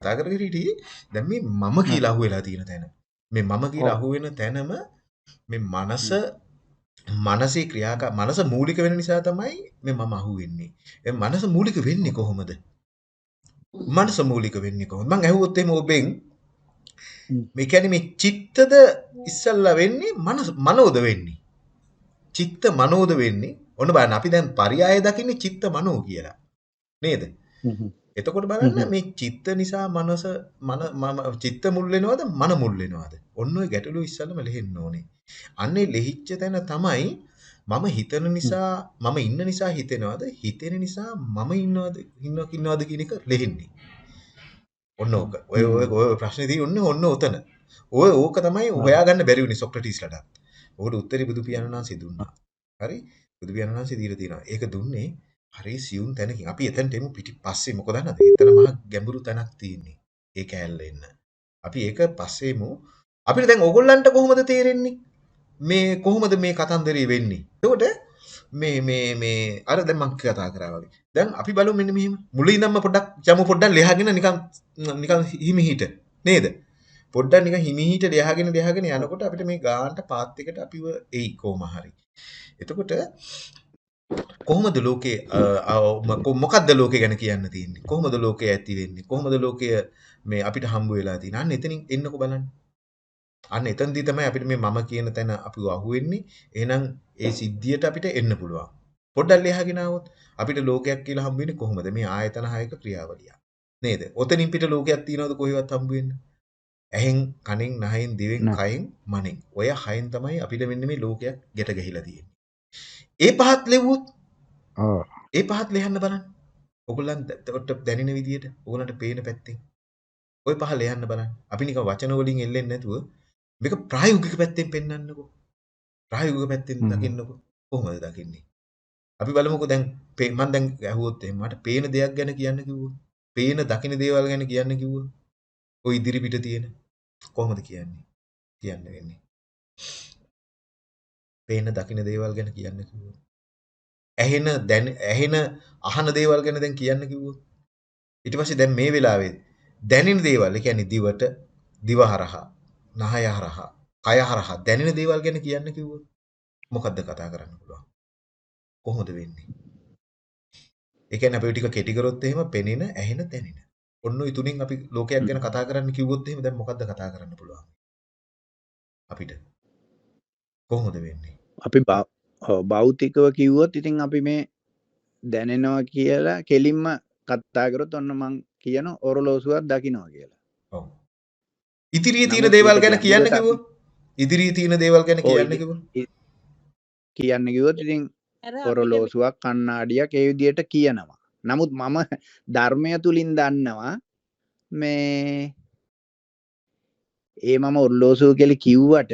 කතා කරගෙන හිටියේ දැන් මේ මම කියලා අහුවෙලා තියෙන තැන. මේ මම කියලා. අහුවෙන තැනම මේ මනස මනසේ ක්‍රියාකා මනස මූලික වෙන නිසා තමයි මේ මම අහුවෙන්නේ. ඒ මනස මූලික වෙන්නේ කොහොමද? මනස මූලික වෙන්නේ කොහොමද? මං ඇහුවොත් එහෙම ඔබෙන්. මේ කියන්නේ මේ චිත්තද ඉස්සල්ලා වෙන්නේ මනස මනෝද වෙන්නේ? චිත්ත මනෝද වෙන්නේ? ඔන්න බලන්න අපි දැන් පරියාය දකින්නේ චිත්ත මනෝ කියලා. නේද? එතකොට බලන්න. මේ චිත්ත නිසා මනස මන මම චිත්ත මුල් වෙනවද මන මුල් වෙනවද? ඔන්න ඔය ගැටලුව ඉස්සල්ලාම ලෙහෙන්න ඕනේ. අන්නේ ලෙහිච්ච තැන තමයි මම හිතන නිසා මම ඉන්න නිසා හිතෙනවද හිතෙන නිසා මම ඉන්නවද ඉන්නව ඉන්නවද කියන එක ලෙහෙන්නේ. ඔන්න ඕක. ඔය ඔය ප්‍රශ්නේ තියෙන්නේ ඔන්න ඔතන. ඔය ඕක තමයි හොයාගන්න බැරි වුනේ සොක්‍රටිස්ලට. ඔකට උත්තරේ බුදු පියාණන් වහන්සේ දුන්නා. හරි? බුදු පියාණන් වහන්සේ දීලා තියෙනවා. ඒක දුන්නේ හරි සියුම් තැනකින්. අපි එතනට එමු පිටිපස්සේ මොකද නේද? එතන මහා ගැඹුරු තැනක් තියෙන්නේ. ඒ කෑල්ල එන්න. අපි ඒක පස්සේමු. අපිට දැන් ඕගොල්ලන්ට කොහොමද තේරෙන්නේ? මේ කොහොමද මේ කතන්දරේ වෙන්නේ? එතකොට මේ මේ මේ අර දැන් මම කතා කරා වගේ. දැන් අපි බලමු මෙන්න මෙහෙම. මුලින් ඉඳන්ම පොඩ්ඩක් යමු පොඩ්ඩක් ලියහගෙන නිකන් නිකන් හිමිහිට නේද? පොඩ්ඩක් නිකන් හිමිහිට ලියහගෙන ලියහගෙන යනකොට අපිට මේ ගානට පාත් එකට අපිව එයි කොහම හරි. එතකොට කොහොමද ලෝකේ අ, අ, මොක- මොකද්ද ලෝකේ ගැන කියන්න තියෙන්නේ? කොහොමද ලෝකය ඇති වෙන්නේ? කොහොමද ලෝකය මේ අපිට හම්බ වෙලා තියෙන්නේ? අන්න එතනින් එන්නකෝ බලන්න. අන්න එතනදී තමයි අපිට මේ මම කියන තැන අපිව අහුවෙන්නේ. එහෙනම් ඒ සිද්ධියට අපිට එන්න පුළුවන්. පොඩ්ඩක් ලියහගෙන આવොත් අපිට ලෝකයක් කියලා හම්බ වෙන්නේ කොහොමද? මේ ආයතන හයක ක්‍රියාවලිය. නේද? ඔතනින් පිට ලෝකයක් තියනවද කොහෙවත් හම්බ වෙන්නේ? ඇහෙන්, කනෙන්, නහයෙන්, දිවෙන්. කයෙන්, මනෙන්. ඔය හයෙන් තමයි අපිට මෙන්න මේ ලෝකයක් ගැට ගහිලා තියෙන්නේ. ඒ පහත් ලෙව්වොත්. ඒ පහත් ලියන්න බලන්න. ඔයගොල්ලන්ට දැනෙන විදියට ඔයගොල්ලන්ට පේන පැත්තෙන්. ওই පහ ලියන්න බලන්න. අපි නිකන් වචන වලින් එල්ලෙන්නේ නැතුව මේක ප්‍රායෝගික පැත්තෙන් පෙන්වන්නකෝ. ප්‍රායෝගික පැත්තෙන්. දකින්නකෝ. කොහොමද දකින්නේ? අපි බලමුකෝ දැන් මම දැන් ඇහුවොත් එහෙම මට පේන දෙයක් ගැන කියන්න කිව්වොත්. පේන දකින දේවල් ගැන කියන්න කිව්වොත්. ඔය ඉදිරි පිට තියෙන කොහොමද කියන්නේ? කියන්න වෙන්නේ. පේන දකින දේවල් ගැන කියන්න කිව්වොත්. ඇහෙන දැන ඇහෙන අහන දේවල් ගැන දැන් කියන්න කිව්වොත්. ඊට පස්සේ දැන් මේ වෙලාවේ දැනෙන දේවල්, ඒ කියන්නේ දිවට, දිව හරහා, නහය හරහා, කය හරහා දැනෙන දේවල් ගැන කියන්න කිව්වොත් මොකද්ද කතා කරන්න පුළුවන්? කොහොමද වෙන්නේ? ඒ කියන්නේ අපි ටික කෙටි කරොත් එහෙම පෙනෙන, ඇහෙන, දැනෙන. ඔන්න ඔය තුنين අපි ලෝකයක් ගැන කතා කරන්න කිව්වොත් එහෙම දැන් මොකද්ද කතා කරන්න පුළුවන්? අපිට කොහොමද වෙන්නේ අපි භෞතිකව කිව්වොත් ඉතින් අපි මේ දැනෙනවා කියලා කෙලින්ම කතා කරොත් ඔන්න මං කියන ඔරලෝසුවක් දකිනවා කියලා. ඔව් ඉදිරියේ තියෙන දේවල් ගැන කියන්න කිව්වොත් ඉදිරියේ තියෙන දේවල් ගැන කියන්න කිව්වොත් කියන්න කිව්වොත් ඉතින් ඔරලෝසුවක් කණ්ණාඩියක් ඒ විදිහට කියනවා. නමුත් මම ධර්මය තුලින් දන්නවා මේ ඒ මම ඔරලෝසුව කියලා කිව්වට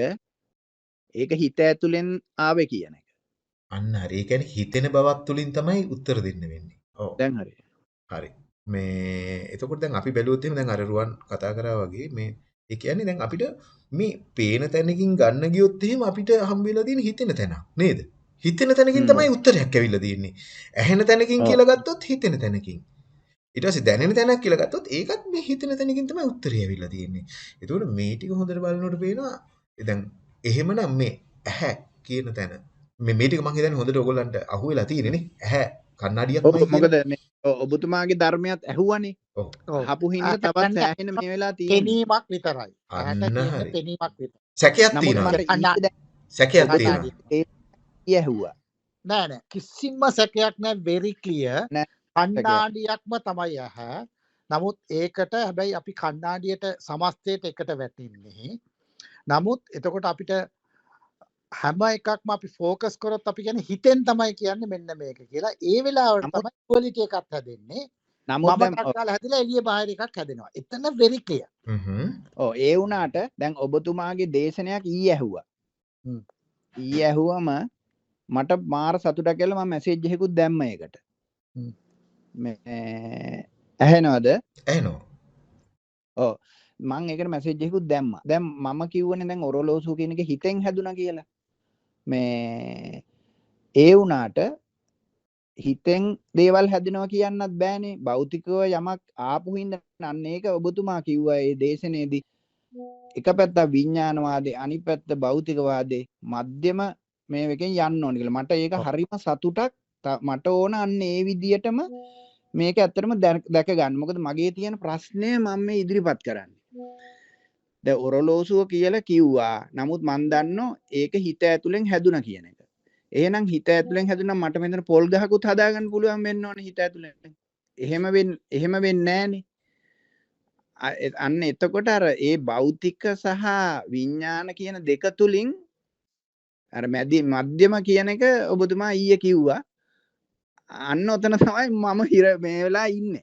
ඒක හිත ඇතුලෙන් ආවේ කියන එක. අන්න හරි. ඒ කියන්නේ හිතෙන බවක් තුලින් තමයි උත්තර දෙන්න වෙන්නේ. ඔව්. දැන් හරි. හරි. මේ එතකොට දැන් අපි බැලුවොත් එහෙම දැන් අර රුවන් කතා කරා වගේ මේ ඒ කියන්නේ දැන් අපිට මේ පේන තැනකින් ගන්න ගියොත් එහෙම අපිට හම්බ වෙලා තියෙන හිතෙන තැන නේද? හිතෙන තැනකින් හ්ම්. තමයි උත්තරයක් ඇවිල්ලා තියෙන්නේ. ඇහෙන තැනකින්. කියලා ගත්තොත් හිතෙන තැනකින්. ඊට පස්සේ දැනෙන තැනක් කියලා ගත්තොත් ඒකත් මේ හිතෙන තැනකින් තමයි උත්තරය ඇවිල්ලා තියෙන්නේ. ඒතකොට මේ ටික හොඳට බලනකොට පේනවා දැන් එහෙමනම් මේ ඇහැ කියන තැන මේ මේ ටික මම හිතන්නේ හොඳට ඔයගොල්ලන්ට අහුවෙලා තියෙන්නේ නේ. ඇහැ කියන්නේ. මොකද මේ ඔබතුමාගේ ධර්මයත් ඇහුවනේ. අහපු හින්දා තවත් සෑහෙන මේ වෙලා තියෙන්නේ. පෙනීමක් විතරයි. ඇහැට අන්න හරි. පෙනීමක් විතරයි. සැකයක් තියෙනවා. සැකයක් තියෙනවා. ඇහුවා. නෑ නෑ කිසිම සැකයක් නෑ very clear. නෑ, කණ්ණාඩියක්ම තමයි ඇහැ. නමුත් ඒකට හැබැයි අපි කණ්ණාඩියට සමස්තයට එකට වැටෙන්නේ. නමුත් එතකොට අපිට හැම එකක්ම අපි ෆෝකස් කරොත් අපි කියන්නේ හිතෙන් තමයි කියන්නේ මෙන්න මේක කියලා. ඒ වෙලාවට තමයි ක්වොලිටි එකක් හැදෙන්නේ. නමුත් මම දැන් ඔ- ටක් ගාලා හැදිලා එළිය බාහිර එකක් හැදෙනවා. එතන. හ්ම්. ඔව් ඒ වුණාට දැන් ඔබතුමාගේ දේශනයක් ඊයේ ඇහුවා. හ්ම්. ඊයේ ඇහුවම මට මාර සතුටක් කියලා මම මැසේජ් එකකුත් දැම්ම ඒකට. හ්ම්. මේ ඇහෙනවද? මං ඒකට මැසේජ් එකකුත් දැම්මා. දැන් මම කිව්වනේ දැන් ඔරලෝසුව කියන එක හිතෙන් හැදුනා කියලා. මේ ඒ වුණාට හිතෙන් දේවල් හැදෙනවා කියන්නත් බෑනේ. භෞතිකව යමක් ආපු හින්දා අන්න ඒක ඔබතුමා කිව්වා ඒ දේශනේදී. එක පැත්තක් විඥානවාදේ අනිත් පැත්ත භෞතිකවාදේ. මධ්‍යම මේ එකෙන් යන්න ඕනේ කියලා. මට ඒක හරිම සතුටක්. මට ඕන අන්න ඒ විදියටම මේක ඇත්තටම දැක දැක ගන්න. මොකද මගේ තියෙන ප්‍රශ්නය මම මේ ඉදිරිපත් කරන්නේ දැන් ඔරලෝසුව කියලා කිව්වා. නමුත් මන් දන්නෝ ඒක හිත ඇතුලෙන් හැදුනා කියන එක. එහෙනම් හිත ඇතුලෙන් හැදුනම් මට මෙතන පොල් ගහකුත් හදාගන්න පුළුවන් වෙන්න ඕනේ හිත ඇතුලෙන්. එහෙම වෙන්න එහෙම වෙන්නේ නැහනේ. අ- එ- අන්න එතකොට අර ඒ භෞතික සහ විඥාන කියන දෙක තුලින් අර මැදි මධ්‍යම කියන එක ඔබතුමා ඊයේ කිව්වා. අන්න ඔතන තමයි මම හිර මේ වෙලා ඉන්නේ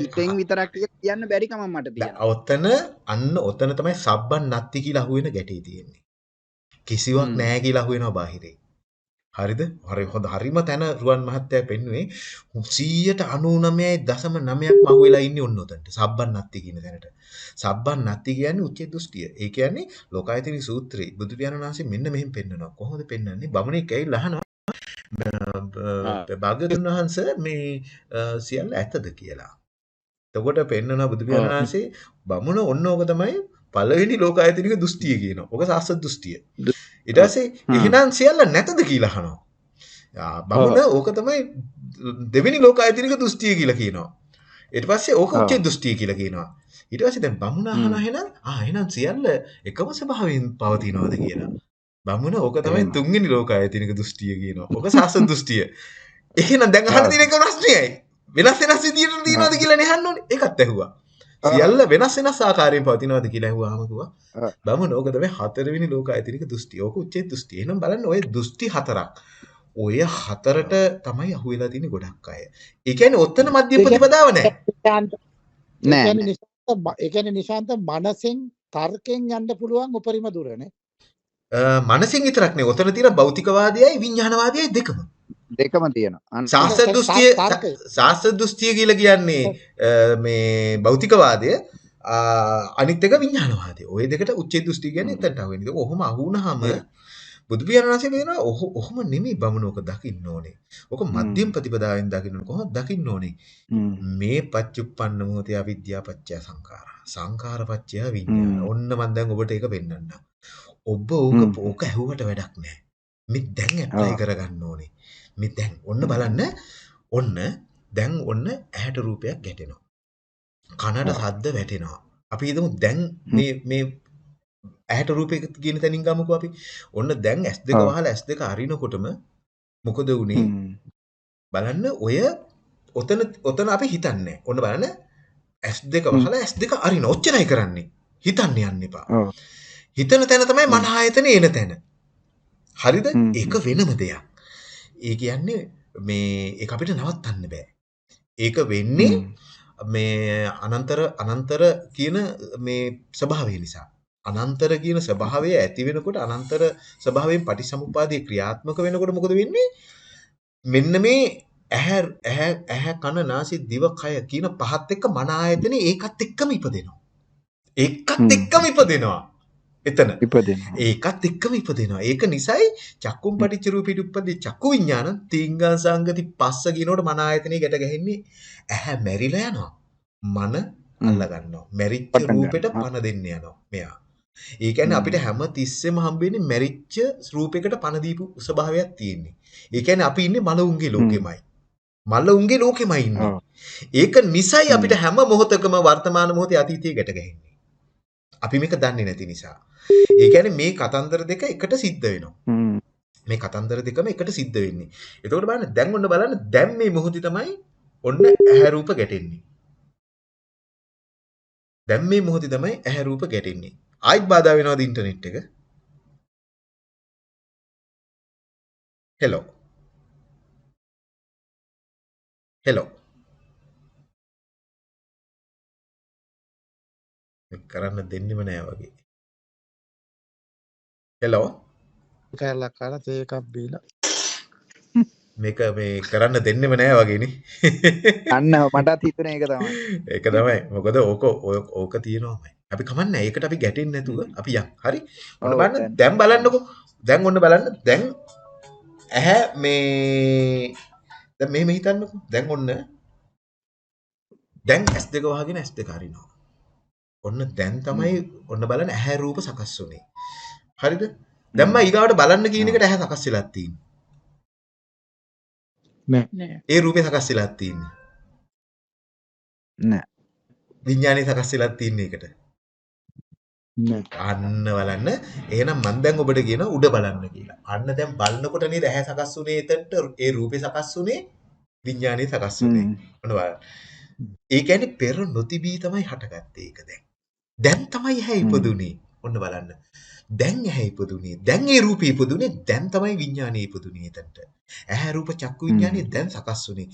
හිතෙන් විතරක් කිය- කියන්න බැරි කමක් මට තියෙනවා ඔතන අන්න ඔතන තමයි සබ්බන් නත්ති කියලා අහුවෙන ගැටේ තියෙන්නේ. කිසිවක්. නැහැ කියලා අහුවෙනවා බාහිරේ. හරිද? හරි හොඳ හරිම තැන රුවන් මහත්තයා පෙන්නුවේ 199.9ක්ම අහුවෙලා ඉන්නේ ඔන්න ඔතනට. සබ්බන් නත්ති කියන තැනට. සබ්බන් නත්ති කියන්නේ උච්චේ දෘෂ්ටිය. ඒ කියන්නේ ලෝකායතන සූත්‍රේ බුදු පියාණන් වහන්සේ මෙන්න මෙහෙම පෙන්නනවා. කොහොමද පෙන්වන්නේ? බමුණෙක් ඇවිල්ලා අහනවා ආ. භාග්‍යතුන් වහන්සේ මේ සියල්ල ඇතද කියලා. එතකොට පෙන්වනවා බුදු පියාණන් ඔව්. වහන්සේ බමුණ ඔන්න ඕක තමයි පළවෙනි ලෝකායතනික දෘෂ්ටිය කියනවා. ඕක සාස්ත්‍ර දෘෂ්ටිය. ඊට පස්සේ. එහෙනම් සියල්ල නැතද කියලා අහනවා. බමුණ ඕක තමයි දෙවෙනි ලෝකායතනික දෘෂ්ටිය කියලා කියනවා. ඊට පස්සේ ඕක. උච්චේ දෘෂ්ටිය කියලා කියනවා. ඊට පස්සේ දැන් බමුණ අහන. එහෙනම් ආ එහෙනම් සියල්ල එකම ස්වභාවයෙන් පවතිනවද කියලා. බමුණ ඕක තමයි එහෙම. තුන්වෙනි ලෝකායතනික දෘෂ්ටිය කියනවා. ඕක සාස්ත්‍ර දෘෂ්ටිය. එහෙනම් දැන් අහන්න. තියෙන එක ප්‍රශ්නයයි. වෙනස් වෙනස් විදියට තියනවද කියලා නෙහන්න ඕනේ. ඒකත් ඇහුවා. සියල්ල වෙනස් වෙනස් ආකාරයෙන් පවතිනවද කියලා ඇහුවාම කිව්වා. බමුණ ඕක තමයි හතරවෙනි ලෝකායතනික දෘෂ්ටිය. ඕක උච්චේ දෘෂ්ටිය. එහෙනම් බලන්න ඔය දෘෂ්ටි හතරක්. ඔය හතරට තමයි අහුවෙලා තියෙන්නේ ගොඩක් අය. ඒ කියන්නේ ඔතන මධ්‍ය ප්‍රතිපදාව නැහැ. නෑ ඒ කියන්නේ නිශාන්ත මනසෙන් තර්කෙන් යන්න පුළුවන් උපරිම දුරනේ. මනසින් විතරක් නෙවෙයි. ඔතන තියෙන භෞතිකවාදයයි විඥානවාදයයි දෙකම. දෙකම තියෙනවා ශාස්ත්‍ර දෘෂ්ටිය. ශාස්ත්‍ර දෘෂ්ටිය කියලා කියන්නේ මේ භෞතිකවාදය අනිත් එක විඥානවාදය. ওই දෙකට උච්චේ දෘෂ්ටි කියන්නේ එතනට අහුවෙන්නේ. ඒක ඔහොම අහුනහම බුදු පියාණන් වහන්සේ කියනවා ඔහො ඔහොම නෙමෙයි බමුණෝක දකින්න ඕනේ. ඔක මධ්‍යම ප්‍රතිපදාවෙන් දකින්න ඕනේ. කොහොමද දකින්න ඕනේ? මේ පච්චුප්පන්න මොහොතේ අවිද්‍යාව පත්‍ය සංඛාරා. සංඛාර පත්‍ය විඥාන. ඔන්න මම දැන් ඔබට ඒක පෙන්නන්නම්. ඔබ ඕක. ඕක ඇහුවට වැඩක් නැහැ. මේ දැන් ඇප්ලයි. කරගන්න ඕනේ. මේ දැන් ඔන්න. බලන්න ඔන්න දැන් ඔන්න ඇහැට රූපයක් ගැටෙනවා. කනට. ශබ්ද වැටෙනවා. අපි හිතමු දැන්. මේ මේ ඇහැට රූපයක කියන තැනින් ගමුකෝ අපි. ඔන්න දැන් S2 ඔව්. වහලා S2 අරිනකොටම මොකද? හ්ම්. බලන්න ඔය ඔතන ඔතන අපි හිතන්නේ. ඔන්න බලන්න S2 හ්ම්. වහලා S2 අරින. ඔච්චරයි කරන්නේ. හිතන්න යන්න එපා. හිතන තැන තමයි. මන ආයතන එන තැන. හරිද? ඒක වෙනම දෙයක්. ඒ කියන්නේ මේ ඒක අපිට නවත්තන්න බෑ. ඒක වෙන්නේ. මේ අනන්තර අනන්තර කියන මේ ස්වභාවය නිසා. අනන්තර කියන ස්වභාවය ඇති වෙනකොට අනන්තර ස්වභාවයෙන් පටිසමුපාදයේ ක්‍රියාත්මක වෙනකොට මොකද වෙන්නේ? මෙන්න මේ ඇහැ ඇහැ ඇහැ කන නාසය දිව කය කියන පහත් එක්ක මන ආයතනේ ඒකත් එක්කම ඉපදෙනවා. ඒකත්. එක්කම ඉපදෙනවා. එතන ඉපදෙනවා ඒකත් එක්කම ඉපදෙනවා. ඒක නිසයි චක්කුම් පටිච්ච රූපී දුප්පදී චක්කු විඥාන තීංගං සංගති පස්ස කියනකොට මන ආයතනේ ගැට ගැහෙන්නේ ඇහැ මැරිලා යනවා. මන. අල්ල ගන්නවා. මැරිච්ච රූපෙට පණ දෙන්න යනවා. මෙයා. ඒ කියන්නේ අපිට හ්ම්. තිස්සෙම හම්බෙන්නේ මැරිච්ච රූපයකට පණ දීපු ස්වභාවයක් තියෙන්නේ. ඒ කියන්නේ අපි ඉන්නේ මලඋන්ගේ. ලෝකෙමයි. මලඋන්ගේ ලෝකෙමයි ඉන්නේ. ඒක නිසයි. අපිට හැම මොහොතකම වර්තමාන මොහොතේ අතීතයේ ගැට ගැහෙන්නේ. අපි මේක දන්නේ නැති නිසා. ඒ කියන්නේ මේ කතන්දර දෙක එකට සිද්ධ වෙනවා. මේ කතන්දර දෙකම එකට සිද්ධ වෙන්නේ. එතකොට බලන්න දැන් ඔන්න බලන්න දැන් මේ මොහොතේ තමයි ඔන්න ඇහැ රූප ගැටෙන්නේ. දැන් මේ මොහොතේ තමයි ඇහැ රූප ගැටෙන්නේ. ආයිත් බාධා වෙනවද ඉන්ටර්නෙට් එක? හෙලෝ. හෙලෝ. කරන්න දෙන්නෙම නෑ වගේ. හෙලෝ. කෑල්ලක් කාලා තේ එකක් බීලා මේක මේ කරන්න දෙන්නෙම නෑ වගේනේ. අන්න මටත් හිතුනේ ඒක තමයි ඒක තමයි. මොකද ඕක ඕක ඕක තියෙනවමයි. අපි කමන්නේ ඒකට අපි ගැටෙන්නේ නැතුව අපි යන්. හරි. ඔන්න බලන්න දැන් දැන් බලන්නකෝ. දැන් ඔන්න බලන්න දැන් ඇහැ මේ දැන් මෙහෙම හිතන්නකෝ. දැන් ඔන්න දැන් S2 වහගෙන S2 අරිනවා. ඔන්න දැන් තමයි ඔන්න බලන්න ඇහැ රූප සකස් වුනේ. හරිද? දැන් මම ඊගාවට බලන්න කියන එකට ඇහැ සකස් වෙලා තියෙන්නේ. නෑ ඒ රූපේ සකස් වෙලා තියෙන්නේ. නෑ විඥානේ සකස් වෙලා තියෙන්නේ ඒකට. නෑ අන්න බලන්න. එහෙනම් මම දැන් ඔබට කියන උඩ බලන්න කියලා. අන්න දැන් බලනකොට නේද ඇහැ සකස් වුනේ එතනට ඒ රූපේ සකස් වුනේ විඥානේ සකස් වුනේ. ඔන්න බලන්න. ඒ කියන්නේ පෙර නොතිබී තමයි හටගත්තේ ඒක දැන්. දැන් තමයි ඇහැ. ඉපදුනේ. ඔන්න බලන්න. දැන් ඇහැ ඉපදුනේ. දැන් ඒ රූපේ ඉපදුනේ. දැන් තමයි විඥානේ ඉපදුනේ එතනට. ඇහැ රූප චක්කු විඥානේ දැන් සකස් වුනේ.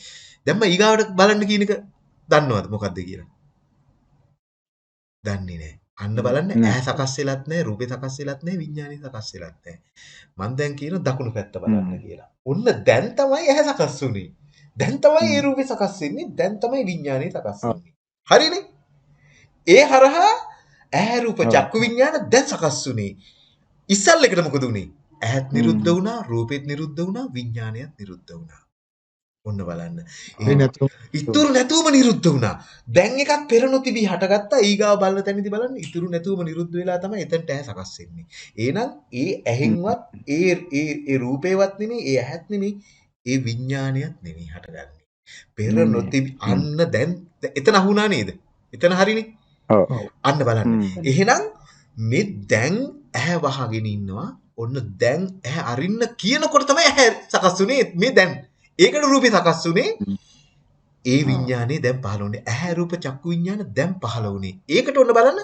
දැන් මම ඊගාවට බලන්න කියන එක දන්නවද මොකද්ද කියලා? දන්නේ නැහැ. අන්න බලන්න. ඇහැ සකස් වෙලත් නැහැ, රූපේ සකස් වෙලත් නැහැ, විඥානේ සකස් වෙලත් නැහැ. මම දැන් කියන දකුණු පැත්ත බලන්න. කියලා. ඔන්න දැන් තමයි ඇහැ සකස් වුනේ. දැන් තමයි. ඒ රූපේ සකස් වෙන්නේ. දැන් තමයි විඥානේ සකස් වෙන්නේ. හරිනේ? ඒ හරහා ඇහැ රූප. චක්කු විඥාන දැන් සකස් වුනේ. ඉස්සල් එකට මොකද උනේ? ඇහත් නිරුද්ධ. වුණා, රූපෙත් නිරුද්ධ වුණා, විඥානයත් නිරුද්ධ වුණා. ඔන්න බලන්න. ඉතුරු නැතුවම නිරුද්ධ වුණා. දැන් එකක් පෙර නොතිබී හටගත්තා. ඊගාව බලන තැනදී බලන්න ඉතුරු නැතුවම නිරුද්ධ වෙලා තමයි එතනට ඇහැ සකස් වෙන්නේ. එහෙනම් ඒ ඇහෙන්වත් ඒ ඒ ඒ රූපේවත් නෙමෙයි, ඒ ඇහත් නෙමෙයි, ඒ විඥානයත් නෙමෙයි හටගන්නේ. පෙර. නොතිබී අන්න දැන් එතන අහුණා නේද? එතන හරිනේ. ඔව්. අන්න බලන්න. එහෙනම් මේ දැන් ඇහැ වහගෙන ඉන්නවා. ඔන්න දැන් ඇහැ අරින්න කියනකොට තමයි ඇහැ සකස් වුනේ මේ දැන්. ඒකට රූපේ සකස් වුනේ. ඒ විඥානේ දැන් පහළ වුනේ. ඇහැ රූප චක්කු විඥාන දැන් පහළ වුනේ. ඒකට ඔන්න බලන්න.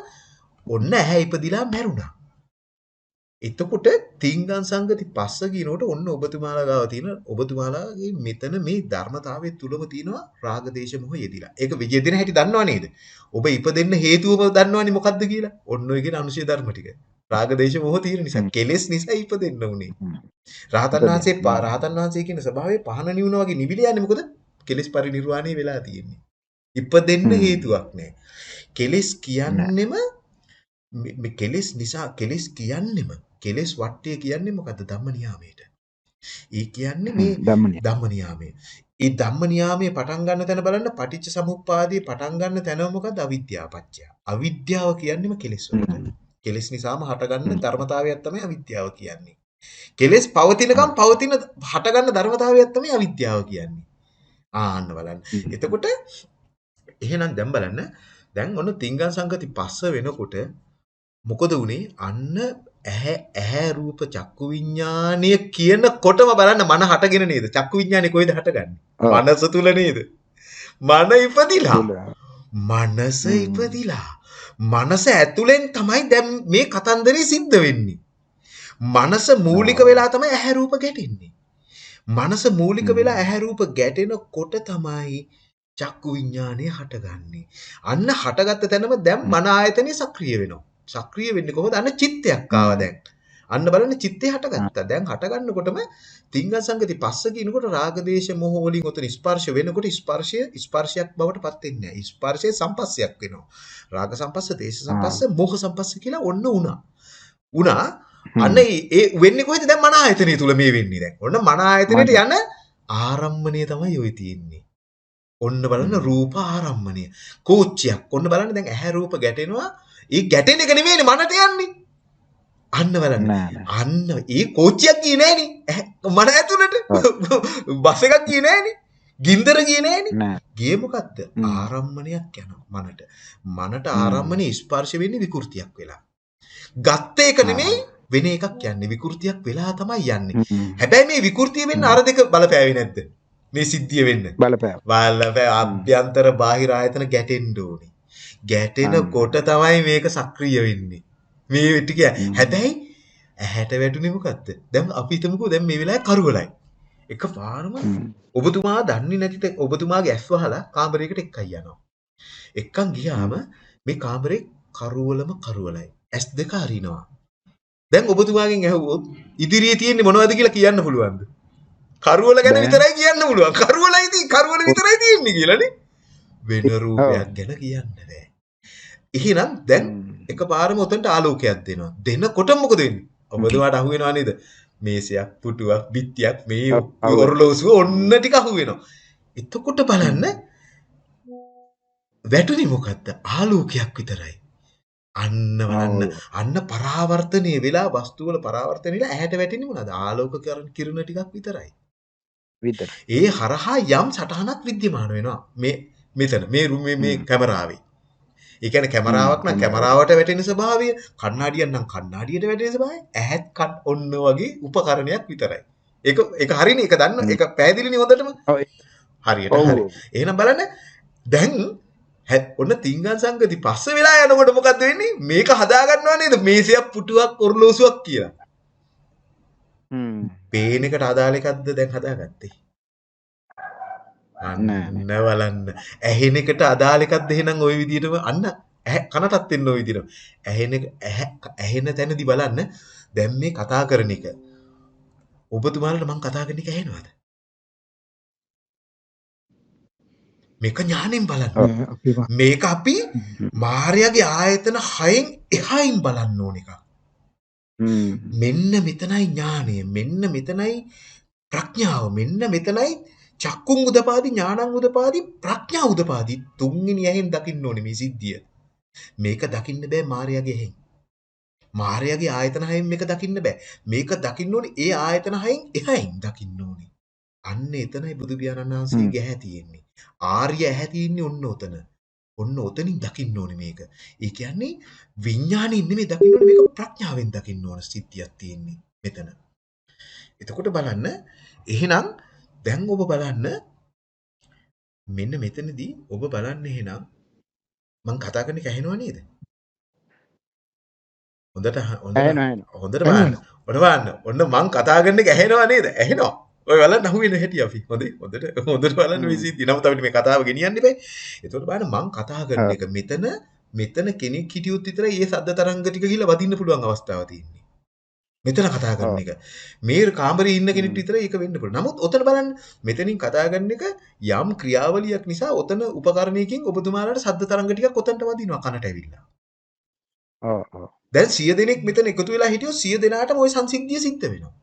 ඔන්න ඇහැ ඉපදිලා මැරුණා. එතකොට තිංගං සංගති පස්ස කියනකොට ඔන්න ඔබතුමාලා ගාව තියෙන ඔබතුමාලාගේ මෙතන මේ ධර්මතාවයේ තුලම තියෙනවා රාග දේශ මොහ යෙදිලා. ඒක යෙදෙන හැටි දන්නව නේද? ඔබ ඉපදෙන්න හේතුවම දන්නවනේ මොකද්ද කියලා? ඔන්න ඔය කියන අනුශය ධර්ම ටික. රාග දේශ මොහ තියෙන නිසා. කෙලෙස් නිසා ඉපදෙන්න උනේ. රහතන්. වහන්සේ. රහතන් වහන්සේ කියන ස්වභාවය පහන නිවුන වගේ නිවිල යන්නේ මොකද? කෙලෙස් පරිනිර්වාණය වෙලා තියෙන්නේ. ඉපදෙන්න. හේතුවක් නැහැ. කෙලෙස් කියන්නෙම මේ කෙලෙස් නිසා කෙලෙස් කියන්නෙම කෙලෙස් වට්ටය කියන්නේ මොකද්ද ධම්ම නියාමයට. ඒ කියන්නේ මේ. ධම්ම නියාමය. ඒ ධම්ම නියාමයේ පටන් ගන්න තැන බලන්න පටිච්ච සමුප්පාදයේ පටන් ගන්න තැනම මොකද්ද අවිද්‍යාව පත්‍ය. අවිද්‍යාව කියන්නේම කෙලෙස් වලට. කෙලෙස් නිසාම හටගන්න. ධර්මතාවයක් තමයි අවිද්‍යාව කියන්නේ. කෙලෙස් පවතිනකම් පවතින හටගන්න ධර්මතාවයක් තමයි අවිද්‍යාව කියන්නේ. ආන්න බලන්න. එතකොට එහෙනම් දැන් බලන්න දැන් ඔන්න තිංගන් සංගති පස්ස වෙනකොට මොකද උනේ අන්න ඇහැ ඇහැ රූප චක්කු විඥානය කියනකොටම බලන්න මන හටගෙන නේද චක්කු විඥානේ කොයිද හටගන්නේ. මනස තුල නේද මන ඉපදිලා. මනස. ඉපදිලා මනස ඇතුලෙන් තමයි දැන් මේ කතන්දරේ සිද්ධ වෙන්නේ මනස මූලික. වෙලා තමයි ඇහැ රූප ගැටෙන්නේ මනස මූලික. වෙලා ඇහැ රූප ගැටෙනකොට තමයි චක්කු විඥානය හටගන්නේ අන්න හටගත්ත තැනම දැන්. මන ආයතනෙ සක්‍රිය වෙනවා සක්‍රිය වෙන්නේ කොහොමද අන්න චිත්තයක් ආවා. දැන් අන්න බලන්න චිත්තේ. හටගත්තා දැන් හටගන්නකොටම තිංග සංගති පස්ස කියනකොට රාග දේශ මොහ වලින් උතන ස්පර්ශ වෙනකොට ස්පර්ශය ස්පර්ශයක් බවට පත් වෙන්නේ නැහැ ස්පර්ශය සම්පස්සයක් වෙනවා රාග සම්පස්ස දේශ. සම්පස්ස මොහ සම්පස්ස කියලා ඔන්න උනා උනා අන්න. ඒ වෙන්නේ කොහෙද දැන් මන ආයතනය තුල මේ වෙන්නේ දැන් ඔන්න මන ආයතනයට මන. යන ආරම්මණය තමයි ඔය තියෙන්නේ ඔන්න බලන්න. රූප ආරම්මණය කෝච්චියක් ඔන්න බලන්න දැන් ඇහැ රූප ගැටෙනවා ඒ ගැටෙන එක නෙමෙයිනේ මනට යන්නේ අන්න බලන්න. අන්න ඒ කෝච්චියක් ගියේ නෑනේ මන ඇතුළට. බස් එකක් ගියේ නෑනේ ගින්දර ගියේ නෑනේ. ගියේ මොකද්ද. ආරම්මණයක් යනවා මනට මනට හ්ම්. ආරම්මණය ස්පර්ශ වෙන්නේ විකෘතියක් වෙලා ගත්ත එක. නෙමෙයි වෙන එකක් යන්නේ විකෘතියක් වෙලා තමයි යන්නේ. හැබැයි මේ විකෘතිය වෙන්න. අර දෙක බලපෑවේ නැද්ද මේ සිද්ධිය වෙන්න බලපෑව. බලපෑ හ්ම්. අභ්‍යන්තර බාහිර ආයතන ගැටෙන්න ඕනේ අන්න. ගැටෙනකොට තමයි මේක සක්‍රිය වෙන්නේ මේ ටික. හැබැයි ඇහැට වැටුනේ මොකද්ද දැන් අපි හිතමුකෝ දැන් මේ වෙලාවේ කරුවලයි එක පාරම හ්ම්. ඔබතුමා දන්නේ නැති ඔබතුමාගේ ඇස් වහලා කාමරයකට එක්කයි යනවා එක්කන් ගියාම. මේ කාමරේ කරුවලම කරුවලයි ඇස් දෙක අරිනවා දැන් ඔබතුමාගෙන් ඇහුවොත් ඉදිරියේ තියෙන්නේ මොනවද කියලා කියන්න පුළුවන්ද කරුවල ගැන. විතරයි කියන්න පුළුවන් කරුවලයි තියෙන්නේ කරුවල විතරයි තියෙන්නේ කියලානේ වෙන. රූපයක් ගැන කියන්න බෑ එහෙනම් දැන්. එකපාරම උතන්ට ආලෝකයක් දෙනවා දෙනකොට මොකද වෙන්නේ ඔබතුමාට අහු වෙනවා නේද මේසයක්, පුටුවක්, බිත්තියක් මේ. ඔරලෝසුව ඔන්න ටික අහු වෙනවා. එතකොට බලන්න වැටුනේ මොකද්ද? ආලෝකයක් විතරයි. අන්න බලන්න. අන්න පරාවර්තනය වෙලා වස්තු වල පරාවර්තනය වෙලා ඇහැට වැටෙන්නේ මොනවද? ආලෝක කිරණ ටිකක් විතරයි. විතර. ඒ හරහා යම් සටහනක් විද්‍යමාන වෙනවා. මේ මෙතන මේ මේ. කැමරාවේ. ඒ කියන්නේ කැමරාවක් නම් කැමරාවට වැටෙන ස්වභාවය, කණ්ණාඩියක් නම් කණ්ණාඩියට වැටෙන ස්වභාවය, ඇහත් කන් ඔන්න වගේ උපකරණයක් විතරයි. ඒක ඒක හරිනේ. ඒක දන්න. ඒක පැහැදිලිනේ හොඳටම. හරියට. හරි. එහෙනම් බලන්න දැන් ඔන්න තිංගන් සංගති පස්ස වෙලා යනකොට මොකද වෙන්නේ? මේක හදා ගන්නවා නේද? මේසයක් පුටුවක් ඔරලෝසුවක් කියලා. හ්ම්. පේන එකට අදාළ එකක්ද දැන් හදාගත්තේ? අන්න නෑ නෑ. බලන්න. ඇහෙන එකට අදාළ එකක්ද එහෙනම් ওই විදිහටම අන්න ඇහැ කනටත් එන්න ওই විදිහටම. ඇහෙන එක ඇහැ ඇහෙන තැනදී බලන්න දැන් මේ කතා කරන එක. ඔබතුමාලට මම කතා කරන එක ඇහෙනවද? මේක ඥාණයෙන් බලන්න. ඔව්. අපි මේක අපි මාර්යාගේ ආයතන 6න් එහායින් බලන්න ඕන එකක්. හ්ම්. මෙන්න මෙතනයි ඥානය. මෙන්න මෙතනයි ප්‍රඥාව. මෙන්න මෙතනයි චක්කුං උදපාදි ඥානං උදපාදි ප්‍රඥා උදපාදි තුන්වෙනි ඇහෙන් දකින්න ඕනේ මේ සිද්ධිය. මේක දකින්න බෑ මාර්යාගේ ඇහෙන්. මාර්යාගේ ආයතන 6න් මේක දකින්න බෑ. මේක දකින්න ඕනේ ඒ ආයතන 6න් එහායින් දකින්න ඕනේ. අන්න එතනයි බුදු පියාණන් වහන්සේගේ ඇහැ තියෙන්නේ. ආර්ය ඇහැ තියෙන්නේ ඔන්න ඔතන. ඔන්න ඔතනින් දකින්න ඕනේ මේක. ඒ කියන්නේ විඥාණයෙන් නෙමෙයි දකින්න ඕනේ මේක ප්‍රඥාවෙන් දකින්න ඕන සිද්ධියක් තියෙන්නේ මෙතන. එතකොට බලන්න එහෙනම් දැන් ඔබ බලන්න මෙන්න මෙතනදී ඔබ බලන්න එහෙනම් මම කතා කරන එක ඇහෙනව නේද? හොඳට අහ- හොඳට. හොඳට බලන්න. ඔන්න බලන්න. ඔන්න මං කතා කරන එක ඇහෙනව නේද? ඇහෙනවා. ඔය බලන්න අහුවෙන හැටි අපි. හොඳේ. හොඳට හොඳට බලන්න. සිද්ධිය. නමුත් අපිට මේ කතාව ගෙනියන්න බෑ. ඒතකොට බලන්න මං කතා කරන. එක මෙතන මෙතන කෙනෙක් හිටියොත් විතරයි මේ සද්ද තරංග ටික ගිහලා වදින්න පුළුවන් අවස්ථාව තියෙන්නේ. මෙතන කතා කරන. එක. මේ කාමරේ ඉන්න කෙනෙක්ට හ්ම්. විතරයි ඒක වෙන්න පුළුවන්. නමුත් ඔතන බලන්න මෙතනින් කතා කරන එක යම් ක්‍රියාවලියක් නිසා ඔතන උපකරණයකින් ඔබතුමාලාට සද්ද තරංග ටිකක් ඔතනට වදිනවා කනට ඇවිල්ලා. දැන් 100 දෙනෙක් මෙතන එකතු වෙලා හිටියොත් 100 දෙනාටම ওই සංසිද්ධිය සිද්ධ වෙනවා.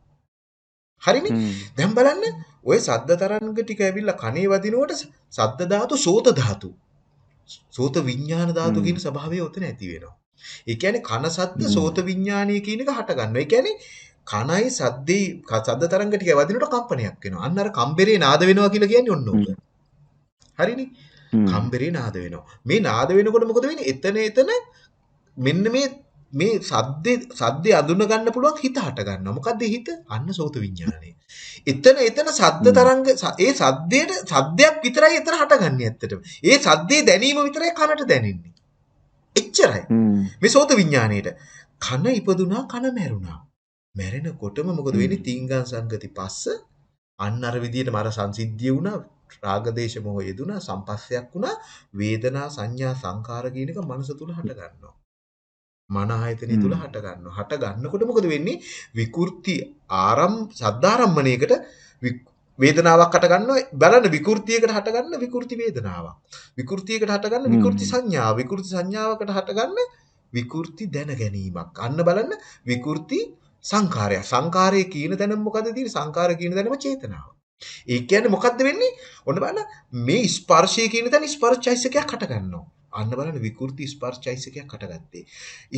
හරිනේ? දැන් බලන්න ඔය සද්ද තරංග ටික ඇවිල්ලා කනේ වදිනකොට සද්ද ධාතු සෝත ධාතු සෝත විඥාන ධාතු. කියන ස්වභාවය උතන ඇති වෙනවා. ඒ කියන්නේ කන සද්ද. සෝත විඥානීය කියන එක හට ගන්නවා. ඒ කියන්නේ කනයි සද්දේ සද්ද තරංග ටික වදිනකොට කම්පනයක් වෙනවා. අන්න අර කම්බරේ නාද වෙනවා කියලා කියන්නේ ඔන්න ඕක. හරිනේ? කම්බරේ නාද වෙනවා. මේ නාද වෙනකොට මොකද වෙන්නේ? එතන එතන මෙන්න මේ මේ සද්දේ සද්දේ අඳුන ගන්න පුළුවන් හිත හට ගන්නවා. මොකද්ද හිත? අන්න සෝත විඥානය. එතන එතන සද්ද. තරංග ඒ සද්දේට සද්දයක් විතරයි එතන හටගන්නේ ඇත්තටම. ඒ සද්දේ දැනීම විතරයි කනට දැනෙන්නේ. එච්චරයි. මේ සෝත විඥාණයට කන ඉපදුනා කන මැරුණා. මැරෙනකොටම මොකද වෙන්නේ? තීංගන් සංගති පස්ස අන්න අර විදිහටම අර සංසිද්ධිය වුණා. රාගදේශ මොහ යෙදුනා සම්පස්සයක් වුණා වේදනා සංඥා සංකාර කියන එක මනස තුල හට ගන්නවා මන ආයතනය තුල. හට ගන්නවා හට ගන්නකොට මොකද වෙන්නේ විකෘති ආරම් සද්ධාරම්මණයකට වේදනාවක් හට ගන්නවා බලන්න විකෘතියකට හට ගන්න විකෘති වේදනාවක්. විකෘතියකට හට ගන්න විකෘති. සංඥාව. විකෘති සංඥාවකට හට ගන්න විකෘති දැන ගැනීමක් අන්න බලන්න විකෘති සංකාරය සංකාරයේ කියන තැන මොකද තියෙන්නේ? සංකාර කියන තැනම චේතනාව. ඒ කියන්නේ මොකද්ද වෙන්නේ? ඔන්න බලන්න මේ ස්පර්ශය කියන තැන ස්පර්ශයිසකයක් හට ගන්නවා අන්න බලන්න විකෘති ස්පර්ශයිසකයක් හටගත්තේ.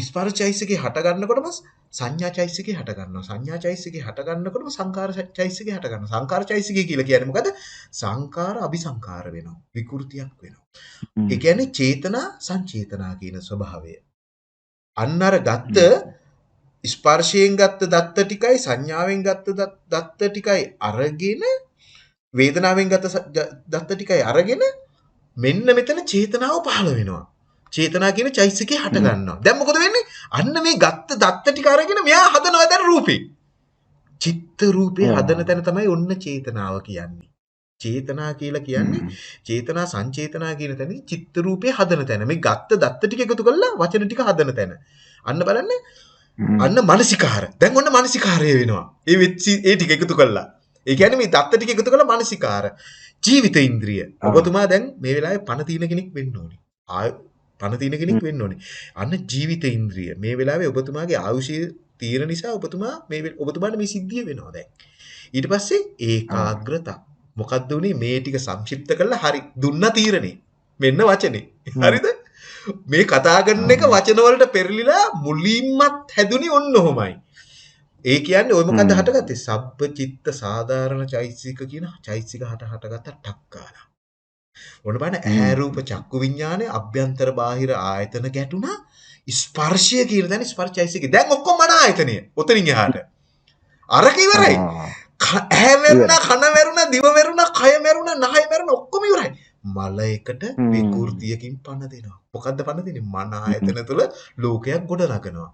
ස්පර්ශයිසකේ හට ගන්නකොටම සංඥාචෛසිකේ හට ගන්නවා සංඥාචෛසිකේ හට ගන්නකොටම සංකාරචෛසිකේ හට ගන්නවා සංකාරචෛසිකේ කියලා කියන්නේ මොකද සංකාර අபிසංකාර වෙනවා. විකෘතියක් වෙනවා. ඒ කියන්නේ චේතනා සංචේතනා කියන ස්වභාවය. අන්න අර ගත්ත ස්පර්ශයෙන් ගත්ත දත්ත ටිකයි සංඥාවෙන් ගත්ත දත්- දත්ත ටිකයි අරගෙන වේදනාවෙන් ද- දත්ත ටිකයි අරගෙන මෙන්න මෙතන චේතනාව පහළ වෙනවා. චේතනා කියන චෛසිකේ හට. ගන්නවා. දැන් මොකද වෙන්නේ? අන්න මේ ගත්ත දත්ත ටික අරගෙන මෙයා හදනවා දැන් රූපේ. චිත්ත රූපේ. හදන තැන තමයි ඔන්න චේතනාව කියන්නේ. චේතනා කියලා කියන්නේ. චේතනා සංචේතනා කියන තැන චිත්ත රූපේ හදන තැන. මේ ගත්ත දත්ත ටික එකතු කරලා වචන ටික හදන තැන. අන්න බලන්න. අන්න මානසිකාර. දැන් ඔන්න මානසිකාරය වෙනවා. ඒ වෙච්ච ඒ ටික එකතු කළා. ඒ කියන්නේ මේ දත්ත ටික එකතු කළා මානසිකාර. ජීවිත ඉන්ද්‍රිය. ඔබතුමා දැන් මේ වෙලාවේ පණ තියෙන කෙනෙක් වෙන්න ඕනේ. ආය පණ තියෙන කෙනෙක් වෙන්න ඕනේ. අන්න ජීවිත ඉන්ද්‍රිය. මේ වෙලාවේ ඔබතුමාගේ ආයුෂය තියෙන නිසා ඔබතුමා මේ ඔබතුමාට මේ සිද්ධිය වෙනවා දැන්. ඊට පස්සේ ඒකාග්‍රතා. මොකක්ද උනේ මේ ටික සංක්ෂිප්ත කරලා හරි දුන්න තීරණේ. මෙන්න වචනේ. හරිද? මේ කතා කරන එක. වචන වලට පෙරලිලා මුලින්මත් හැදුනේ ඔන්න ඔහොමයි. ඒ කියන්නේ ඔය මොකද්ද. හටගත්තේ? සබ්බ චිත්ත සාධාරණ චෛතසික කියන චෛතසික හට හටගත්ත ටක්කාලා. ඔන්න බලන්න ඇහැ. රූප චක්කු විඥානේ අභ්‍යන්තර බාහිර ආයතන ගැටුණා ස්පර්ශය කියන තැන ස්පර්ශයිසික දැන් ඔක්කොම මන ආයතනය ඔතනින් එහාට අරක ඉවරයි ඇහැ මැරුණා කන මැරුණා දිව මැරුණා කය මැරුණා නහය මැරුණා ඔක්කොම ඉවරයි මල එකට. විකෘතියකින් පණ දෙනවා මොකද්ද පණ දෙන්නේ මන. ආයතන තුළ ලෝකයක් ගොඩනගනවා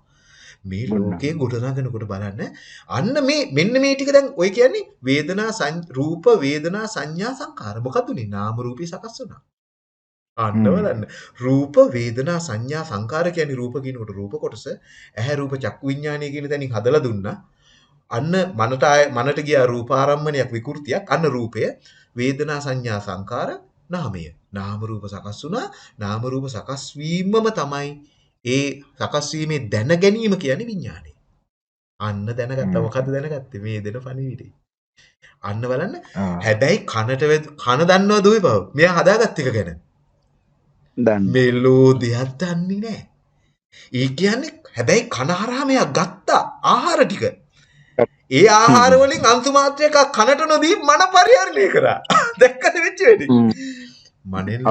මේ ලෝකයේ. ගොඩනගනකොට බලන්න. අන්න මේ මෙන්න මේ ටික දැන් ඔය කියන්නේ වේදනා රූප වේදනා සංඥා සංකාර මොකද්ද උනේ? නාම රූපී සකස් වුණා. අන්න. බලන්න. රූප වේදනා සංඥා සංකාර කියන්නේ රූප කියනකොට රූප කොටස. ඇහැ රූප චක්කු විඥානය කියන තැනින් හදලා දුන්නා. අන්න මනට ආය මනට ගියා රූපාරම්මණයක් විකෘතියක්. අන්න රූපය වේදනා සංඥා සංකාර නාමය. නාම රූප සකස් වුණා. නාම රූප සකස් වීමම තමයි ඒ සකස් වීමේ දැන ගැනීම කියන්නේ විඥානය අන්න දැනගත්තා. මොකද්ද දැනගත්තේ මේ දෙන පණිවිඩේ අන්න බලන්න. හැබැයි කනට කන දන්නවද ඔය බව මෙයා හදාගත්ත එක ගැන දන්න. මෙලෝදියක් දන්නේ නැහැ. ඒ කියන්නේ හැබැයි කන හරහා මෙයා ගත්තා ආහාර ටික. ඒ ආහාර. වලින් අංශු මාත්‍රයක් කනට නොදී මන පරිහරණය කරා. දැක්කද වෙච්ච වැඩි? මනෙන්.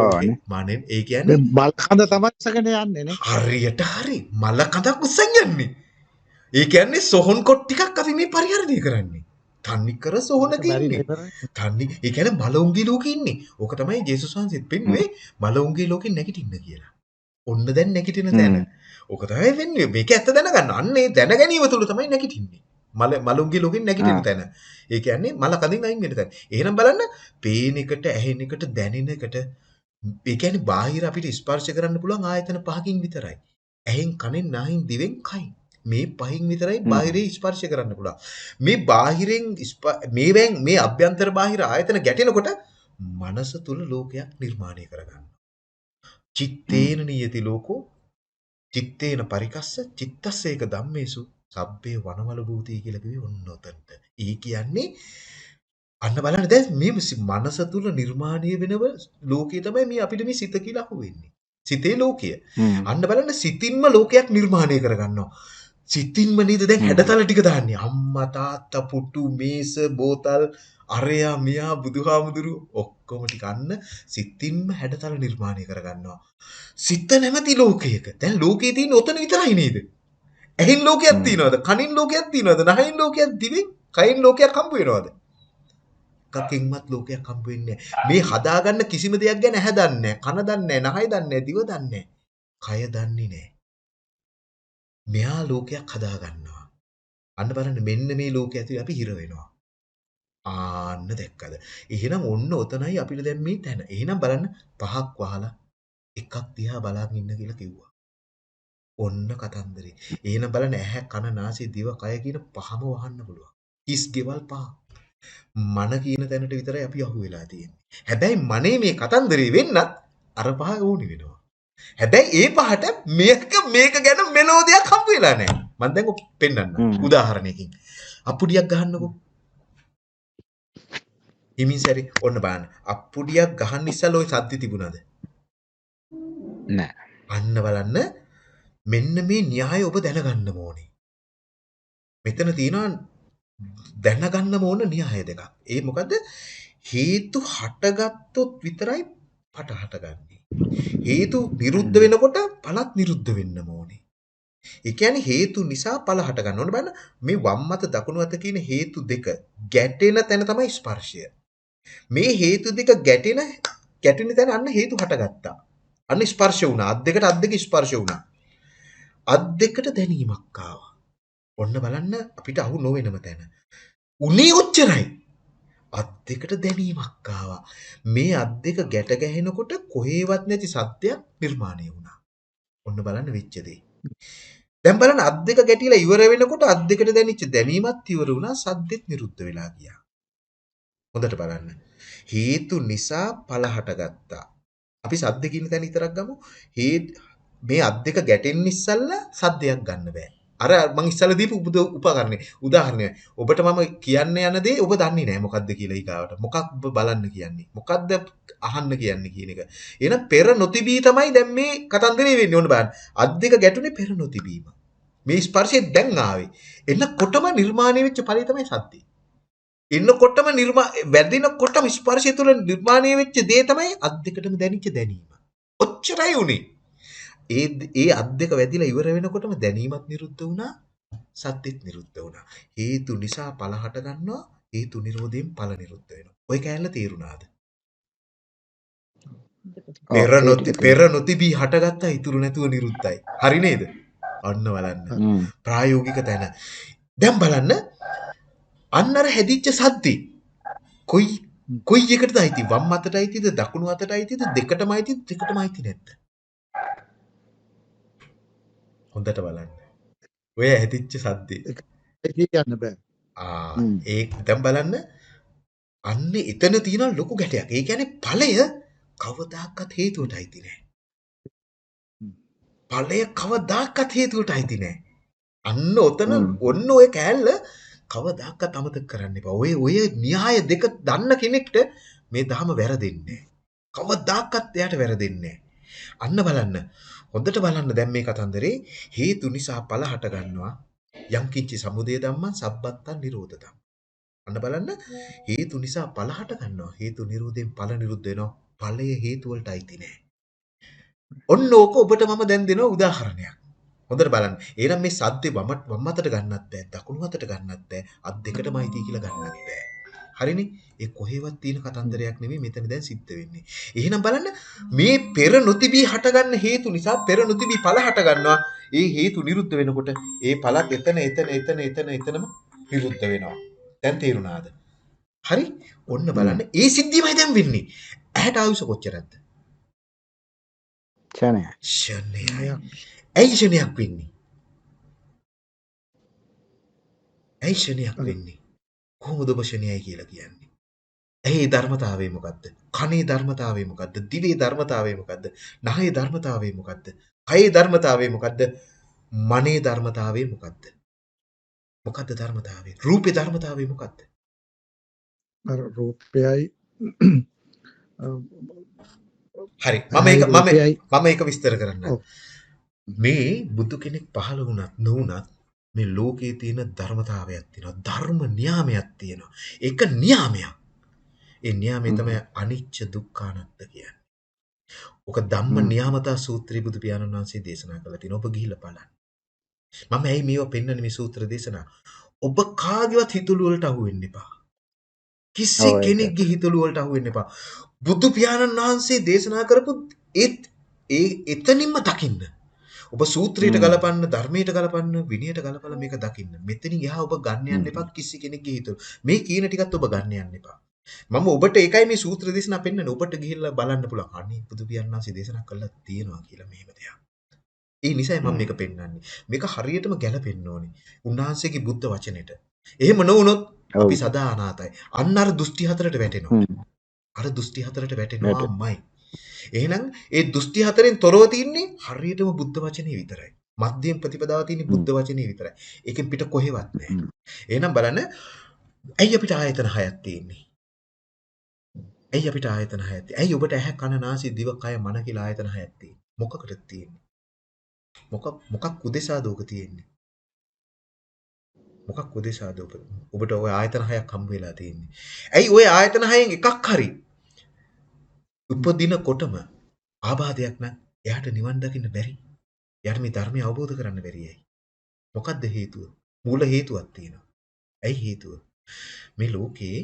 මනෙන් ඒ කියන්නේ බල් කඳ තමයි සගෙන යන්නේ නේ හරියට හරි මල කඳක් උස්සන් යන්නේ. ඒ කියන්නේ සොහොන් කොට් ටිකක් අපි මේ පරිහරණය කරන්නේ. තන්නි කර සොහොනක ඉන්නේ. තන්නේ ඒ කියන්නේ මලඋන්ගේ ලෝකෙ ඉන්නේ. ඕක තමයි ජේසුස් වහන්සේත් පෙන්වුවේ මලඋන්ගේ ලෝකෙ නැගිටින්න කියලා. ඔන්න දැන් නැගිටින තැන. ඕක තමයි වෙන්නේ. මේක ඇත්ත දැනගන්න. අන්න දැන ගැනීම තුළ තමයි නැගිටින්නේ. මල මලුන්ගේ ලෝකෙන් නැගිටින. තැන. ඒ කියන්නේ මල කඳින් අයින් වෙන තැන. එහෙනම් බලන්න පේන එකට, ඇහෙන එකට, දැනෙන එකට ඒ කියන්නේ බාහිර අපිට ස්පර්ශ කරන්න පුළුවන් ආයතන පහකින් විතරයි. ඇහෙන්, කනෙන්, නාහින්, දිවෙන්, කයින්. මේ පහින් විතරයි. බාහිරේ ස්පර්ශ කරන්න පුළුවන්. මේ බාහිරෙන් මේවෙන් මේ අභ්‍යන්තර බාහිර ආයතන ගැටෙනකොට මනස තුල ලෝකයක් නිර්මාණය කරගන්නවා. චිත්තේන නියති ලෝකෝ චිත්තේන පරිකස්ස චිත්තස්සේක ධම්මේසු සබ්බේ වනවල භූතී කියලා කිව්වේ ඔන්න ඔතනට. ඒ කියන්නේ අන්න බලන්න දැන් මේ මනස තුල නිර්මාණය වෙනව ලෝකයේ තමයි මේ අපිට මේ සිත කියලා අහුවෙන්නේ. සිතේ ලෝකය. අන්න බලන්න සිතින්ම ලෝකයක් නිර්මාණය කරගන්නවා. සිතින්ම නේද දැන්. හැඩතල ටික දාන්නේ. අම්මා තාත්තා පුටු මේස බෝතල් අරයා මෙයා බුදුහාමුදුරු ඔක්කොම ටික අන්න සිතින්ම හැඩතල නිර්මාණය කරගන්නවා. සිත නැමැති ලෝකයක. දැන් ලෝකයේ තියෙන ඔතන විතරයි නේද? ඇහින් ලෝකයක්. තියනවද? කනින් ලෝකයක් තියනවද? නහයින් ලෝකයක් දිවෙන් කයින් ලෝකයක් හම්බ වෙනවද? එකකින්වත් ලෝකයක් හම්බ වෙන්නේ. මේ හදාගන්න කිසිම දෙයක් ගැන ඇහැ දන්නේ. කන දන්නේ නැහැ. නහය දන්නේ. දිව දන්නේ. කය දන්නේ නැහැ. මෙයා ලෝකයක් හදාගන්නවා. අන්න බලන්න මෙන්න මේ ලෝකයේ ඇතුලේ අපි හිර වෙනවා. ආන්න දැක්කද? එහෙනම් ඔන්න ඔතනයි අපිට දැන් මේ තැන. එහෙනම් බලන්න පහක් වහලා එකක් දිහා බලන් ඉන්න කියලා කිව්වා. ඔන්න කතන්දරේ. එහෙනම් බලන්න ඇහැ කන නාසය දිව කය කියන පහම වහන්න පුළුවන්. හිස් ගෙවල් පහ. මන කියන තැනට විතරයි අපි අහු වෙලා තියෙන්නේ. හැබැයි මනේ මේ කතන්දරේ වෙන්නත් අර පහ ඕනි වෙනවා. හැබැයි ඒ පහට මේක මේක ගැන මෙලෝදියක් හම්බ වෙලා නැහැ. මම දැන් ඔක පෙන්නන්න. හ්ම්. උදාහරණයකින්. අප්පුඩියක් ගහන්නකෝ. හිමින් සැරේ ඔන්න බලන්න. අප්පුඩියක් ගහන්න ඉස්සෙල්ලා ওই සද්ද තිබුණාද? නෑ. අන්න බලන්න මෙන්න මේ න්‍යාය ඔබ දැනගන්න ඕනේ. මෙතන තියෙනවා දැනගන්න ඕන න්‍යාය දෙකක්. ඒ මොකද්ද? හේතු හටගත්තොත් විතරයි පට හටගන්නේ. හේතු නිරුද්ධ වෙනකොට ඵලත් නිරුද්ධ වෙන්න ඕනේ. ඒ කියන්නේ හේතු නිසා ඵල හට ගන්න ඕන බලන්න මේ වම් අත දකුණු අත කියන හේතු දෙක ගැටෙන තැන තමයි ස්පර්ශය. මේ හේතු දෙක ගැටෙන ගැටෙන තැන අන්න හේතු හටගත්තා. අන්න ස්පර්ශ වුණා. අත් දෙකට අත් දෙක ස්පර්ශ වුණා. අත් දෙකට දැනීමක් ආවා. ඔන්න බලන්න අපිට අහු නොවෙනම තැන. උනේ ඔච්චරයි. අත් දෙකට දැනීමක් ආවා. මේ අත් දෙක ගැට ගැහෙනකොට කොහේවත් නැති සත්‍යයක් නිර්මාණය වුණා. ඔන්න බලන්න වෙච්ච දේ. දැන් බලන්න අත් දෙක ගැටිලා ඉවර වෙනකොට අත් දෙකට දැනෙච්ච දැනීමත් ඉවර වුණා සද්දෙත් නිරුද්ධ වෙලා ගියා. හොඳට බලන්න. හේතු නිසා ඵල හටගත්තා. අපි සද්ද කියන තැන විතරක් ගමු. හේ මේ අත් දෙක ගැටෙන්න ඉස්සල්ලා සද්දයක් ගන්න බෑ. අර මං ඉස්සලා දීපු උපද- උපකරණේ උදාහරණය. ඔබට මම කියන්න යන දේ ඔබ දන්නේ නැහැ මොකද්ද කියලා ඊගාවට. මොකක් ඔබ බලන්න කියන්නේ? මොකද්ද අහන්න කියන්නේ කියන එක. එහෙනම් පෙර නොතිබී තමයි දැන් මේ කතන්දරේ වෙන්නේ. ඕන බලන්න. අත් දෙක ගැටුනේ පෙර නොතිබීම. මේ ස්පර්ශය දැන් ආවේ. එන්නකොටම නිර්මාණය වෙච්ච ඵලය තමයි සත්‍යය. එන්නකොටම නිර්මා වැදිනකොටම ස්පර්ශය තුළ නිර්මාණය වෙච්ච දේ තමයි අත් දෙකටම දැනිච්ච දැනීම. ඔච්චරයි උනේ. ඒ ඒ අත් දෙක වැදිලා ඉවර වෙනකොටම දැනීමත් නිරුද්ධ වුණා සත්‍යෙත් නිරුද්ධ වුණා. හේතු නිසා ඵල හට ගන්නවා හේතු නිරෝධයෙන් ඵල නිරුද්ධ වෙනවා. ඔය කෑල්ල තේරුණාද? පෙර නොති පෙර නොතිබී හටගත්තා ඉතුරු නැතුව නිරුද්ධයි. හරි නේද? අන්න බලන්න. ප්‍රායෝගික තැන. දැන් බලන්න අන්න අර හැදිච්ච සද්දේ කොයි කොයි එකටද අයිති? වම් අතට අයිතිද? දකුණු අතට අයිතිද? දෙකටම අයිතිද? දෙකටම අයිති නැද්ද? හොඳට බලන්න. ඔය හැදිච්ච සද්දේ. කියන්න බෑ ආ. ඒ දැන් බලන්න අන්න එතන තියෙන ලොකු ගැටයක්. ඒ කියන්නේ ඵලය කවදාකවත් හේතුවට අයිති නෑ. ඵලය කවදාකවත් හේතුවට අයිති නෑ. අන්න ඔතන. ඔන්න ඔය කෑල්ල කවදාකවත් අමතක කරන්න එපා. ඔය ඔය න්‍යාය දෙක දන්න කෙනෙක්ට මේ ධහම වැරදෙන්නේ. කවදාකවත් එයාට වැරදෙන්නේ. අන්න බලන්න. හොඳට බලන්න දැන් මේ කතන්දරේ හේතු නිසා ඵල හට ගන්නවා. යම් කිංචි සමුදය ධම්මං සබ්බත්තං නිරෝධ ධම්ම. අන්න බලන්න හේතු නිසා ඵල හට ගන්නවා. හේතු නිරෝධයෙන් ඵල නිරුද්ධ වෙනවා. ඵලය හේතු වලට අයිති නෑ. ඔන්න ඕක ඔබට මම දැන් දෙනවා උදාහරණයක්. හොඳට බලන්න. එහෙනම් මේ සද්දේ වම වම් අතට ගන්නත් බෑ, දකුණු අතට ගන්නත් බෑ, අත් දෙකටම අයිති කියලා ගන්නත් බෑ. හරිනේ? ඒ කොහෙවත් තියෙන කතන්දරයක් නෙමෙයි මෙතන දැන් සිද්ධ වෙන්නේ. එහෙනම් බලන්න මේ පෙර නොතිබී හටගන්න හේතු නිසා පෙර නොතිබී ඵල හට ගන්නවා. ඒ හේතු නිරුද්ධ වෙනකොට ඒ ඵලත් එතන එතන එතන එතන එතනම නිරුද්ධ වෙනවා. දැන් තේරුණාද? හරි? ඔන්න බලන්න. ඒ සිද්ධියමයි දැන් වෙන්නේ. ඇහැට ආයුෂ කොච්චරද? ක්ෂණය. ෂණයයි. ඇයි ෂණයක් වෙන්නේ? ඇයි ෂණයක් වෙන්නේ? කොහොමද ඔබ ෂණයයි කියලා කියන්නේ? ඒ ධර්මතාවය මොකද්ද? කනේ ධර්මතාවය මොකද්ද? දිවේ ධර්මතාවය මොකද්ද? නහයේ ධර්මතාවය මොකද්ද? කයේ ධර්මතාවය මොකද්ද? මනේ ධර්මතාවය මොකද්ද? මොකද්ද ධර්මතාවය? රූපේ ධර්මතාවය මොකද්ද? අර රූපයයි හරි. මම ඒක මම මම ඒක විස්තර කරන්න. මේ බුදු කෙනෙක් පහළ වුණත් නොවුණත් මේ ලෝකයේ තියෙන ධර්මතාවයක් තියෙනවා. ධර්ම නියාමයක් තියෙනවා. ඒක නියාමයක්. ඒ නියාමය. තමයි අනිච්ච දුක්ඛ අනාත්ත කියන්නේ. ඔක ධම්ම. නියාමතා සූත්‍රය බුදු පියාණන් වහන්සේ දේශනා කළා තියෙනවා. ඔබ ගිහිල්ලා බලන්න. මම ඇයි මේව පෙන්වන්නේ මේ සූත්‍ර දේශනා? ඔබ කාගේවත් හිතුළු වලට අහු වෙන්න එපා. කිසි. කෙනෙක්ගේ හිතුළු වලට අහු වෙන්න එපා. බුදු පියාණන් වහන්සේ දේශනා කරපු ඒත් ඒ එතනින්ම දකින්න. ඔබ සූත්‍රයට. ගලපන්න, ධර්මයට ගලපන්න, විනයට ගලපලා මේක දකින්න. මෙතනින් එහා ඔබ ගන්න යන්න. එපා කිසි කෙනෙක්ගේ හිතුළු. මේ කියන ටිකත් ඔබ ගන්න යන්න එපා. මම ඔබට ඒකයි මේ සූත්‍ර දේශනා පෙන්වන්නේ. ඔබට ගිහිල්ලා බලන්න පුළුවන්. අනේ බුදු පියාණන් වහන්සේ දේශනා කළා තියෙනවා කියලා මෙහෙම දෙයක්. ඒ නිසයි මම. මේක පෙන්වන්නේ. මේක හරියටම ගැලපෙන්න ඕනේ. උන්වහන්සේගේ බුද්ධ වචනෙට. එහෙම නොවුනොත්. අපි සදා අනාතයි. අන්න අර දෘෂ්ටි හතරට වැටෙනවා. අර දෘෂ්ටි හතරට වැටෙන. වැටෙනවාමයි. එහෙනම් ඒ දෘෂ්ටි හතරෙන් තොරව තින්නේ හරියටම බුද්ධ වචනේ විතරයි. මධ්‍යම ප්‍රතිපදාව තියෙන්නේ බුද්ධ වචනේ විතරයි. ඒකෙන් පිට කොහෙවත් නැහැ. එහෙනම් බලන්න ඇයි අපිට ආයතන හයක් තියෙන්නේ? ඇයි අපිට ආයතන හයක් තියෙන්නේ? ඇයි ඔබට ඇහ කන නාසය දිව කය මන කියලා ආයතන හයක් තියෙන්නේ? මොකකටද තියෙන්නේ? මොකක් මොකක් උදෙසාද ඕක තියෙන්නේ? මොකක් උදෙසාද ඔබට ඔය ආයතන හයක් හම්බ වෙලා තියෙන්නේ? ඇයි ওই ආයතන හයෙන් එකක් හරි උපදිනකොටම ආබාධයක් නම් එයාට නිවන් දකින්න බැරි. එයාට මේ ධර්මය අවබෝධ කරන්න බැරි ඇයි? මොකද්ද හේතුව? මූල හේතුවක් තියෙනවා. ඇයි හේතුව? මේ ලෝකේ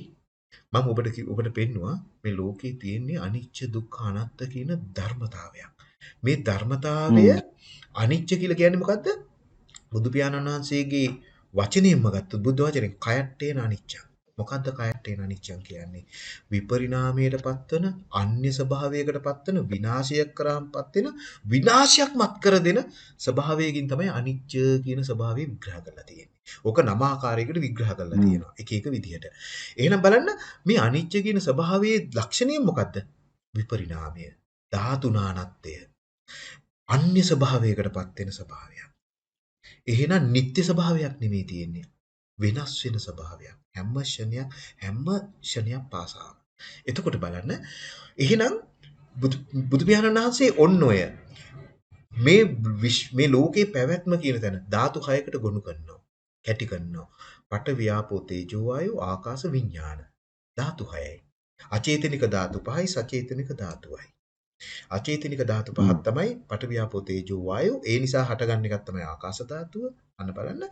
මම ඔබට ඔබට පෙන්නවා මේ ලෝකේ තියෙන්නේ අනිච්ච දුක්ඛ අනාත්ත කියන ධර්මතාවයක්. මේ ධර්මතාවය. අනිච්ච කියලා කියන්නේ මොකද්ද? බුදු පියාණන් වහන්සේගේ වචනයෙන්ම ගත්තොත් බුද්ධ වචනේ කයට්ටේන අනිච්චං. මොකද්ද කයට්ටේන අනිච්චං කියන්නේ? විපරිණාමයට පත්වන අන්‍ය ස්වභාවයකට පත්වන විනාශයක් කරාම පත් වෙන විනාශයක් මත් කර දෙන ස්වභාවයකින් තමයි අනිච්ච කියන ස්වභාවය විග්‍රහ කරලා තියෙන්නේ. ඕක නම ආකාරයකට විග්‍රහ කරලා. තියෙනවා. එක එක විදිහට. එහෙනම් බලන්න මේ අනිච්ච කියන ස්වභාවයේ ලක්ෂණය මොකද්ද? විපරිණාමය, ධාතුනානත්වය, අන්‍ය ස්වභාවයකට පත් වෙන ස්වභාවයක්. එහෙනම් නිත්‍ය ස්වභාවයක් නෙමෙයි තියෙන්නේ. වෙනස් වෙන ස්වභාවයක්. හැම ෂණයක් හැම ෂණයක් පාසාම. එතකොට බලන්න එහෙනම් බුදු පියාණන් වහන්සේ ඔන්න ඔය මේ මේ ලෝකේ පැවැත්ම කියන තැන ධාතු හයකට ගොනු කරනවා. කැටි කරනවා. පට ව්‍යාපෝ තේජෝ වායෝ ආකාශ විඥාන. ධාතු හයයි. අචේතනික ධාතු පහයි සචේතනික ධාතුවයි. අචේතනික ධාතු පහක්. තමයි පට ව්‍යාපෝ තේජෝ වායෝ. ඒ නිසා හටගන්න එකක් තමයි ආකාශ ධාතුව. අන්න බලන්න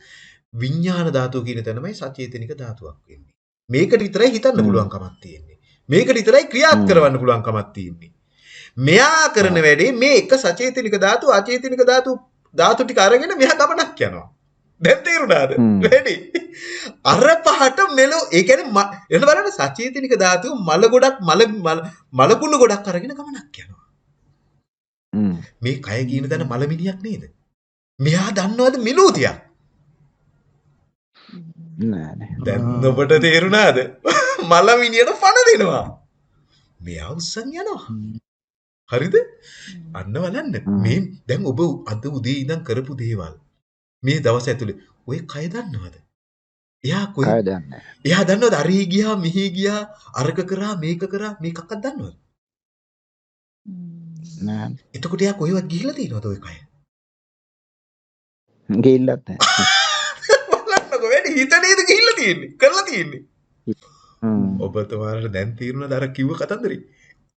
විඥාන ධාතුව කියන තැනමයි සචේතනික ධාතුවක් වෙන්නේ. මේකට විතරයි හිතන්න. පුළුවන් කමක් තියෙන්නේ. මේකට විතරයි ක්‍රියාත්. කරවන්න පුළුවන් කමක් තියෙන්නේ. මෙයා කරන. වැඩේ මේ එක සචේතනික ධාතු අචේතනික ධාතු ධාතු ටික අරගෙන මෙහා ගමනක් යනවා. දැන් තේරුණාද? වැඩි. අර පහට මෙලෝ ඒ කියන්නේ එන්න බලන්න සචේතනික ධාතුව මල ගොඩක් මල මල මලකුණු ගොඩක් අරගෙන ගමනක් යනවා. මේ කය කියන තැන මලමිනියක් නේද? මෙයා දන්නවද මිනූතියක්? දැන් ඔබට තේරුණාද? මලමිනියට පණ දෙනවා. මෙයා උස්සන් යනවා. හරිද? අන්න බලන්න. හ්ම්. මේ දැන් ඔබ අද උදේ ඉඳන් කරපු දේවල් මේ දවස් ඇතුලේ ඔය කය දන්නවද? එයා කොයි දන්නේ එයා දන්නවද අරහි ගියා මෙහි ගියා අරක කරා මේක කරා මේකක්වත් දන්නවද? නෑ. එතකොට එයා කොහෙවත් ගිහිල්ලා තියෙනවද ඔය කය? ගිහිල්ලත් නෑ. වැඩි හිත නේද ගිහිල්ලා තියෙන්නේ. කරලා තියෙන්නේ. හ්ම්. ඔබතුමාලට දැන් තීරණද අර කිව්ව කතන්දරේ?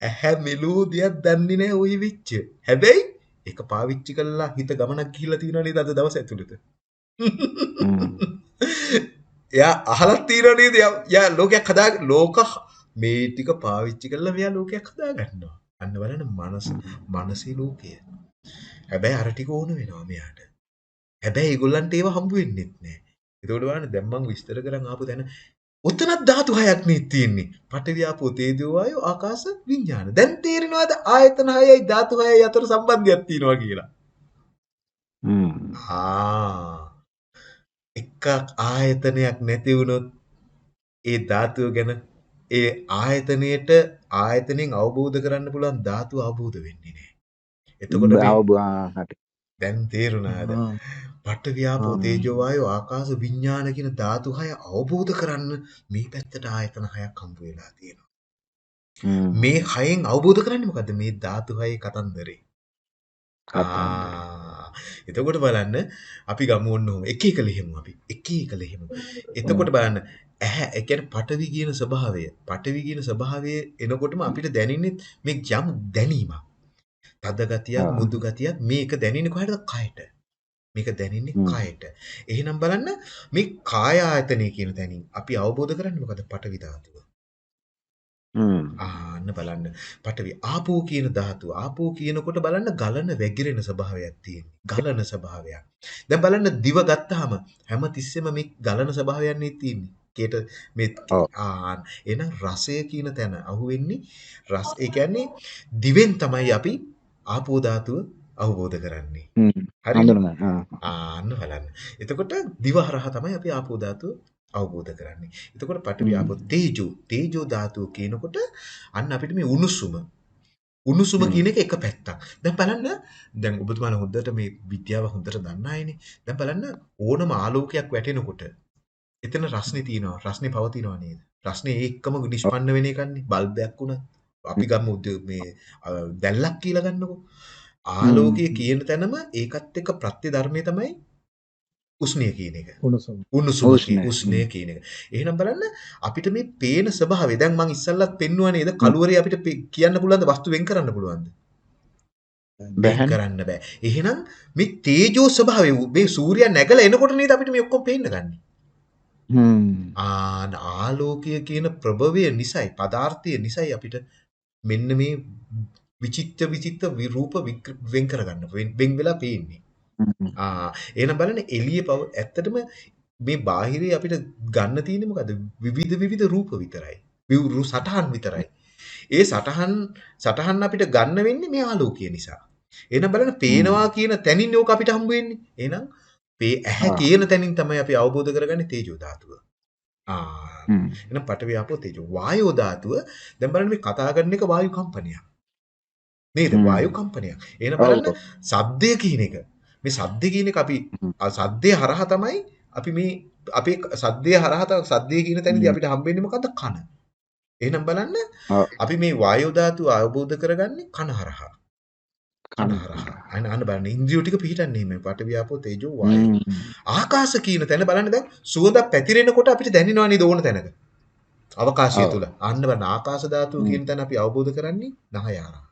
ඇහැ මෙලෝ දෙයක් දන්නේ නැහැ ওই විච්ච. හැබැයි ඒක පාවිච්චි කළා හිත ගමනක් ගිහිල්ලා තියෙනවා නේද අද දවස් ඇතුළත? එයා අහලා තියෙනවා නේද? යා- ලෝකයක් හදා ලෝක මේ ටික පාවිච්චි කළා මෙයා ලෝකයක් හදා ගන්නවා. අන්න බලන්න මනස මනසේ ලෝකය. හැබැයි අර ටික ඕන වෙනවා මෙයාට. හැබැයි ඒගොල්ලන්ට ඒව හම්බ වෙන්නෙත් නෑ. ඒකෝට බලන්න දැන් මම විස්තර කරන් ආපු තැන ඔතනත් ධාතු හයක් නේ තියෙන්නේ. පඨවි ආපෝ තේජෝ වායෝ ආකාශ විඥාන. දැන් තේරෙනවද ආයතන හයයි ධාතු හයයි අතර සම්බන්ධයක් තියෙනවා කියලා? හ්ම්. ආ එක ආයතනයක් නැති වුණොත් ඒ ධාතුව ගැන ඒ ආයතනයට ආයතනෙන් අවබෝධ කරන්න පුළුවන් ධාතුව අවබෝධ වෙන්නේ නැහැ. එතකොට දැන් තේරුණාද? පඨවි ආපෝ ආ. තේජෝ වායෝ ආකාශ විඥාන කියන ධාතු හය අවබෝධ කරන්න මේ පැත්තට ආයතන හයක් හම්බ වෙලා තියෙනවා. මේ හයෙන් අවබෝධ කරන්නේ මොකද්ද? මේ ධාතු හයේ කතන්දරේ. එතකොට බලන්න අපි ගමු ඔන්න ඔහොම. එක එක ලෙහෙමු අපි. එක එක ලෙහෙමු. එතකොට බලන්න. ඇහැ ඒ කියන්නේ පටවි කියන ස්වභාවය. පටවි කියන ස්වභාවය එනකොටම අපිට දැනෙන්නේ මේ යම් දැනීමක්. තද ගතියක්. මුදු ගතියක් මේක දැනෙන්නේ කොහෙද කයට මේක දැනෙන්නේ. කයට. එහෙනම් බලන්න මේ කාය ආයතනය කියන තැනින් අපි අවබෝධ කරන්නේ මොකද? පටවි ධාතුව. ආන්න බලන්න. පටවි ආපෝ කියන ධාතුව. ආපෝ කියනකොට බලන්න ගලන වැగిරෙන ස්වභාවයක් තියෙනවා. ගලන ස්වභාවයක්. දැන් බලන්න දිව ගත්තාම හැම තිස්සෙම මේ ගලන ස්වභාවයක් නේ තියෙන්නේ. කේට මේ. ආන් එහෙනම් රසය කියන තැන අහුවෙන්නේ රස. ඒ කියන්නේ දිවෙන් තමයි අපි ආපෝ ධාතුව අවබෝධ කරන්නේ හරි ආන්න බලන්න එතකොට දිව හරහා තමයි අපි ආපෝ ධාතුව අවබෝධ කරන්නේ. එතකොට පඨවි. ආපෝ තේජෝ තේජෝ ධාතුව කියනකොට අන්න අපිට මේ උණුසුම උණුසුම. කියන එක එක පැත්තක්. දැන් බලන්න දැන් ඔබතුමාලා හොඳට මේ විද්‍යාව හොඳට දන්න අයනේ. දැන් බලන්න ඕනම ආලෝකයක් වැටෙනකොට එතන රස්නේ තියෙනවා. රස්නේ පවතිනවා නේද? රස්නේ ඒකම නිෂ්පන්න වෙන එකන්නේ. බල්බයක් උනත් අපි ගමු මේ දැල්ලක් කියලා ගන්නකො. ආලෝකය කියන තැනම ඒකත් එක්ක ප්‍රත්‍ය ධර්මයේ තමයි උස්නිය කියන එක. උණුසුම් උණුසුම උෂ්ණය. උෂ්ණය කියන එක. එහෙනම් බලන්න අපිට මේ පේන ස්වභාවය දැන් මං ඉස්සල්ලත් පෙන්නුවා නේද කළුවරේ අපිට කියන්න පුළුවන්ද වස්තු වෙන් කරන්න පුළුවන්ද? වෙන් බැහැ. කරන්න බෑ. එහෙනම් මේ තේජෝ ස්වභාවය මේ සූර්යයා නැගලා එනකොට නේද අපිට මේ ඔක්කොම පේන්න ගන්නේ. ආන ආලෝකය කියන ප්‍රභවය නිසයි පදාර්ථය නිසයි අපිට මෙන්න මේ විචිත්ත විචිත්ත විරූප වෙන් කරගන්න වෙන් වෙලා පේන්නේ. ආ එහෙනම් බලන්න එළිය පව ඇත්තටම මේ බාහිරේ අපිට ගන්න තියෙන්නේ මොකද්ද? විවිධ විවිධ රූප විතරයි. විව්- රූ- සටහන් විතරයි. ඒ සටහන් සටහන් අපිට ගන්න වෙන්නේ මේ ආලෝකය නිසා. එහෙනම් බලන්න පේනවා කියන තැනින් ඕක අපිට හම්බ වෙන්නේ. එහෙනම් පේ ඇහැ. කියන තැනින් තමයි අපි අවබෝධ කරගන්නේ තේජෝ ධාතුව. ආ එහෙනම් පඨවි ආපෝ තේජෝ වායෝ ධාතුව දැන් බලන්න මේ කතා කරන එක වායු කම්පනයක්. නේද? වායු කම්පනයක්. එහෙනම් බලන්න ශබ්දය කියන එක මේ සද්දේ කියන එක අපි සද්දේ හරහා තමයි අපි මේ අපේ සද්දේ හරහා තමයි සද්දේ කියන තැනදී. අපිට හම්බෙන්නේ මොකද්ද? කන. එහෙනම් බලන්න. අපි මේ වායෝ ධාතුව අවබෝධ කරගන්නේ කන හරහා. කන කන හරහා. අන්න අන්න බලන්න ඉන්ද්‍රියෝ ටික පිහිටන්නේ මේ පඨවි ආපෝ තේජෝ වායෝ. ආකාශ කියන තැන බලන්න දැන් සුවඳක් පැතිරෙනකොට අපිට දැනෙනවා නේද ඕන තැනක. අවකාශය. තුල. අන්න බලන්න ආකාශ ධාතුව. කියන තැන අපි අවබෝධ කරන්නේ නහය හරහා.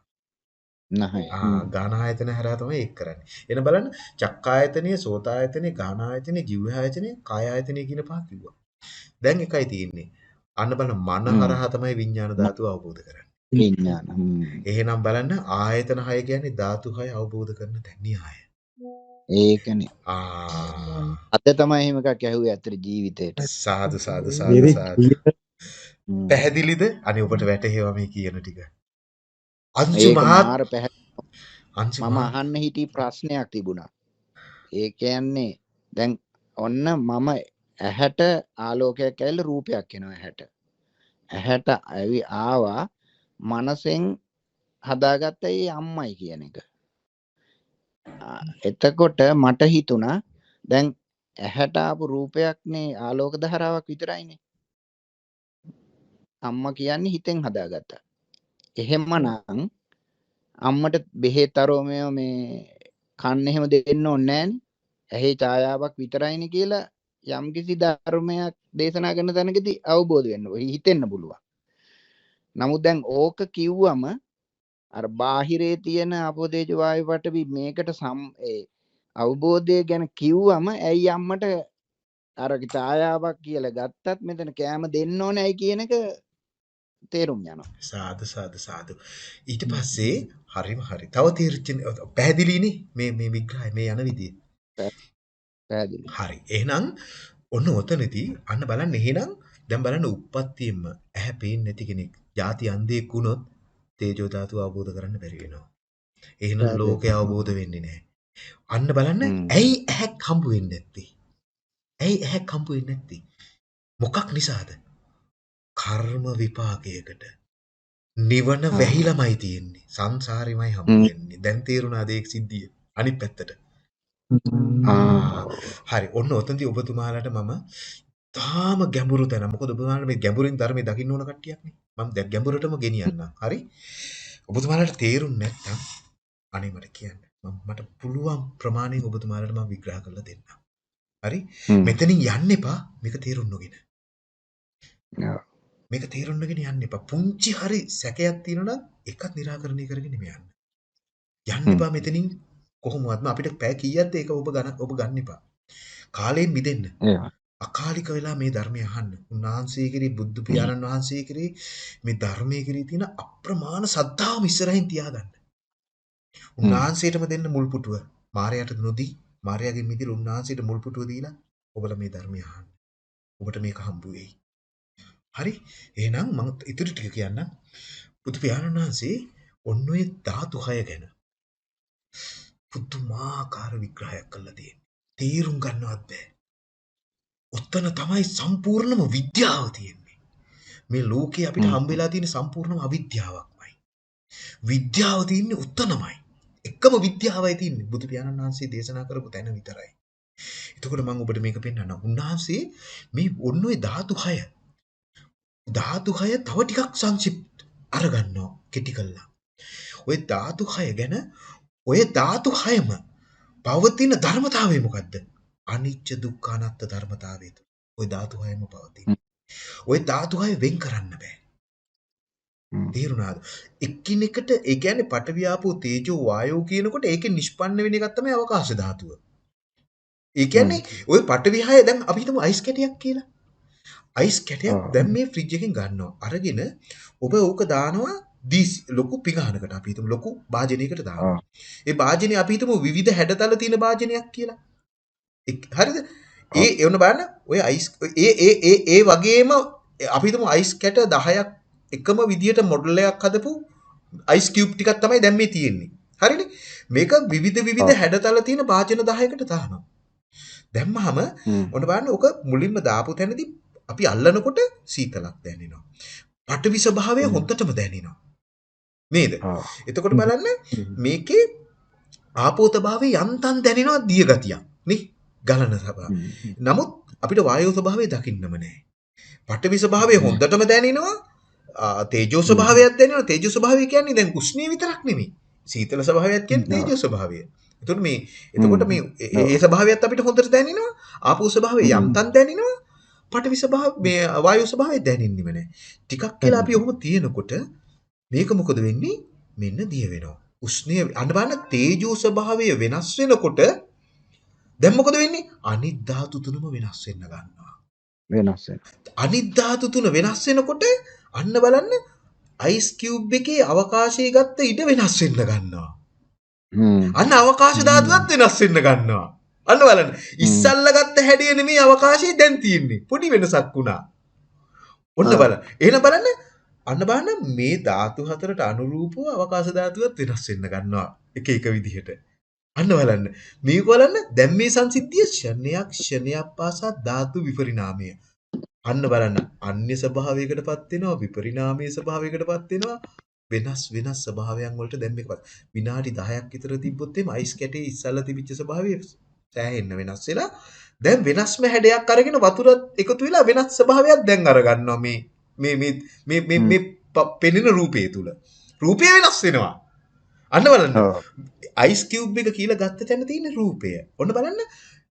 නැහැ. ආ හ්ම්. ගාන ආයතන හරහා තමයි ඒක කරන්නේ. එන බලන්න චක්කායතනය, සෝතායතනය, ගාන ආයතනය, ජීව ආයතනය, කාය ආයතනය කියන පහ කිව්වා. දැන් එකයි තියෙන්නේ. අන්න බලන්න මන. හරහා තමයි විඥාන ධාතුව අවබෝධ කරන්නේ. විඥාන. එහෙනම් බලන්න ආයතන 6 කියන්නේ ධාතු 6 අවබෝධ කරන තැන් න්‍යාය. ඒකනේ. ආ අද තමයි එහෙම එකක් ඇහුවේ ඇත්තට ජීවිතේට. සාදු සාදු සාදු සාදු. පැහැදිලිද? අනේ ඔබට වැටහෙවා මේ කියන ටික. අංශු මාර පැහැ මම අහන්න හිටි ප්‍රශ්නයක් තිබුණා. ඒ කියන්නේ දැන් ඔන්න මම ඇහැට ආලෝකයක් ඇවිල්ලා රූපයක් එනවා ඇහැට. ඇහැට ඇවි ආවා මනසෙන් හදාගත්ත ඒ අම්මයි කියන එක. එතකොට මට හිතුණා දැන් ඇහැට ආපු රූපයක්නේ ආලෝක ධාරාවක් විතරයිනේ. අම්මා කියන්නේ හිතෙන් හදාගත්තා. එහෙමනම් අම්මට බෙහෙත් අරෝමය මේ කන්න එහෙම දෙන්න ඕනේ නෑනේ. ඇහි ඡායාවක් විතරයිනේ කියලා යම්කිසි ධර්මයක් දේශනා කරන තැනකදී අවබෝධ වෙන්න ඕයි හිතෙන්න පුළුවන්. නමුත් දැන් ඕක කිව්වම අර බාහිරේ තියෙන අපෝදේජ වායු පටවි මේකට සම් ඒ අවබෝධය ගැන කිව්වම ඇයි අම්මට අර ඡායාවක් කියලා ගත්තත් මෙතන කෑම දෙන්න ඕනේ ඇයි කියන එක තේරුම් යනවා. සාදු සාදු සාදු. ඊට පස්සේ හරිම හරි. තව තීරච්ච පැහැදිලිනේ මේ මේ විග්‍රහය මේ යන විදිය. පැහැදිලි. හරි. එහෙනම් ඔන්න ඔතනදී අන්න බලන්න එහෙනම් දැන් බලන්න උප්පත්තියෙම ඇහැ පේන්නේ නැති කෙනෙක් ಜಾති අන්ධයෙක් වුණොත් තේජෝ ධාතුව අවබෝධ කරන්න බැරි වෙනවා. එහෙනම් ලෝකය. අවබෝධ වෙන්නේ නැහැ. අන්න බලන්න. ඇයි ඇහැක් හම්බ වෙන්නේ නැත්තේ? ඇයි ඇහැක් හම්බ වෙන්නේ නැත්තේ? මොකක් නිසාද? කර්ම විපාකයකට නිවන. වැහිලමයි තියෙන්නේ. සංසාරෙමයි හ්ම්. වෙන්නේ. දැන් තේරුණාද ඒක සිද්ධිය? අනිත් පැත්තට. හරි ඔන්න ඔතනදී ඔබතුමාලට මම තාම ගැඹුරු තැන මොකද ඔබතුමාලා මේ ගැඹුරින් ධර්මයේ දකින්න ඕන කට්ටියක්නේ මම දැන් ගැඹුරටම ගෙනියන්නම් හරි ඔබතුමාලට තේරුන්නේ නැත්නම් අනේ මට කියන්න මම මට පුළුවන් ප්‍රමාණයෙන් ඔබතුමාලට මම විග්‍රහ කරලා දෙන්නම් හරි. මෙතනින් යන්න එපා මේක තේරුම් නොගෙන. මේක තේරුම් නොගෙන යන්න එපා පුංචි හරි සැකයක් තියෙනවා ඒකත් निराකරණය කරගෙන මේ යන්න යන්න. එපා මෙතනින් කොහොමවත්ම අපිට පැය කීයක්ද ඒක ඔබ ගණ ඔබ ගන්න එපා කාලයෙන් මිදෙන්න. අකාලික වෙලා මේ ධර්මය අහන්න. උන්වහන්සේ කෙරෙහි බුදු පියාණන් වහන්සේ කෙරෙහි මේ ධර්මයේ කෙරෙහි තියෙන අප්‍රමාණ සද්ධාවම ඉස්සරහින් තියාගන්න. උන්වහන්සේටම දෙන්න මුල් පුටුව. මාරයට නොදී මාරයාගෙන් මිදිලා උන්වහන්සේට මුල් පුටුව දීලා ඔබලා මේ ධර්මය අහන්න. ඔබට මේක හම්බ වෙයි. හරි? එහෙනම් මම ඉතුරු ටික කියන්නම්. බුදු පියාණන් වහන්සේ ඔන්න ඔය ධාතු 6 ගැන පුදුමාකාර විග්‍රහයක් කළා තියෙනවා. තේරුම් ගන්නවත් බෑ. ඔතන තමයි සම්පූර්ණම විද්‍යාව තියෙන්නේ. මේ ලෝකේ අපිට හ්ම්. හම්බ වෙලා තියෙන සම්පූර්ණම අවිද්‍යාවක්මයි. විද්‍යාව තියෙන්නේ උතනමයි. එකම විද්‍යාවයි තියෙන්නේ බුදු පියාණන් වහන්සේ දේශනා කරපු තැන විතරයි. එතකොට මම ඔබට මේක පෙන්වන්නම්. උන්වහන්සේ මේ ඔන්න ඔය ධාතු 6 ධාතු 6 තව ටිකක් සංක්ෂිප්ත අරගන්නවා කෙටි කළා. ඔය ධාතු 6 ගැන ඔය ධාතු 6ම පවතින ධර්මතාවය මොකද්ද? අනිච්ච දුක්ඛ අනාත්ත ධර්මතාවය. ඔය ධාතු 6ම පවතින. ඔය ධාතු 6 වෙන් කරන්න බෑ. තේරුණාද? එක්කිනෙකට ඒ කියන්නේ පඨවි ආපෝ තේජෝ වායෝ කියනකොට ඒකේ නිෂ්පන්න වෙන එකක් තමයි අවකාශ ධාතුව. ඒ කියන්නේ ওই 6 දැන් අපි හිතමු අයිස් කැටයක් කියලා. අයිස් කැටයක්. දැන් මේ ෆ්‍රිජ් එකෙන් ගන්නවා. අරගෙන ඔබ ඕක දානවා දීස් ලොකු පිඟානකට අපි හිතමු ලොකු භාජනයකට දානවා. ඒ භාජනේ අපි හිතමු විවිධ හැඩතල තියෙන භාජනයක් කියලා. හරිද? ඒ එවන බලන්න ඔය අයිස් ඒ ඒ ඒ ඒ වගේම අපි හිතමු අයිස් කැට 10ක් එකම විදියට මොඩල් එකක් හදපු අයිස් කියුබ් ටිකක් තමයි දැන් මේ තියෙන්නේ. හරිනේ? මේක විවිධ විවිධ. හැඩතල තියෙන භාජන 10කට දානවා. දැම්මහම හ්ම්. ඔන්න බලන්න ඔක මුලින්ම දාපු තැනදී අපි අල්ලනකොට සීතලක් දැනෙනවා. පටවි ස්වභාවය. හොඳටම දැනෙනවා. නේද? එතකොට බලන්න මේකේ ආපෝ ස්වභාවයේ යන්තම් දැනෙනවා දිය ගතියක් නේ ගලන ස්වභාව. නමුත් අපිට වායෝ ස්වභාවය දකින්නම නැහැ. පඨවි ස්වභාවය. හොඳටම දැනෙනවා. තේජෝ ස්වභාවයක් දැනෙනවා. තේජෝ ස්වභාවය කියන්නේ දැන් උෂ්ණීය විතරක් නෙමෙයි. සීතල ස්වභාවයක් කියන්නේ. තේජෝ ස්වභාවය. එතකොට මේ එතකොට. මේ ඒ ස්වභාවයත් අපිට හොඳට දැනෙනවා. ආපෝ ස්වභාවය. යම්තම් දැනෙනවා. පඨවි ස්වභාව මේ වායු ස්වභාවය දැනෙන්නෙම නැහැ. ටිකක් කියලා අපි ඔහොම තියෙනකොට මේක මොකද වෙන්නේ? මෙන්න දිය වෙනවා. උෂ්ණය අන්න බලන්න තේජෝ ස්වභාවය වෙනස් වෙනකොට දැන් මොකද වෙන්නේ? අනිත් ධාතු තුනම වෙනස් වෙන්න ගන්නවා. වෙනස් වෙන. අනිත් ධාතු තුන වෙනස් වෙනකොට අන්න බලන්න අයිස් කියුබ් එකේ අවකාශයේ ගත්ත ඉඩ වෙනස් වෙන්න ගන්නවා. හ්ම්. අන්න අවකාශ ධාතුවත් වෙනස් වෙන්න ගන්නවා. අන්න බලන්න. ඉස්සල්ල ගත්ත හැඩය නෙමෙයි අවකාශයේ දැන් තියෙන්නේ. පොඩි වෙනසක් වුණා. ඔන්න. බලන්න. එහෙනම් බලන්න අන්න බලන්න මේ ධාතු හතරට අනුරූපව අවකාශ ධාතුවත් වෙනස් වෙන්න ගන්නවා. එක එක විදිහට. අන්න බලන්න. මේක බලන්න දැන් මේ සංසිද්ධිය ක්ෂණයක් ක්ෂණයක් පාසා ධාතු විපරිණාමය. අන්න බලන්න අන්‍ය ස්වභාවයකටපත් වෙනවා විපරිණාමයේ ස්වභාවයකටපත් වෙනවා වෙනස් වෙනස් ස්වභාවයන් වලට දැන් මේක විනාඩි 10ක් විතර තිබ්බොත් එimhe අයිස් කැටේ ඉස්සල්ලා තිබිච්ච ස්වභාවය සෑහෙන්න වෙනස් වෙලා දැන් වෙනස්ම හැඩයක් අරගෙන වතුරත් එකතු වෙලා වෙනස් ස්වභාවයක් දැන් අර ගන්නවා මේ මේ මේ මේ මේ පෙනෙන රූපය තුල රූපය වෙනස් වෙනවා අන්න බලන්න. අයිස් කියුබ් එක කියලා ගත්ත තැන තියෙන රූපය. ඔන්න බලන්න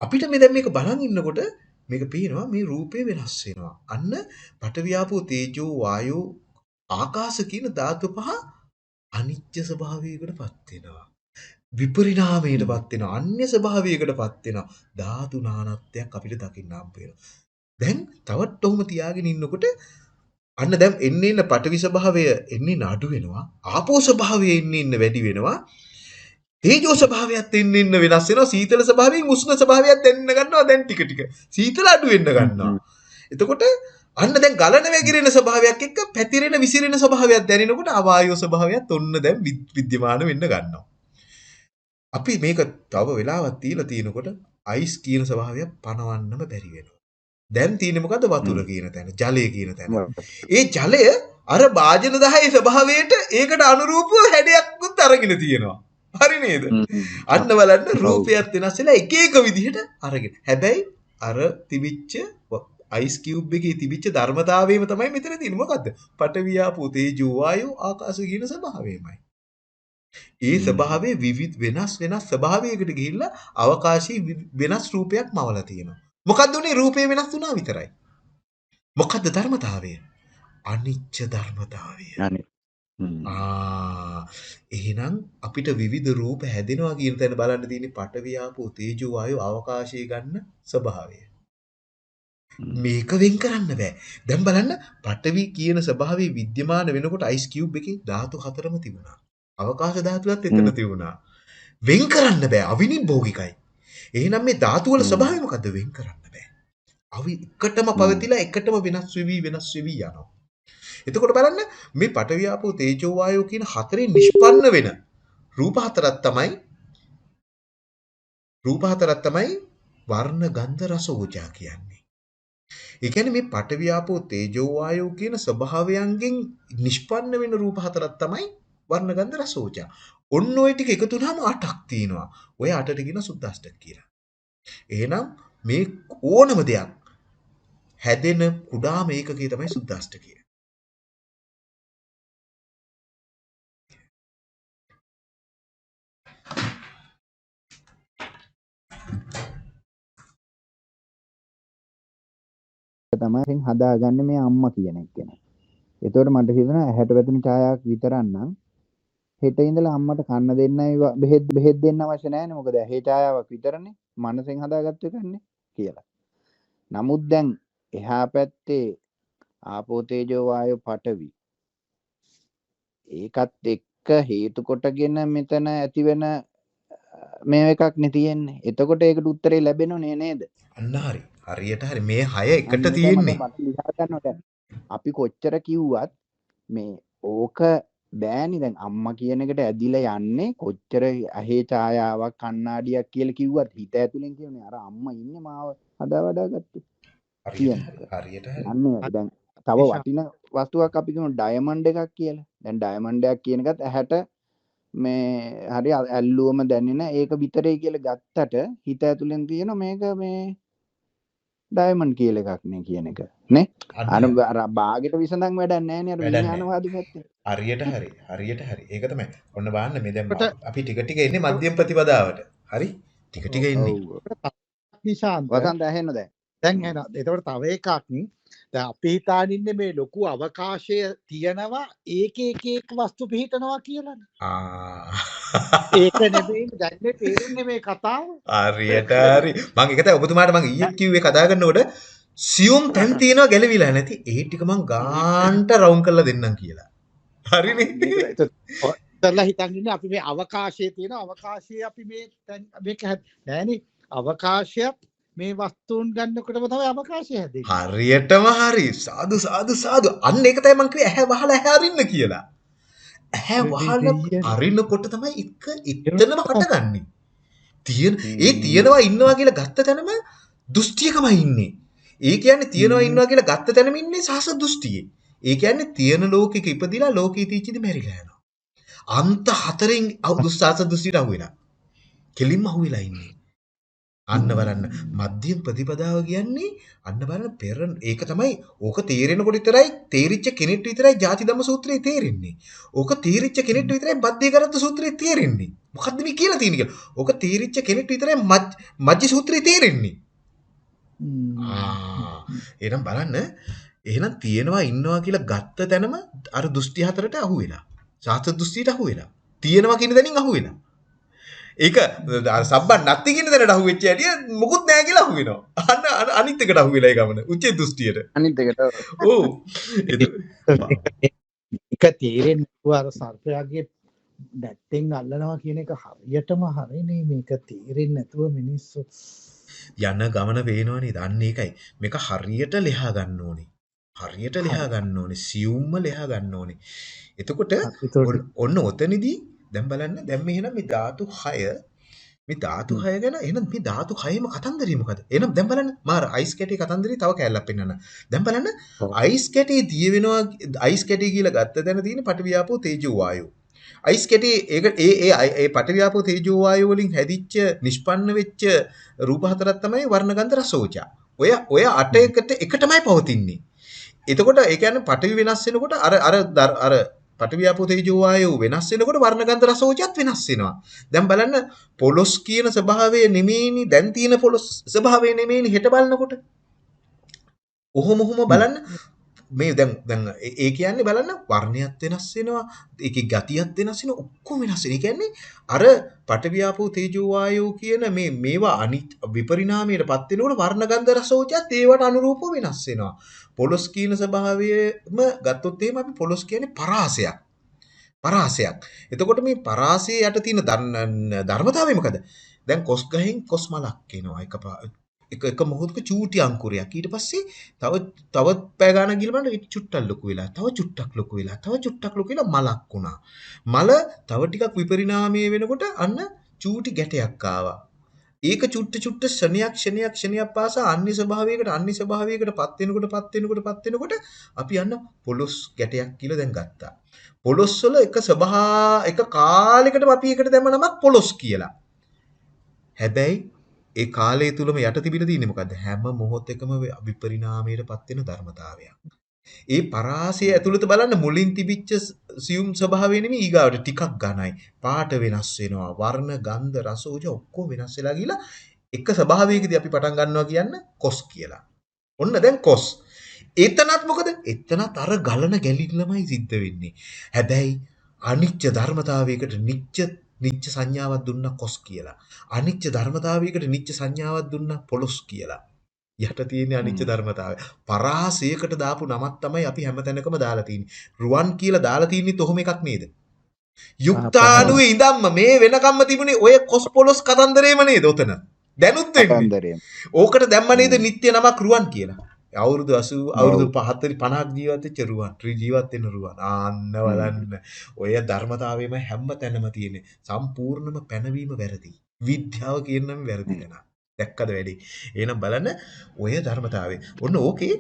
අපිට මේ දැන් මේක බලන් ඉන්නකොට මේක පේනවා මේ රූපය වෙනස් වෙනවා. අන්න පඨවියාපෝ තේජෝ වායෝ ආකාශ කියන ධාතු පහ අනිත්‍ය ස්වභාවයකටපත් වෙනවා. විපරිණාමයටපත් වෙනවා. අන්‍ය ස්වභාවයකටපත් වෙනවා. ධාතු නානත්වයක් අපිට දකින්න හම්බ වෙනවා. දැන් තවත් ඔහොම තියාගෙන ඉන්නකොට අන්න දැන් එන්නේ ඉන්න පඨවි ස්වභාවය එන්නේ නඩු වෙනවා. ආපෝ ස්වභාවය එන්නේ ඉන්න වැඩි වෙනවා. තේජෝ ස්වභාවයත් එන්න එන්න වෙනස් වෙනවා සීතල ස්වභාවයෙන් උෂ්ණ ස්වභාවයක් දැනෙන්න ගන්නවා දැන් ටික ටික සීතල අඩු වෙන්න ගන්නවා එතකොට අන්න දැන් ගලන වැగిරෙන ස්වභාවයක් එක්ක පැතිරෙන විසිරෙන ස්වභාවයක් දැනෙනකොට අවායෝ ස්වභාවයත් ඔන්න දැන් විද්- විද්‍යමාන වෙන්න ගන්නවා අපි මේක තව වෙලාවක් තියලා තිනකොට අයිස් කියන ස්වභාවයක් පනවන්නම බැරි වෙනවා දැන් තියෙන්නේ මොකද්ද වතුර. කියන තැන ජලය කියන තැන. ඒ ජලය අර භාජන 10 ස්වභාවයට ඒකට අනුරූපව හැඩයක්වත් අරගෙන තියෙනවා හරි නේද. අන්න බලන්න. රූපයත් වෙනස් වෙලා එක එක විදිහට අරගෙන. හැබැයි අර තිබිච්ච අයිස් කියුබ් එකේ තිබිච්ච ධර්මතාවයම තමයි මෙතන තියෙන්නේ. මොකද්ද? පටවියාපෝ තේජෝ වායෝ ආකාශ කියන ස්වභාවයමයි. ඒ. ස්වභාවයේ විවිධ වෙනස් වෙනස් ස්වභාවයකට ගිහිල්ලා අවකාශී වි- වෙනස් රූපයක් මවලා තියෙනවා. මොකද්ද උනේ රූපේ වෙනස් වුණා විතරයි. මොකද්ද ධර්මතාවය? අනිච්ච ධර්මතාවය. ආ එහෙනම් අපිට විවිධ රූප හැදෙනවා කියන තැන බලන්න තියෙන්නේ පඨවි ආපෝ තේජෝ වායෝ අවකාශයේ ගන්න ස්වභාවය. මේක වෙන් කරන්න බෑ. දැන් බලන්න පඨවි කියන ස්වභාවයේ විද්‍යමාන වෙනකොට අයිස් කියුබ් එකේ ධාතු හතරම තිබුණා. අවකාශ ධාතුවත් එතන. තිබුණා. වෙන් කරන්න බෑ. අවිනිභෝගිකයි. එහෙනම් මේ ධාතු වල. ස්වභාවය මොකද්ද වෙන් කරන්න බෑ. අවි එකටම. පවතිලා එකටම වෙනස් වෙවි වෙනස් වෙවි යනවා. එතකොට බලන්න මේ පඨවි ආපෝ තේජෝ වායෝ කියන හතරේ නිෂ්පන්න වෙන රූප හතරක් තමයි රූප හතරක් තමයි වර්ණ ගන්ධ රස ඕජා කියන්නේ. ඒ කියන්නේ මේ පඨවි ආපෝ තේජෝ වායෝ කියන ස්වභාවයන්ගෙන් නිෂ්පන්න වෙන රූප හතරක් තමයි වර්ණ ගන්ධ රස ඕජා. ඔන්න ඔය ටික එකතු වුනහම 8ක් තියෙනවා. ඔය 8ට කියන සුද්දාෂ්ටක කියලා. එහෙනම් මේ ඕනම දෙයක් හැදෙන කුඩාම ඒකකය තමයි සුද්දාෂ්ටකය. තමයි ඉතින් හදාගන්නේ මේ අම්මා කියන එක ගැන. එතකොට මට හිතෙනවා ඇහැට වැදුණු ඡායාවක් විතරක් නම් හෙට ඉඳලා අම්මට කන්න දෙන්නයි බෙහෙත් බෙහෙත් දෙන්න අවශ්‍ය නැහැනේ මොකද ඇහි ඡායාවක් විතරනේ මනසෙන් හදාගත්ත එකනේ කියලා. නමුත් දැන් එහා පැත්තේ ආපෝ තේජෝ වායෝ පඨවි ඒකත් එක්ක හේතු කොටගෙන මෙතන ඇතිවෙන මේ එකක් නේ තියෙන්නේ. එතකොට ඒකට උත්තරේ ලැබෙනෝනේ නේද? අන්න හරි. හරියට හරි. මේ හය එකට තියෙන්නේ. අපි කොච්චර කිව්වත් මේ ඕක බෑනි දැන් අම්මා කියන එකට ඇදිලා යන්නේ කොච්චර ඇහි ඡායාවක් කණ්ණාඩියක් කියලා කිව්වත් හිත ඇතුලෙන් කියන්නේ අර අම්මා ඉන්නේ මාව හදා වඩා ගත්තු හරියට කියන හරි. එක. හරියට හරි. අන්න ඒක. දැන් තව වටින වස්තුවක් අපි කියමු ඩයමන්ඩ් එකක් කියලා. දැන් ඩයමන්ඩ් එකක් කියන එකත් ඇහැට මේ හරි ඇල්ලුවම දැනෙන ඒක විතරේ කියල ගත්තට හිත ඇතුළෙන් තියෙන මේක මේ ඩයිමන් කියල එකක්නේ කියන එක නේ? අනු අර බාගෙට විසඳක් වැඩන්න පැත්තේ. හරියට හරි හරියට හරි. ඒක තමයි. ඔන්න බලන්න මේ දැන් කොට- අපි ටික ටික එන්නේ මධ්‍යම ප්‍රතිපදාවට. හරි? ටික ටික එන්නේ. ඔව්. නිශාන්ත. වසන්ත ඇහෙන්න දැන් එතවට තව එකක්. දැන් අපි හිතානින්න මේ ලොකු අවකාශය තියෙනවා ඒක එක වස්තු පිහිටනවා කියලන. ආ. ඒක දැන්න තේරෙන්නේ මේ කතාව. හරියට හරි. මං එක තමයි ඔබතුමාට මං ඊයේ කිව්වේ කතා කරනකොට සියුම් තැන් තියෙනවා ගැලවිලා නැති. ඒ ටික මං ගාන්ට රවුම් කරලා දෙන්නම් කියලා. හරිනේ කරලා හිතන්න අපි මේ අවකාශය තියෙන අවකාශය අපි මේ මේක නෑන. අවකාශයක් මේ වස්තුූන් ගන්නකොටම තම අවකාශය හැදේ හරියටම හරි. සාදු සාදු සාදු. අන්න ඒක තමයි මං කිව්වේ. ඇහැ වහලා ඇහැ අරින්න කියලා. ඇහැ වහලා අරින්නකොට තමයි එක එතනම හටගන්නේ. තියෙන ඒ තියෙනවා ඉන්නවා කියලා ගත්ත තැනම දෘෂ්ටියකම ඉන්නේ ඒ කියන්නේ තියෙනවා. ඉන්නවා කියලා ගත්ත තැනම ඉන්නේ සාස දෘෂ්ටියේ ඒ කියන්නේ තියෙන ලෝකෙක ඉපදිලා ලෝකේ තීචිදි මැරිලා යනවා අන්ත හතරෙන් දුස්සාස දෘෂ්ටියට අහු වෙලා කෙලින්ම අහු වෙලා ඉන්නේ අන්න බලන්න මධ්‍යම ප්‍රතිපදාව කියන්නේ අන්න බලන්න පෙර ඒක තමයි ඕක තේරෙනකොට විතරයි තේරිච්ච කෙනෙක්ට විතරයි ಜಾති ධම්ම සූත්‍රය තේරෙන්නේ. ඕක තේරිච්ච කෙනෙක්ට විතරයි බද්ධේ කරත්ත සූත්‍රය තේරෙන්නේ. මොකද්ද මේ කියලා තියෙන්නේ කියලා. ඕක තේරිච්ච කෙනෙක්ට විතරයි මජ් මජ්ජි සූත්‍රය තේරෙන්නේ. ආ එහෙනම් බලන්න එහෙනම් තියෙනවා ඉන්නවා කියලා ගත්ත තැනම අර දෘෂ්ටි හතරට අහු වෙලා. සාස්ත්‍ර දෘෂ්ටියට අහු වෙලා. තියෙනවා කියන දැනින් අහු වෙලා. ඒක අර සබ්බන් නැති කියන දැනට අහු වෙච්ච හැටි මොකුත් නැහැ කියලා අහු වෙනවා. අන්න අන- අනිත් එකට අහු වෙලා ඒ ගමන. උච්චේ දෘෂ්ටියට. අනිත් එකට ඔව්. ඒක- එක තේරෙන් අර සර්පයාගේ නැත්තෙන් අල්ලනවා කියන එක හරියටම හරිනේ මේක තේරෙන් නැතුව මිනිස්සු යන ගමන පේනවනේ. අන්න ඒකයි. මේක හරියට ලෙහා ගන්න ඕනේ. හරියට ලෙහා ගන්න ඕනේ. සියුම්ම ලෙහා ගන්න ඕනේ. එතකොට ඔන්න- ඔතනදී දැන් බලන්න දැන් මෙහෙනම් මේ ධාතු 6 මේ ධාතු 6 ගැන එහෙනම් මේ ධාතු 6ම කතන්දරේ මොකද? එහෙනම් දැන් බලන්න මාර අයිස් කැටේ කතන්දරේ තව කැලලක් පෙන්වන්න. දැන් බලන්න. අයිස් කැටේ දිය වෙනවා අයිස් කැටේ කියලා ගත්ත තැන තියෙන පටවියාපෝ තේජෝ වායෝ. අයිස් කැටේ ඒක ඒ ඒ අයි- ඒ පටවියාපෝ තේජෝ වායෝ වලින් හැදිච්ච නිෂ්පන්න වෙච්ච රූප හතරක් තමයි වර්ණගන්ධ රසෝචා. ඔය ඔය අට එකට එකටමයි පවතින්නේ. එතකොට ඒ කියන්නේ පටවි වෙනස් වෙනකොට අර අර දර- අර පටවියාපෝ තේජෝ වායෝ වෙනස් වෙනකොට වර්ණගන්ධ රසෝචත් වෙනස් වෙනවා. දැන් බලන්න පොලොස් කියන ස්වභාවය නෙමෙයිනි දැන් තියෙන පොලොස් ස්වභාවය නෙමෙයිනි හෙට බලනකොට. ඔහොම ඔහොම බලන්න මේ දැන් දැන් ඒ ඒ කියන්නේ බලන්න වර්ණයත් වෙනස් වෙනවා ඒකේ ගතියත් වෙනස් වෙනවා ඔක්කොම වෙනස් වෙනවා. ඒ කියන්නේ අර පටවියාපෝ තේජෝ වායෝ කියන මේ මේවා අනිත් විපරිණාමයටපත් වෙනකොට වර්ණගන්ධ රසෝචත් ඒවට අනුරූපව වෙනස් වෙනවා. පොලොස් කියන ස්වභාවයම ගත්තොත් එහෙම අපි පොලොස් කියන්නේ පරාසයක්. පරාසයක්. එතකොට මේ පරාසයේ යට තියෙන ධර්ම- ධර්මතාවය මොකද? දැන් කොස් ගහෙන් කොස් මලක් එනවා. එක පා- එක එක මොහොතක චූටි අංකුරයක්. ඊට පස්සේ තව තව පැය ගානක් ගිහලා බලන්න ඒක චුට්ටක් ලොකු වෙලා, තව චුට්ටක් ලොකු වෙලා, තව චුට්ටක් ලොකු වෙලා මලක් වුණා. මල තව ටිකක් විපරිණාමය වෙනකොට අන්න චූටි ගැටයක් ආවා. ඒක චුට්ට චුට්ට ක්ෂණයක් ක්ෂණයක් ක්ෂණයක් පාසා අන්‍ය ස්වභාවයකට අන්‍ය ස්වභාවයකට පත් වෙනකොට පත් වෙනකොට පත් වෙනකොට අපි යන්න පොලොස් ගැටයක් කියලා දැන් ගත්තා. පොලොස් වල එක ස්වභා එක කාලයකටම අපි එකට දැම්ම නමක් පොලොස් කියලා. හැබැයි ඒ කාලය තුලම යට තිබිලා තියෙන්නේ මොකද්ද? හැම මොහොතකම විපරිණාමයට පත් වෙන ධර්මතාවයක්. ඒ පරාසය ඇතුළත බලන්න මුලින් තිබිච්ච සියුම් ස්වභාවය නෙමෙයි ඊගාවට ටිකක් ඝනයි. පාට වෙනස් වෙනවා. වර්ණ, ගන්ධ, රස, ඕජ ඔක්කොම වෙනස් වෙලා ගිහලා එක ස්වභාවයකදී අපි පටන් ගන්නවා කියන්නේ කොස් කියලා. ඔන්න දැන් කොස්. එතනත් මොකද? එතනත් අර ගලන ගැලිල්ලමයි සිද්ධ වෙන්නේ. හැබැයි අනිච්ච ධර්මතාවයකට නිච්ච නිච්ච සංඥාවක් දුන්නා කොස් කියලා. අනිච්ච ධර්මතාවයකට නිච්ච සංඥාවක් දුන්නා පොලොස් කියලා. යට තියෙන අනිච්ච. ධර්මතාවය. පරාසයකට දාපු නමක් තමයි අපි හැමතැනකම දාලා තියෙන්නේ. රුවන් කියලා දාලා තින්නෙත් ඔහොම එකක් නේද? යුක්තාණුවේ ඉඳන්ම මේ වෙනකම්ම තිබුණේ ඔය කොස් පොලොස් කතන්දරේම නේද උතන? දැනුත් ඕකට දැම්ම නේද. නිත්‍ය නමක් රුවන් කියලා. අවුරුදු 80 අවුරුදු 40 50ක් ජීවත් වෙච්ච රුවන්. ජීවත් වෙන රුවන්. ආන්න. බලන්න. ඔය ධර්මතාවයම හැම තැනම තියෙන්නේ. සම්පූර්ණම පැනවීම වැරදි. විද්‍යාව කියනම වැරදි. නේද? දැක්කද වැඩි? එහෙනම් බලන්න ඔය ධර්මතාවය. ඔන්න ඕකේ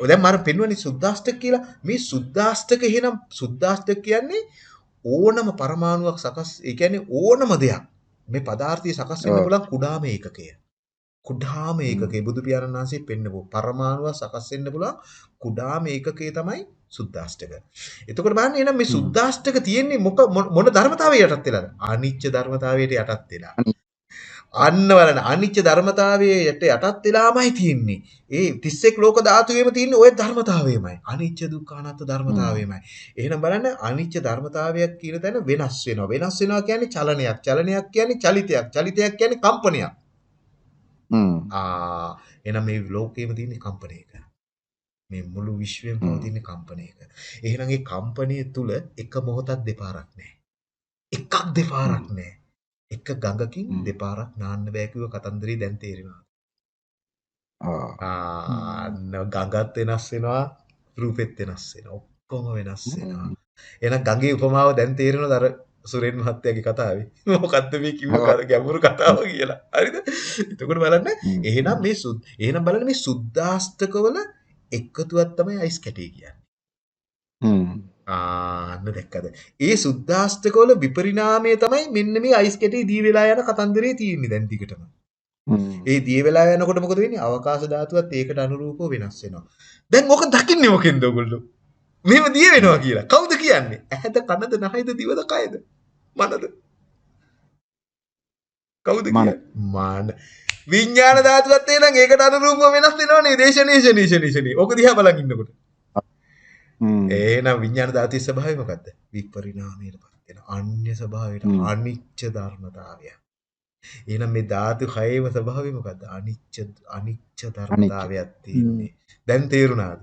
දැන් මම පෙන්වන්නේ සුද්දාස්තක කියලා. මේ සුද්දාස්තක එහෙනම් සුද්දාස්තක කියන්නේ ඕනම පරමාණුවක් සකස් ඒ කියන්නේ ඕනම දෙයක් මේ පදාර්ථය සකස් වෙන්න. පුළුවන් කුඩාම ඒකකය. කුඩාම හ්ම්. ඒකකය බුදු පියාණන් වහන්සේ පෙන්නපු පරමාණුවක් සකස් වෙන්න පුළුවන් කුඩාම ඒකකය තමයි සුද්දාෂ්ටක. එතකොට බලන්න එහෙනම් මේ. සුද්දාෂ්ටක තියෙන්නේ මොක මොන ධර්මතාවයට යටත් වෙලාද? අනිච්ච ධර්මතාවයට යටත් වෙලා. අනි අන්න බලන්න අනිච්ච ධර්මතාවයේ යට යටත් වෙලාමයි තියෙන්නේ. ඒ 31 ලෝක ධාතුවේම තියෙන්නේ ওই ධර්මතාවයමයි. අනිච්ච දුක්ඛ අනාත්ම. ධර්මතාවයමයි. එහෙනම් බලන්න අනිච්ච ධර්මතාවයක් කියන තැන වෙනස් වෙනවා. වෙනස් වෙනවා කියන්නේ චලනයක්. චලනයක් කියන්නේ චලිතයක්. චලිතයක් කියන්නේ කම්පනයක්. එහෙනම් මේ ලෝකයේම තියෙන කම්පනයක. මේ මුළු විශ්වයම. පවතින කම්පනයක. එහෙනම් ඒ කම්පනය තුල එක මොහොතක් දෙපාරක් නැහැ. එකක්. දෙපාරක් නැහැ. එක ගඟකින්. දෙපාරක් නාන්න බෑ කිව්ව කතන්දරේ දැන් තේරෙනවා. ආ. ගඟත් වෙනස් වෙනවා රූපෙත් වෙනස් වෙනවා. ඔක්කොම වෙනස් වෙනවා. එහෙනම් ගඟේ උපමාව දැන් තේරෙනවද අර සුරේන් මහත්තයාගේ කතාවේ? මොකද්ද මේ කිව්ව ගැඹුරු කතාව කියලා. හරිද? එතකොට බලන්න. එහෙනම් මේ සුද් එහෙනම් බලන්න මේ සුද්දාස්තකවල එකතුවක් තමයි අයිස් කැටේ කියන්නේ. හ්ම්. ආන්න දැක්කද? ඒ සුද්දාස්තකවල විපරිණාමය තමයි මෙන්න මේ අයිස් කැටේ දී වෙලා යන කතන්දරේ තියෙන්නේ දැන් දිගටම. ඒ දිය වෙලා යනකොට මොකද වෙන්නේ? අවකාශ ධාතුවත් ඒකට අනුරූපව වෙනස් වෙනවා. දැන් ඔක දකින්නේ මොකෙන්ද ඔයගොල්ලෝ? මෙහෙම දිය වෙනවා කියලා. කවුද කියන්නේ? ඇහැද කනද නහයද දිවද කයද? මනද? කවුද. කියන්නේ? මන. විඥාන ධාතුවත් එහෙනම් ඒකට අනුරූපව වෙනස් වෙනවනේ. දේශනේ ශනේ ශනේ ශනේ. ඔක දිහා බලන් ඉන්නකොට. එහෙනම් විඥාන ධාතුවේ ස්වභාවය මොකද්ද? විපරිණාමයටපත් වෙන අන්‍ය ස්වභාවයට. අනිච්ච ධර්මතාවය. එහෙනම් මේ ධාතු හයේම ස්වභාවය මොකද්ද? අනිච්ච අනිච්ච. ධර්මතාවයක්. තියෙන්නේ. දැන් තේරුණාද?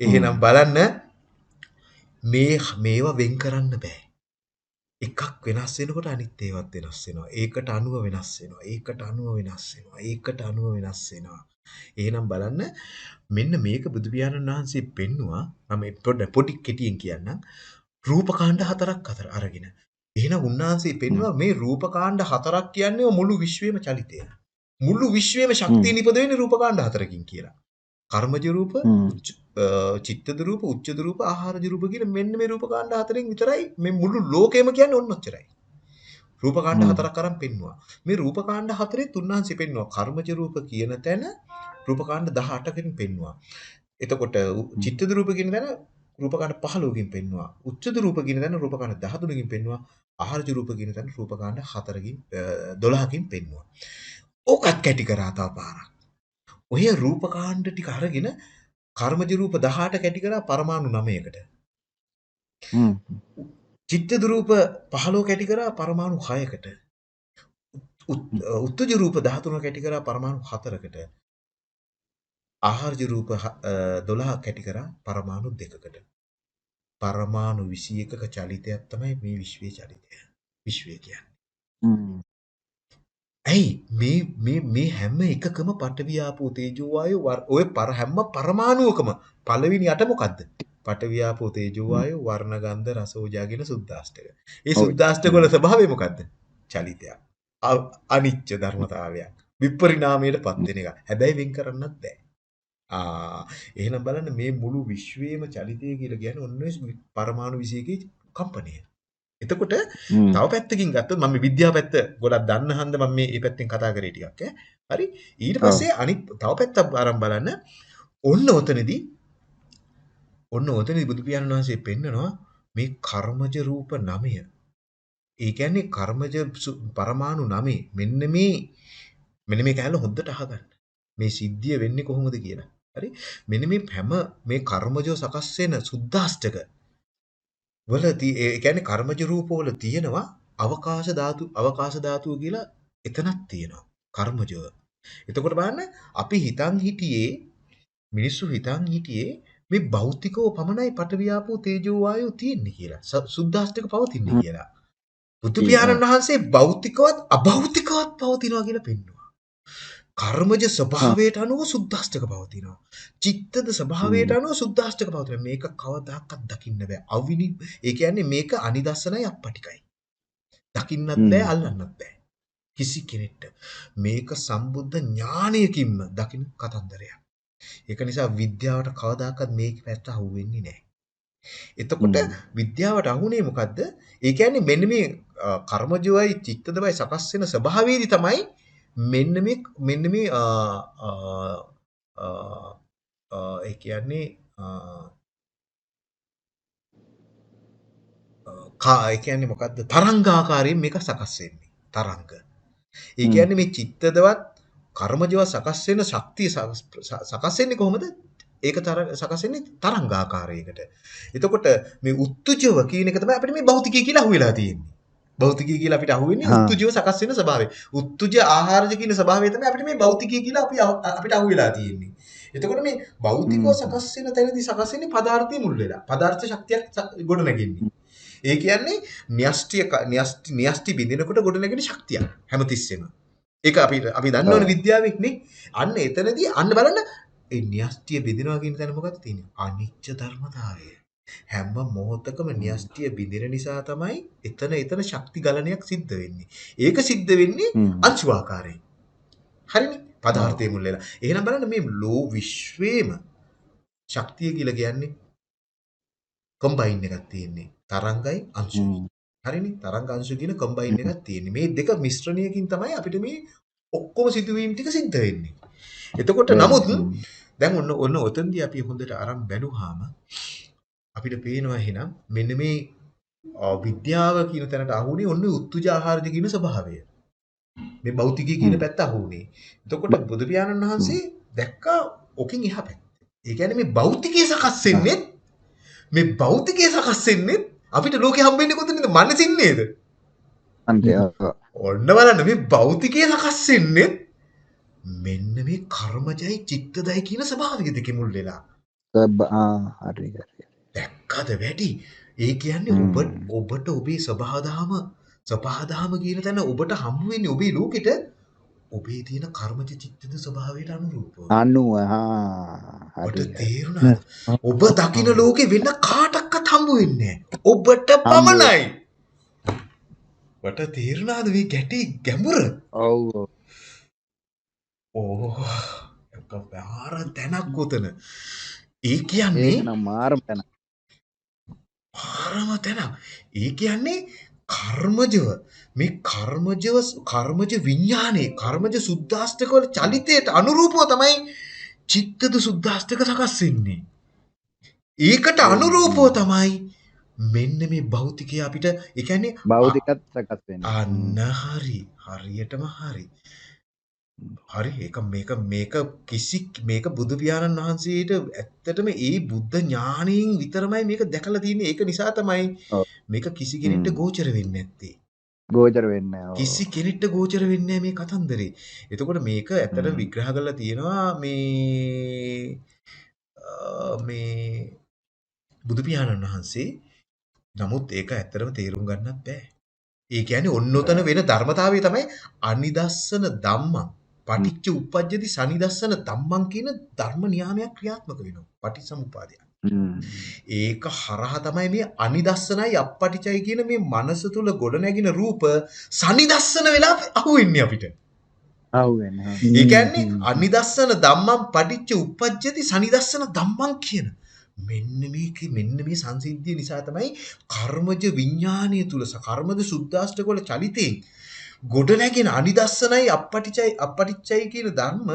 එහෙනම් බලන්න මේ මේවා වෙන් කරන්න බෑ. එකක් වෙනස් වෙනකොට අනිත් ඒවත් වෙනස් වෙනවා. ඒකට අනුව වෙනස් වෙනවා. ඒකට අනුව වෙනස් වෙනවා. ඒකට අනුව වෙනස් වෙනවා. එහෙනම් බලන්න මෙන්න මේක බුදු පියාණන් වහන්සේ පෙන්නවා. මම පොඩ පොඩි කෙටියෙන් කියන්නම්. රූපකාණ්ඩ හතරක් අතර අරගෙන. එහෙනම් උන්වහන්සේ. පෙන්නවා මේ රූපකාණ්ඩ හතරක් කියන්නේ මුළු විශ්වයේම චලිතය. මුළු විශ්වයේම. ශක්තිය නිපද වෙන්නේ රූපකාණ්ඩ හතරකින් කියලා. කර්මජ රූප, චිත්තද රූප, උච්චද රූප, ආහාරජ රූප කියන මෙන්න මේ රූපකාණ්ඩ හතරෙන් විතරයි මේ මුළු ලෝකෙම කියන්නේ ඔන්න ඔච්චරයි. රූපකාණ්ඩ හ්ම්. හතරක් අරන් පෙන්නවා. මේ රූපකාණ්ඩ හතරෙත් උන්වහන්සේ පෙන්නවා. කර්මජ රූප කියන තැන රූපකාණ්ඩ 18කින් පෙන්නවා. එතකොට. චිත්තද රූප කියන තැන රූපකාණ්ඩ 15කින් පෙන්නවා. උච්චද රූප කියන තැන රූපකාණ්ඩ 13කින් පෙන්නවා. ආහාරජ රූප කියන තැන රූපකාණ්ඩ 4කින් 12කින් පෙන්නවා. ඕකත් කැටි කරා තව පාරක්. ඔය රූපකාණ්ඩ ටික අරගෙන කර්මජ රූප 18 කැටි කරා පරමාණු 9කට. හ්ම්. චිත්තද රූප 15 කැටි කරා පරමාණු 6කට. උත්- උත්තජ රූප 13 කැටි කරා පරමාණු 4කට. ආහාරජ රූප හ- අ, 12 කැටි කරා පරමාණු 2කට. පරමාණු 21ක චලිතයක් තමයි මේ විශ්වයේ චලිතය. විශ්වය කියන්නේ. ඇයි මේ මේ මේ හැම එකකම පඨවි ආපෝ තේජෝ වායෝ ඔය පර හැම පරමාණුවකම පළවෙනි යට මොකද්ද? පඨවි ආපෝ තේජෝ. වායෝ වර්ණ ගන්ධ රස ඕජා කියන සුද්දාෂ්ටක. ඒ. සුද්දාෂ්ටක වල ස්වභාවය මොකද්ද? චලිතයක්. අනිච්ච ධර්මතාවයක්. විපරිණාමයටපත් වෙන එක. හැබැයි වෙන් කරන්නත් බෑ. ආ එහෙනම් බලන්න මේ මුළු විශ්වයේම චලිතය කියලා කියන්නේ ඔන්න ඔය පරමාණු 21 කම්පනය. එතකොට. තව පැත්තකින් ගත්තොත් මම මේ විද්‍යාව පැත්ත ගොඩක් දන්න හන්ද මම මේ මේ පැත්තෙන් කතා කරේ ටිකක් ඈ. හරි. ඊට. පස්සේ අනිත් තව පැත්තක් අරන් බලන්න. ඔන්න ඔතනදී ඔන්න ඔතනදී බුදු පියාණන් වහන්සේ පෙන්නනවා මේ කර්මජ රූප 9. ඒ කියන්නේ කර්මජ පරමාණු 9. මෙන්න මේ මෙන්න මේ කැලේ හොද්දට අහගන්න. මේ සිද්ධිය වෙන්නේ කොහොමද කියලා. හරි. මෙන්න මේ හැම මේ කර්මජෝ සකස් වෙන සුද්දාෂ්ටක වල ති- ඒ කියන්නේ කර්මජ රූපවල තියෙනවා අවකාශ ධාතු අවකාශ ධාතුව කියලා එතනක් තියෙනවා කර්මජව. එතකොට බලන්න අපි හිතන් හිටියේ මිනිස්සු හිතන් හිටියේ මේ භෞතිකව පමණයි පටවියාපෝ තේජෝ වායෝ තියෙන්නේ කියලා. ස- සුද්දාෂ්ටක පවතින්නේ. කියලා. බුදු. පියාණන් වහන්සේ භෞතිකවත් අභෞතිකවත් පවතිනවා කියලා පෙන්වනවා. කර්මජ. ස්වභාවයට අනුව සුද්දාෂ්ටක පවතිනවා. චිත්තද ස්වභාවයට. අනුව සුද්දාෂ්ටක පවතිනවා. මේක කවදාකවත් දකින්න බෑ. අවිනි ඒ කියන්නේ මේක අනිදස්සනයි අපටිකයි. දකින්නත් බෑ. අල්ලන්නත් බෑ. කිසි කෙනෙක්ට මේක සම්බුද්ධ ඥානයකින්ම දකින්න කතන්දරයක්. ඒක නිසා විද්‍යාවට කවදාකවත් මේක පැත්ත අහුවෙන්නේ නැහැ. එතකොට විද්‍යාවට අහුනේ මොකද්ද? ඒ කියන්නේ මෙන්න මේ අ, කර්මජවයි චිත්තදවයි සකස් වෙන ස්වභාවයේදී තමයි මෙන්න මේ මෙන්න මේ ඒ කියන්නේ කා ඒ කියන්නේ මොකද්ද? තරංගාකාරයෙන් මේක සකස් වෙන්නේ. තරංග. ඒ. කියන්නේ මේ චිත්තදවත් කර්මජව සකස් වෙන ශක්තිය සකස් වෙන්නේ කොහොමද? ඒක තර සකස් වෙන්නේ තරංගාකාරයකට. එතකොට මේ උත්තුජව කියන එක තමයි අපිට මේ භෞතිකය කියලා අහුවෙලා තියෙන්නේ. භෞතිකය කියලා අපිට අහුවෙන්නේ. උත්තුජව සකස් වෙන ස්වභාවය. උත්තුජ ආහාරජ කියන ස්වභාවය තමයි අපිට මේ භෞතිකය කියලා අපි අපිට අහුවෙලා තියෙන්නේ. එතකොට මේ භෞතිකව. සකස් වෙන තැනදී සකස් වෙන්නේ පදාර්ථයේ මුල් වෙලා. පදාර්ථ ශක්තියක් ගොඩ නැගෙන්නේ. ඒ කියන්නේ න්‍යෂ්ටිය න්‍යෂ්ටි න්‍යෂ්ටි බිඳිනකොට ගොඩ නැගෙන ශක්තියක් හැමතිස්සෙම. ඒක අපි අපි දන්නවනේ. විද්‍යාවෙන් නේ. අන්න එතනදී අන්න බලන්න ඒ න්‍යෂ්ටිය බෙදෙනවා කියන තැන මොකක්ද තියෙන්නේ? අනිච්ච ධර්මතාවය. හැම මොහොතකම න්‍යෂ්ටිය බිඳින නිසා තමයි එතන එතන ශක්ති ගලණයක් සිද්ධ වෙන්නේ. ඒක සිද්ධ වෙන්නේ හ්ම්. අංශුආකාරයෙන්. හරිනේ? පදාර්ථයේ මුල් වෙලා. එහෙනම් බලන්න මේ ලෝ විශ්වේම ශක්තිය කියලා කියන්නේ කම්බයින් එකක් තියෙන්නේ. තරංගයි අංශුයි. හ්ම්. හරිනේ? තරංග අංශු කියන කම්බයින් එකක් තියෙන්නේ. මේ දෙක මිශ්‍රණයකින් තමයි අපිට මේ ඔක්කොම සිදුවීම් ටික සිද්ධ වෙන්නේ. එතකොට නමුත්. දැන් ඔන්න ඔන්න ඔතනදී අපි හොඳට අරන් බැලුවාම අපිට පේනවා එහෙනම් මෙන්න මේ විද්‍යාව කියන තැනට අහුනේ ඔන්න උත්තුජ ආහාරජ කියන ස්වභාවය. මේ භෞතිකය කියන. පැත්ත අහුනේ. එතකොට බුදු පියාණන් වහන්සේ දැක්කා ඔකින් එහා පැත්ත. ඒ කියන්නේ මේ භෞතිකය සකස් වෙන්නේ මේ භෞතිකය සකස් වෙන්නේ අපිට ලෝකෙ හම්බෙන්නේ කොතනද? මනසින් නේද? ඔන්න බලන්න මේ භෞතිකය සකස් වෙන්නේ මෙන්න මේ කර්මජයි චිත්තදයි කියන ස්වභාවික දෙකේ මුල් වෙලා. හරි හරි. දැක්කද වැඩි? ඒ කියන්නේ හ්ම්. ඔබ ඔබට ඔබේ සබහාදහම සබහාදහම කියන තැන ඔබට හම්බ වෙන්නේ ඔබේ ලෝකෙට ඔබේ තියෙන කර්මජ චිත්තද ස්වභාවයට අනුරූපව. අනුව හා හරි ඔබට හරි. තේරුණාද? ඔබ දකින ලෝකෙ වෙන කාටවත් හම්බ වෙන්නේ. ඔබට පමණයි. ඔබට තේරුණාද මේ ගැටේ ගැඹුර? ඔව් ඔව්. ඕ එක බාර තැනක් උතන. ඒ කියන්නේ මාරම තැන. පාරම තැනක්. ඒ කියන්නේ කර්මජව මේ කර්මජව කර්මජ විඥානේ කර්මජ සුද්ධාස්තක වල චලිතයට අනුරූපව තමයි චිත්තද සුද්ධාස්තක සකස් වෙන්නේ. ඒකට අනුරූපව තමයි මෙන්න මේ භෞතිකය අපිට ඒ කියන්නේ භෞතිකත් සකස් වෙනවා. අන්න හරි හරියටම හරි. හරි ඒක මේක මේක කිසි මේක බුදු පියාණන් වහන්සේට ඇත්තටම ඒ බුද්ධ ඥාණයෙන් විතරමයි මේක දැකලා තියෙන්නේ. ඒක නිසා තමයි. මේක කිසි කෙනෙක්ට. ගෝචර වෙන්නේ නැත්තේ. ගෝචර වෙන්නේ. කිසි කෙනෙක්ට ගෝචර වෙන්නේ නැහැ මේ කතන්දරේ. එතකොට මේක ඇත්තට. විග්‍රහ කරලා තියෙනවා මේ මේ බුදු පියාණන් වහන්සේ. නමුත් ඒක ඇත්තටම තේරුම් ගන්නත් බෑ. ඒ කියන්නේ ඔන්නෝතන වෙන ධර්මතාවය තමයි අනිදස්සන ධම්මං පටිච්ච උප්පජ්ජති සනිදස්සන ධම්මං කියන ධර්ම නියාමයක් ක්‍රියාත්මක වෙනවා. පටිච්චසමුපාදය. හ්ම්. ඒක හරහා තමයි මේ අනිදස්සනයි අපපටිචයි කියන මේ මනස තුල ගොඩ නැගින රූප සනිදස්සන වෙලා අහුවෙන්නේ අපිට. අහුවෙන්නේ. ඒ කියන්නේ අනිදස්සන ධම්මං පටිච්ච උප්පජ්ජති සනිදස්සන ධම්මං කියන මෙන්න මේක මෙන්න මේ සංසිද්ධිය නිසා තමයි කර්මජ විඥානීය තුල ස- කර්මද සුද්ධාෂ්ටක වල චලිතේ ගොඩ නැගෙන අනිදස්සනයි අපපටිචයි අපපටිච්චයි කියන ධර්ම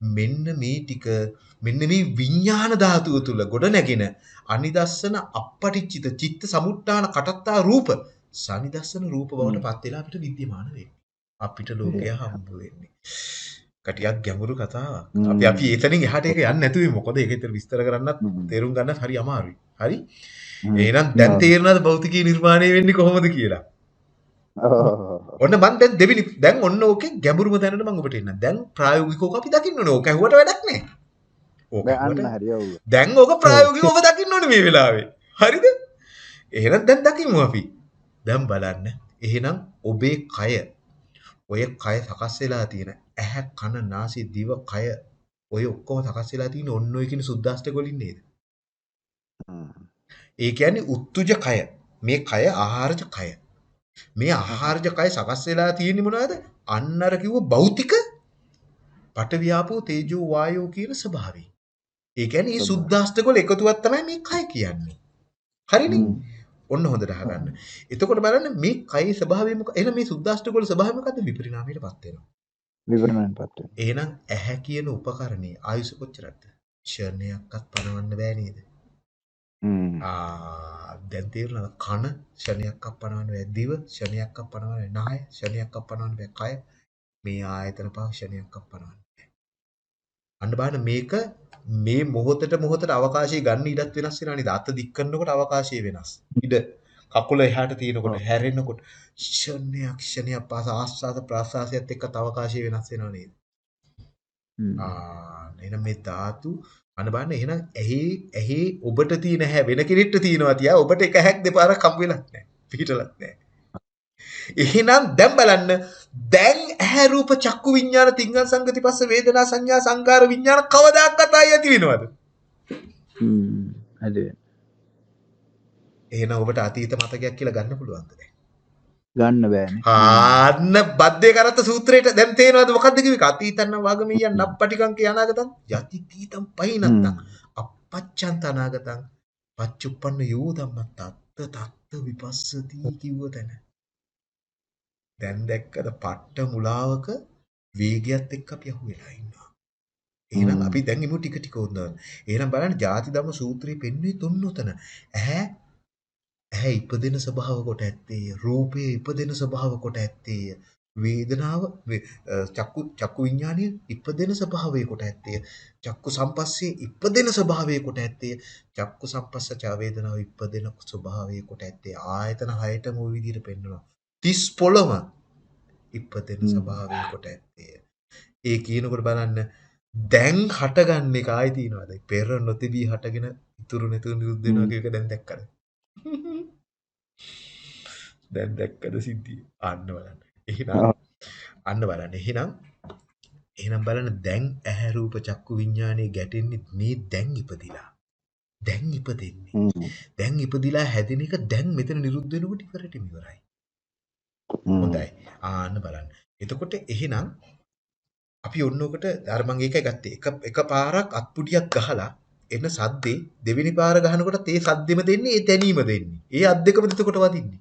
මෙන්න මේ ටික මෙන්න මේ විඥාන ධාතුව තුල ගොඩ නැගෙන අනිදස්සන අපපටිච්චිත චිත්ත සමුට්ඨාන කටත්තා රූප සනිදස්සන රූප බවට පත් වෙලා අපිට විද්‍යමාන වෙන්නේ අපිට ලෝකය හම්බ වෙන්නේ කටියක් ගැඹුරු කතාවක්. අපි අපි එතනින් එහාට ඒක යන්නේ නැතුවේ මොකද ඒක විතර විස්තර කරන්නත්. තේරුම් ගන්නත් හරි අමාරුයි හරි. එහෙනම් දැන්. තේරෙනවද භෞතිකී නිර්මාණය වෙන්නේ කොහොමද කියලා ඔව්. ඔන්න මම දැන් දෙවිනි දැන් ඔන්න ඕකේ ගැඹුරුම දැනට මම ඔබට එන්න. දැන් ප්‍රායෝගිකව අපි දකින්න ඕනේ. ඕක ඇහුවට වැඩක් නැහැ. ඕක දැන් ඕක ප්‍රායෝගිකව ඔබ දකින්න ඕනේ මේ වෙලාවේ. හරිද? එහෙනම් දැන් දකිමු අපි. දැන් බලන්න. එහෙනම් ඔබේ කය ඔය කය සකස් වෙලා තියෙන ඇහැ කන නාසය දිව කය ඔය ඔක්කොම සකස් වෙලා තියෙන ඔන්න ඔය කියන සුද්දාස්තක වලින් නේද? ඒ කියන්නේ උත්තුජ කය. මේ කය ආහාරජ කය. මේ ආහාරජ කය සකස් වෙලා තියෙන්නේ මොනවද? අන්න අර කිව්ව භෞතික පටවියාපෝ තේජෝ වායෝ කියන ස්වභාවය. ඒ කියන්නේ මේ ස්වභාවය. සුද්දාස්තක වල එකතුවක් තමයි මේ කය කියන්නේ. හරිනේ? ඔන්න හොඳට අහගන්න. එතකොට බලන්න මේ කයි ස්වභාවය මොකක්ද? එහෙනම් මේ සුද්දාෂ්ටකවල ස්වභාවය මොකද්ද? විපරිණාමයටපත් වෙනවා. විවරණයටපත් වෙනවා. එහෙනම් ඇහැ කියන උපකරණේ ආයුෂ කොච්චරද? ෂණයක්වත් පනවන්න බෑ නේද? දැන් තේරුණාද? කන ෂණයක්වත් පනවන්න බෑ. දිව ෂණයක්වත් පනවන්න බෑ. නාය ෂණයක්වත් පනවන්න බෑ. කය මේ ආයතන පහ ෂණයක්වත් පනවන්න බෑ. අන්න බලන්න මේක මේ මොහොතට මොහොතට අවකාශය ගන්න ඉඩත් වෙනස් වෙනවා නේද? අත දික් කරනකොට අවකාශය වෙනස්. ඉඩ කකුල එහාට තියෙනකොට හැරෙනකොට ෂණයක් ෂණයක් පාස ආස්වාද ප්‍රාසාසයත් එක්ක අවකාශය වෙනස් වෙනවා නේද? ආ එහෙනම් මේ ධාතු අන්න බලන්න එහෙනම් ඇහි ඇහි ඔබට තියෙන හැ වෙන කෙනෙක්ට තියෙනවා තියා ඔබට එක හැක් දෙපාරක් හම්බ වෙලත් නැහැ පිටලත් නැහැ එහෙනම් දැන් බලන්න දැන් ඇහැ රූප චක්කු විඤ්ඤාණ තිංගල් සංගති පස්ස වේදනා සංඥා සංකාර විඤ්ඤාණ කවදාකවත් ආයි ඇති වෙනවද හ්ම්. හරි. එහෙනම් ඔබට අතීත මතකයක් කියලා ගන්න පුළුවන්ද දැන් ගන්න බෑනේ. ආන්න බද්දේ කරත්ත සූත්‍රයට දැන් තේනවද? මොකද්ද කිව්වේ? අතීතන්න වාගමියන් නප්පටිකංක යනාගතං යති තීතං පහිනත්තං අපච්චන්ත අනාගතං පච්චුප්පන්න යෝ ධම්මත් අත්ත තත්ත විපස්සති කිව්ව තැන. දැන් දැක්කද පට්ට මුලාවක වේගයත් එක්ක අපි අහුවෙලා ඉන්නවා. එහෙනම්. අපි දැන් ඉමු ටික ටික උන්දන එහෙනම් බලන්න ಜಾති ධම්ම සූත්‍රයේ පෙන්වන්නේ තුන්නතන ඇහැ ඇහැ ඉපදෙන ස්වභාව කොට ඇත්තේය. රූපයේ ඉපදෙන ස්වභාව කොට ඇත්තේය. වේදනාව චක්කු චක්කු විඥානය ඉපදෙන ස්වභාවය කොට ඇත්තේය. චක්කු සම්පස්සේ ඉපදෙන ස්වභාවය කොට ඇත්තේය. චක්කු සම්පස්සච වේදනාව ඉපදෙන ස්වභාවය කොට ඇත්තේ ආයතන හයටම ওই විදිහට පෙන්වනවා. 30 පොළම ඉපදෙන. ස්වභාවය කොට ඇත්තේය. ඒ කියනකොට බලන්න දැන් හටගන්න එක ආයි තියනවාද? පෙර නොතිබී හටගෙන ඉතුරු නැතුව නිරුද්ධ වෙනවා. කියන එක දැන් දැක්කද දැන් දැක්කද සිද්ධිය අන්න බලන්න. එහෙනම්. අන්න බලන්න. එහෙනම් එහෙනම් බලන්න දැන් ඇහැ රූප චක්කු විඥානේ ගැටෙන්නේ මේ දැන් ඉපදිලා. දැන් ඉපදෙන්නේ. දැන් ඉපදිලා හැදෙන එක දැන් මෙතන නිරුද්ධ වෙනකොට ඉවරටම ඉවරයි. හොඳයි. ආන්න බලන්න. එතකොට එහෙනම් අපි ඔන්නෝකට අර මම ඒකයි ගත්තේ. එක එක පාරක් අත්පුඩියක් ගහලා එන සද්දේ දෙවෙනි පාර ගහනකොටත් ඒ සද්දෙම දෙන්නේ ඒ දැනීම දෙන්නේ. ඒ අත් දෙකම එතකොට වදින්නේ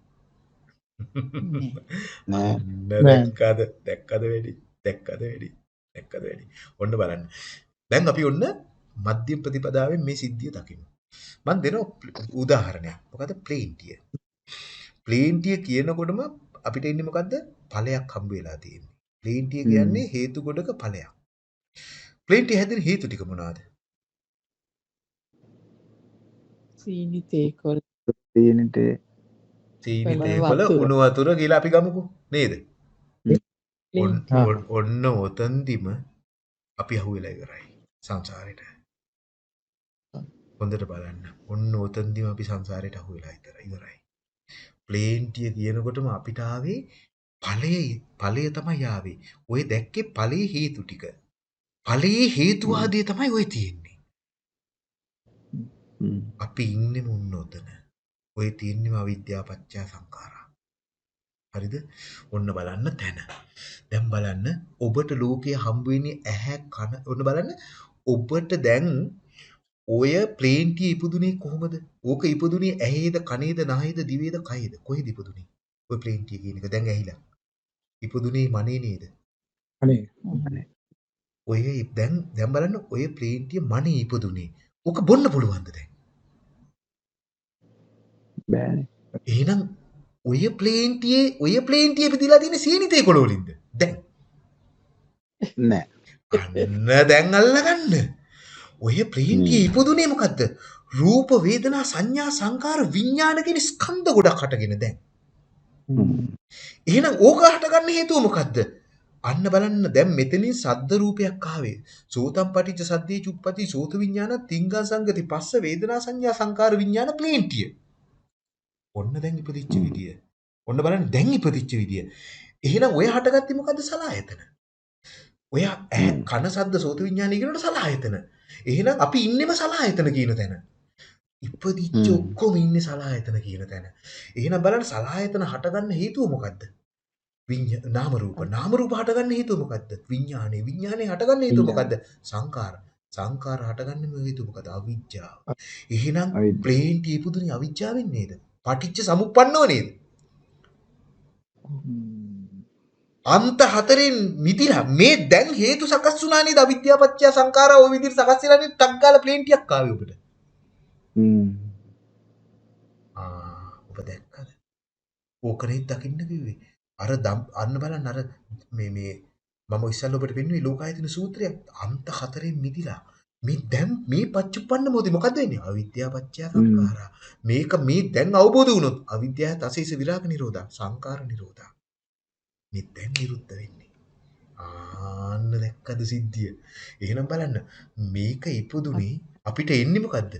නෑ. දැක්කද? දැක්කද වැඩි? දැක්කද වැඩි? දැක්කද වැඩි? ඔන්න බලන්න. දැන් අපි ඔන්න මධ්‍යම ප්‍රතිපදාවෙන් මේ සිද්ධිය දකිමු. මම දෙන උදාහරණයක්. මොකද ප්ලේන්ටිය. ප්ලේන්ටිය කියනකොටම අපිට ඉන්නේ මොකද්ද? ඵලයක් හම්බ වෙලා තියෙන්නේ. ප්ලේන්ටිය. කියන්නේ හේතු ගොඩක ඵලයක්. ප්ලේන්ටිය හැදෙන හේතු ටික මොනවාද? සීනි තේකොල් තියෙනට සීනි වල තේපල වතුර. උණු වතුර කියලා අපි ගමුකෝ නේද ඔන්න ඔතන්දිම අපි අහුවෙලා ඉවරයි සංසාරෙට. හොඳට බලන්න. ඔන්න ඔතන්දිම අපි සංසාරෙට අහුවෙලා ඉතර ඉවරයි. ප්ලේන්ටිය කියනකොටම අපිට ආවේ ඵලයේ ඵලය තමයි ආවේ. ඔය දැක්කේ ඵලයේ හේතු ටික. ඵලයේ හේතුවාදය තමයි ඔය තියෙන්නේ. අපි ඉන්නෙම උන්න ඔතන. ඔය තියෙන්නේම අවිද්‍යාව පත්‍ය සංඛාරා. හරිද? ඔන්න බලන්න තැන. දැන් බලන්න ඔබට ලෝකයේ හම්බ වෙන්නේ ඇහැ කන ඔන්න බලන්න ඔබට දැන් ඔය ප්ලේන්ටිය ඉපදුනේ කොහොමද? ඕක ඉපදුනේ ඇහේද කනේද නහේද දිවේද කයේද? කොහෙද ඉපදුනේ? ඔය ප්ලේන්ටිය කියන එක දැන් ඇහිලා. ඉපදුනේ මනේ නේද? අනේ ඔය දැන් දැන් බලන්න ඔය ප්ලේන්ටිය මනේ ඉපදුනේ. ඕක බොන්න පුළුවන්ද දැන්? බෑන එහෙනම් ඔය ප්ලේන්ටියේ ඔය ප්ලේන්ටිය ඉපදිලා තියෙන සීනිතේ කොළ වලින්ද? දැන් නෑ දැන් අල්ලගන්න. ඔය ප්ලේන්ටිය ඉපදුනේ මොකද්ද? රූප වේදනා සංඥා සංකාර විඥාන කියන ස්කන්ධ ගොඩක් හටගෙන දැන්. එහෙනම් ඕක හටගන්න හේතුව මොකද්ද? අන්න බලන්න දැන් මෙතනින් සද්ද රූපයක් ආවේ. සෝතම් පටිච්ච සද්දේ චුප්පති සෝත විඥාන තිංගා සංගති පස්ස වේදනා සංඥා සංකාර විඥාන ප්ලේන්ටිය. ඔන්න දැන් ඉපදිච්ච. විදිය. ඔන්න බලන්න දැන් ඉපදිච්ච විදිය. එහෙනම් ඔය හටගත්තේ මොකද්ද සලායතන? ඔය. කන සද්ද සෝත විඥානය කියනකොට සලායතන. එහෙනම් අපි ඉන්නෙම සලායතන කියන තැන. ඉපදිච්ච. ඔක්කොම ඉන්නේ සලායතන කියන තැන. එහෙනම් බලන්න සලායතන හටගන්න හේතුව මොකද්ද? නාම රූප. නාම රූප හටගන්න හේතුව මොකද්ද? විඥානේ. විඥානේ හටගන්න හේතුව. මොකද්ද? සංකාර. සංකාර හටගන්නේ හේතුව මොකද? අවිජ්ජාව. එහෙනම්. ප්ලේන් ටී ඉපදුනේ අවිජ්ජාවෙන් නේද? පටිච්ච සමුප්පන්නව නේද? අන්ත හතරෙන් මිදිලා මේ දැන් හේතු සකස් වුණා නේද අවිද්‍යාව පත්‍ය සංඛාරා? ওই විදිහට සකස් වෙලා නේද? ටක් ගාලා ප්ලේන් ටිකක් ආවේ ඔබට. හ්ම්. ආ ඔබ දැක්කද? ඕකනේ දකින්න කිව්වේ. අර අන්න බලන්න අර මේ මේ මම ඉස්සල්ලා ඔබට පෙන්නුවේ ලෝකායතන සූත්‍රය. අන්ත හතරෙන් මිදිලා මේ දැන් මේ පච්චුප්පන්න මොදි මොකද වෙන්නේ? අවිද්‍යාව පත්‍ය සංඛාරා. මේක මේ දැන් අවබෝධ වුණොත් අවිද්‍යාව තසීස විරාග නිරෝධා සංඛාර නිරෝධා. මේ දැන් නිරුද්ධ වෙන්නේ. ආන්න දැක්කද සිද්ධිය? එහෙනම් බලන්න. මේක ඉපදුනේ අපිට එන්නේ මොකද්ද?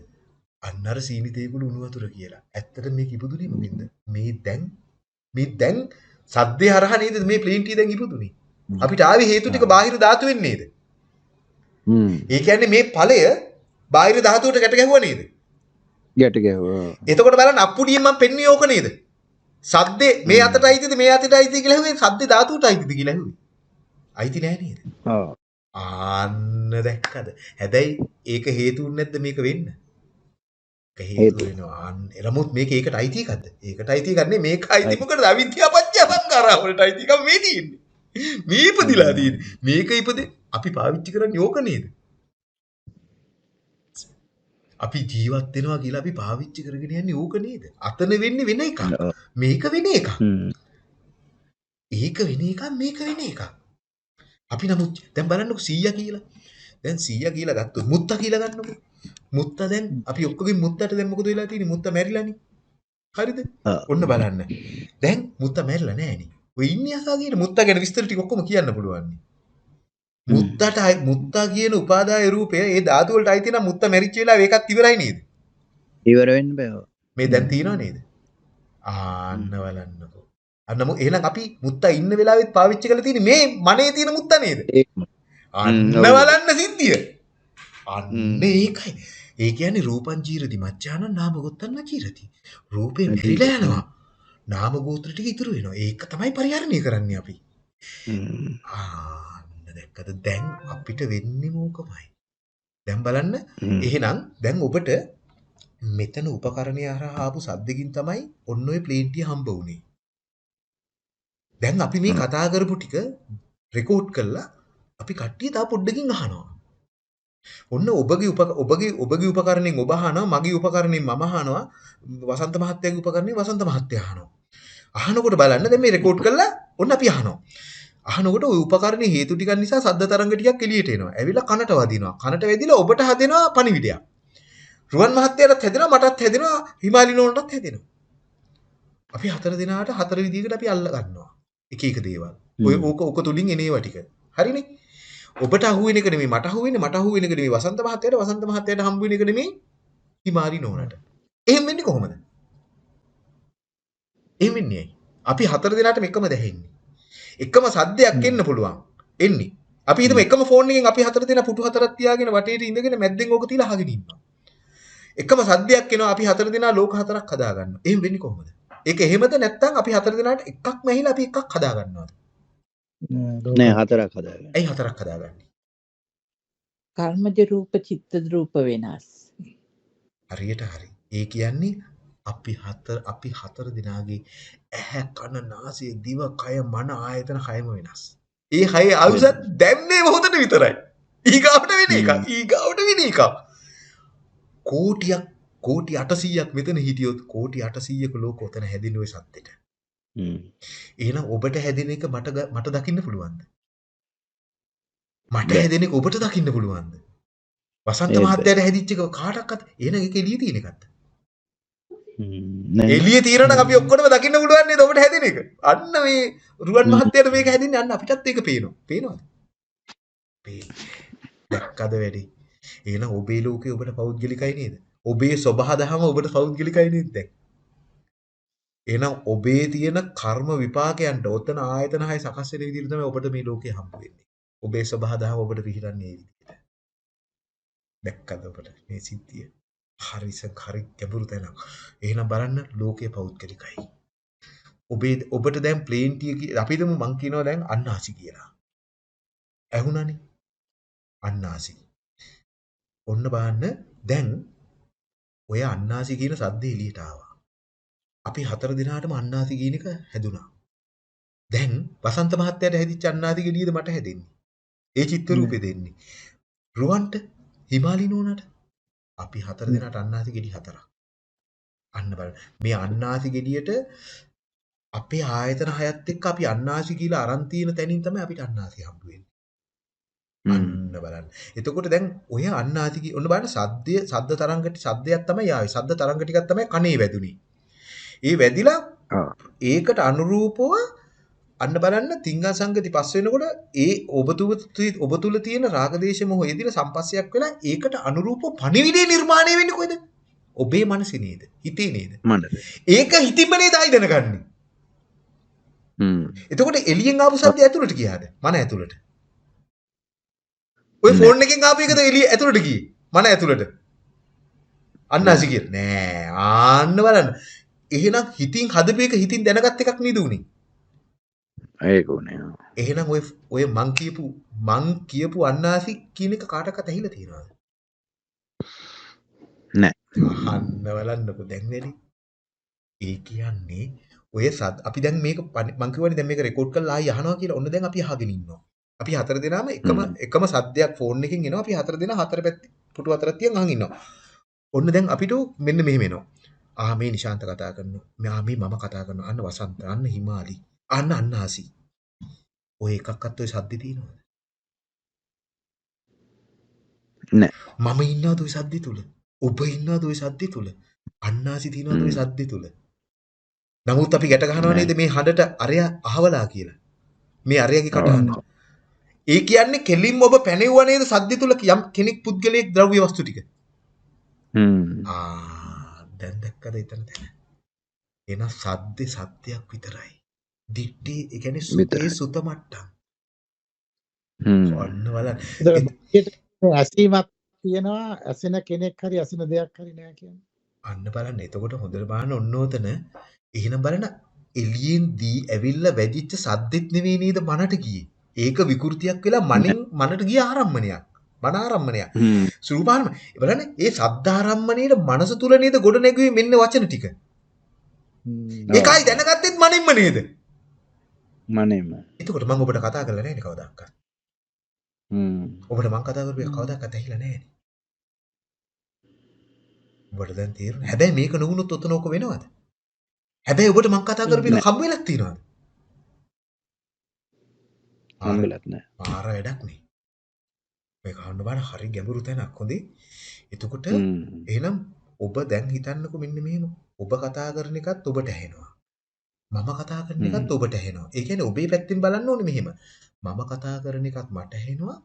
අන්න අර සීනිතේකුළු උණු වතුර කියලා. ඇත්තට මේක ඉපදුනේ මොකෙන්ද? මේ දැන් මේ දැන් සද්දේ හරහා නේද මේ ප්ලේන් ටී දැන් ඉපදුනේ? අපිට ආවේ හේතු ටික බාහිර ධාතුවෙන් නේද? හ්ම්. ඒ කියන්නේ මේ ඵලය බාහිර ධාතුවට ගැට ගැහුවා නේද? ගැට ගැහුවා. එතකොට බලන්න අප්පුඩියෙන් මම පෙන්වුවේ ඕක නේද? සද්දේ මේ අතට අයිතිද මේ අතට අයිතිද කියලා ඇහුවේ? සද්දේ ධාතුවට අයිතිද කියලා ඇහුවේ. අයිති නෑ නේද? ඔව්. ආන්න දැක්කද? හැබැයි ඒක හේතුන් නැද්ද මේක වෙන්න? ඒක හේතු. වෙනවා. අන්න එනමුත් මේක ඒකට අයිති එකක්ද ඒකට අයිති එකක් නේ මේක අයිති. මොකටද? අවිද්‍යාව පත්‍ය සංකාරා වලට අයිති එකක් මේ තියෙන්නේ මේ ඉපදිලා තියෙන්නේ මේක ඉපදේ අපි පාවිච්චි කරන්නේ ඕක නේද අපි ජීවත් වෙනවා කියලා අපි පාවිච්චි කරගෙන යන්නේ ඕක නේද අතන වෙන්නේ වෙන එකක්. මේක වෙන එකක්. ඒක වෙන එකක් මේක වෙන එකක්. අපි නමුත් දැන් බලන්නකො 100 කියලා. දැන් 100 කියලා ගත්තොත් මුත්තා කියලා ගන්නකො. මුත්තා දැන් අපි ඔක්කොගෙන් මුත්තට දැන් මොකද වෙලා තියෙන්නේ? මුත්තා මැරිලානේ. හරිද? ඔන්න බලන්න. දැන් මුත්තා මැරිලා නෑනේ. ඔය ඉන්නේ අසා කියන මුත්තා ගැන විස්තර ටික ඔක්කොම කියන්න පුළුවන්. මුත්තට මුත්තා කියන උපාදාය රූපය ඒ ධාතු වලට අයිති නම් මුත්තා මැරිච්ච වෙලාව ඒකත් ඉවරයි නේද? ඉවර වෙන්න බෑ. මේ දැන් තියෙනව නේද? ආන්න බලන්නකෝ. අන්න මො එහෙනම් අපි මුත්තා ඉන්න වෙලාවෙත් පාවිච්චි කරලා තියෙන්නේ මේ මනේ තියෙන මුත්තා නේද? අන්න. බලන්න සිද්ධිය. අන්න. ඒකයි. ඒ කියන්නේ රූපං ජීරති මච්ඡාන නාම ගොත්තන්න ජීරති. රූපේ. මෙරිලා යනවා. නාම ගෝත්‍ර ටික ඉතුරු වෙනවා. ඒක තමයි පරිහරණය කරන්නේ අපි. ආන්න දැක්කද දැන් අපිට වෙන්නේ මොකමයි. දැන් බලන්න. එහෙනම් දැන් ඔබට මෙතන උපකරණය හරහා ආපු සද්දකින් තමයි ඔන්න ඔය ප්ලේන්ටිය හම්බ වුනේ. දැන් අපි මේ. කතා කරපු ටික රෙකෝඩ් කරලා අපි කට්ටිය තව පොඩ්ඩකින් අහනවා. ඔන්න ඔබගේ උප ඔබගේ ඔබගේ උපකරණයෙන් ඔබ අහනවා මගේ උපකරණයෙන් මම අහනවා වසන්ත මහත්තයාගේ උපකරණයෙන් වසන්ත මහත්තයා අහනවා. අහනකොට බලන්න දැන් මේ රෙකෝඩ් කරලා ඔන්න අපි අහනවා. අහනකොට ওই උපකරණේ හේතු ටිකක් නිසා සද්ද තරංග ටිකක් එළියට එනවා. ඇවිල්ලා කනට වදිනවා. කනට වැදිලා ඔබට හදෙනවා පණිවිඩයක්. රුවන් මහත්තයාටත් හැදෙනවා මටත් හැදෙනවා හිමාලිනෝන්ටත් හැදෙනවා. අපි හතර දෙනාට හතර විදිහකට අපි අල්ල ගන්නවා. එක එක දේවල්. ඔය. ඕක ඕක තුලින් එනේවා ටික. හරිනේ? ඔබට අහුවෙන එක නෙමෙයි මට අහුවෙන්නේ මට අහුවෙන එක නෙමෙයි වසන්ත මහත්තයාට වසන්ත මහත්තයාට හම්බ වෙන එක නෙමෙයි හිමාලිනෝනට. එහෙම වෙන්නේ කොහොමද? එහෙම වෙන්නේ ඇයි? අපි හතර දෙනාටම එකම දැහෙන්නේ. එකම සද්දයක්. එන්න පුළුවන්. එන්නේ. අපි හිතමු එකම ෆෝන් එකෙන් අපි හතර දෙනා පුටු හතරක් තියාගෙන වටේට ඉඳගෙන මැද්දෙන් ඕක තියලා අහගෙන ඉන්නවා. එකම සද්දයක් එනවා අපි හතර දෙනා ලෝක හතරක් හදා ගන්නවා. එහෙම වෙන්නේ කොහොමද? ඒක එහෙමද නැත්නම් අපි හතර දෙනාට එකක් මැහිලා අපි එකක් හදා ගන්නවද? නෑ හතරක් හදාගන්න. ඇයි හතරක් හදාගන්නේ? කර්මජ රූප චිත්ත රූප වෙනස්. හරියට හරි. ඒ කියන්නේ අපි හතර අපි හතර දෙනාගේ ඇහැ කන නාසය දිව කය මන ආයතන හයම වෙනස්. ඒ හය ආයුෂත් දැන් මේ මොහොතට විතරයි. ඊගාවට වෙන එකක්. හ්ම්. ඊගාවට වෙන එකක්. කෝටියක් කෝටි 800ක් මෙතන හිටියොත් කෝටි 800ක ලෝක ඔතන හැදින ওই සත්‍යෙට. හ්ම්. එහෙනම් ඔබට හැදෙන එක මට ಗ- මට දකින්න පුළුවන්ද? මට බැ. හැදෙන එක ඔබට දකින්න පුළුවන්ද? වසන්ත ඒත් බැ. මහත්තයාට හැදිච්ච එක කාටවත් එහෙනම් ඒක එළිය තියෙන එකක්ද? තියෙනවා නම් අපි ඔක්කොටම දකින්න පුළුවන් නේද ඔබට හැදෙන එක? අන්න මේ රුවන්. මහත්තයාට මේක හැදින්නේ අන්න අපිටත් ඒක පේනවා. පේනවද? දැක්කද වැඩි? එහෙනම් ඔබේ ලෝකේ ඔබට පෞද්ගලිකයි නේද? ඔබේ සබහා දහම ඔබට පෞද්ගලිකයි නේද දැන්? එහෙනම් ඔබේ තියෙන කර්ම විපාකයන්ට ඔතන ආයතන හය සකස් වෙන විදිහට තමයි ඔබට මේ ලෝකේ හම්බ වෙන්නේ. ඔබේ සබහා දහම ඔබට පිහිටන්නේ ඒ විදිහට. දැක්කද ඔබට මේ සිද්ධිය? හරිස හරි ගැඹුරු තැනක්. එහෙනම් බලන්න ලෝකේ පෞද්ගලිකයි. ඔබේ ඔබට දැන් ප්ලේන් ටිය අපි හිතමු මං කියනවා දැන් අන්නාසි කියලා. ඇහුණානේ. අන්නාසි. ඔන්න බලන්න දැන් ඔය අන්නාසි කියන සද්දේ එළියට ආවා. අපි හතර දිනාටම අන්නාසි කියන එක හැදුනා. දැන් වසන්ත මහත්තයාට හැදිච්ච අන්නාසි ගෙඩියද මට හැදෙන්නේ. ඒ චිත්ත රූපේ දෙන්නේ. රුවන්ට හිමාලි නෝනට අපි හතර දිනාට අන්නාසි ගෙඩි හතරක්. අන්න බලන්න. මේ අන්නාසි ගෙඩියට අපේ ආයතන හයත් එක්ක අපි අන්නාසි කියලා අරන් තියෙන තැනින් තමයි අපිට අන්නාසි හම්බ වෙන්නේ. අන්න බලන්න. එතකොට දැන් ඔය අන්නාසි කි ඔන්න බලන්න සද්දය සද්ද තරංග සද්දයක් තමයි ආවේ. සද්ද තරංග ටිකක් තමයි කනේ වැදුනේ. ඒ වැදිලා. ඒකට අනුරූපව අන්න බලන්න තිංගා සංගති පස් වෙනකොට ඒ ඔබ තුල ඔබ තුල තියෙන රාගදේශ මොහ යෙදින සම්පස්සයක් වෙලා ඒකට අනුරූපව පණිවිඩය නිර්මාණය වෙන්නේ කොහෙද? ඔබේ මනසේ නේද? හිතේ නේද? ඒක හිතින්ම නේද ආයි දැනගන්නේ. හ්ම් එතකොට එළියෙන් ආපු සද්ද ඇතුළට ගියාද? මන ඇතුළට. ඔය. ෆෝන් එකෙන් ආපු එකද එළිය ඇතුළට ගියේ? මන ඇතුළට. අන්න අසිකිර. නෑ. ආන්න බලන්න. එහෙනම් හිතින් හදපු එක හිතින් දැනගත් එකක් නේද උනේ? ඒක උනේ එහෙනම් ඔය ඔය මං කියපු මං කියපු අන්නාසි කියන එක කාටවත් ඇහිලා තියෙනවද? නෑ. අහන්න බලන්නකො දැන් වැඩි. ඒ කියන්නේ ඔය සත් අපි දැන් මේක මං කියවනේ දැන් මේක රෙකෝඩ් කරලා ආයි අහනවා කියලා. ඔන්න දැන් අපි අහගෙන ඉන්නවා. අපි හතර දෙනාම එකම. එකම සද්දයක් ෆෝන් එකකින් එනවා. අපි හතර දෙනා හතර පැත්ත පුටු හතරක් තියන් අහන් ඉන්නවා. ඔන්න දැන් අපිට මෙන්න මෙහෙම එනවා. ආ මේ නිශාන්ත කතා කරනවා. මෙහා මේ මම කතා කරනවා. අන්න වසන්ත, අන්න හිමාලි, අන්න අන්නාසි. ඔය එකක්වත් ඔය සද්දේ තියෙනවද? නෑ. මම ඉන්නවද ඔය සද්දේ තුල? ඔබ ඉන්නවද ඔය සද්දේ තුල? අන්නාසි තියෙනවද ඔය සද්දේ තුල? නමුත් අපි ගැට ගහනවා නේද මේ හඬට අරයා අහවලා කියලා. මේ අරයාගේ කටහඬ. ඒ කියන්නේ කෙලින්ම ඔබ පැනෙවුවා නේද සද්ද තුල යම් කෙනෙක් පුද්ගලයෙක් ද්‍රව්‍ය වස්තු ටික. හ්ම්. ආ දැන් දැක්කද එතන දැන. එන සද්දේ සත්‍යයක් විතරයි. දිට්ටි ඒ කියන්නේ සුතේ. සුත මට්ටම්. හ්ම් ඔන්න බලන්න. ඇසීමක් තියෙනවා ඇසෙන කෙනෙක් හරි ඇසෙන දෙයක් හරි නෑ කියන්නේ. අන්න බලන්න. එතකොට හොඳට බලන්න ඔන්න ඕතන එහෙනම් බලන්න එළියෙන් දී ඇවිල්ලා වැදිච්ච සද්දෙත් නෙවෙයි නේද මනට ගියේ. ඒක විකෘතියක් වෙලා මනෙන් මනට ගිය ආරම්මණයක්. මන ආරම්මණයක්. හ්ම් සූපාරම බලන්න ඒ සද්ධාරම්මණයට මනස තුල නේද ගොඩ නැගුවේ මෙන්න වචන ටික. හ්ම්. ඒකයි දැනගත්තෙත් මනින්ම නේද? මනෙම එතකොට මම ඔබට කතා කරලා නැහැ නේ කවදාවත්. හ්ම් ඔබට මං කතා කරපු එක කවදාවත් ඇහිලා නැහැ නේ. ඔබට දැන් තේරුණා. හැබැයි මේක නුගුණොත් ඔතන ඕක වෙනවද? හැබැයි ඔබට මං කතා කරපු එක නෑ. හම්බ වෙලක් තියනවද? හම්බෙලත් නෑ පාර වැඩක් නේ. මේක අහන්න බලන්න හරි ගැඹුරු තැනක් හොඳේ. එතකොට හ්ම් එහෙනම් ඔබ දැන් හිතන්නකෝ මෙන්න මෙහෙම. ඔබ කතා කරන එකත් ඔබට ඇහෙනවා. මම කතා කරන එකත් ඔබට ඇහෙනවා. ඒ කියන්නේ ඔබේ පැත්තෙන් බලන්න ඕනේ මෙහෙම. මම කතා කරන එකත් මට ඇහෙනවා.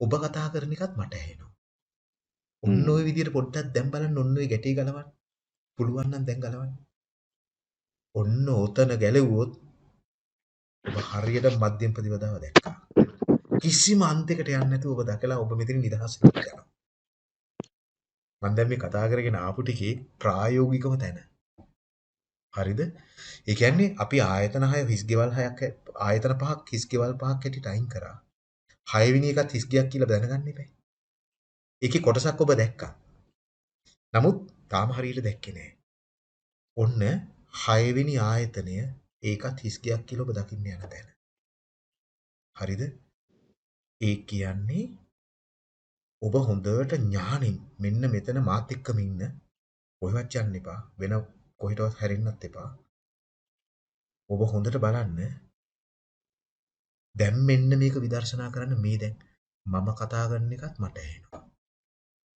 ඔබ කතා කරන එකත් මට ඇහෙනවා. ඔන්න. ඔය විදිහට පොඩ්ඩක් දැන් බලන්න ඔන්න ඔය ගැටේ ගලවන්න. පුළුවන් නම් දැන් ගලවන්න. ඔන්න ඔතන ගැලෙව්වොත් ඔබ හරියට මධ්‍යම ප්‍රතිපදාව දැක්කා. කිසිම අන්තයකට යන්නේ නැතුව ඔබ දැකලා ඔබ මෙතන නිදහස් වෙනවා. මම දැන් මේ කතා කරගෙන ආපු ටිකේ ප්‍රායෝගිකව තැන. හරිද? ඒ කියන්නේ අපි ආයතන 6 හිස් ගෙවල් 6ක් ආයතන පහක් හිස් ගෙවල් පහක් හැටියට අයින් කරා. 6 වෙනි එකත් හිස් ගියක් කියලා දැනගන්න එපා. ඒකේ කොටසක් ඔබ දැක්කා. නමුත් තාම හරියට දැක්කේ නෑ. ඔන්න 6 වෙනි ආයතනය ඒකත් හිස් ගියක් කියලා ඔබ දකින්න යන තැන. හරිද? ඒ කියන්නේ ඔබ හොඳට ඥානින් මෙන්න මෙතන මාත් එක්කම ඉන්න කොහෙවත් යන්න එපා වෙන කොහෙටවත් හැරෙන්නත් එපා. ඔබ හොඳට බලන්න. දැන් මෙන්න මේක විදර්ශනා කරන්න. මේ දැන් මම කතා කරන එකත් මට ඇහෙනවා.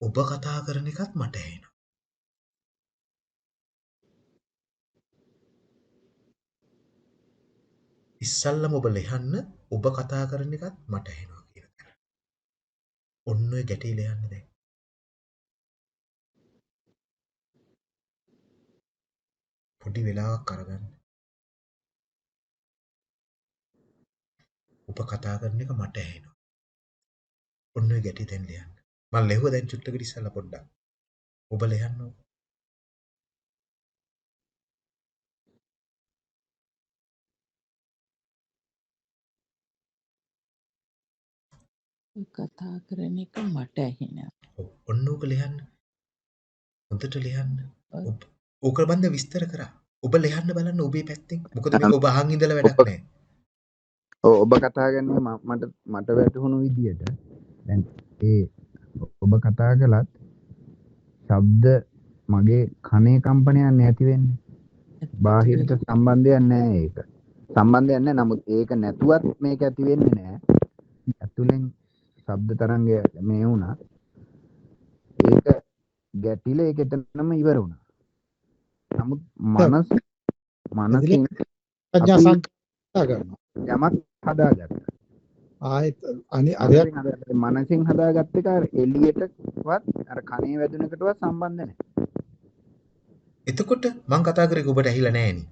ඔබ කතා කරන එකත් මට ඇහෙනවා. ඉස්සල්ලාම ඔබ ලෙහන්න ඔබ කතා කරන එකත් මට ඇහෙනවා කියන තැන. ඔන්න ඔය ගැටේ ලෙහන්න දැන්. පොඩි වෙලාවක් අරගන්න. ඔබ කතා කරන එක මට ඇහෙනවා. ඔන්න ඔය ගැටේ දැන් ලියන්න. මම ලෙහුව දැන් චුට්ටකට ඉස්සල්ලා පොඩ්ඩක්. ඔබ ලියන්න ඕක. කතා කරන එක මට ඇහෙනවා. ඔව්. ඔන්න ඕක ලියන්න. හොඳට ලියන්න. ඕක බන්ද විස්තර කරා. ඔබ ලියන්න බලන්න ඔබේ පැත්තෙන්. මොකද මේක ඔබ අහන් ඉඳලා වැඩක් නැහැ. ඔව් ඔබ කතා කරන්නේ මට මට වැටහුණු විදියට දැන් ඒ ඔබ කතා කළත් ශබ්ද මගේ කනේ කම්පනයක් නැති වෙන්නේ බාහිරට සම්බන්ධයක් නැහැ ඒක සම්බන්ධයක් නැහැ නමුත් ඒක නැතුවත් මේක ඇති වෙන්නේ නැහැ ඇතුලෙන් ශබ්ද තරංගය මේ වුණා ඒක ගැටිලා ඒක එතනම ඉවර වුණා නමුත් මනස මනසින් ප්‍රඥා සංකල්ප ගන්නවා යමක් හදාගත්තා ආයෙත් අනි අරයක් මනසින් හදාගත්ත- මනසින් හදාගත්ත එක අර එළියටවත් අර කනේ වැදුන එකටවත් සම්බන්ධ නැහැ. එතකොට මං කතා කරේ ඔබට ඇහිලා නැහැ නේ.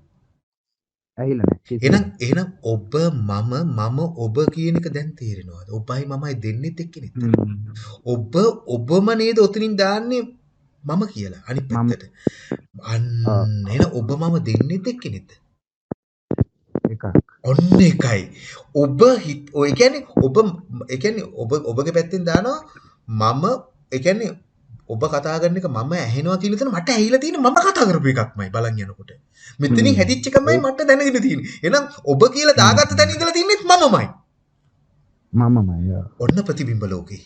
ඇහිලා නැහැ. එහෙනම් එහෙනම් ඔබ මම මම ඔබ කියන එක දැන් තේරෙනවද? ඔබයි මමයි දෙන්නෙත් එක්කනේ. හ්ම්. ඔබ ඔබම නේද ඔතනින් දාන්නේ මම කියලා අනිත්. පැත්තට. අන්න. එහෙනම් ඔබ මම දෙන්නෙත් එක්කනේද? එකක්. ඔන්න එකයි. ඔබ හිත ඔය කියන්නේ ඔබ ඒ කියන්නේ ඔබ ඔබගේ පැත්තෙන් දානවා මම ඒ කියන්නේ ඔබ කතා කරන එක මම ඇහෙනවා කියන තැන මට ඇහිලා තියෙන මම කතා කරපු එකක්මයි බලන් යනකොට. මෙතනින්. හැදිච්ච එකමයි මට දැනගෙන තියෙන්නේ. එහෙනම් ඔබ කියලා දාගත්ත තැන ඉඳලා තින්නෙත් මමමයි. මමමයි. ඔන්න ප්‍රතිබිම්බ ලෝකේ.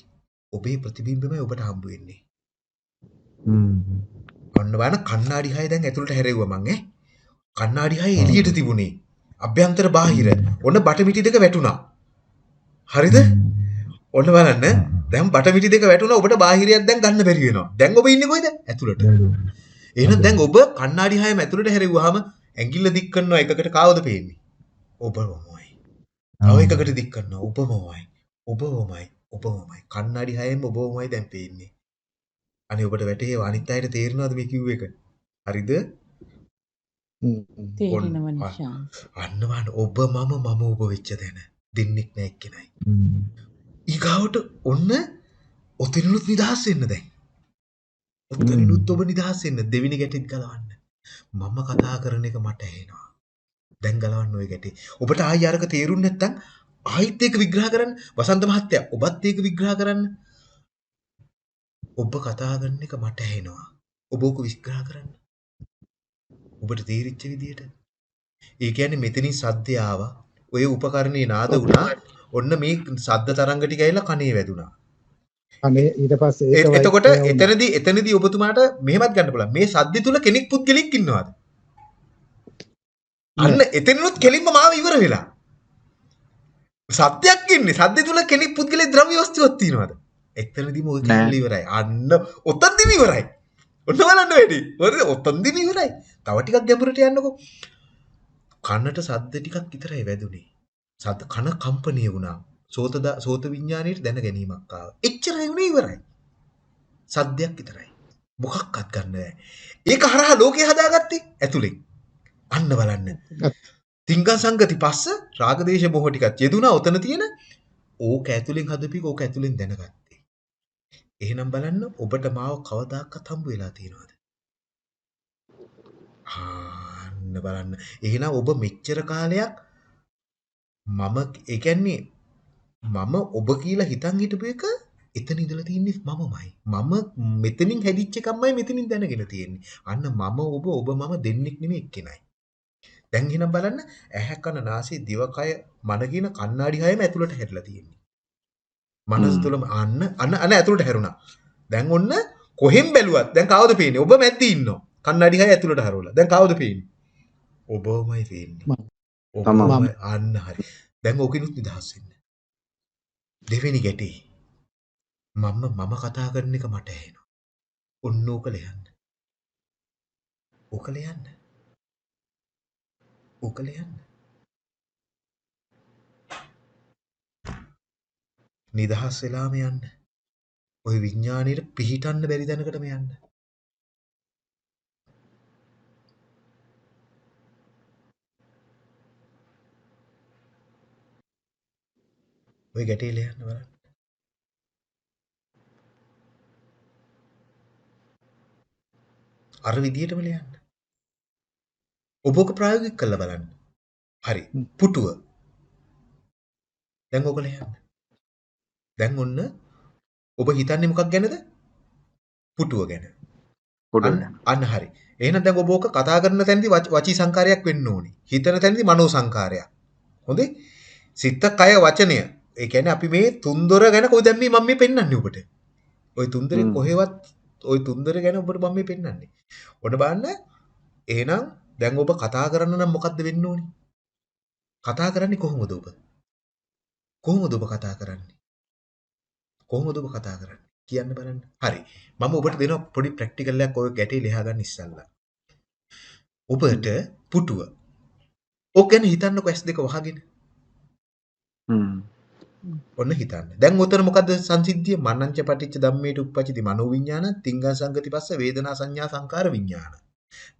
ඔබේ ප්‍රතිබිම්බමයි ඔබට හම්බ වෙන්නේ. ඔන්න බලන්න කණ්ණාඩි හය දැන් ඇතුළට හැරෙව්වා මං ඈ. කණ්ණාඩි හය එළියට තිබුණේ. අභ්‍යන්තර බාහිර. ඔන්න බටමිටි දෙක වැටුණා. හරිද? ඔන්න බලන්න. දැන් බටමිටි දෙක වැටුණා ඔබට බාහිරයක් දැන් ගන්න බැරි වෙනවා. දැන් ඔබ ඉන්නේ කොයිද? ඇතුළට. එහෙනම් දැන් ඔබ කණ්ණාඩි හයම ඇතුළට හැරෙව්වහම ඇඟිල්ල දික් කරනවා එකකට කාවද පේන්නේ? ඔබමමයි. තව එකකට දික් කරනවා ඔබමමයි. ඔබමමයි. ඔබමමයි. කණ්ණාඩි හයෙම ඔබමමයි දැන් පේන්නේ. අනේ ඔබට වැටේවා අනිත් අයට තේරෙනවද මේ කිව්ව එක? හරිද? තේරෙනව. නිශාන්. අන්න බලන්න ඔබ මම මම ඔබ වෙච්ච තැන දෙන්නෙක් නෑ එක්කෙනයි. ඊගාවට ඔන්න ඔතනිනුත් නිදහස් වෙන්න දැන්. ඔතනිනුත් ඔබ නිදහස් වෙන්න දෙවෙනි ගැටෙත් ගලවන්න. මම කතා කරන එක මට ඇහෙනවා. දැන් ගලවන්න ওই ගැටේ. ඔබට ආයි අරක තේරුන්නේ නැත්නම් ආයිත් ඒක විග්‍රහ කරන්න. වසන්ත මහත්තයා ඔබත් ඒක විග්‍රහ කරන්න. ඔබ කතා කරන එක මට ඇහෙනවා. ඔබ ඕක විග්‍රහ කරන්න. ඔබට තේරිච්ච විදියට. ඒ කියන්නේ මෙතනින් සද්දය ආවා. ඔය උපකරණේ නාද වුණා. ඔන්න මේ සද්ද තරංග ටික ඇවිල්ලා කනේ වැදුනා. අනේ ඊට පස්සේ ඒක එතකොට. එතනදී එතනදී ඔබතුමාට මෙහෙමත් ගන්න පුළුවන්. මේ සද්ද තුල කෙනෙක් පුද්ගලෙක් ඉන්නවද? අන්න එතනනොත් කෙලින්ම මාව ඉවර වෙලා. සත්‍යයක් ඉන්නේ. සද්ද තුල කෙනෙක් පුද්ගලෙක් ද්‍රව්‍ය වස්තුවක් තියෙනවද? එතනදීම ඉවරයි. අන්න ඔතනදීම ඉවරයි. ඔන්න බලන්න වැඩි. හරිද? ඔතනදීම ඉවරයි. තව ටිකක් ගැඹුරට යන්නකෝ. කනට සද්ද ටිකක් විතරයි වැදුනේ. සද්ද කන කම්පණිය වුණා. සෝත ද- සෝත විඥාණයට දැන ගැනීමක් ආවා. එච්චරයි උනේ ඉවරයි. සද්දයක් විතරයි. මොකක්වත් ගන්න බෑ. ඒක හරහා ලෝකේ හදාගත්තේ ඇතුලෙන්. අන්න බලන්න. තිංගන් සංගති පස්ස රාගදේශ මොහ ටිකක් යෙදුනා ඔතන තියෙන ඕක ඇතුලෙන් හදපික ඕක ඇතුලෙන් දැනගත්තේ. එහෙනම් බලන්න ඔබට මාව කවදාකවත් හම්බ වෙලා තියෙනවද? ආන්න බලන්න. එහෙනම් ඔබ මෙච්චර කාලයක් මම ඒ කියන්නේ මම ඔබ කියලා හිතන් හිටපු එක එතන ඉඳලා තින්නේ මමමයි. මම මෙතනින් හැදිච්ච එකමයි මෙතනින් දැනගෙන තියෙන්නේ. අන්න මම ඔබ ඔබ මම දෙන්නෙක් නෙමෙයි එක්කෙනයි. දැන් එහෙනම් බලන්න ඇහැ කන නාසය දිවකය මන කියන කණ්ණාඩි හයම ඇතුළට හැරිලා තියෙන්නේ. මනස. තුලම අන්න අන්න අන්න ඇතුළට හැරුණා. දැන් ඔන්න කොහෙන් බැලුවත් දැන් කවුද පේන්නේ? ඔබ මැද්දේ ඉන්නවා. කණ්ණාඩි හය ඇතුළට හරවලා. දැන් කවුද පේන්නේ? ඔබමයි පේන්නේ. මම. ඔබමයි අන්න හරි. දැන් ඕකිනුත් නිදහස් වෙන්න. දෙවෙනි ගැටේ. මම මම කතා කරන එක මට ඇහෙනවා. ඔන්න ඕක ලියන්න. ඕක ලියන්න. ඕක ලියන්න. නිදහස් වෙලාම යන්න. ওই විඥාණයට පිහිටන්න බැරි දැනකටම යන්න. ওই ගැටේ ලියන්න බලන්න. අර විදියටම ලියන්න. ඔබ ඔක ප්‍රායෝගික කරලා බලන්න. හරි. හ්ම්. පුටුව. දැන් ඔක ලියන්න. දැන් ඔන්න ඔබ හිතන්නේ මොකක් ගැනද? පුටුව ගැන. පොඩ අන්න අන්න හරි. එහෙනම් දැන් ඔබ ඕක කතා කරන තැනදී වච- වචී සංකාරයක් වෙන්න ඕනි. හිතන තැනදී මනෝ සංකාරයක්. හොඳේ? සිත, කය, වචනය. ඒ කියන්නේ අපි මේ තුන්දොර ගැන කොයි දැන් මේ මම මේ පෙන්වන්නේ ඔබට. ওই තුන්දොරේ හ්ම්. කොහෙවත් ওই තුන්දොර ගැන ඔබට මම මේ පෙන්වන්නේ. ඔන්න බලන්න. එහෙනම් දැන් ඔබ කතා කරන්න නම් මොකද්ද වෙන්න ඕනි? කතා කරන්නේ කොහොමද ඔබ? කොහොමද ඔබ කතා කරන්නේ? කොහොමද ඔබ කතා කරන්නේ? කියන්න බලන්න. හරි. මම ඔබට දෙන පොඩි ප්‍රැක්ටිකල් එකක් ඔය ගැටේ ලියා ගන්න ඉස්සල්ලා. ඔබට පුටුව. ඔක් ගැන හිතන්නකො S2 වහගෙන. ඔන්න හිතන්න. දැන් උතන මොකද්ද සංසිද්ධිය? මනංච පටිච්ච ධම්මේට උප්පච්චති මනෝ විඥාන, තිංගං සංගති පස්ස වේදනා සංඥා සංකාර විඥාන.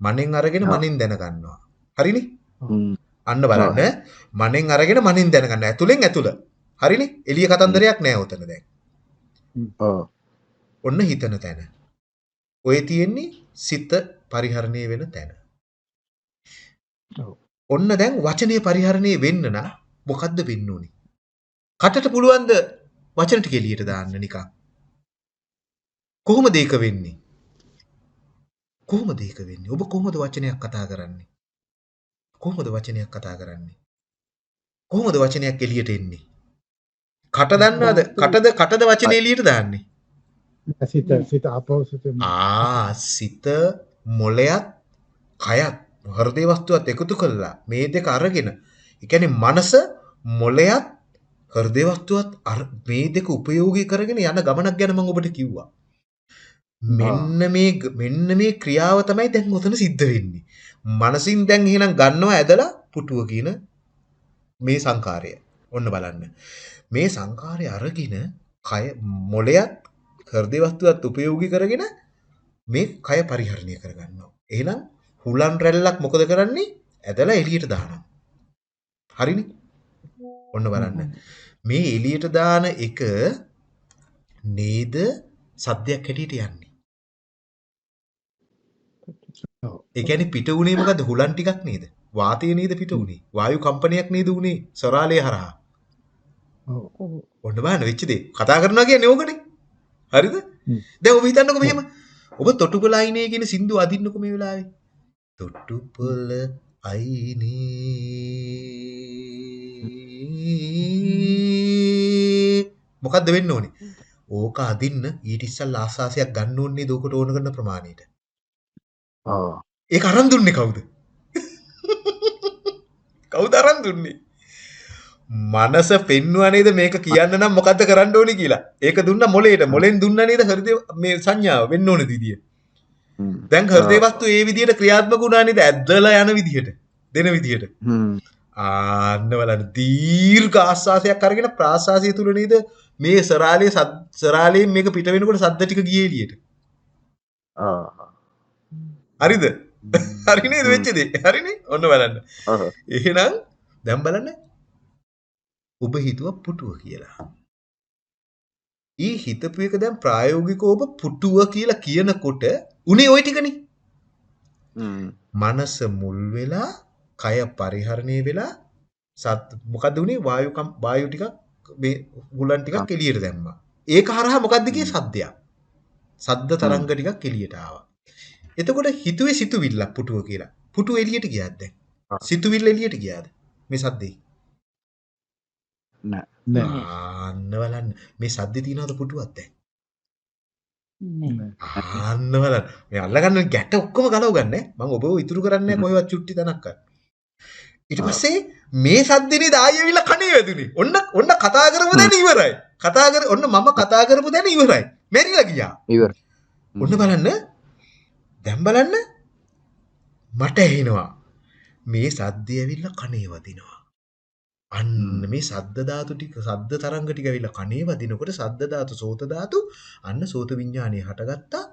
මනෙන් අරගෙන. මනෙන් දැනගන්නවා. හරිනේ? හ්ම්. අන්න බලන්න. මනෙන් අරගෙන මනෙන් දැනගන්න. ඇතුලෙන් ඇතුල. හරිනේ? එළිය කතන්දරයක් නෑ උතන දැන්. ඔන්න හිතන තැන. ඔය තියෙන්නේ සිත පරිහරණය වෙන තැන. ඔන්න දැන් වචනේ පරිහරණය වෙන්න නම් මොකද්ද වෙන්න ඕනේ? කටට පුළුවන් ද වචන ටික එළියට දාන්න නිකන්. කොහොමද ඒක වෙන්නේ? කොහොමද ඒක වෙන්නේ? ඔබ කොහොමද වචනයක් කතා කරන්නේ? කොහොමද වචනයක් කතා කරන්නේ? කොහොමද වචනයක් එළියට එන්නේ? කට දන්නවද? කටද කටද වචනේ එළියට දාන්නේ? සිත සිත අපෝ සිත ආ සිත මොලයත් කයත් හෘදේ වස්තුවත් එකතු කළා. මේ දෙක අරගෙන. ඒ කියන්නේ මනස මොලයත් හෘදේ වස්තුවත් මේ දෙක උපයෝගී කරගෙන යන ගමනක් ගැන මම ඔබට කිව්වා. මෙන්න මේ මෙන්න මේ ක්‍රියාව තමයි දැන් උතන සිද්ධ වෙන්නේ. මනසින් දැන් එහෙනම් ගන්නවා ඇදලා පුටුව කියන මේ සංකාරය ඔන්න බලන්න මේ සංකාරය අරගෙන කය මොලයත් හෘදේ වස්තුවත් උපයෝගී කරගෙන මේ කය පරිහරණය කරගන්නවා. එහෙනම් හුලන් රැල්ලක් මොකද කරන්නේ? ඇදලා එළියට දානවා. හරිනේ? ඔන්න බලන්න. මේ එළියට දාන එක නේද සද්දයක් හැටියට යන්නේ. ඔව්. ඒ කියන්නේ පිට උනේ මොකද්ද? හුලන් ටිකක් නේද? වාතය නේද පිට උනේ? වායු කම්පනයක් නේද උනේ? සොරාලය හරහා. ඔව්. ඔන්න බලන්න වෙච්ච දේ. කතා කරනවා කියන්නේ ඕකනේ. හරිද? දැන් ඔබ හිතන්නකෝ මෙහෙම. ඔබ තොටුපොළ අයිනේ කියන සින්දුව අදින්නකෝ මේ වෙලාවේ. තොටුපොළ අයිනේ මොකද්ද වෙන්න ඕනේ? ඕක අදින්න ඊට ඉස්සල්ලා ආස්වාසයක් ගන්න ඕනේ දෝකට ඕන කරන ප්‍රමාණයට. ඔව්. ඒක අරන් දුන්නේ කවුද? කවුද අරන් දුන්නේ? මනස පෙන්වුවා නේද මේක කියන්න නම් මොකද්ද කරන්න ඕනේ කියලා. ඒක දුන්න මොලේට. මොලෙන් දුන්න නේද හෘද මේ සංඥාව වෙන්න ඕනේ විදිය. දැන් හෘදේ වස්තු ඒ විදියට ක්‍රියාත්මක වුණා නේද? ඇද්දලා යන විදියට. දෙන විදියට. ආන්න බලන්න දීර්ඝ ආස්වාසයක් අරගෙන ප්‍රාස්වාසය තුල නේද මේ සරාලේ සරාලේ මේක පිට වෙනකොට සද්ද ටික ගියේ එළියට. හරිද? හරි නේද වෙච්ච දේ? හරිනේ? ඔන්න බලන්න. එහෙනම් දැන් බලන්න ඔබ හිතුව පුටුව කියලා. ඊ හිතපු එක දැන් ප්‍රායෝගිකව ඔබ පුටුව කියලා කියනකොට උනේ ওই ටිකනේ. මනස මුල් වෙලා කය පරිහරණය වෙලා සත් මොකද්ද උනේ වායු වායු ටිකක් මේ ගුලන් ටිකක් එළියට දැම්මා. ඒක හරහා මොකද්ද කියේ සද්දයක්. සද්ද තරංග ටිකක් එළියට ආවා. එතකොට හිතුවේ සිතුවිල්ලක් පුටුව කියලා. පුටුව එළියට ගියාද දැන්? සිතුවිල්ල එළියට ගියාද? මේ සද්දේ. නෑ. නෑ. ආන්න බලන්න. මේ සද්දේ තියනවද පුටුවක් දැන්? නෑ. ආන්න බලන්න. මේ අල්ලගන්න ගැට ඔක්කොම ගලව ගන්න. මම ඔබව ඉතුරු කරන්නේ කොහෙවත් චුට්ටි තනක් අර. ඊට පස්සේ මේ සද්දේනේ දායෙවිල කණේ වැදුනේ. ඔන්න ඔන්න කතා කරපු දැන ඉවරයි. කතා කර ඔන්න මම කතා කරපු දැන ඉවරයි. මැරිලා ගියා. ඉවර. ඔන්න බලන්න. දැන් බලන්න. මට ඇහෙනවා. මේ සද්දේ ඇවිල්ලා කණේ වදිනවා. අන්න. මේ සද්ද ධාතු ටික සද්ද තරංග ටික ඇවිල්ලා කණේ වදිනකොට සද්ද ධාතු සෝත ධාතු අන්න සෝත විඥානය හටගත්තා.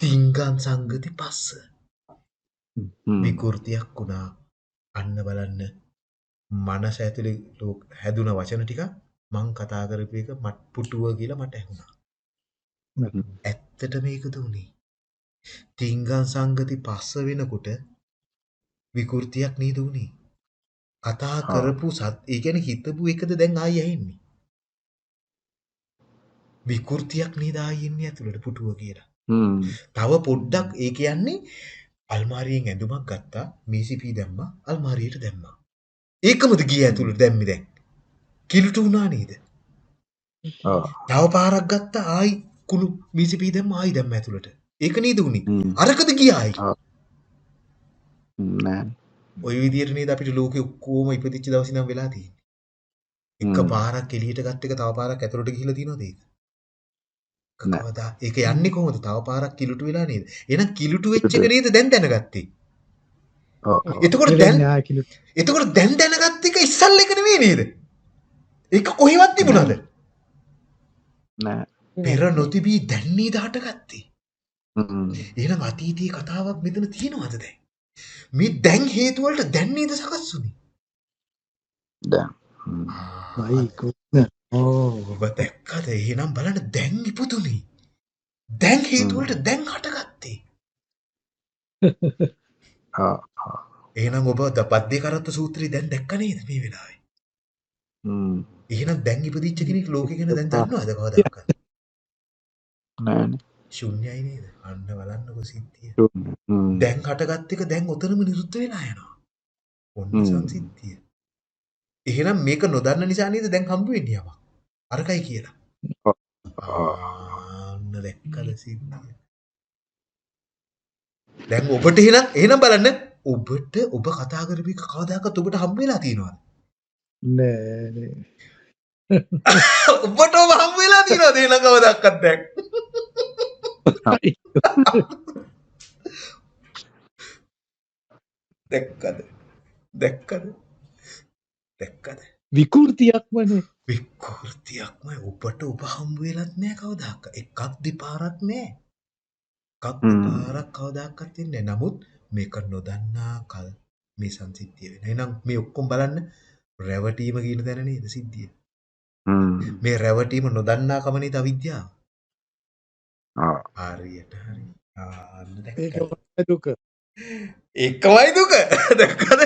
තිංගං සංගති පස්ස. විකෘතියක් වුණා. අන්න බලන්න මනස ඇතුලේ හැදුන වචන ටික මං කතා කරපු එක මට පුටුව කියලා මට ඇහුණා. ඇත්තට මේකද උනේ. තිංගං සංගති පස්ස වෙනකොට විකෘතියක් නේද උනේ. කතා. කරපු සත් ඒ කියන්නේ හිතපු එකද දැන් ආයි ඇහෙන්නේ. විකෘතියක් නේද ආයේ ඉන්නේ ඇතුළට පුටුව කියලා. හ්ම්. තව පොඩ්ඩක් ඒ කියන්නේ අල්මාරියෙන් ඇඳුමක් ගත්තා මේසිපී දැම්මා අල්මාරියට දැම්මා. ඒකමද ගිය ඇතුළට දැම්මේ දැන්. කිලුට වුණා නේද? තව පාරක් ගත්තා ආයි කුණු මේසිපී දැම්මා ආයි දැම්මා ඇතුළට. ඒක නේද උනේ? අරකද ගියා ආයි. නෑ. ওই විදියට නේද අපිට ලෝකෙ ඔක්කොම ඉපදිච්ච දවස් ඉඳන් වෙලා තියෙන්නේ. එක. පාරක් එළියට ගත්ත එක තව පාරක් ඇතුළට ගිහිලා තියෙනවද ඒක? නෑ. කවදා ඒක යන්නේ කොහොමද? තව පාරක් කිලුට වෙලා නේද? එහෙනම් කිලුට වෙච්ච එක නේද දැන් දැනගත්තේ? ඔව්. එතකොට දැන් ආයෙ කිලුට. එතකොට දැන් දැනගත්ත එක ඉස්සල්ල එක නෙවෙයි නේද? ඒක කොහෙවත් තිබුණාද? නෑ. පෙර නොතිබී දැන් නේද හටගත්තේ? හ්ම්. එහෙනම් අතීතයේ කතාවක් මෙතන තියෙනවද දැන්? මේ දැන් හේතු වලට දැන් නේද සකස් වුනේ? දැන්. කුන්න. ඕ. ඔබ දැක්කද? එහෙනම් බලන්න දැන් ඉපදුනේ. දැන් හේතු වලට දැන් හටගත්තේ. එහෙනම් ඔබ පද්දේ කරත්ත සූත්‍රය දැන් දැක්ක නේද මේ වෙලාවේ? හ්ම්. එහෙනම් දැන් ඉපදිච්ච කෙනෙක් ලෝකෙ ගැන දැන් දන්නවද කවදාවත්? නෑනේ. ශුන්‍යයි නේද? අන්න බලන්නකො සිද්ධිය. දැන් හටගත් එක දැන් ඔතනම නිරුද්ධ වෙලා යනවා. ඔන්න. සංසිද්ධිය. එහෙනම් මේක නොදන්න නිසා නේද දැන් හම්බ වෙන්නේ යමක්. අරකයි කියලා. ඔව්. ආන්න දැක්කද සිද්ධිය. දැන් ඔබට එහෙනම් එහෙනම් බලන්න ඔබට ඔබ කතා කරපු එක කවදාකවත් ඔබට හම්බ වෙලා තියෙනවද? නෑ නේ. ඔබට ඔබ හම්බ වෙලා තියෙනවද එහෙනම් කවදාකවත් දැන්? දැක්කද? දැක්කද? දැක්කද? විකෘතියක්මනේ. විකෘතියක්ම ඔබට ඔබ හම්බ වෙලත් නෑ කවදාක එකක් දෙපාරක් නෑ එකක්. දෙපාරක් කවදාකත් වෙන්නේ නෑ. නමුත් මේක නොදන්නා කල් මේ සංසිද්ධිය වෙන. එහෙනම් මේ ඔක්කොම බලන්න රැවටීම කියන තැන නේද සිද්ධිය. මේ රැවටීම නොදන්නා කම නේද අවිද්‍යාව. ඔව්. හරියට හරි. දුක. ඒකමයි දුක. දැක්කද?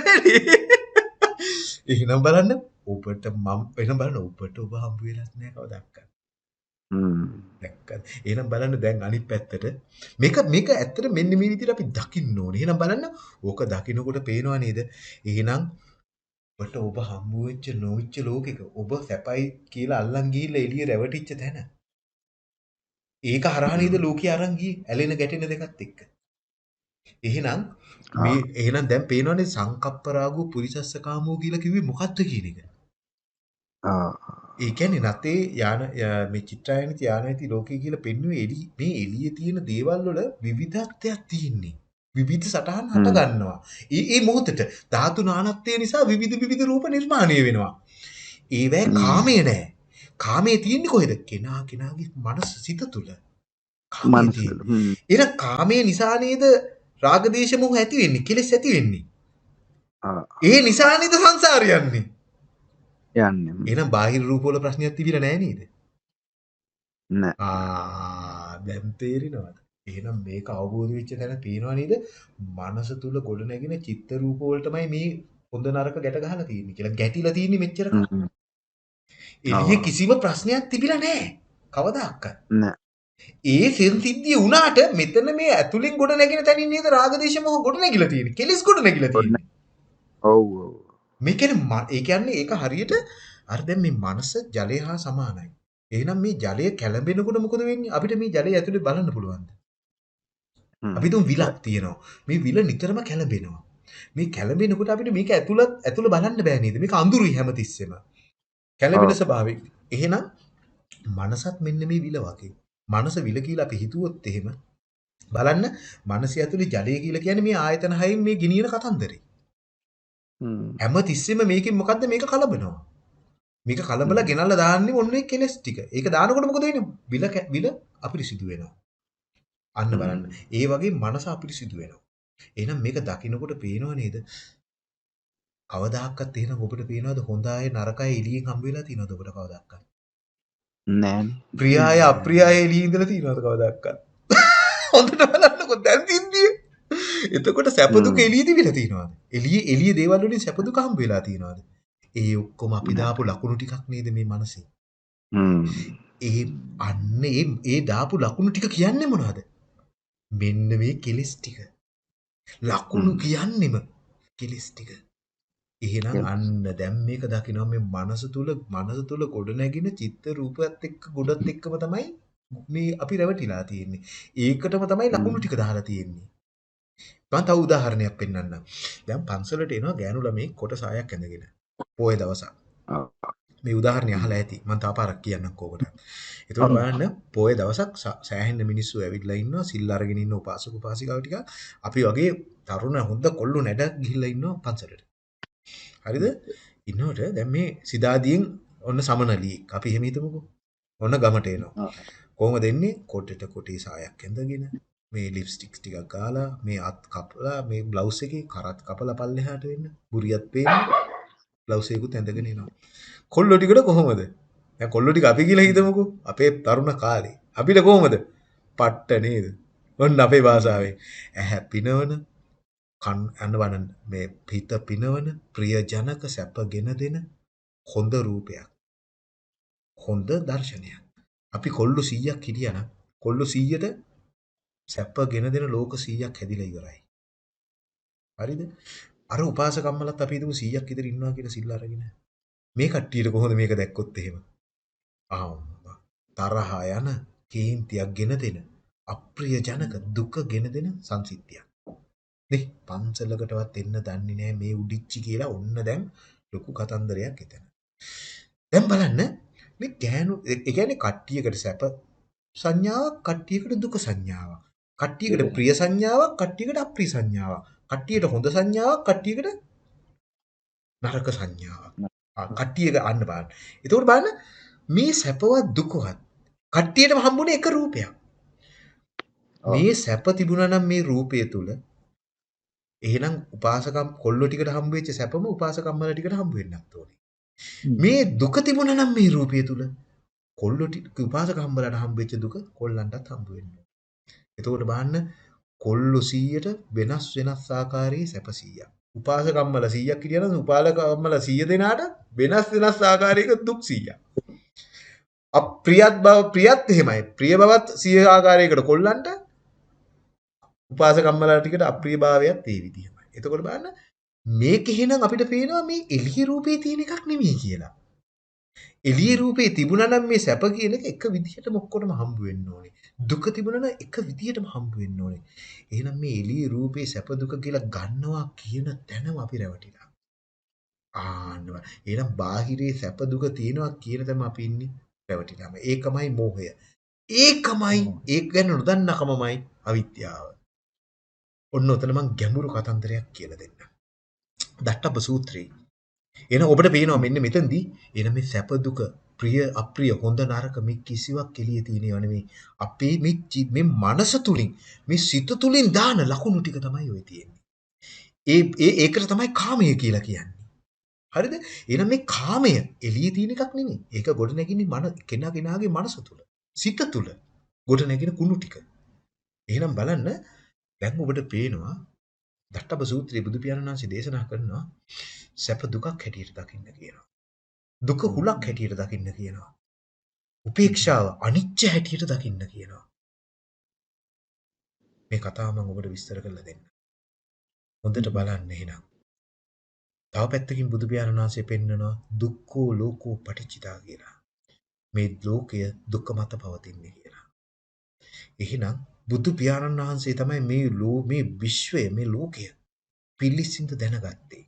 එහෙනම් බලන්න ඔබට මම එහෙනම් බලන්න ඔබට ඔබ හම්බ වෙලත් නෑ කවදාවත්. හ්ම්. දැක්කද? එහෙනම් බලන්න දැන් අනිත් පැත්තට මේක මේක ඇත්තට මෙන්න මේ විදිහට අපි දකින්න ඕනේ. එහෙනම් බලන්න ඕක දකින්නකොට පේනවා නේද? එහෙනම් ඔබට ඔබ හම්බ වෙච්ච නොවිච්ච ලෝකෙක ඔබ සැපයි කියලා අල්ලන් ගිහිල්ලා එළිය රැවටිච්ච තැන. ඒක හරහා නේද ලෝකේ අරන් ගියේ ඇලෙන ගැටෙන දෙකත් එක්ක. එහෙනම් මේ එහෙනම් දැන් පේනවනේ සංකප්ප රාගෝ පුරිසස්ස කාමෝ කියලා කිව්වේ මොකක්ද කියන එක. ඒ කියන්නේ නැතේ යාන මේ චිත්‍රායනිත යානයිති ලෝකය කියලා පෙන්වුවේ එලි මේ එළියේ තියෙන දේවල් වල විවිධත්වයක් තියෙන්නේ. විවිධ සටහන් හට. ගන්නවා. ඒ ඒ මොහොතට ධාතු නානත්වය නිසා විවිධ විවිධ රූප නිර්මාණය වෙනවා. ඒවැ. කාමය නෑ. කාමයේ තියෙන්නේ කොහෙද? කෙනා කෙනාගේ මනස සිත තුල. එහෙනම් කාමයේ නිසා නේද රාග දේශ මොහ ඇති වෙන්නේ? කෙලෙස් ඇති වෙන්නේ. ඒ නිසා නේද සංසාරය යන්නේ. යන්නේ එහෙනම් බාහිර රූප වල ප්‍රශ්නයක් තිබිලා නෑ නේද? නෑ. ආ දැන් තේරෙනවද? එහෙනම් මේක අවබෝධ වෙච්ච තැන පේනවා නේද? මනස තුල ගොඩ නැගෙන චිත්ත රූප වලටමයි මේ හොඳ නරක ගැට ගහලා තියෙන්නේ කියලා. ගැටිලා තියෙන්නේ මෙච්චර. එළියේ. කිසිම ප්‍රශ්නයක් තිබිලා නැහැ. කවදාවත්. නෑ. ඒ සිද්ධිය වුණාට මෙතන මේ ඇතුලෙන් ගොඩ නැගෙන තැනින් නේද රාගදේශ මොහ ගොඩ නැගිලා තියෙන්නේ. කෙලිස් ගොඩ නැගිලා තියෙන්නේ. ඔව් ඔව්. මේ කියන්නේ ඒ කියන්නේ ඒක හරියට අර දැන් මේ මනස ජලය හා සමානයි. එහෙනම් මේ ජලය කැළඹෙනකොට මොකද වෙන්නේ? අපිට මේ ජලය ඇතුලේ බලන්න පුළුවන්ද? අපි තුන් විලක් තියෙනවා. මේ විල නිතරම කැළඹෙනවා. මේ කැළඹෙනකොට අපිට මේක ඇතුළත් ඇතුළ බලන්න බෑ නේද? මේක අඳුරුයි හැමතිස්සෙම. කැළඹෙන. ස්වභාවය. එහෙනම් මනසත් මෙන්න මේ විල වගේ. මනස විල කියලා අපි හිතුවොත් එහෙම බලන්න මනස ඇතුලේ ජලය කියලා කියන්නේ මේ ආයතන හයෙන් මේ ගිනියන කතන්දරේ. හ්ම්. හැමතිස්සෙම මේකෙන් මොකද්ද මේක කලබනවා. මේක කලබලා ගෙනල්ලා දාන්නේ ඔන්නේ කෙලස් ටික. ඒක දානකොට මොකද වෙන්නේ? විල විල අපිරිසිදු වෙනවා. අන්න. බලන්න. ඒ වගේ මනස අපිරිසිදු වෙනවා. එහෙනම් මේක දකින්නකොට පේනව නේද? කවදාහක්වත් එහෙනම් ඔබට පේනවද හොඳ අය නරක අය එළියෙන් හම්බ වෙලා තියෙනවද ඔබට කවදාහක්වත්? නෑනේ. ප්‍රිය අය අප්‍රිය අය එළියේ ඉඳලා තියෙනවද කවදාහක්වත්? හොඳට බලන්නකො දැන් තින්දිය. එතකොට සැප දුක. එළියේ තිබිලා තියෙනවද? එළියේ එළියේ දේවල් වලින් සැප දුක හම්බ වෙලා තියෙනවද? ඒ ඔක්කොම අපි. දාපු ලකුණු ටිකක් නේද මේ මනසේ. හ්ම්. ඒ අන්න ඒ ඒ දාපු ලකුණු ටික කියන්නේ මොනවද? මෙන්න මේ කෙලස් ටික. ලකුණු. කියන්නෙම කෙලස් ටික. එහෙනම්. අන්න දැන් මේක දකිනවා මේ මනස තුල මනස තුල ගොඩ නැගින චිත්ත රූපයත් එක්ක ගොඩත් එක්කම තමයි මේ අපි රැවටිලා තියෙන්නේ. ඒකටම තමයි ලකුණු ටික දාලා තියෙන්නේ. මම තව උදාහරණයක් පෙන්නන්නම්. දැන් පන්සලට එනවා ගෑනු ළමයි කොට සායක් ඇඳගෙන. පොයේ දවසක්. මේ උදාහරණය අහලා ඇති. මම තව පාරක් කියන්නම් කෝකට. ඔන්න. බලන්න පොයේ දවසක් සා- සෑහෙන්න මිනිස්සු ඇවිල්ලා ඉන්නවා සිල් අරගෙන ඉන්න උපාසක උපාසිකාව ටික. අපි වගේ තරුණ හොඳ කොල්ලෝ නැඩ ගිහිල්ලා ඉන්නවා පන්සලට. හරිද? ඉන්නකොට දැන් මේ සිතාදීන් ඔන්න සමනලියෙක්. අපි එහෙම හිතමුකෝ. ඔන්න ගමට එනවා. කොහොමද එන්නේ? කොටෙට කොටේ සායක් ඇඳගෙන මේ ලිප්ස්ටික්ස් ටිකක් ගාලා මේ අත් කපලා මේ බ්ලවුස් එකේ කරත් කපලා පල්ලෙහාට වෙන්න. බුරියත් පේන්න. බ්ලවුස් එකකුත් ඇඳගෙන එනවා. කොල්ලෝ ටිකට කොහොමද? දැන් කොල්ලෝ ටික අපි කියලා හිතමුකෝ. අපේ තරුණ කාලේ. අපිට කොහොමද? පට්ට නේද? ඔන්න අපේ භාෂාවේ. ඇහැ පිනවන කන් අනවන මේ හිත පිනවන ප්‍රියජනක සැපගෙන දෙන හොඳ රූපයක්. හොඳ දර්ශනයක්. අපි කොල්ලෝ 100ක් හිටියනම් කොල්ලෝ 100ට සැපගෙන දෙන ලෝක 100ක් හැදිලා ඉවරයි. හරිද? අර උපාසකම්මලත් අපි හිතමු 100ක් විතර ඉන්නවා කියලා සිල් අරගෙන. මේ කට්ටියට කොහොමද මේක දැක්කොත් එහෙම? ආම්මා. තරහ යන කේන්තියක් ගෙන දෙන අප්‍රිය ජනක දුක ගෙන දෙන සංසිද්ධියක්. නේ පන්සලකටවත් එන්න දන්නේ නැහැ මේ උඩිච්චි කියලා ඔන්න දැන් ලොකු කතන්දරයක් එතන. දැන් බලන්න මේ ගෑනු ඒ කියන්නේ කට්ටියකට සැප සංඥාවක් කට්ටියකට දුක සංඥාවක්. කට්ටියකට ප්‍රිය සංඥාවක් කට්ටියකට අප්‍රිය සංඥාවක්. කට්ටියට හොඳ සංඥාවක් කට්ටියකට නරක සංඥාවක්. කට්ටියක අන්න බලන්න. ඒකෝට බලන්න මේ සැපවත් දුකවත් කට්ටියටම හම්බුනේ එක රූපයක්. මේ සැප තිබුණා නම් මේ රූපය තුල එහෙනම් උපාසකම් කොල්ලෝ ටිකට හම්බ වෙච්ච සැපම උපාසකම්මල ටිකට හම්බ වෙන්නත් ඕනේ. මේ දුක තිබුණා නම් මේ රූපය තුල කොල්ලෝ ටික උපාසකම්මලට හම්බ වෙච්ච දුක කොල්ලන්ටත් හම්බ වෙන්න ඕනේ. එතකොට බලන්න කොල්ලෝ 100ට වෙනස් වෙනස් ආකාරයේ සැප 100ක්. උපාසකම්මල 100ක් හිටියනම් උපාලකම්මල 100 දෙනාට වෙනස් වෙනස් ආකාරයක දුක් 100ක්. අප්‍රියත් බව ප්‍රියත් එහෙමයි. ප්‍රිය බවත් 100 ආකාරයකට කොල්ලන්ට උපාසකම්මලා ටිකට අප්‍රිය භාවයත් ඒ විදිහමයි. එතකොට බලන්න මේක එහෙනම් අපිට පේනවා මේ එළිය රූපේ තියෙන එකක් නෙමෙයි කියලා. එළිය රූපේ තිබුණා නම් මේ සැප කියන එක එක විදිහටම ඔක්කොටම හම්බ වෙන්න ඕනේ. දුක තිබුණා නම් එක විදිහටම හම්බ වෙන්න ඕනේ. එහෙනම් මේ එළිය රූපේ සැප දුක කියලා ගන්නවා කියන තැනම අපි රැවටිලා. ආන්න බලන්න. එහෙනම් බාහිරේ සැප දුක තියෙනවා කියන තැනම අපි ඉන්නේ රැවටිලාම. ඒකමයි මෝහය. ඒකමයි ඒක ගැන නොදන්නකමමයි අවිද්‍යාව. ඔන්න ඔතන මං ගැඹුරු කතන්දරයක් කියලා දෙන්න. දට්ටබ සූත්‍රයේ. එන ඔබට පේනවා මෙන්න මෙතනදී එන මේ සැප දුක ප්‍රිය අප්‍රිය හොඳ නරක මේ කිසිවක් එළියේ තියෙනව නෙමෙයි. අපේ මේ චි- මේ මනස තුලින් මේ සිත තුලින් දාන ලකුණු ටික තමයි ඔය තියෙන්නේ. ඒ ඒ ඒකට තමයි කාමය කියලා කියන්නේ. හරිද? එහෙනම් මේ කාමය එළියේ තියෙන එකක් නෙමෙයි. ඒක ගොඩ නැගින්නේ මන කෙනා කෙනාගේ මනස තුල. සිත තුල ගොඩ නැගින කුණු ටික. එහෙනම් බලන්න දැන් ඔබට පේනවා දට්ටබ සූත්‍රයේ බුදු පියාණන් වහන්සේ දේශනා කරනවා සැප දුකක් හැටියට දකින්න කියනවා. දුක හුලක් හැටියට දකින්න කියනවා. උපේක්ෂාව අනිච්ච හැටියට දකින්න කියනවා. මේ කතාව මම ඔබට විස්තර කරලා දෙන්න. හොඳට බලන්න එහෙනම්. තව පැත්තකින් බුදු පියාණන් වහන්සේ පෙන්නනවා දුක්ඛෝ ලෝකෝ පටිච්චිතා කියලා. මේ ලෝකය දුක මත පවතින්නේ කියලා. එහෙනම් බුදු පියාණන් වහන්සේ තමයි මේ ලෝ මේ විශ්වය මේ ලෝකය පිළිසිඳ දැනගත්තේ.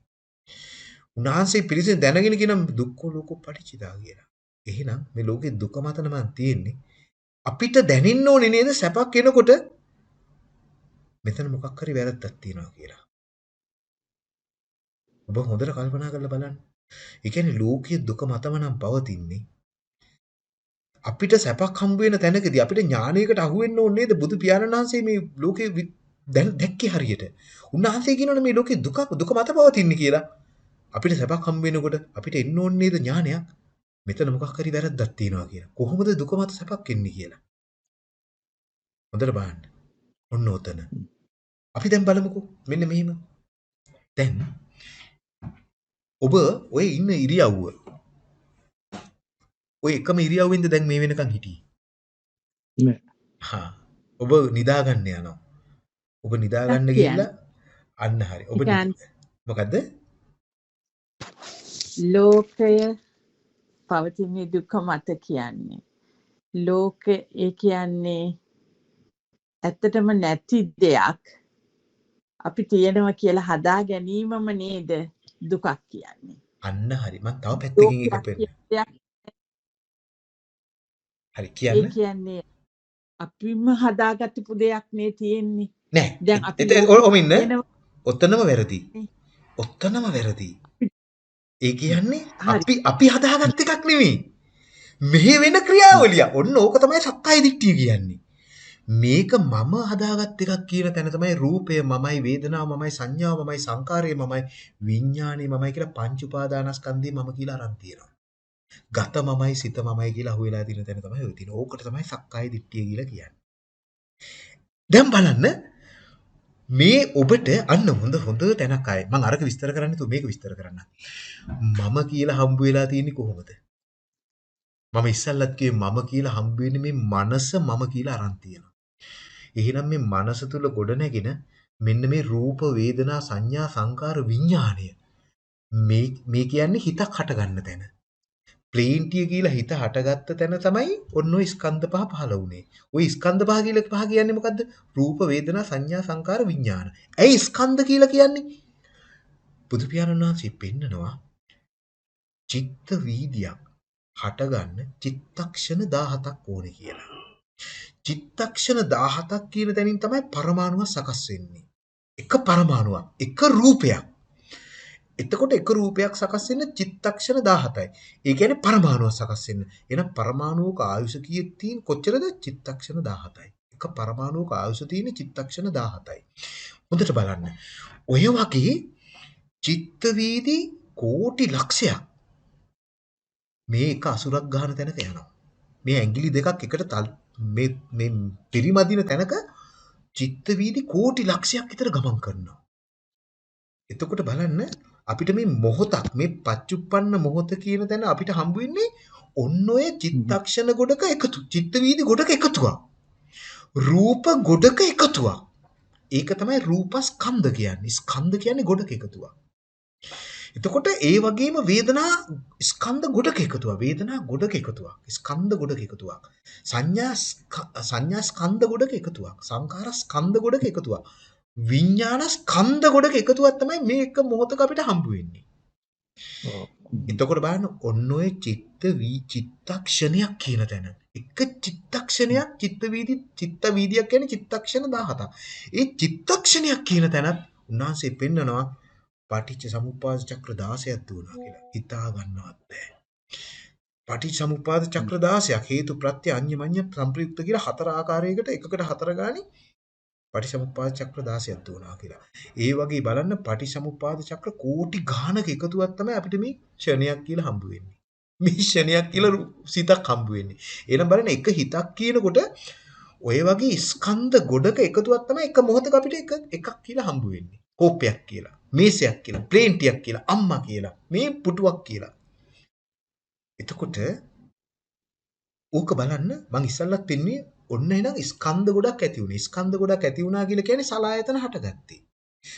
උන්වහන්සේ පිළිසිඳ දැනගෙන කියන දුක්ඛ ලෝකෝ පටිච්චිතා කියලා. එහෙනම් මේ ලෝකේ දුක මත නම් තියෙන්නේ. අපිට දැනෙන්න ඕනේ නේද සැපක් එනකොට මෙතන මොකක් හරි වැරද්දක් තියෙනවා කියලා. ඔබ හොඳට කල්පනා කරලා බලන්න. ඒ කියන්නේ ලෝකයේ දුක මතම නම් පවතින්නේ. අපිට සැපක් හම්බ වෙන තැනකදී අපිට ඥානයකට අහු වෙන්න ඕනේ නේද බුදු පියාණන් වහන්සේ මේ ලෝකේ වි- දැන් දැක්කේ හරියට. උන්වහන්සේ කියනවනේ මේ ලෝකේ දුක දුක මත පවතින්නේ කියලා. අපිට සැපක් හම්බ වෙනකොට අපිට එන්න ඕනේ නේද ඥානයක්. මෙතන මොකක් හරි වැරද්දක් තියෙනවා කියලා. කොහොමද දුක මත සැපක් එන්නේ කියලා. හොඳට බලන්න. ඔන්න ඔතන. අපි දැන් බලමුකෝ. මෙන්න මෙහෙම. දැන් ඔබ ඔය ඉන්න ඉරියව්ව ඔය එකම ඉරියව්වෙන්ද දැන් මේ වෙනකන් හිටියේ? නෑ. හා. ඔබ නිදා ගන්න යනවා. ඔබ නිදා ගන්න කියන්නේ. ගිහිල්ලා අන්න හරි. ඔබ මොකද්ද? ලෝකය පවතින දුක මත කියන්නේ. ලෝකය ඒ කියන්නේ ඇත්තටම නැති දෙයක් අපි තියෙනවා කියලා හදා ගැනීමම නේද දුකක් කියන්නේ. අන්න හරි. මම තව පැත්තකින් එක දෙයක් හරි ඒ කියන්න. කියන්නේ අපිම හදාගත්තපු දෙයක් නේ තියෙන්නේ. නෑ. දැන් අපි ඔම ඉන්න. ඔතනම වැරදි. ඔතනම වැරදි. ඒ කියන්නේ. අපි අපි හදාගත් එකක් නෙමෙයි. මෙහි වෙන ක්‍රියාවලිය. ඔන්න ඕක තමයි සක්කාය දිට්ඨිය කියන්නේ. මේක මම හදාගත් එකක් කියන තැන තමයි රූපය මමයි වේදනාව මමයි සංඥාව මමයි සංකාරය මමයි විඥානය මමයි කියලා පංච උපාදානස්කන්ධය මම කියලා අරන් තියෙනවා. ගත මමයි සිත මමයි කියලා අහුවෙලා තියෙන තැන තමයි ඔය තියෙන්නේ. ඕකට තමයි සක්කාය දිට්ඨිය කියලා කියන්නේ. දැන් බලන්න මේ ඔබට අන්න හොඳ හොඳ තැනක් ආයේ. මම අරක විස්තර කරන්න තු මේක විස්තර කරන්න. මම කියලා හම්බ වෙලා තියෙන්නේ කොහොමද? මම ඉස්සල්ලත් කිව්වේ මම කියලා හම්බ වෙන්නේ මේ මනස මම කියලා අරන් තියෙනවා. එහෙනම් මේ මනස තුල ගොඩ නැගෙන මෙන්න මේ රූප වේදනා සංඥා සංකාර විඥාණය මේ මේ කියන්නේ හිතක් හටගන්න තැන. ප්ලේන්ටිය කියලා හිත හටගත්ත තැන තමයි ඔන්න ඔය ස්කන්ධ පහ පහළ වුනේ. ওই ස්කන්ධ පහ කියලා පහ කියන්නේ මොකද්ද? රූප වේදනා සංඥා සංකාර විඥාන. ඇයි ස්කන්ධ කියලා කියන්නේ? බුදු පියාණන් වහන්සේ පෙන්නනවා චිත්ත වීදියක් හටගන්න චිත්තක්ෂණ 17ක් ඕනේ කියලා. චිත්තක්ෂණ 17ක් කියන තැනින් තමයි පරමාණුව සකස් වෙන්නේ. එක පරමාණුවක්, එක රූපයක්. එතකොට එක රූපයක් සකස් වෙන්න චිත්තක්ෂණ 17යි. ඒ කියන්නේ පරමාණුවක් සකස් වෙන්න. එහෙනම් පරමාණුවක ආයුෂ කීයක් තියෙන කොච්චරද? චිත්තක්ෂණ 17යි. එක පරමාණුවක ආයුෂ තියෙන චිත්තක්ෂණ 17යි. හොඳට බලන්න. ඔය වගේ චිත්ත වීදි කෝටි ලක්ෂයක් මේ එක අසුරක් ගන්න තැනක යනවා. මේ ඇඟිලි දෙකක් එකට තල් මේ මේ පරිමදින තැනක චිත්ත වීදි කෝටි ලක්ෂයක් විතර ගමන් කරනවා. එතකොට බලන්න අපිට මේ මොහොතක් මේ පච්චුප්පන්න මොහොත කියන තැන අපිට හම්බ වෙන්නේ ඔන්න ඔය චිත්තක්ෂණ ගොඩක එකතු චිත්ත වීදි ගොඩක එකතුවක්. රූප ගොඩක එකතුවක්. ඒක තමයි රූපස්කන්ධ කියන්නේ. ස්කන්ධ කියන්නේ ගොඩක එකතුවක්. එතකොට ඒ වගේම වේදනා ස්කන්ධ ගොඩක එකතුවක්. වේදනා ගොඩක එකතුවක්. ස්කන්ධ ගොඩක එකතුවක්. සංඥා ස්ක- සංඥා ස්කන්ධ ගොඩක එකතුවක්. සංඛාර ස්කන්ධ ගොඩක එකතුවක්. විඥාන ස්කන්ධ ගොඩක එකතුවක් තමයි මේ එක මොහොතක අපිට හම්බ වෙන්නේ. එතකොට බලන්න ඔන්න ඔය චිත්ත වී චිත්තක්ෂණයක් කියන තැන. එක චිත්තක්ෂණයක් චිත්ත වීදි චිත්ත වීදියක් කියන්නේ චිත්තක්ෂණ 17ක්. ඒ චිත්තක්ෂණයක් කියන තැනත් උන්වහන්සේ පෙන්නනවා පටිච්ච සමුප්පාද චක්‍ර 16ක් දුවනවා කියලා. හිතා ගන්නවත් බෑ. පටිච්ච සමුප්පාද චක්‍ර 16ක් හේතු ප්‍රත්‍ය අඤ්ඤමඤ්ඤ සම්ප්‍රයුක්ත කියලා හතර ආකාරයකට එකකට හතර ගානේ පටිසමුප්පාද චක්‍ර 16ක් දුවනවා කියලා. ඒ වගේ බලන්න පටිසමුප්පාද චක්‍ර කෝටි ගානක එකතුවක් තමයි අපිට මේ ක්ෂණයක් කියලා හම්බ වෙන්නේ. මේ ක්ෂණයක් කියලා රූ- සිතක් හම්බ වෙන්නේ. එහෙනම් බලන්න එක හිතක් කියනකොට ඔය වගේ ස්කන්ධ ගොඩක එකතුවක් තමයි එක මොහොතක අපිට එක එකක් කියලා හම්බ වෙන්නේ. කෝපයක් කියලා, මේසයක් කියලා, ප්ලේන්ටියක් කියලා, අම්මා කියලා, මේ පුටුවක් කියලා. එතකොට ඕක බලන්න මං ඉස්සල්ලත් පෙන්වුවේ ඔන්න එහෙනම් ස්කන්ධ ගොඩක් ඇති වුණේ. ස්කන්ධ ගොඩක් ඇති වුණා කියලා කියන්නේ සලායතන හටගත්තේ.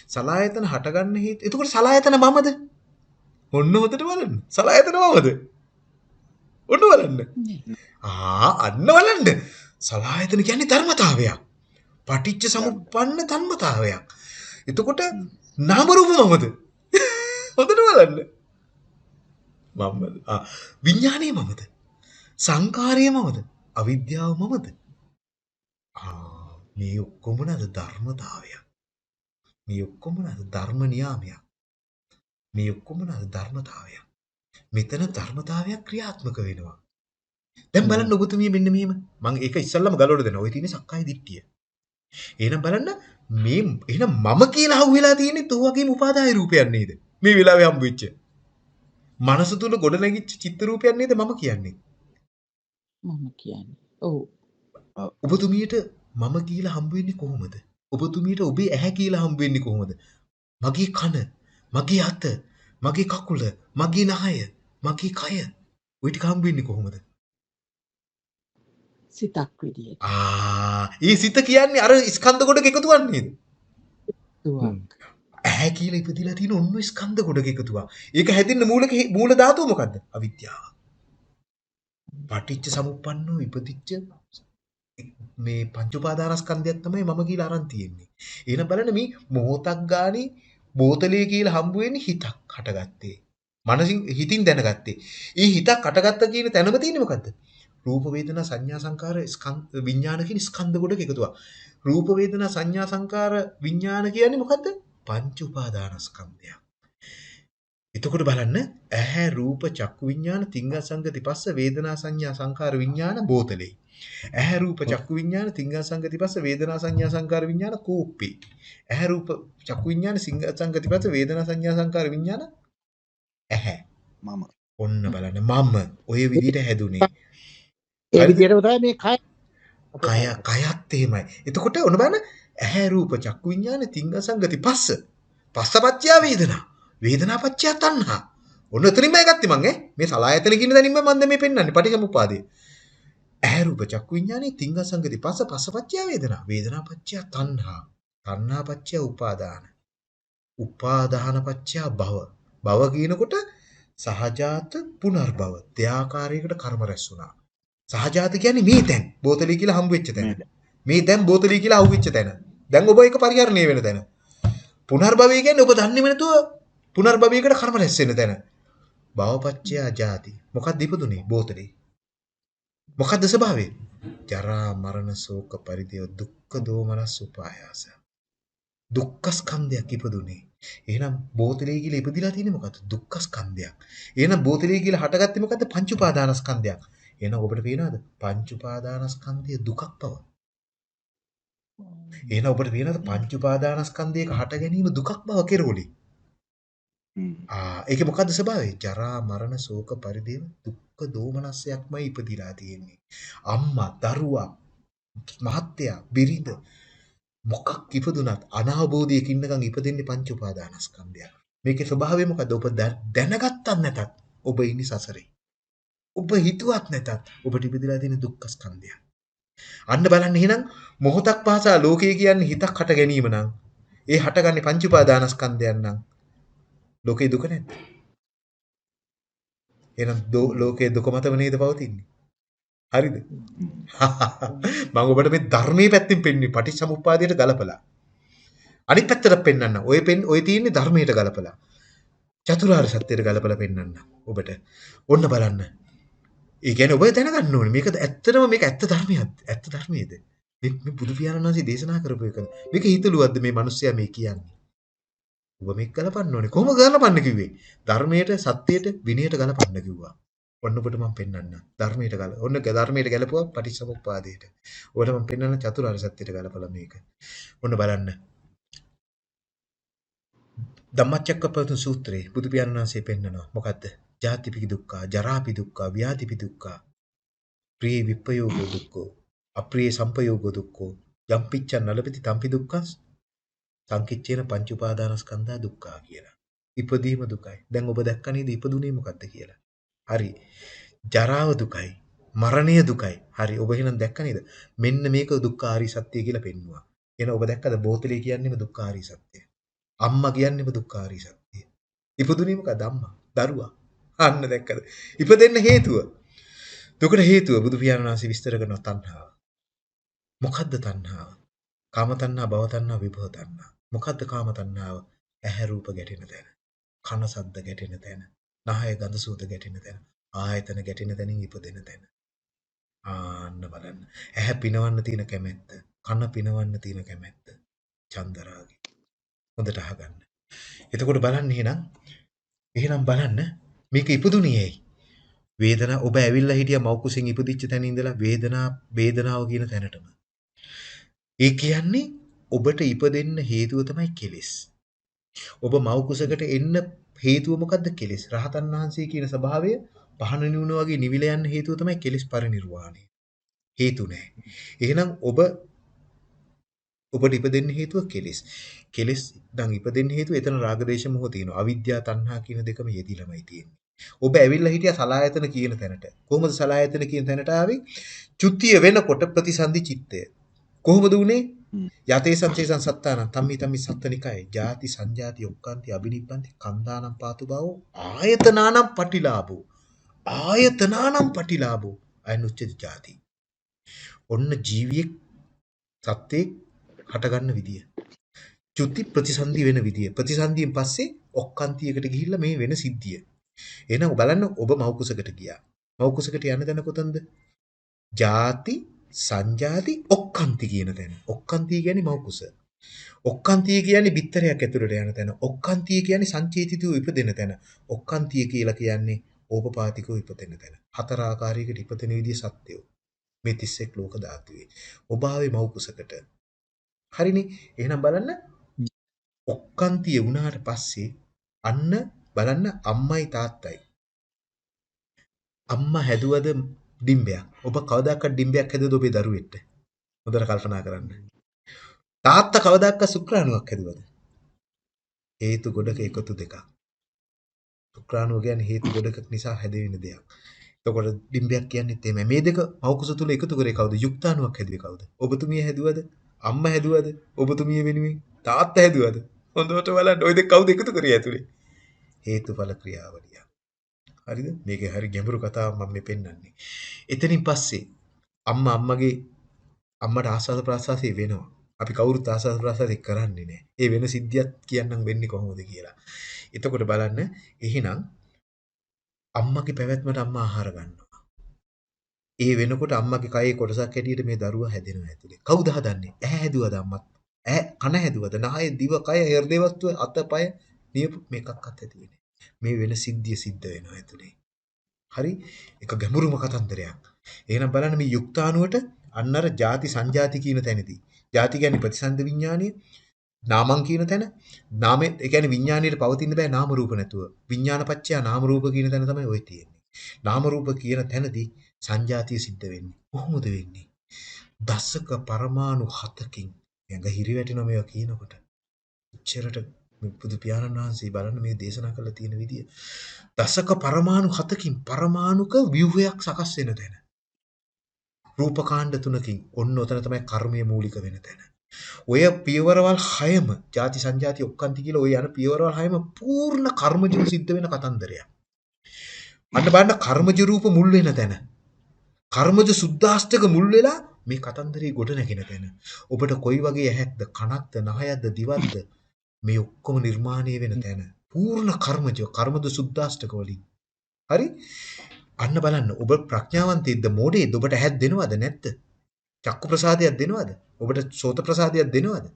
සලායතන හටගන්න හේතු. එතකොට සලායතන මමද? ඔන්න හොතට බලන්න. සලායතන මමද? ඔන්න බලන්න. නෑ. ආ අන්න බලන්න. සලායතන කියන්නේ ධර්මතාවයක්. පටිච්ච සමුප්පන්න ධර්මතාවයක්. එතකොට නාම රූප මමද? හොඳට බලන්න. මමද? ආ විඥානීය මමද? සංකාරය මමද? අවිද්‍යාව මමද? මේ ඔක්කොම නේද ධර්මතාවයක්. මේ ඔක්කොම නේද ධර්ම නියාමයක්. මේ ඔක්කොම නේද ධර්මතාවයක්. මෙතන ධර්මතාවයක් ක්‍රියාත්මක වෙනවා. දැන් බලන්න ඔබතුමිය මෙන්න මෙහෙම. මම ඒක ඉස්සල්ලාම ගලවලා දෙනවා. ඔය තියෙන සක්කාය දිට්ඨිය. එහෙනම් බලන්න මේ එහෙනම් මම කියලා අහුවෙලා තියෙන්නේ තෝ වගේම උපාදාය රූපයක් නේද? මේ වෙලාවේ හම්බ වෙච්ච. මනස තුල ගොඩ නැගිච්ච චිත්ත රූපයක් නේද මම කියන්නේ. මම කියන්නේ. ඔව්. ඔබතුමියට මම කියලා හම්බ වෙන්නේ කොහොමද? ඔබතුමියට ඔබේ ඇහැ කියලා හම්බ වෙන්නේ කොහොමද? මගේ කන, මගේ අත, මගේ කකුල, මගේ නහය, මගේ කය. ওই ටික හම්බ වෙන්නේ කොහොමද? සිතක් විදියට. ආ ඒ සිත කියන්නේ අර ස්කන්ධ කොටක එකතුවක් නේද? තුවක්. ඇහැ කියලා ඉපදිලා තියෙන ඔන්න ස්කන්ධ කොටක එකතුවක්. ඒක හැදෙන්න මූලික මූල ධාතුව මොකද්ද? අවිද්‍යාව. පටිච්ච සමුප්පන්නෝ ඉපදිච්ච මේ පංච උපාදානස්කන්ධයක් තමයි මම කියලා අරන් තියෙන්නේ. එහෙනම් බලන්න මේ මොහොතක් ගානේ බෝතලේ කියලා හම්බ වෙන්නේ හිතක් හටගත්තේ. මනසින් හිතින් දැනගත්තේ. ඒ හිතක් හටගත්ත කියන තැනම තියෙන්නේ මොකද්ද? රූප වේදනා සංඥා සංකාර ස්කන්ධ විඥාන කියන ස්කන්ධ කොටක එකතුවක්. රූප වේදනා සංඥා සංකාර විඥාන කියන්නේ මොකද්ද? පංච උපාදානස්කන්ධයක්. එතකොට බලන්න ඇහැ රූප චක්කු විඥාන තිංග සංගති පස්ස වේදනා සංඥා සංකාර විඥාන බෝතලේ. ඇහැ රූප චක්කු විඥාන තිංග සංගති පස්ස වේදනා සංඥා සංකාර විඥාන කෝප්පේ. ඇහැ රූප චක්කු විඥාන සිංග සංගති පස්ස වේදනා සංඥා සංකාර විඥාන ඇහැ. මම ඔන්න බලන්න මම ඔය විදිහට හැදුනේ. ඒ? විදිහටම තමයි මේ කය කය කයත් එහෙමයි. එතකොට ඔන්න බලන්න ඇහැ රූප චක්කු විඥාන තිංග සංගති පස්ස. පස්සපච්චය වේදනා. වේදනාපච්චය තණ්හා. ඔන්න එතනින්ම ගත්තේ මං ඈ. මේ සලායතන කියන දැනින්ම මම දැන් මේ පෙන්වන්නේ පටිච්චසමුප්පාදේ. ඇහැ රූප චක්කු විඥානේ තිංග සංගති පස්ස පස්සපච්චය වේදනා. වේදනාපච්චය තණ්හා. තණ්හාපච්චය උපාදාන. උපාදානපච්චය භව. භව කියනකොට සහජාත පුනර්භව. දෙආකාරයකට කර්ම රැස් වුණා. සහජාත කියන්නේ මේ තැන්. බෝතලී කියලා හම්බ වෙච්ච තැන. මේ දැන් බෝතලී කියලා අහුවෙච්ච තැන. දැන් ඔබ ඒක පරිහරණය වෙන තැන. පුනර්භවය කියන්නේ ඔබ දන්නේම නැතුව පුනර්භවයකට කර්ම රැස් වෙන තැන. භවපච්චය ජාති. මොකක්ද ඉපදුනේ බෝතලේ? මොකක්ද ස්වභාවය? ජරා මරණ ශෝක පරිදේව දුක්ඛ දෝමනස් උපායාස. දුක්ඛ ස්කන්ධයක් ඉපදුනේ. එහෙනම් බෝතලේ කියලා ඉපදිලා තියෙන්නේ මොකද්ද? දුක්ඛ ස්කන්ධයක්. එහෙනම් බෝතලේ කියලා හටගත්තේ මොකද්ද? පංච උපාදානස්කන්ධයක්. එහෙනම් ඔබට පේනවද? පංච උපාදානස්කන්ධය දුකක් බව. එහෙනම් ඔබට පේනවද පංච උපාදානස්කන්ධයක හට ගැනීම දුකක් බව කෙරෝලි. ආ ඒකේ මොකද්ද ස්වභාවය? ජරා මරණ ශෝක පරිදේව දුක්ඛ දෝමනස්යක්මයි ඉපදිලා තියෙන්නේ. අම්මා, දරුවා, මහත්තයා, බිරිඳ මොකක් ඉපදුනත් අනාභෝධයක ඉන්නකම් ඉපදෙන්නේ පංච උපාදානස්කන්ධයක්. මේකේ ස්වභාවය මොකද්ද? ඔබ දැ- දැනගත්තත් නැතත් ඔබ ඉන්නේ සසරේ. ඔබ හිතුවත් නැතත් ඔබට ඉපදිලා තියෙන දුක්ඛ ස්කන්ධයක්. අන්න බලන්න එහෙනම් මොහොතක් පාසා ලෝකය කියන්නේ හිතක් හට ගැනීම නම් ඒ හටගන්නේ පංච උපාදානස්කන්ධයන් නම් ලෝකේ දුක නැද්ද? එහෙනම් දෝ- ලෝකයේ දුක මතම නේද පවතින්නේ? හරිද? මම ඔබට මේ ධර්මයේ පැත්තෙන් පෙන්වන්නේ පටිච්චසමුප්පාදයට ගලපලා. අනිත් පැත්තට පෙන්වන්න. ඔය පෙන් ඔය තියෙන්නේ ධර්මයට ගලපලා. චතුරාර්ය සත්‍යයට ගලපලා පෙන්වන්න ඔබට. ඔන්න බලන්න. ඒ කියන්නේ ඔබ දැනගන්න ඕනේ මේක ඇත්තටම මේක ඇත්ත ධර්මයක්ද? ඇත්ත ධර්මයේද? මේ මේ බුදු පියාණන් වහන්සේ දේශනා කරපු එක. මේක හිතලුවද්ද මේ මිනිස්සයා මේ කියන්නේ? ඔබ මේක ගලපන්න ඕනේ. කොහොම ගලපන්න කිව්වේ? ධර්මයට, සත්‍යයට, විනයට ගලපන්න කිව්වා. ඔන්න ඔබට මම පෙන්වන්න. ධර්මයට ගල. ඔන්න ධර්මයට ගලපුවා පටිච්චසමුප්පාදයට. ඔබට මම පෙන්වන්න චතුරාර්ය සත්‍යයට ගලපලා මේක. ඔන්න බලන්න. ධම්මචක්කපවතුන් සූත්‍රයේ බුදු පියාණන් වහන්සේ පෙන්නනවා. මොකද්ද? ජාතිපි දුක්ඛ, ජරාපි දුක්ඛ, ව්‍යාධිපි දුක්ඛ, ප්‍රිය විප්පයෝග දුක්ඛෝ, අප්‍රිය සම්පයෝග දුක්ඛෝ, යම්පිච්ඡ නලපති තම්පි දුක්ඛස් සංකිච්ඡේන පංච උපාදානස්කන්ධා දුක්ඛා කියලා. ඉපදීම දුකයි. දැන් ඔබ දැක්ක නේද ඉපදුනේ මොකද්ද කියලා? හරි. ජරාව දුකයි. මරණය දුකයි. හරි. ඔබ එහෙනම් දැක්ක නේද? මෙන්න මේක දුක්ඛාරී සත්‍ය කියලා පෙන්නවා. එහෙනම් ඔබ දැක්කද බෝතලේ කියන්නේම දුක්ඛාරී සත්‍ය. අම්මා කියන්නේම දුක්ඛාරී සත්‍ය. ඉපදුනේ මොකද අම්මා? දරුවා. අන්න දැක්කද? ඉපදෙන්න හේතුව. දුකට හේතුව බුදු පියාණන් වහන්සේ විස්තර කරන තණ්හාව. මොකද්ද තණ්හාව? කාම තණ්හා, භව තණ්හා, විභව තණ්හා. මොකද්ද කාම තණ්හාව? ඇහැ රූප ගැටෙන තැන. කන සද්ද ගැටෙන තැන. නහය ගඳ සුවඳ ගැටෙන තැන. ආයතන ගැටෙන තැනින් ඉපදෙන තැන. ආන්න බලන්න. ඇහැ පිනවන්න තියෙන කැමැත්ත. කන පිනවන්න තියෙන කැමැත්ත. චන්දරාගය. හොඳට අහගන්න. එතකොට බලන්න එහෙනම් එහෙනම් බලන්න මේක ඉපදුනේ ඇයි? වේදනාව ඔබ ඇවිල්ලා හිටියා මව් කුසෙන් ඉපදිච්ච තැන ඉඳලා වේදනා වේදනාව කියන තැනටම. ඒ කියන්නේ ඔබට ඉපදෙන්න හේතුව තමයි කෙලෙස්. ඔබ මව් කුසකට එන්න හේතුව මොකද්ද කෙලෙස්? රහතන් වහන්සේ කියන ස්වභාවය පහන නිවුන වගේ නිවිල යන්න හේතුව තමයි කෙලෙස් පරිණිරවාණය. හේතු නැහැ. එහෙනම් ඔබ ඔබට ඉපදෙන්න හේතුව කෙලෙස්. කෙලෙස් නම් ඉපදෙන්න හේතුව එතන රාගදේශ මොහ තියෙනවා. අවිද්‍යාව තණ්හා කියන දෙකම යෙදිලාමයි තියෙන්නේ. ඔබ ඇවිල්ලා හිටියා සලායතන කියන තැනට. කොහොමද සලායතන කියන තැනට ආවේ? චුතිය වෙනකොට ප්‍රතිසන්දි චිත්තය. කොහොමද උනේ? හ්ම්. යතේ සංසේසං සත්තාන තම්මි තම්මි සත්තනිකයි. ජාති සංජාති ඔක්කාන්ති අබිනිබ්බන්ති කන්දානම් පාතු බව ආයතනානම් පටිලාභෝ. ආයතනානම් පටිලාභෝ. අයනුච්චති ජාති. ඔන්න ජීවියෙක් සත්‍යයක් හටගන්න විදිය. චුති ප්‍රතිසන්දි වෙන විදිය. ප්‍රතිසන්දියෙන් පස්සේ ඔක්කාන්තියකට ගිහිල්ලා මේ වෙන සිද්ධිය. එහෙනම් බලන්න ඔබ මෞකුසකට ගියා. මෞකුසකට යන තැන කොතනද? ಜಾති සංජාති ඔක්කාන්ති කියන තැන. ඔක්කාන්තිය කියන්නේ මෞකුස. ඔක්කාන්තිය කියන්නේ බිත්තරයක් ඇතුළට යන තැන. ඔක්කාන්තිය කියන්නේ සංචේතිතව ඉපදෙන තැන. ඔක්කාන්තිය කියලා කියන්නේ ඕපපාතිකව ඉපදෙන තැන. හතර ආකාරයකට ඉපදෙන විදිය සත්‍යෝ. මේ 31 ලෝක ධාතුවේ. ඔබ ආවේ මෞකුසකට. හරිනේ. එහෙනම් බලන්න ඔක්කාන්තිය වුණාට පස්සේ අන්න බලන්න අම්මයි තාත්තයි. අම්මා හැදුවද ඩිම්බයක්. ඔබ කවදාකවත් ඩිම්බයක් හැදුවද ඔබේ දරුවෙට? හොඳට කල්පනා කරන්න. තාත්තා කවදාකවත් සුක්‍රාණුවක් හැදුවද? හේතු ගොඩක එකතු දෙකක්. සුක්‍රාණුව කියන්නේ හේතු ගොඩක නිසා හැදෙන දෙයක්. එතකොට ඩිම්බයක් කියන්නේත් එහෙමයි. මේ දෙක මෞකුස තුල එකතු කරේ කවුද? යුක්තාණුවක් හැදුවේ කවුද? ඔබතුමිය හැදුවද? අම්මා හැදුවද? ඔබතුමිය වෙනුවෙන් තාත්තා හැදුවද? හොඳට බලන්න ওই දෙක කවුද එකතු කරේ ඇතුලේ? හේතුඵල ක්‍රියාවලිය. හරිද? මේක හරි ගැඹුරු කතාවක් මම මේ පෙන්නන්නේ. එතනින් පස්සේ අම්මා අම්මගේ අම්මට ආස්වාද ප්‍රාසාසය වෙනවා. අපි කවුරුත් ආස්වාද ප්‍රාසාසය කරන්නේ නැහැ. ඒ වෙන සිද්ධියක් කියන්නම් වෙන්නේ කොහොමද කියලා. එතකොට බලන්න එහෙනම් අම්මගේ පැවැත්මට අම්මා ආහාර ගන්නවා. ඒ වෙනකොට අම්මගේ කයේ කොටසක් හැටියට මේ දරුවා හැදෙනවා ඇතුලේ. කවුද හදන්නේ? ඇහැ හැදුවද අම්මත්? ඇහැ කන හැදුවද? නහය, දිව, කය, හෘදේ වස්තුව, අත, පය, නියපු මේකක්වත් ඇති වෙන්නේ. මේ වෙන සිද්ධිය සිද්ධ වෙනවා ඇතුලේ. හරි? ඒක ගැඹුරුම කතන්දරයක්. එහෙනම් බලන්න මේ යුක්තාණුවට අන්න අර ಜಾති සංජාති කියන තැනදී. ಜಾති කියන්නේ ප්‍රතිසන්ද විඥානීය නාමං කියන තැන නාමෙ ඒ කියන්නේ විඥාණයට පවතින්න බෑ නාම රූප නැතුව විඥානපච්චය නාම රූප කියන තැන තමයි ওই තියෙන්නේ නාම රූප කියන තැනදී සංජාතිය සිද්ධ වෙන්නේ කොහොමද වෙන්නේ දසක පරමාණු 7කින් යඟ හිරි වැටෙනවා මේවා කියනකොට එච්චරට බුදු පියාණන් වහන්සේ බලන්න මේ දේශනා කරලා තියෙන විදිය. දසක පරමාණු හතකින් පරමාණුක ව්‍යුහයක් සකස් වෙන තැන. රූපකාණ්ඩ තුනකින් ඔන්න ඔතන තමයි කර්මයේ මූලික වෙන තැන. ඔය පියවරවල් 6ම ಜಾති සංජාති ඔක්කාන්ති කියලා ඔය යන පියවරවල් 6ම පූර්ණ කර්මජ සිද්ධ වෙන කතන්දරයක්. අන්න බලන්න කර්මජ රූප මුල් වෙන තැන. කර්මජ සුද්ධාෂ්ටක මුල් වෙලා මේ කතන්දරේ ගොඩ නැගෙන තැන. ඔබට කොයි වගේ ඇහැක්ද කනක්ද නහයක්ද දිවක්ද මේ ඔක්කොම නිර්මාණය වෙන තැන. පූර්ණ කර්මජ කර්මද සුද්ධාෂ්ටක වලින්. හරි? අන්න බලන්න ඔබ ප්‍රඥාවන්තයෙක්ද මොඩේද ඔබට ඇහක් දෙනවද නැද්ද? චක්කු ප්‍රසාදයක් දෙනවද? ඔබට සෝත ප්‍රසාදයක් දෙනවද?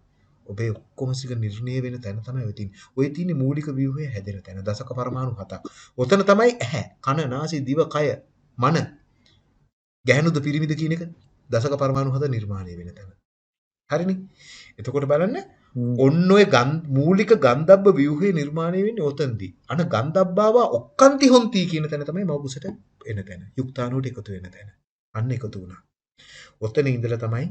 ඔබේ ඔක්කොම සික නිර්ණය වෙන තැන තමයි ඔය තියෙන්නේ. ඔය තියෙන්නේ මූලික ව්‍යුහය හැදෙන තැන. දසක පරමාණු හතක්. ඔතන තමයි ඇහැ, කන, නාසය, දිව, කය, මන. ගැහණුද පිරිමිද කියන එක දසක පරමාණු හත නිර්මාණය වෙන තැන. හරිනේ? එතකොට බලන්න ඔන්න ඔය මූලික ගන්ධබ්බ ව්‍යුහේ නිර්මාණය වෙන්නේ ඔතනදී. අන ගන්ධබ්බාව ඔක්කාන්ති හොන්ති කියන තැන තමයි මවුකුසට එන තැන. යුක්තාණුවට එකතු වෙන තැන. අන්න එකතු වුණා. ඔතන ඉඳලා තමයි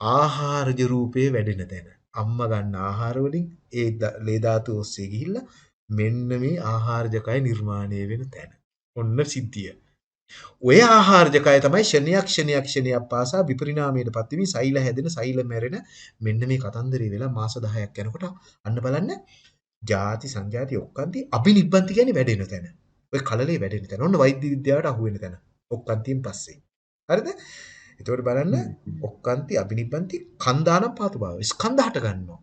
ආහාරජ රූපේ වැඩෙන තැන. අම්මා ගන්න ආහාර වලින් ඒ ලේ ධාතු ඔස්සේ ගිහිල්ලා මෙන්න මේ ආහාරජකය නිර්මාණය වෙන තැන. ඔන්න සිද්ධිය. ඔය ආහාරජකය තමයි ෂණයක් ෂණයක් ෂණයක් පාසා විපරිණාමයටපත් වෙමින් සෛල හැදෙන සෛල මැරෙන මෙන්න මේ කතන්දරේ වෙලා මාස 10ක් යනකොට අන්න බලන්න ಜಾති සංජාති ඔක්කාන්ති අබිනිබ්බන්ති කියන්නේ වැඩෙන තැන. ඔය කලලේ වැඩෙන තැන. ඔන්න වෛද්‍ය විද්‍යාවට අහු වෙන තැන. ඔක්කාන්තියෙන් පස්සේ. හරිද? එතකොට බලන්න ඔක්කාන්ති අබිනිබ්බන්ති කන්දානම් පාතු භාව. ස්කන්ධ හට ගන්නවා.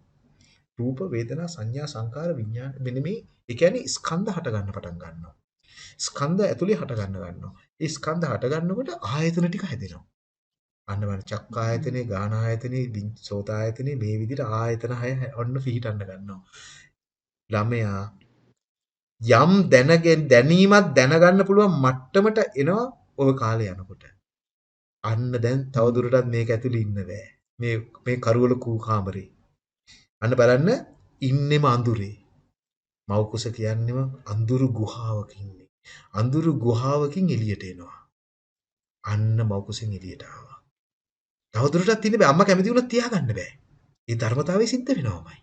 රූප වේදනා සංඥා සංකාර විඥාන මෙන්න මේ ඒ කියන්නේ ස්කන්ධ හට ගන්න පටන් ගන්නවා. ස්කන්ධ ඇතුලේ හට ගන්න ගන්නවා. ඒ ස්කන්ධ හට ගන්නකොට ආයතන ටික හැදෙනවා. අන්න බලන්න චක්ක ආයතනේ, ගාන ආයතනේ, සෝත ආයතනේ මේ විදිහට ආයතන හය ඔන්න පිහිටන්න ගන්නවා. ළමයා යම් දැනගෙන දැනීමක් දැනගන්න පුළුවන් මට්ටමට එනවා ওই කාලේ යනකොට. අන්න දැන් තවදුරටත් මේක ඇතුලේ ඉන්න බෑ. මේ මේ කරවල කූ කාමරේ. අන්න බලන්න ඉන්නෙම අඳුරේ. මව් කුස කියන්නේම අඳුරු ගුහාවක ඉන්නේ. අඳුරු ගුහාවකින් එළියට එනවා. අන්න මව් කුසෙන් එළියට ආවා. තවදුරටත් ඉන්න බෑ. අම්මා කැමති වුණත් තියාගන්න බෑ. ඒ ධර්මතාවය සිද්ධ වෙනවමයි.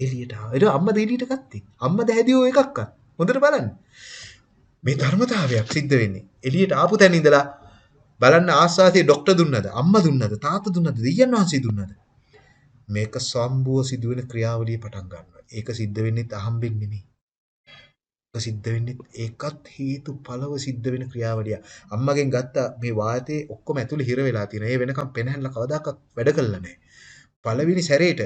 එළියට ආවා. ඒක අම්මා දෙලියට ගත්තේ. අම්මා දැහැදියෝ එකක්වත්. හොඳට බලන්න. මේ ධර්මතාවයක් සිද්ධ වෙන්නේ. එළියට ආපු තැන ඉඳලා බලන්න ආස්වාදයේ ડોක්ටර් දුන්නද? අම්මා දුන්නද? තාත්තා දුන්නද? දෙවියන් වහන්සේ දුන්නද? මේක සම්බුව සිදුවෙන ක්‍රියාවලිය පටන් ගන්නවා. ඒක සිද්ධ වෙන්නේ අහම්බෙන් නෙමෙයි. ඒක සිද්ධ වෙන්නේ ඒකත් හේතු ඵලව සිද්ධ වෙන ක්‍රියාවලිය. අම්මගෙන් ගත්ත මේ වාතයේ ඔක්කොම ඇතුලේ හිර වෙලා තියෙනවා. ඒ වෙනකම් පෙනහැල්ල කවදාකවත් වැඩ කළා නැහැ. පළවෙනි සැරේට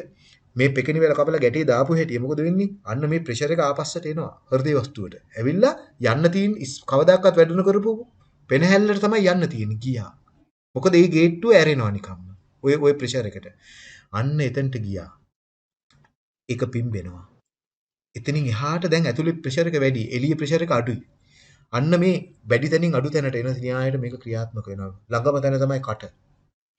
මේ පෙකිනි වෙල කපලා ගැටේ දාපු හැටි මොකද වෙන්නේ? අන්න මේ ප්‍රෙෂර් එක ආපස්සට එනවා හෘදේ වස්තුවට. ඇවිල්ලා යන්න තියෙන කවදාකවත් වැඩ කරපු පෙනහැල්ලට තමයි යන්න තියෙන්නේ ගියා. මොකද ඒ ගේට්ටුව ඇරෙනවා නිකම්ම. ඔය ඔය ප්‍රෙෂර් එකට. අන්න එතනට ගියා. ඒක පිම්බෙනවා. එතනින් එහාට දැන් ඇතුලේ ප්‍රෙෂර් එක වැඩි, එළිය ප්‍රෙෂර් එක අඩුයි. අන්න මේ වැඩි තැනින් අඩු තැනට එන න්‍යායයට මේක ක්‍රියාත්මක වෙනවා. ළඟම තැන තමයි කට.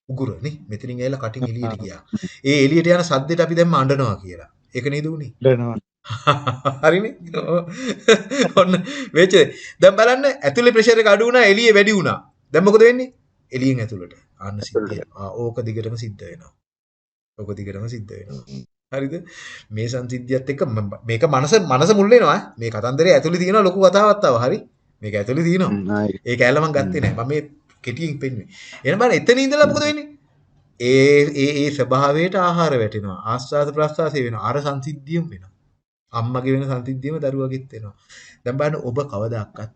උගුර නේ. මෙතනින් ඇවිල්ලා කටින් එළියට ගියා. ඒ එළියට යන සද්දෙට අපි දැන් අඬනවා කියලා. ඒක නේද උනේ? දෙනවා. හරිනේ. ඔන්න වෙච්ච. දැන් බලන්න ඇතුලේ ප්‍රෙෂර් එක අඩු වුණා, එළියේ වැඩි වුණා. දැන් මොකද වෙන්නේ? එළියෙන් ඇතුලට. අන්න සිද්ධිය. ආ ඕක දිගටම සිද්ධ වෙනවා. ඕක දිගටම සිද්ධ වෙනවා. හරිද? මේ සංසිද්ධියත් එක්ක මේක මනස මනස මුල් වෙනවා. මේ කතන්දරේ ඇතුලේ තියෙන ලොකු කතාවක් තව. හරි? මේක ඇතුලේ තියෙනවා. ඒ කැලල මම ගත්තේ නැහැ. මම මේ කෙටියෙන් පෙන්නුවේ. එහෙනම් බලන්න එතන ඉඳලා මොකද වෙන්නේ? ඒ ඒ ඒ ස්වභාවයට ආහාර වැටෙනවා. ආස්වාද ප්‍රස්වාසය වෙනවා. අර සංසිද්ධියම වෙනවා. අම්මගේ වෙන සංසිද්ධියම දරුවගෙත් වෙනවා. දැන් බලන්න ඔබ කවදාවත්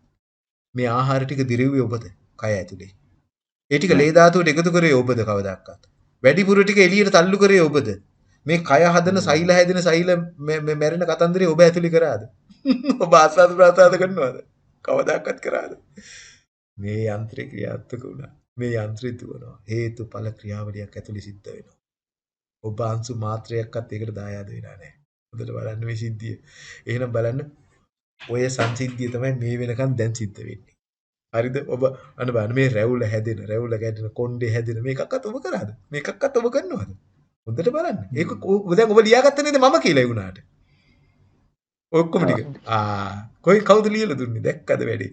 මේ ආහාර ටික දිරෙව්වේ ඔබද? කය ඇතුලේ. ඒ ටික ලේ ධාතුවට එකතු කරේ ඔබද කවදාවත්? වැඩිපුර ටික එළියට තල්ලු කරේ ඔබද? මේ කය හදන සෛල හැදෙන සෛල මැරෙන කතන්දරේ ඔබ ඇතුලේ කරාද? ඔබ ආස්වාද ප්‍රාසාද කරනවද? කවදාවත් කරාද? මේ යන්ත්‍රය ක්‍රියාත්මක වුණා. මේ යන්ත්‍රය දුවනවා. හේතුඵල ක්‍රියාවලියක් ඇතුලේ සිද්ධ වෙනවා. ඔබ අංශු මාත්‍රයක්වත් ඒකට දායාද වෙලා නැහැ. හොඳට බලන්න මේ සිද්ධිය. එහෙනම් බලන්න ඔය සංසිද්ධිය තමයි මේ වෙනකන් දැන් සිද්ධ වෙන්නේ. හරිද? ඔබ අන්න බලන්න මේ රැවුල හැදෙන, රැවුල ගැටෙන, කොණ්ඩේ හැදෙන මේකක්වත් ඔබ කරාද? මේකක්වත් ඔබ කරනවද? හොඳට බලන්න. ඒක දැන් ඔබ ලියාගත්ත නේද මම කියලා ඒ වුණාට. ඔක්කොම ටික. ආ කොයි කවුද ලියලා දුන්නේ? දැක්කද වැඩේ?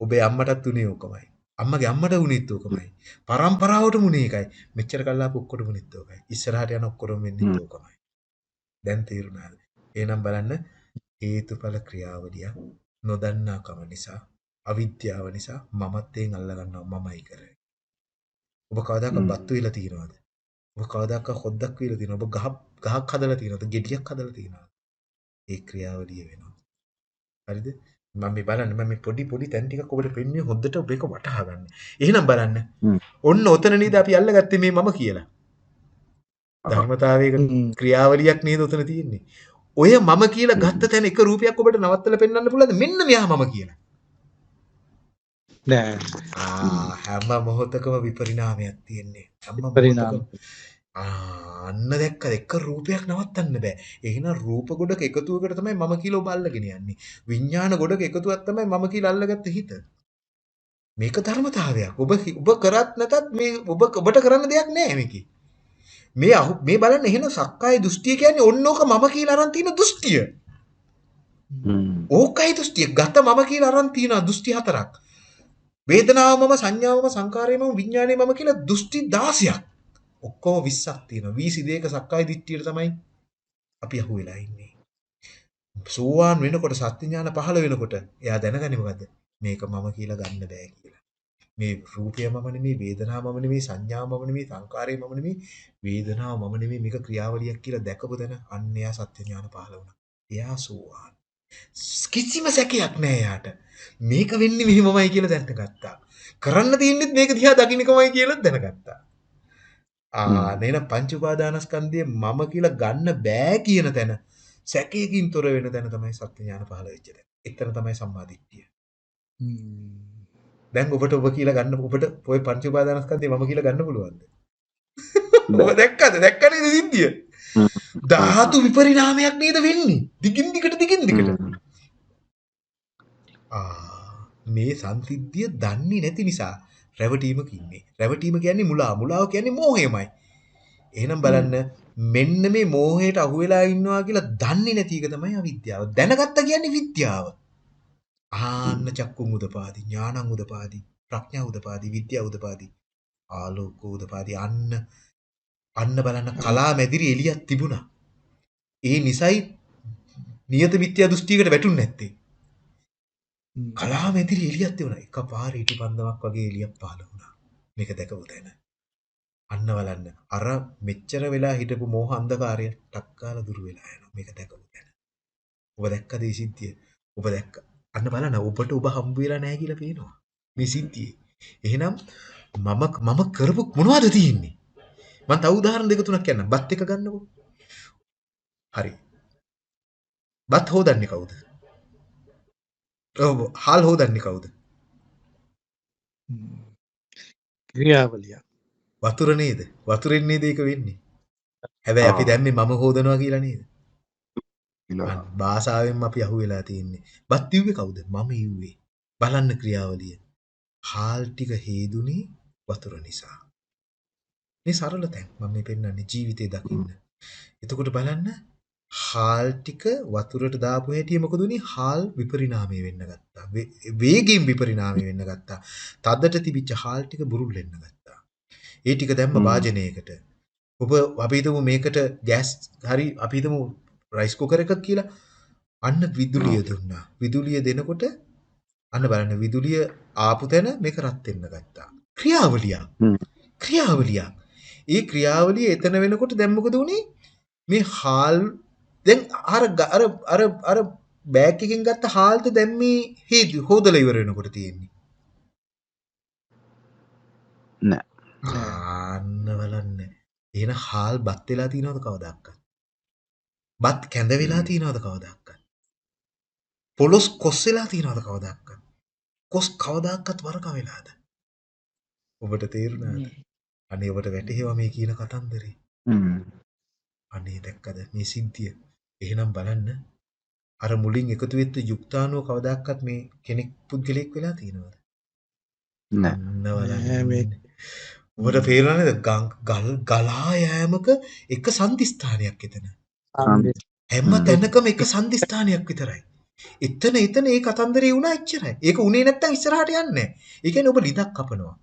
ඔබේ අම්මටත් උනේ ඕකමයි. අම්මගේ අම්මට උනේත් ඕකමයි. පරම්පරාවටම උනේ ඒකයි. මෙච්චර කල්ලා ඔක්කොටම උනේත් ඕකයි. ඉස්සරහට යන ඔක්කොටම වෙන්නේ ඕකමයි. දැන් තේරුණාද? එහෙනම් බලන්න හේතුඵල ක්‍රියාවලිය නොදන්නාකම නිසා අවිද්‍යාව නිසා මමත්වයෙන් අල්ල ගන්නවා මමයි කරේ. ඔබ කවදාක බත්තු වෙලා තියනවද? ඔබ කවදාක හොද්දක් වෙලා තියනවද? ඔබ ගහ ගහක් හදලා තියනවද? ගෙඩියක් හදලා තියනවද? ඒ ක්‍රියාවලිය වෙනවා. හරිද? මම මේ බලන්න මම මේ පොඩි පොඩි තැන් ටිකක් ඔබට පෙන්වන්නේ හොද්දට ඔබ ඒක වටහා ගන්න. එහෙනම් බලන්න. ඔන්න ඔතන නේද අපි අල්ලගත්තේ මේ මම කියලා. ධර්මතාවයක ක්‍රියාවලියක් නේද උතන තියෙන්නේ. ඔය මම කියලා ගත්ත තැන එක රූපයක් ඔබට නවත්තලා පෙන්වන්න පුළුවන්ද? මෙන්න මෙයා මම කියලා. නෑ. ආ හැම මොහොතකම විපරිණාමයක් තියෙන්නේ. හැම. මොහොතකම අන්න දැක්කද එක රූපයක් නවත්තන්න බෑ. එහෙනම් රූප ගොඩක එකතුවකට තමයි මම කියලා ඔබ අල්ලගෙන යන්නේ. විඥාන ගොඩක එකතුවක් තමයි මම කියලා අල්ලගත්ත හිත. මේක ධර්මතාවයක්. ඔබ ඔබ කරත් නැතත් මේ ඔබ ඔබට කරන්න දෙයක් නෑ මේකේ. මේ මේ බලන්න එහෙනම් සක්කාය දෘෂ්ටිය කියන්නේ ඕක මම කියලා අරන් තියෙන දෘෂ්ටිය. ඕකයි දෘෂ්ටිය. ගත මම කියලා අරන් තියෙන දෘෂ්ටි හතරක්. වේදනාව මම සංඥාව මම සංකාරය මම විඥානය මම කියලා දෘෂ්ටි 16ක්. ඔක්කොම 20ක් තියෙනවා. 22ක සක්කාය දිට්ඨියට තමයි අපි අහුවෙලා ඉන්නේ. සෝවාන් වෙනකොට සත්‍ය ඥාන පහළ වෙනකොට එයා දැනගන්නේ මොකද්ද? මේක මම කියලා ගන්න බෑ කියලා. මේ රූපය මම නෙමෙයි වේදනාව මම නෙමෙයි සංඥාව මම නෙමෙයි සංකාරය මම නෙමෙයි වේදනාව මම නෙමෙයි මේක ක්‍රියාවලියක් කියලා දැකපු තැන අන්න එයා සත්‍ය ඥාන පහළ වුණා. එයා සෝවාන්. කිසිම සැකයක් නැහැ එයාට. මේක වෙන්නේ මෙහෙමමයි කියලා දැනගත්තා. කරන්න තියෙන්නේ මේක දිහා දකින්නකමයි කියලා දැනගත්තා. ආ නේන පංච උපාදානස්කන්ධය මම කියලා ගන්න බෑ කියන තැන සැකයකින් තොර වෙන තැන තමයි සත්‍ය ඥාන පහළ වෙච්ච තැන. එතන තමයි සම්මාදිට්ඨිය. දැන් ඔබට ඔබ කියලා ගන්න ඔබට ඔය පංච උපාදානස්කන්ධය මම කියලා ගන්න පුළුවන්ද? ඔබ දැක්කද? දැක්ක නේද සිද්ධිය? ධාතු විපරිණාමයක් නේද වෙන්නේ? දිගින් දිගට දිගින් දිගට. ආ මේ සංසිද්ධිය දන්නේ නැති නිසා රැවටීමක ඉන්නේ. රැවටීම කියන්නේ මුලා. මුලාව කියන්නේ මෝහයමයි. එහෙනම් බලන්න මෙන්න මේ මෝහයට අහු වෙලා ඉන්නවා කියලා දන්නේ නැති එක තමයි අවිද්‍යාව. දැනගත්ත කියන්නේ විද්‍යාව. ආන්න චක්කුම් උදපාදි ඥානං උදපාදි ප්‍රඥා උදපාදි විද්‍යා උදපාදි ආලෝක උදපාදි අන්න අන්න බලන්න කලා මැදිරි එළියක් තිබුණා ඒ නිසයි නියත මිත්‍යා දෘෂ්ටියකට වැටුන්නේ නැත්තේ කලාම ඇතිරි එළියක් තිබුණා. එකපාර ඊට පන්දමක් වගේ එළියක් පහළ වුණා. මේක දැකපු තැන. අන්න බලන්න. අර මෙච්චර වෙලා හිටපු මෝහ අන්ධකාරය ටක් ගාලා දුර වෙලා යනවා. මේක දැකපු තැන. ඔබ දැක්කද මේ සිද්ධිය? ඔබ දැක්ක. අන්න බලන්න ඔබට ඔබ හම්බ වෙලා නැහැ කියලා පේනවා. මේ සිද්ධියේ. එහෙනම් මම මම කරපු මොනවද තියෙන්නේ? මම තව උදාහරණ දෙක තුනක් කියන්නම්. බත් එක ගන්නකො. හරි. බත් හොදන්නේ කවුද? හාල් හොදන්නේ කවුද? ක්‍රියාවලිය වතුර නේද? වතුරෙන් නේද ඒක වෙන්නේ. හැබැයි අපි ආ. දැන් මේ මම හොදනවා කියලා නේද? භාෂාවෙන්ම අපි අහුවෙලා තියෙන්නේ. බත් ඉව්වේ කවුද? මම ඉව්වේ. බලන්න ක්‍රියාවලිය. හාල් ටික හේදුනේ වතුර නිසා. මේ සරල තැන් මම මේ පෙන්වන්නේ ජීවිතේ දකින්න. එතකොට බලන්න හාල් ටික වතුරට දාපු හැටි මොකද උනේ? හාල් විපරිණාමය වෙන්න ගත්තා. වේගයෙන් විපරිණාමය වෙන්න ගත්තා. තදට තිබිච්ච හාල් ටික බුරුල් වෙන්න ගත්තා. ඒ ටික දැම්ම. වාජනයකට. ඔබ අපි හිතමු මේකට ගෑස් හරි අපි හිතමු රයිස් කුකර් එකක් කියලා. අන්න විදුලිය දුන්නා. විදුලිය දෙනකොට අන්න බලන්න විදුලිය ආපු තැන මේක රත් වෙන්න ගත්තා. ක්‍රියාවලියක්. හ්ම්. ක්‍රියාවලියක්. ඒ ක්‍රියාවලිය එතන වෙනකොට දැන් මොකද උනේ? මේ හාල් දැන් අර අර අර අර බෑග් එකකින් ගත්ත හාල්ද දැන් මේ හේදු හොදලා ඉවර වෙනකොට තියෙන්නේ. නෑ. ආන්න බලන්න. එහෙනම් හාල් බත් වෙලා තියනවද කවදාවත්? බත් කැඳ වෙලා. තියනවද කවදාවත්? පොලොස් කොස් වෙලා තියනවද කවදාවත්? කොස් කවදාවත් වරක වෙලාද? ඔබට තේරුණාද? අනේ ඔබට වැටහෙවා මේ කියන කතන්දරේ. හ්ම්. අනේ දැක්කද මේ සිද්ධිය. එහෙනම් බලන්න අර මුලින් එකතු වෙච්ච යුක්තාණුව කවදාවත් මේ කෙනෙක් පුද්ගලෙක් වෙලා තියෙනවද? නෑ. මේ-. ඔබට පේනවා නේද ගල් ගලා යෑමක එක සම්දිස්ථානයක් එතන. හැම හ්ම්. තැනකම එක සම්දිස්ථානයක් විතරයි. එතන එතන ඒ කතන්දරේ වුණා එච්චරයි. ඒක උනේ නැත්තම් ඉස්සරහට යන්නේ නැහැ. ඒ කියන්නේ ඔබ ලිදක් කපනවා.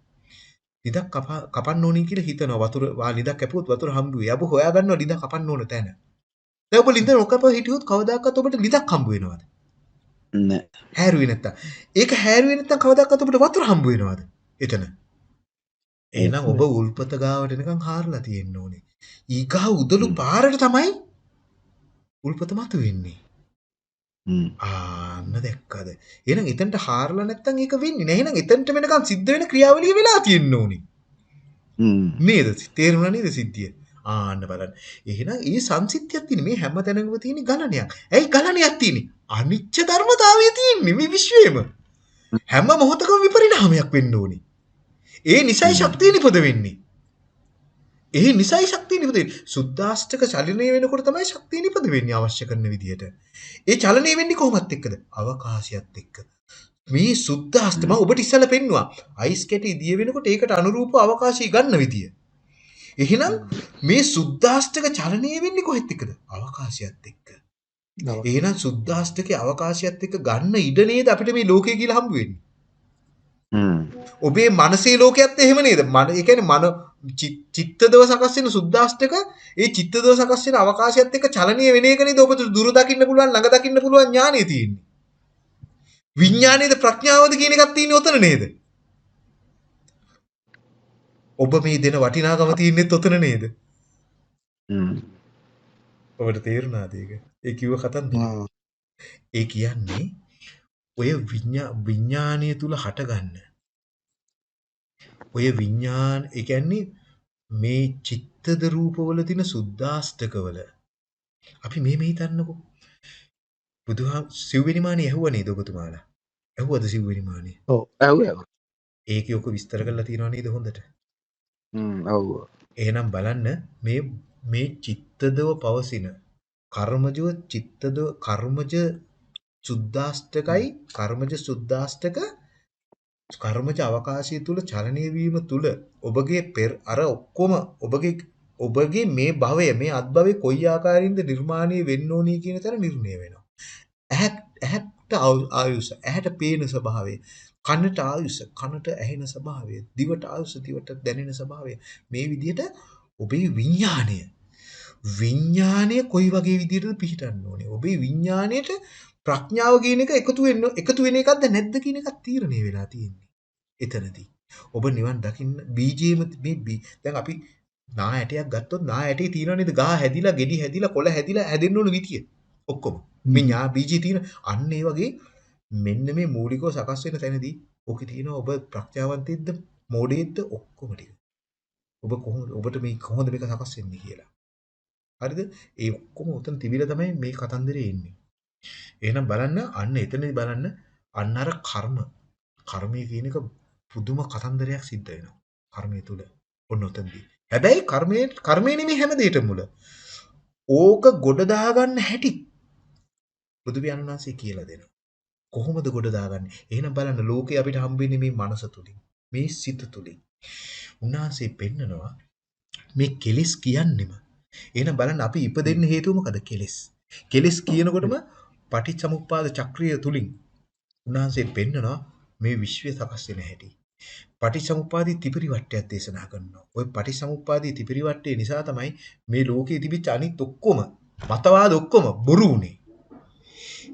ලිදක් කප කපන්න ඕනි කියලා හිතනවා. වතුර වා ලිදක් කැපුවොත් වතුර හම්බ වෙයි. ඔබ හොයාගන්නවා ලිද කපන්න ඕන තැන. දැන් ඔබ ලිද නොකප හිටියොත් කවදාකවත් ඔබට ලිදක් හම්බ වෙනවද? නෑ. හැරුවේ නැත්තම්. ඒක හැරුවේ නැත්තම් කවදාකවත් ඔබට වතුර හම්බ වෙනවද? එතන. එහෙනම් ඔබ උල්පත ගාවට එනකන් හාරලා තියෙන්න ඕනේ. ඊගා උදළු. පාරට තමයි උල්පත මතුවෙන්නේ. ආන්න දැක්කද? එහෙනම් එතනට හාරලා නැත්තම් ඒක වෙන්නේ නැහැ. එහෙනම් එතනට වෙනකන් සිද්ධ වෙන ක්‍රියාවලිය වෙලා තියෙන්න ඕනේ. නේද? තේරුණා නේද සිද්ධිය? ආන්න බලන්න. එහෙනම් ඒ සංසිද්ධියක් තියෙන මේ හැම තැනකම තියෙන ගණනයක්. ඇයි ගණනයක් තියෙන්නේ? අනිච්ච ධර්මතාවය තියෙන්නේ මේ විශ්වයේම. හැම මොහොතකම විපරිණාමයක් වෙන්න ඕනේ. ඒ නිසයි ශක්තිය නිපද වෙන්නේ. ඒ නිසයි ශක්තිය නිපද වෙන්නේ. සුද්දාෂ්ටක චලනය වෙනකොට තමයි ශක්තිය නිපද වෙන්නේ අවශ්‍ය කරන විදිහට. ඒ චලනය වෙන්නේ කොහොමත් එක්කද? අවකාශයත් එක්ක. මේ සුද්දාෂ්ට මම ඔබට ඉස්සෙල්ලා පෙන්නුවා. අයිස් කැටි දිය වෙනකොට ඒකට අනුරූප අවකාශය ගන්න විදිය. එහෙනම් මේ සුද්දාෂ්ටක චලනය වෙන්නේ කොහෙත් එක්කද? අවකාශයත් එක්ක. එහෙනම් සුද්දාෂ්ටකේ අවකාශයත් එක්ක ගන්න ඉඩ නේද අපිට මේ ලෝකය කියලා හම්බ වෙන්නේ. හ්ම්. ඔබේ මනසේ ලෝකයේත් එහෙම නේද? මන ඒ කියන්නේ මන චිත්තදව සකස් වෙන සුද්දාෂ්ටක ඒ චිත්තදව සකස් වෙන අවකාශයත් එක්ක චලනීය වෙන එක නේද ඔබට දුර දකින්න පුළුවන් ළඟ දකින්න පුළුවන් ඥානෙ තියෙන්නේ. විඥානයේද ප්‍රඥාවද කියන එකක් තියෙන්නේ ඔතන නේද? ඔබ මේ දෙන වටිනාකම තියෙන්නේත් ඔතන නේද? ඔබට තේරුණාද ඒක? ඒ කිව්ව කතන්දර. ඒ කියන්නේ ඔය විඤ්ඤා විඥානීය තුල හටගන්න. ඔය විඥාන ඒ කියන්නේ මේ චිත්තද රූපවල තියෙන සුද්දාෂ්ටකවල අපි මේ මේ හිතන්නකෝ. බුදුහා සිව්වෙනි මානිය ඇහුව නේද ඔබතුමාලා? ඇහුවද සිව්වෙනි මානිය? ඇහුවා. ඒකේ ඔක විස්තර කරලා තියෙනව නේද හොඳට? හ්ම්. ඔව්. එහෙනම් බලන්න මේ මේ චිත්තදව පවසින කර්මජව චිත්තදව කර්මජ සුද්දාෂ්ටකයි කර්මජ සුද්දාෂ්ටක කර්මජ අවකාශය තුල චලනීය වීම තුල ඔබගේ පෙර අර ඔක්කොම ඔබගේ ඔබගේ මේ භවය මේ අත්භවයේ කොයි ආකාරයෙන්ද නිර්මාණය වෙන්න ඕනි කියන තැන නිර්ණය වෙනවා. ඇහත් ඇහත් ආයුෂ ඇහැට පේන ස්වභාවය කනට ආයුෂ කනට ඇහෙන ස්වභාවය දිවට ආයුෂ දිවට දැනෙන ස්වභාවය මේ විදිහට ඔබේ විඥාණය විඥාණය කොයි වගේ විදිහටද පිහිටන්න ඕනේ ඔබේ විඥාණයට ප්‍රඥාව කියන එක එකතු වෙන්න එකතු වෙන එකක්ද නැද්ද කියන එකක් තීරණය වෙලා තියෙන්නේ. එතනදී. ඔබ නිවන් දකින්න බීජේම මේ දැන් අපි නා ඇටයක් ගත්තොත් නා ඇටේ තියෙනවා නේද? ගහ හැදිලා, ගෙඩි හැදිලා, කොළ හැදිලා හැදෙන්න ඕන විදිය. ඔක්කොම. මේ ඥා බීජේ තියෙන අන්න ඒ වගේ මෙන්න මේ මූලිකව සකස් වෙන තැනදී ඕකේ තියෙනවා ඔබ ප්‍රඥාවන්තයෙක්ද මෝඩයෙක්ද ඔක්කොම ටික. ඔබ කොහොමද ඔබට මේ කොහොමද මේක සකස් වෙන්නේ කියලා. හරිද? ඒ ඔක්කොම උතන තිබිලා තමයි මේ කතන්දරේ එන්නේ. එහෙනම් බලන්න අන්න එතනදී බලන්න අන්න අර කර්ම කර්මය කියන එක පුදුම කතන්දරයක් සිද්ධ වෙනවා. කර්මය තුල. ඔන්න උතනදී. හැබැයි කර්මයේ කර්මය නෙමෙයි හැම දෙයකම මුල. ඕක ගොඩ දාගන්න හැටි බුදු පියාණන් වහන්සේ කියලා දෙනවා. කොහොමද ගොඩ දාගන්නේ? එහෙනම් බලන්න ලෝකේ අපිට හම්බෙන්නේ මේ මනස තුලින්. මේ සිත තුලින්. උන්වහන්සේ පෙන්නනවා මේ කෙලිස් කියන්නෙම. එහෙනම් බලන්න අපි ඉපදෙන්න හේතුව මොකද? කෙලිස්. කෙලිස් කියනකොටම පටිච්චසමුප්පාද චක්‍රිය තුලින් උන්වහන්සේ පෙන්නනවා මේ විශ්වය සකස් වෙන හැටි. පටිච්චසමුප්පාදී ත්‍රිපිරිවට්ටයක් දේශනා කරනවා. ওই පටිච්චසමුප්පාදී ත්‍රිපිරිවට්ටය නිසා තමයි මේ ලෝකයේ තිබිච්ච අනිත් ඔක්කොම මතවාද ඔක්කොම බොරු උනේ.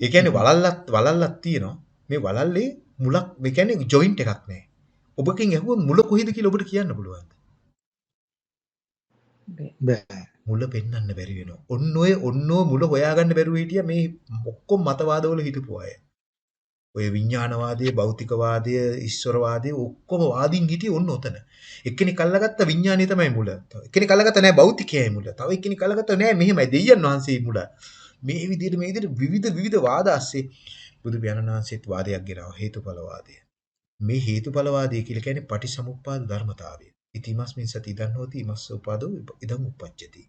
ඒ කියන්නේ වලල්ලක් වලල්ලක් තියෙනවා. මේ වලල්ලේ මුලක් මේ කියන්නේ ජොයින්ට් එකක් නැහැ. ඔබකින් ඇහුවොත් මුල කොහෙද කියලා ඔබට කියන්න පුළුවන්ද? බෑ මුල පෙන්වන්න බැරි වෙනවා. ඔන්න ඔය ඔන්න ඔය මුල හොයාගන්න බැරුව හිටියා මේ ඔක්කොම මතවාදවල හිටපු අය. ඔය විඥානවාදයේ, භෞතිකවාදයේ, ඊශ්වරවාදයේ ඔක්කොම වාදින් හිටියේ ඔන්න ඔතන. එක්කෙනෙක් අල්ලගත්ත විඥානය තමයි මුල. තව එක්කෙනෙක් අල්ලගත්ත නෑ භෞතිකයයි මුල. තව එක්කෙනෙක් අල්ලගත්ත නෑ මෙහෙමයි දෙයයන් වහන්සේ මුල. මේ විදිහට මේ විදිහට විවිධ විවිධ වාද ASCII බුදු පියාණන් වහන්සේත් වාදයක් ගෙනාවා හේතුඵලවාදය. මේ හේතුඵලවාදය කියලා කියන්නේ පටිසමුප්පාද ධර්මතාවය. ඉතිමස්මින් සති ඉදන් හෝති ඉමස්ස උපාදෝ ඉදන් උප්පච්චති.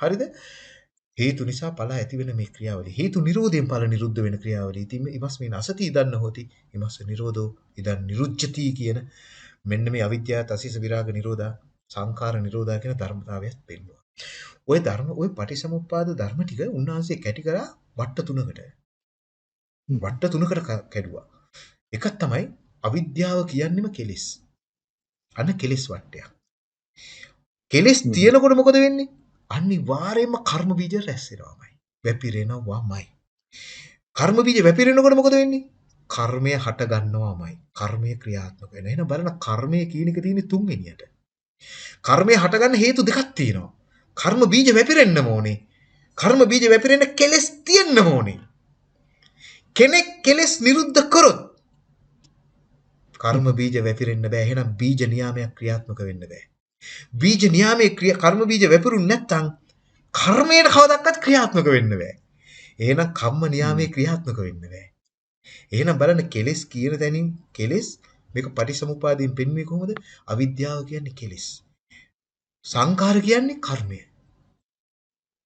හරිද? හේතු නිසා ඵල ඇති වෙන මේ ක්‍රියාවලිය. හේතු නිරෝධයෙන් ඵල නිරුද්ධ වෙන ක්‍රියාවලිය. ඉතින් ඉමස්මින් අසති ඉදන් හෝති ඉමස්ස නිරෝධෝ ඉදන් නිරුච්ඡති කියන මෙන්න මේ අවිද්‍යාව තසිස විරාග නිරෝධා සංඛාර නිරෝධා කියන ධර්මතාවයත් පෙන්වනවා. ওই ධර්ම ওই පටිසමුප්පාද ධර්ම ටික උන්වහන්සේ කැටි කරා වට්ට තුනකට. වට්ට තුනකට ක- කැඩුවා. එකක් තමයි අවිද්‍යාව කියන්නේම කෙලෙස්. අන්න කෙලෙස් වට්ටයක්. කෙලෙස් හ්ම්. තියෙනකොට මොකද වෙන්නේ? අනිවාර්යයෙන්ම කර්ම බීජ රැස් වෙනවාමයි. වැපිරෙනවාමයි. කර්ම බීජ වැපිරෙනකොට මොකද වෙන්නේ? කර්මය හට ගන්නවාමයි. කර්මය ක්‍රියාත්මක වෙනවා. එහෙනම් බලන්න කර්මය කියන එක තියෙන්නේ තුන්වෙනියට. කර්මය හටගන්න හේතු දෙකක් තියෙනවා. කර්ම බීජ වැපිරෙන්නම ඕනේ. කර්ම බීජ වැපිරෙන්න කෙලෙස් තියෙන්නම ඕනේ. කෙනෙක් කෙලෙස් නිරුද්ධ කරොත් කර්ම බීජ වැපිරෙන්න බෑ. එහෙනම් බීජ නියාමයක් ක්‍රියාත්මක වෙන්න බෑ. බීජ නියාමයේ ක්‍රියා කර්ම බීජ වැපිරුනේ නැත්නම් කර්මයට කවදාවත් ක්‍රියාත්මක වෙන්න බෑ. එහෙනම් කම්ම නියාමයේ ක්‍රියාත්මක වෙන්න බෑ. එහෙනම් බලන්න කෙලෙස් කියන තැනින් කෙලෙස් මේක පටිසමුපාදයෙන් පෙන්වන්නේ කොහොමද? අවිද්‍යාව කියන්නේ කෙලෙස්. සංඛාර කියන්නේ කර්මය.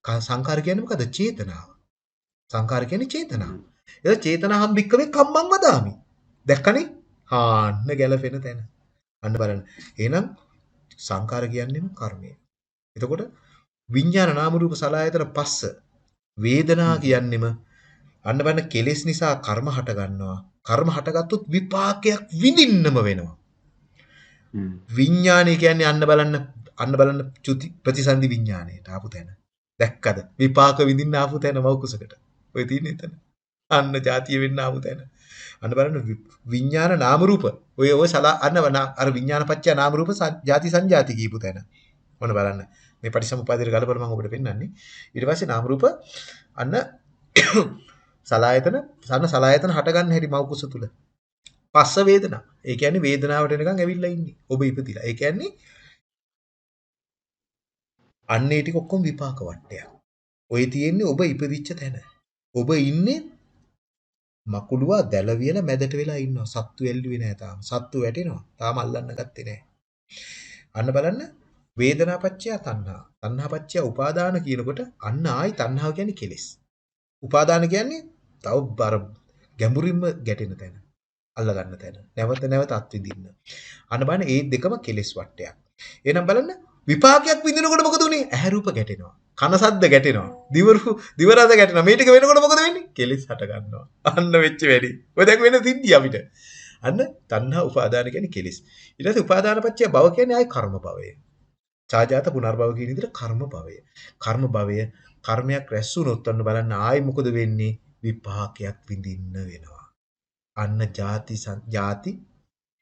සංඛාර කියන්නේ මොකද? චේතනාව. සංඛාර කියන්නේ චේතනාව. ඒක චේතනාහම් භික්කවේ කම්මං වදාමි. දැක්කනේ? හාන්න ගැලපෙන තැන. අන්න බලන්න. එහෙනම් සංඛාර කියන්නේම කර්මය. එතකොට විඥාන නාම රූප සලආයතන පස්ස වේදනා කියන්නේම අන්න බලන්න කෙලෙස් නිසා කර්ම හට ගන්නවා. කර්ම හටගත්තොත් විපාකයක් විඳින්නම වෙනවා. විඥානය කියන්නේ අන්න බලන්න අන්න බලන්න ප්‍රතිසන්දි විඥානයට ආපු තැන. දැක්කද? විපාක විඳින්න ආපු තැන මෞකුසකට. ඔය තියෙන්නේ එතන. අන්න જાතිය වෙන්න ආපු තැන. අන්න බලන්න වි- විඥාන නාම රූප. ඔය ඔය සලා අන්න වන- අර විඥාන පත්‍ය නාම රූප සන්- ಜಾති සංජාති කියපු තැන. ඔන්න බලන්න. මේ පටිසමුපාදයට ගලපලා මම ඔබට පෙන්නන්නේ. ඊට පස්සේ නාම රූප අන්න සලායතන සන්න සලායතන හට ගන්න හැටි මෞකුස තුල. පස්ස වේදනා. ඒ කියන්නේ වේදනාවට එනකන් ඇවිල්ලා ඉන්නේ. ඔබ ඉපදිලා. ඒ කියන්නේ අන්න ඒ ටික ඔක්කොම විපාක වට්ටයක්. ඔය තියෙන්නේ ඔබ ඉපදිච්ච තැන. ඔබ ඉන්නේ මකුළුවා දැලවියල මැදට වෙලා ඉන්නවා. සත්තු එල්ලුවේ නැහැ තාම. සත්තු වැටෙනවා. තාම අල්ලන්න ගත්තේ නැහැ. අන්න බලන්න වේදනාපච්චය තණ්හා. තණ්හාපච්චය උපාදාන කියනකොට අන්න ආයි තණ්හාව කියන්නේ කෙලෙස්. උපාදාන කියන්නේ තව බර ගැඹුරින්ම ගැටෙන තැන. අල්ල ගන්න තැන. නැවත නැවත අත්විඳින්න. අන්න බලන්න මේ දෙකම කෙලෙස් වට්ටයක්. එහෙනම් බලන්න විපාකයක් විඳිනකොට මොකද උනේ? ඇහැ රූප ගැටෙනවා. කන සද්ද ගැටෙනවා. දිවරු දිව රස ගැටෙනවා. මේ ටික වෙනකොට මොකද වෙන්නේ? කෙලෙස් හට ගන්නවා. අන්න වෙච්ච වැඩි. ඔය දැන් වෙන සිද්ධිය අපිට. අන්න තණ්හා උපාදාන කියන්නේ කෙලෙස්. ඊට පස්සේ උපාදානපච්චය භව කියන්නේ ආයි කර්ම භවය. චාජාත පුනර්භව කියන විදිහට කර්ම භවය. කර්ම භවය කර්මයක් රැස් වුණොත් අන්න බලන්න ආයි මොකද වෙන්නේ? විපාකයක් විඳින්න වෙනවා. අන්න ಜಾති ಜಾති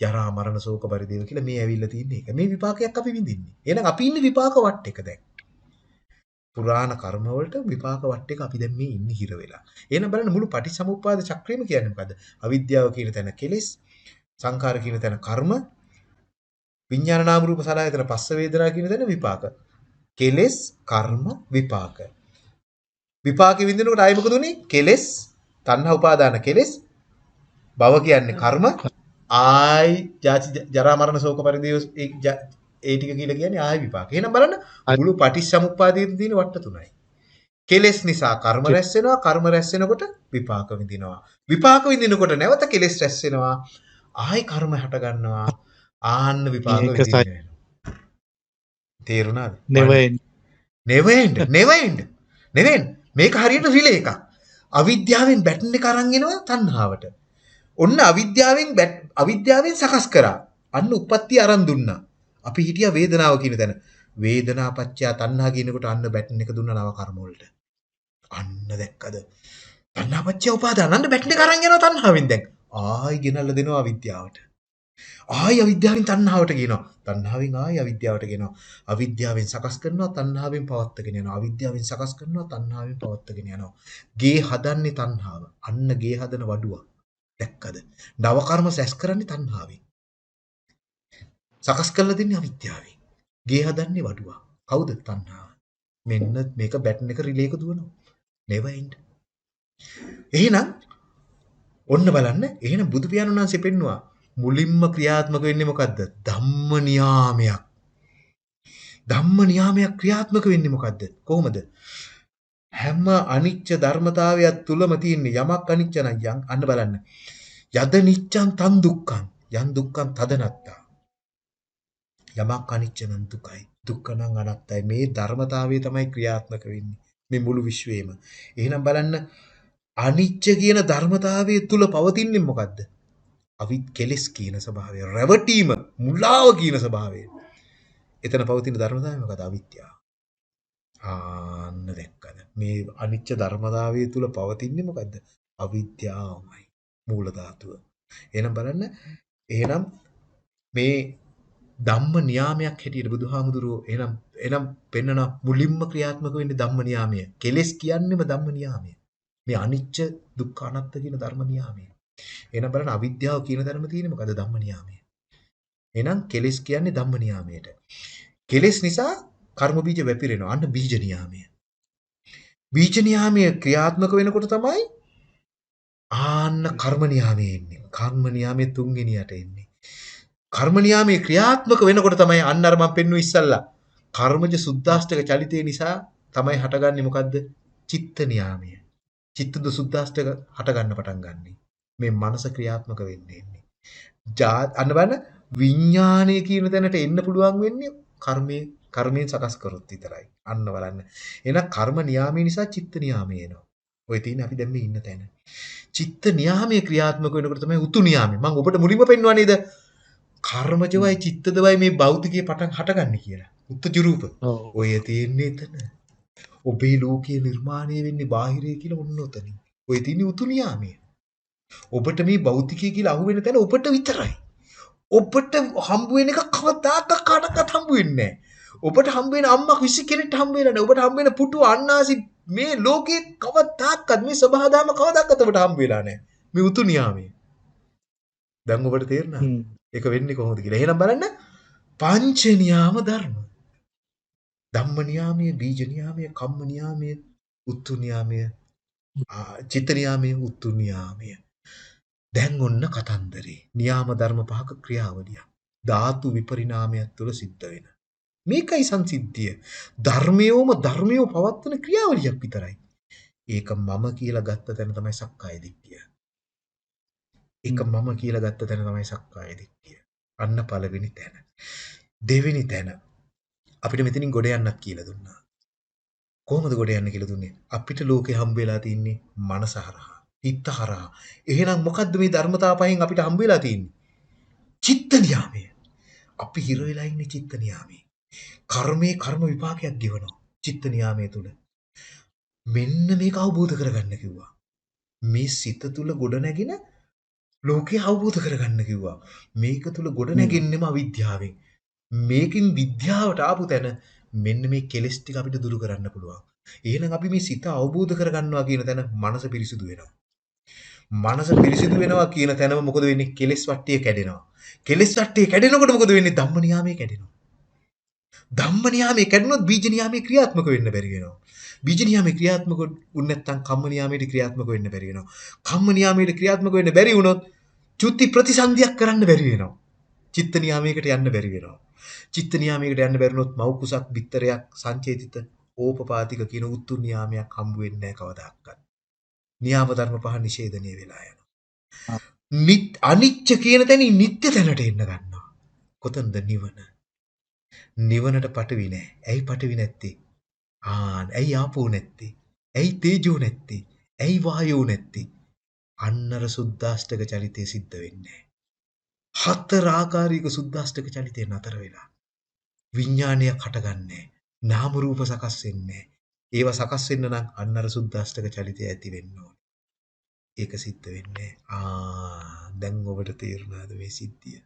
ජරා මරණ ශෝක පරිදේව කියලා මේ ඇවිල්ලා තින්නේ ඒක. මේ විපාකයක් අපි විඳින්නේ. එහෙනම් අපි ඉන්නේ විපාක වට්ටේක දැන්. පුරාණ කර්ම වලට විපාක වට්ටේක අපි දැන් මේ ඉන්නේ හිර වෙලා. එහෙනම් බලන්න මුළු පටිච්චසමුප්පාද චක්‍රයම කියන්නේ මොකද්ද? අවිද්‍යාව කියන තැන කෙලෙස්, සංඛාර කියන තැන කර්ම, විඥාන නාම රූප සලආයතන පස්ස වේදනා කියන තැන විපාක. කෙලෙස්, කර්ම, විපාක. විපාකෙ විඳිනකොට ආයි මොකද උනේ? කෙලෙස්, තණ්හා උපාදාන කෙලෙස්, භව කියන්නේ කර්ම, ආයි ජාති ජරා මරණ ශෝක පරිදේව ඒ ටික කියලා කියන්නේ ආයි විපාක. එහෙනම් බලන්න මුළු පටිච්චසමුප්පාදයේ තියෙන වට තුනයි. කෙලෙස් නිසා කර්ම රැස් වෙනවා, කර්ම රැස් වෙනකොට විපාක විඳිනවා. විපාක විඳිනකොට නැවත කෙලෙස් රැස් වෙනවා. ආයි කර්ම හට ගන්නවා. ආන්න විපාක වෙනවා. තේරුණාද? never end. never end never end never end මේක හරියට රිලේ එකක් අවිද්‍යාවෙන් බැටන් එක අරන් එනවා තණ්හාවට ඔන්න අවිද්‍යාවෙන් බැට් අවිද්‍යාවෙන් සකස් කරා. අන්න උප්පත්ති අරන් දුන්නා. අපි හිටියා වේදනාව කියන තැන. වේදනා පත්‍ය තණ්හා කියනකොට අන්න බැටන් එක දුන්නා නව කර්ම වලට. අන්න දැක්කද? තණ්හා පත්‍ය උපාදාන. අන්න බැටන් එක අරන් යනවා තණ්හාවෙන් දැන්. ආයි ගෙනල්ලා දෙනවා අවිද්‍යාවට. ආයි අවිද්‍යාවෙන් තණ්හාවට කියනවා තණ්හාවෙන් ආයි අවිද්‍යාවට කියනවා අවිද්‍යාවෙන් සකස් කරනවා තණ්හාවෙන් පවත්වාගෙන යනවා. අවිද්‍යාවෙන් සකස් කරනවා තණ්හාවෙන් පවත්වාගෙන යනවා. ගේ හදන්නේ තණ්හාව. අන්න ගේ හදන වඩුව. දැක්කද? නව කර්ම සැස් කරන්නේ තණ්හාවෙන්. සකස් කරලා දෙන්නේ අවිද්‍යාවෙන්. ගේ හදන්නේ වඩුව. කවුද තණ්හාව? මෙන්න මේක බැටන් එක රිලේක දුවනවා. Never end. එහෙනම් ඔන්න බලන්න. එහෙනම් බුදු පියාණන් වහන්සේ පෙන්නවා මුලින්ම ක්‍රියාත්මක වෙන්නේ මොකද්ද? ධම්ම නියාමයක්. ධම්ම නියාමයක් ක්‍රියාත්මක වෙන්නේ මොකද්ද? කොහොමද? හැම අනිච්ච ධර්මතාවයක් තුලම තියෙන යමක් අනිච්ච නම් යම් අන්න බලන්න. යද නිච්ඡං තන් දුක්ඛං යන් දුක්ඛං තදනත්තා. යමක් අනිච්ච නම් දුකයි. දුක්ඛ නම් අනත්තයි. මේ ධර්මතාවය තමයි ක්‍රියාත්මක වෙන්නේ. මේ මුළු විශ්වයේම. එහෙනම් බලන්න අනිච්ච කියන ධර්මතාවය තුල පවතින්නේ මොකද්ද? අවිත් කෙලස් කියන ස්වභාවය, රැවටීම, මුලාව කියන ස්වභාවය. එතන පවතින ධර්මතාවය මොකද අවිද්‍යාව. ආන්න දැක්කද මේ අනිච්ච ධර්මතාවය තුල පවතින්නේ මොකද්ද අවිද්‍යාවමයි මූල ධාතුව. එහෙනම් බලන්න එහෙනම් මේ ධම්ම නියාමයක් හැටියට බුදුහාමුදුරුවෝ එහෙනම් එහෙනම් පෙන්නන මුලින්ම ක්‍රියාත්මක වෙන්නේ ධම්ම නියාමය. කෙලස් කියන්නේම ධම්ම නියාමය. මේ අනිච්ච දුක්ඛ අනාත්ත කියන ධර්ම නියාමය. එහෙනම් බලන්න අවිද්‍යාව කියන තැනම තියෙන්නේ මොකද්ද ධම්ම නියාමය. එහෙනම් කෙලස් කියන්නේ ධම්ම නියාමයට. කෙලස් නිසා කර්ම බීජ වැපිරෙනවා. අන්න බීජ නියාමය. බීජ නියාමය ක්‍රියාත්මක වෙනකොට තමයි ආන්න කර්ම නියාමය එන්නේ. කර්ම නියාමයේ තුන්වෙනියට එන්නේ. කර්ම නියාමයේ ක්‍රියාත්මක වෙනකොට තමයි අන්න අර මම පෙන්වු ඉස්සල්ලා. කර්මජ සුද්දාෂ්ටක චලිතය නිසා තමයි හටගන්නේ මොකද්ද? චිත්ත නියාමය. චිත්තද සුද්දාෂ්ටක හටගන්න පටන් ගන්නෙ. මේ මනස ක්‍රියාත්මක වෙන්නේ එන්නේ. අන්න බලන්න විඥානය කියන තැනට එන්න පුළුවන් වෙන්නේ කර්මයේ කර්මයෙන් සකස් කරොත් විතරයි. අන්න බලන්න. එහෙනම් කර්ම නියාමයේ නිසා චිත්ත නියාමය එනවා. ඔය තියෙන අපි දැන් මේ ඉන්න තැන. චිත්ත නියාමයේ ක්‍රියාත්මක වෙනකොට තමයි උතු නියාමය. මම ඔබට මුලින්ම පෙන්වුවා නේද? කර්මජවයි චිත්තදවයි මේ භෞතිකයේ පටන් හටගන්නේ කියලා. උත්තජ රූප. ඔය තියෙන්නේ එතන. ඔබේ ලෝකයේ නිර්මාණය වෙන්නේ බාහිරය කියලා ඔන්න ඔතනින්. ඔය තියෙන්නේ උතු නියාමය. ඔබට මේ භෞතිකය කියලා අහුවෙන තැන ඔබට විතරයි. ඔබට හම්බ වෙන එක කවදාක කාටවත් හම්බ වෙන්නේ නැහැ. ඔබට හම්බ වෙන අම්මා කිසි කෙනෙක්ට හම්බ වෙලා නැහැ. ඔබට හම්බ වෙන පුටු අන්නාසි මේ ලෝකේ කවදාකවත් මේ සබහාදාම කවදාකවත් ඔබට හම්බ වෙලා නැහැ. මේ උතු නියාමය. දැන් ඔබට තේරෙනවද? හ්ම්. ඒක වෙන්නේ කොහොමද කියලා. එහෙනම් බලන්න පංච නියාම ධර්ම. ධම්ම නියාමය, බීජ නියාමය, කම්ම නියාමය, උත්තු නියාමය, චිත්ත නියාමය, උත්තු නියාමය. දැන් ඔන්න කතන්දරේ. නියාම ධර්ම පහක ක්‍රියාවලිය. ධාතු විපරිණාමයක් තුළ සිද්ධ වෙන. මේකයි සංසිද්ධිය. ධර්මයෝම ධර්මයෝ පවත්වන ක්‍රියාවලියක් විතරයි. ඒක මම කියලා ගත්ත තැන තමයි සක්කාය දිට්ඨිය. ඒක මම කියලා ගත්ත තැන තමයි සක්කාය දිට්ඨිය. අන්න පළවෙනි තැන. දෙවෙනි තැන අපිට මෙතනින් ගොඩ යන්නත් කියලා දුන්නා. කොහොමද ගොඩ යන්න කියලා දුන්නේ? අපිට ලෝකේ හම්බ වෙලා තින්නේ මනස හරහා, හිත හරහා. එහෙනම් මොකද්ද මේ ධර්මතා පහෙන් අපිට හම්බ වෙලා තින්නේ? චිත්ත නියාමය. අපි හිර වෙලා ඉන්නේ චිත්ත නියාමයේ. කර්මයේ කර්ම විපාකයක් ගෙවනවා. චිත්ත නියාමයේ තුල. මෙන්න මේක අවබෝධ කරගන්න කිව්වා. මේ සිත තුල ගොඩනැගෙන ලෝකය අවබෝධ කරගන්න කිව්වා. මේක තුල ගොඩනැගෙන්නෙම අවිද්‍යාවෙන්. මේකින් විද්‍යාවට ආපු තැන මෙන්න මේ කෙලෙස් ටික අපිට දුරු කරන්න පුළුවන්. එහෙනම් අපි මේ සිත අවබෝධ කරගන්නවා කියන තැන මනස පිරිසිදු වෙනවා. මනස පිරිසිදු වෙනවා කියන තැනම මොකද වෙන්නේ? කෙලෙස් වට්ටිය කැඩෙනවා. කෙලෙස් වට්ටිය කැඩෙනකොට මොකද වෙන්නේ? ධම්ම නියාමයේ කැඩෙනවා. ධම්ම නියාමයේ කැඩුණොත් බීජ නියාමයේ ක්‍රියාත්මක වෙන්න බැරි වෙනවා. බීජ නියාමයේ ක්‍රියාත්මක වුනේ නැත්නම් කම්ම නියාමයේ ක්‍රියාත්මක වෙන්න බැරි වෙනවා. කම්ම නියාමයේ ක්‍රියාත්මක වෙන්න බැරි වුණොත් චුති ප්‍රතිසන්දියක් කරන්න බැරි වෙනවා. චිත්ත නියාමයකට යන්න බැරි වෙනවා. චිත්ත නියාමයකට යන්න බැරි වුණොත් මව් කුසක් බිත්තරයක් සංචේතිත ඕපපාතික කියන උත්තු නියාමයක් හම්බ වෙන්නේ නැහැ කවදාවත්. නියාම ධර්ම පහ නිෂේධනය වෙලා යනවා. නිත් අනිච්ච කියන තැනින් නිත්‍ය තැනට එන්න ගන්නවා. කොතනද නිවන? නිවනට පටවි නෑ. ඇයි පටවි නැත්තේ? ආන් ඇයි ආපෝ නැත්තේ? ඇයි තේජෝ නැත්තේ? ඇයි වායෝ නැත්තේ? අන්නර සුද්දාෂ්ටක චරිතය සිද්ධ වෙන්නේ හතර ආකාරයක සුද්දාෂ්ටක චරිතය නතර වෙලා. විඥානයක් හටගන්නේ නාම රූප සකස් වෙන්නේ ඒවා සකස් වෙන්න නම් අන්නර සුද්දාෂ්ටක චරිතය ඇති වෙන්න ඕනේ. ඒක සිද්ධ වෙන්නේ ආ දැන් ඔබට තේරුණාද මේ සිද්ධිය?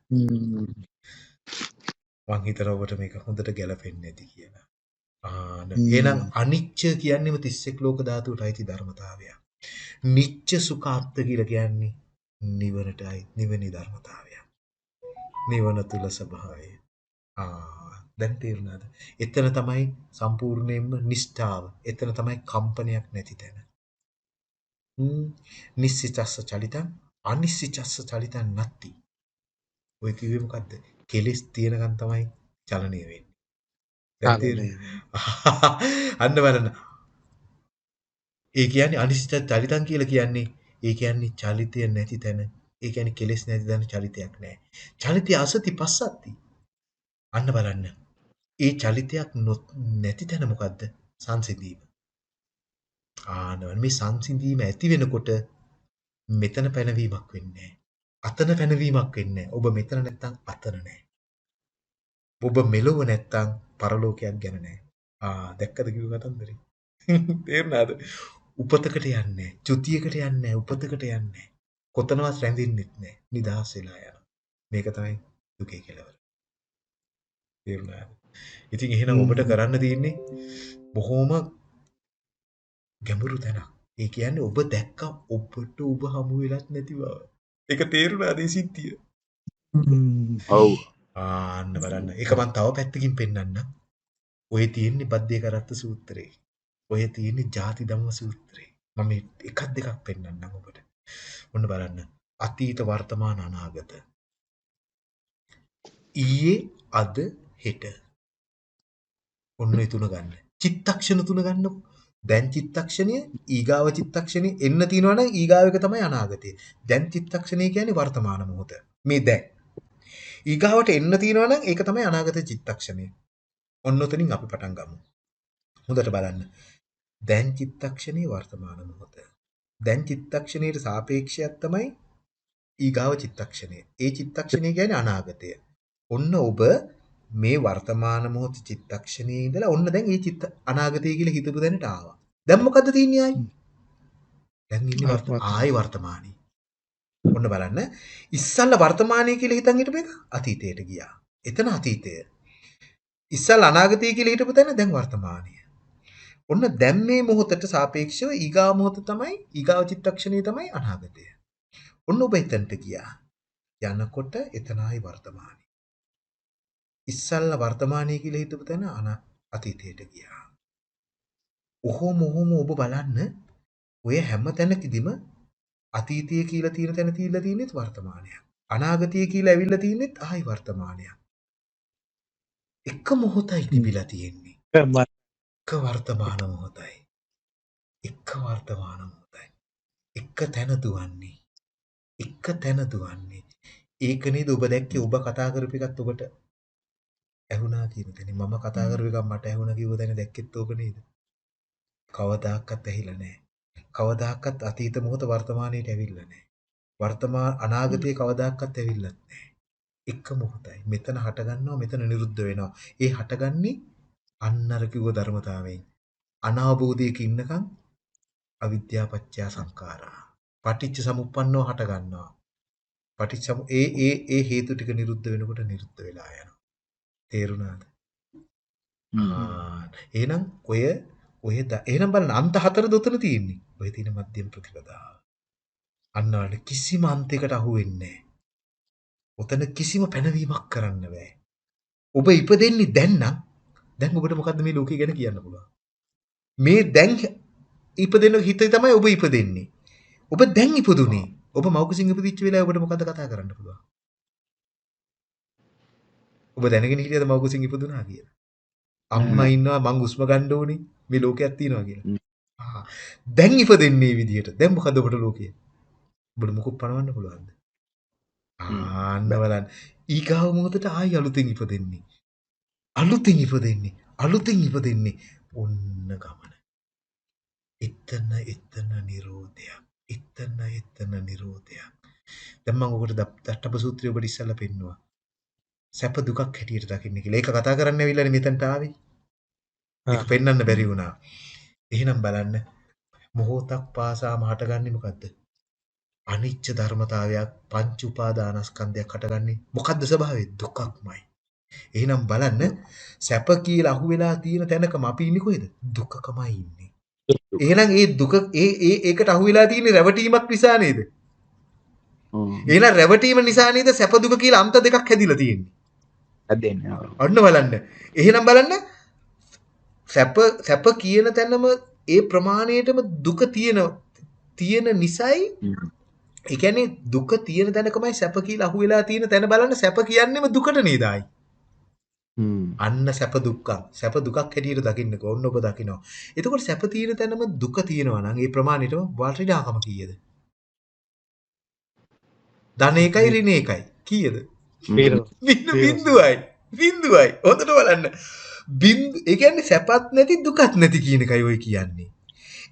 මං හිතනවා ඔබට මේක හොඳට ගැලපෙන්නේ නැති කියලා. ආන එහෙනම් අනිච්ච කියන්නේම 31 ලෝක ධාතුවට අයිති ධර්මතාවයක්. නිච්ච සුඛාර්ථ කියලා කියන්නේ නිවනටයි නිවනේ ධර්මතාවයක්. නිවන තුල ස්වභාවය. ආ දැන් තේරුණාද? එතන තමයි සම්පූර්ණයෙන්ම නිෂ්ඨාව. එතන තමයි කම්පනයක් නැති තැන. නිස්සිතස්ස චලිතං අනිස්සිතස්ස චලිතං නැති. ඔය කිව්වේ මොකද්ද? කෙලෙස් තියෙනකන් තමයි චලනය වෙන්නේ. අන්න බලන්න. ඒ කියන්නේ අනිශ්චිත චලිතං කියලා කියන්නේ ඒ කියන්නේ චලිතය නැති තැන. ඒ කියන්නේ කෙලෙස් නැති තැන චලිතයක් නැහැ. චලිතය අසති පස්සත්ති. අන්න බලන්න. ඒ චලිතයක් නැති තැන මොකද්ද? සංසිඳීම. ආනවන මේ සංසිඳීම ඇති වෙනකොට මෙතන පැනවීමක් වෙන්නේ අතන පැනවීමක් වෙන්නේ ඔබ මෙතන නැත්තම් අතන නැහැ. ඔබ මෙලොව නැත්තම් පරලෝකයක් ගැන නැහැ. ආ දැක්කද කිව්ව කතන්දරේ? තේරුණාද? උපතකට යන්නේ චුතියකට යන්නේ උපතකට යන්නේ කොතනවත් රැඳෙන්නෙත් නැහැ. නිදහස් වෙලා යනවා. මේක තමයි දුකේ කෙලවර. තේරුණාද? ඉතින් එහෙනම් ඔබට කරන්න තියෙන්නේ බොහොම ගැඹුරු තැනක්. ඒ කියන්නේ ඔබ දැක්ක ඔබට ඔබ හමු වෙලත් නැති බව. ඒක තේරුණාද මේ සිද්ධිය? ඔව් ආන්න බලන්න. ඒක මම තව පැත්තකින් පෙන්වන්නම්. ඔය තියෙන්නේ බද්දේ කරත්ත සූත්‍රේ. ඔය තියෙන්නේ ಜಾති ධම්ම සූත්‍රේ. මම එකක් දෙකක් පෙන්වන්නම් ඔබට. ඔන්න බලන්න. අතීත වර්තමාන අනාගත. ඊයේ අද හෙට. ඔන්න ඒ තුන ගන්න. චිත්තක්ෂණ තුන ගන්නකො. දැන් චිත්තක්ෂණය ඊගාව චිත්තක්ෂණය එන්න තියෙනවා නම් ඊගාව එක තමයි අනාගතය. දැන් චිත්තක්ෂණය කියන්නේ වර්තමාන මොහොත. මේ දැන්. ඊගාවට එන්න තියෙනවා නම් ඒක තමයි අනාගත චිත්තක්ෂණය. ඔන්න ඔතනින් අපි පටන් ගමු. හොඳට බලන්න. දැන් චිත්තක්ෂණේ වර්තමාන මොහොත. දැන් චිත්තක්ෂණයට සාපේක්ෂයක් තමයි ඊගාව චිත්තක්ෂණය. ඒ චිත්තක්ෂණය කියන්නේ අනාගතය. ඔන්න ඔබ මේ වර්තමාන මොහොත චිත්තක්ෂණයේ ඉඳලා ඔන්න දැන් මේ චිත්ත අනාගතය කියලා හිතපු දැනට ආවා. දැන් මොකද්ද තියෙන්නේ ආයි? දැන් ඉන්නේ ආයි වර්තමානයේ. ඔන්න බලන්න. ඉස්සල්ලා වර්තමානයේ කියලා හිතන් හිටපු එක අතීතයට ගියා. එතන අතීතය. ඉස්සල්ලා අනාගතය කියලා හිටපු තැන දැන් වර්තමානය. ඔන්න දැන් මේ මොහොතට සාපේක්ෂව ඊගා මොහොත තමයි ඊගාව චිත්තක්ෂණය තමයි අනාගතය. ඔන්න ඔබ එතනට ගියා. යනකොට එතනයි වර්තමානය. ඉස්සල්ලා වර්තමානයේ කියලා හිතපු තැන අන අතීතයට ගියා. ඔහොම ඔහොම ඔබ බලන්න ඔය හැම තැනකදීම අතීතය කියලා තියෙන තැන තියලා තියෙනෙත් වර්තමානයක්. අනාගතය කියලා ඇවිල්ලා තියෙනෙත් ආයි වර්තමානයක්. එක මොහොතයි තිබිලා තියෙන්නේ. එක වර්තමාන මොහොතයි. එක වර්තමාන මොහොතයි. එක තැන දුවන්නේ. එක තැන දුවන්නේ. ඒක නේද ඔබ දැක්කේ ඔබ කතා කරපු එකත් ඔබට ඇහුණා කියන තැන. මම කතා කරපු එකක් මට ඇහුණා කිව්ව තැන දැක්කෙත් ඕක නේද? කවදාකවත් ඇහිලා නැහැ. කවදාකවත් අතීත මොහොත වර්තමානයට ඇවිල්ලා නැහැ. වර්තමාන අනාගතේ කවදාකවත් ඇවිල්ලත් නැහැ. එක මොහොතයි. මෙතන හට ගන්නවා මෙතන නිරුද්ධ වෙනවා. ඒ හටගන්නේ අන්නර කිව්ව ධර්මතාවයෙන්. අනාබෝධයක ඉන්නකම් අවිද්‍යාපච්චය සංඛාරා. පටිච්ච සමුප්පන්නව හට ගන්නවා. පටිච්ච ඒ ඒ ඒ හේතු ටික නිරුද්ධ වෙනකොට නිරුද්ධ වෙලා යනවා. තේරුණාද? එහෙනම් ඔය ඔය එහෙනම් බලන්න අන්ත හතරද උතන තියෙන්නේ. ඔය තියෙන මධ්‍යම ප්‍රතිපදාව. අන්න වල කිසිම අන්තයකට අහු වෙන්නේ නැහැ. උතන කිසිම පැනවීමක් කරන්න බෑ. ඔබ ඉපදෙන්නේ දැන් නම් දැන් ඔබට මොකද්ද මේ ලෝකය ගැන කියන්න පුළුවන්? මේ දැන් ඉපදෙන හිතේ තමයි ඔබ ඉපදෙන්නේ. ඔබ දැන් ඉපදුනේ. ඔබ මව්කුසින් ඉපදිච්ච වෙලාවේ ඔබට මොකද්ද කතා කරන්න පුළුවන්? ඔබ දැනගෙන හිටියද මව්කුසින් ඉපදුනා කියලා? අම්මා ඉන්නවා මං හුස්ම ගන්න ඕනේ මේ ලෝකයක් තියෙනවා කියලා. ආ දැන් ඉපදෙන්නේ මේ විදිහට. දැන් මොකද ඔබට ලෝකය? ඔබට මොකක් පණවන්න පුළුවන්ද? ආන්න බලන්න. ඊගාව මොහොතට ආයි අලුතෙන් ඉපදෙන්නේ. අලුතෙන් ඉපදෙන්නේ. අලුතෙන් ඉපදෙන්නේ. ඔන්න ගමන. එතන එතන නිරෝධයක්. එතන එතන නිරෝධයක්. දැන් මම ඔබට දත්තප සූත්‍රය ඔබට ඉස්සල්ලා පෙන්නුවා. සැප දුකක් හැටියට දකින්න කියලා. ඒක කතා කරන්න ඇවිල්ලානේ මෙතනට ආවේ. ඒක. පෙන්වන්න බැරි වුණා. එහෙනම් බලන්න මොහොතක් පාසාම හටගන්නේ මොකද්ද? අනිච්ච ධර්මතාවයක් පංච උපාදානස්කන්ධයක් හටගන්නේ මොකද්ද ස්වභාවය? දුකක්මයි. එහෙනම් බලන්න සැප කියලා අහුවෙලා තියෙන තැනකම අපි ඉන්නේ කොහෙද? දුකකමයි ඉන්නේ. එහෙනම් ඒ දුක ඒ ඒ ඒකට අහුවෙලා තියෙන රැවටීමක් නිසා නේද? එහෙනම් රැවටීම නිසා නේද සැප දුක කියලා අන්ත දෙකක් හැදිලා තියෙන්නේ. හැදෙන්නේ. අන්න බලන්න. එහෙනම් බලන්න සැප සැප කියන තැනම ඒ ප්‍රමාණයටම දුක තියෙන තියෙන නිසයි ඒ කියන්නේ දුක තියෙන තැනකමයි සැප කියලා අහුවෙලා තියෙන තැන බලන්න සැප කියන්නේම දුකට නේද ආයි. හ්ම්. අන්න සැප දුක්ඛං. සැප දුකක් හැටියට දකින්නකෝ. ඔන්න ඔබ දකිනවා. එතකොට සැප තියෙන තැනම දුක තියෙනවා නම් ඒ ප්‍රමාණයටම වටිනාකම කීයද? ධන එකයි ඍණ එකයි. කීයද? බින්දුවයි. බින්දුවයි. හොඳට බලන්න. බින්දු ඒ කියන්නේ සැපත් නැති දුකත් නැති කියන එකයි ඔය කියන්නේ.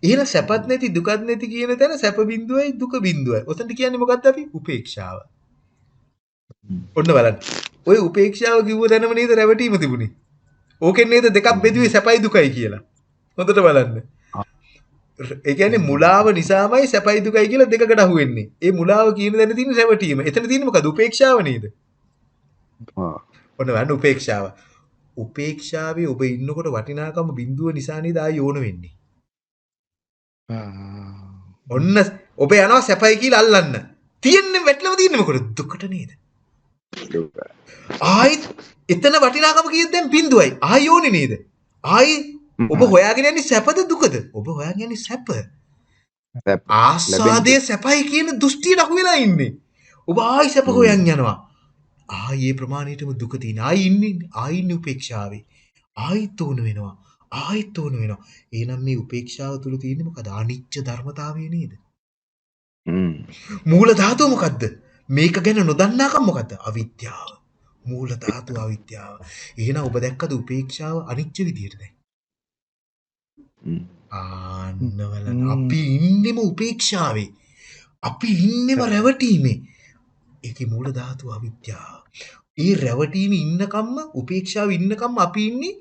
එහෙනම් සැපත් නැති දුකත් නැති කියන තැන සැප බින්දුවයි දුක බින්දුවයි. ඔතනට කියන්නේ මොකද්ද අපි? උපේක්ෂාව. ඔන්න බලන්න. ඔය උපේක්ෂාව කිව්ව තැනම නේද රැවටීම තිබුණේ. ඕකෙන් නේද දෙකක් බෙදුවේ සැපයි දුකයි කියලා. හොඳට බලන්න. ඒ කියන්නේ මුලාව නිසාමයි සැපයි දුකයි කියලා දෙකකට අහු වෙන්නේ. ඒ මුලාව කියන දැන තියෙන රැවටීම. එතන තියෙන්නේ මොකද? උපේක්ෂාව නේද? ඔන්න බලන්න උපේක්ෂාව. උපේක්ෂාවේ ඔබ ඉන්නකොට වටිනාකම බිඳුව නිසා නේද ආයි ඕන වෙන්නේ. ඔන්න ඔබ යනවා සැපයි කියලා අල්ලන්න. තියෙන්නේ වැටලම තියෙන්නේ මොකද? දුකට නේද? ආයිත් එතන වටිනාකම කීයද දැන් බිඳුවයි. ආයි ඕනේ නේද? ආයි ඔබ හොයාගෙන යන්නේ සැපද දුකද? ඔබ හොයාගෙන යන්නේ සැප. ආස්වාදයේ සැපයි කියන දෘෂ්ටියට අහු වෙලා ඉන්නේ. ඔබ ආයි සැප. හොයන් යනවා. ආයි ප්‍රමාණයටම දුක තියෙන. ආයි ඉන්නේ ආයි ඉන්නේ උපේක්ෂාවේ. ආයිත් ඕන වෙනවා. ආයිත් ඕන වෙනවා. එහෙනම් මේ උපේක්ෂාව තුල තියෙන්නේ මොකද? අනිච්ච ධර්මතාවය නේද? හ්ම්. මූල ධාතුව මොකද්ද? මේක ගැන නොදන්නාකම මොකද්ද? අවිද්‍යාව. මූල ධාතුව අවිද්‍යාව. එහෙනම් ඔබ දැක්කද උපේක්ෂාව අනිච්ච විදියට දැන්? හ්ම්. ආන්න බලන්න. අපි ඉන්නෙම උපේක්ෂාවේ. අපි ඉන්නෙම රැවටීමේ. ඒකේ මූල ධාතුව අවිද්‍යාව. ඒ රැවටීමේ ඉන්නකම්ම උපේක්ෂාව ඉන්නකම්ම අපි ඉන්නේ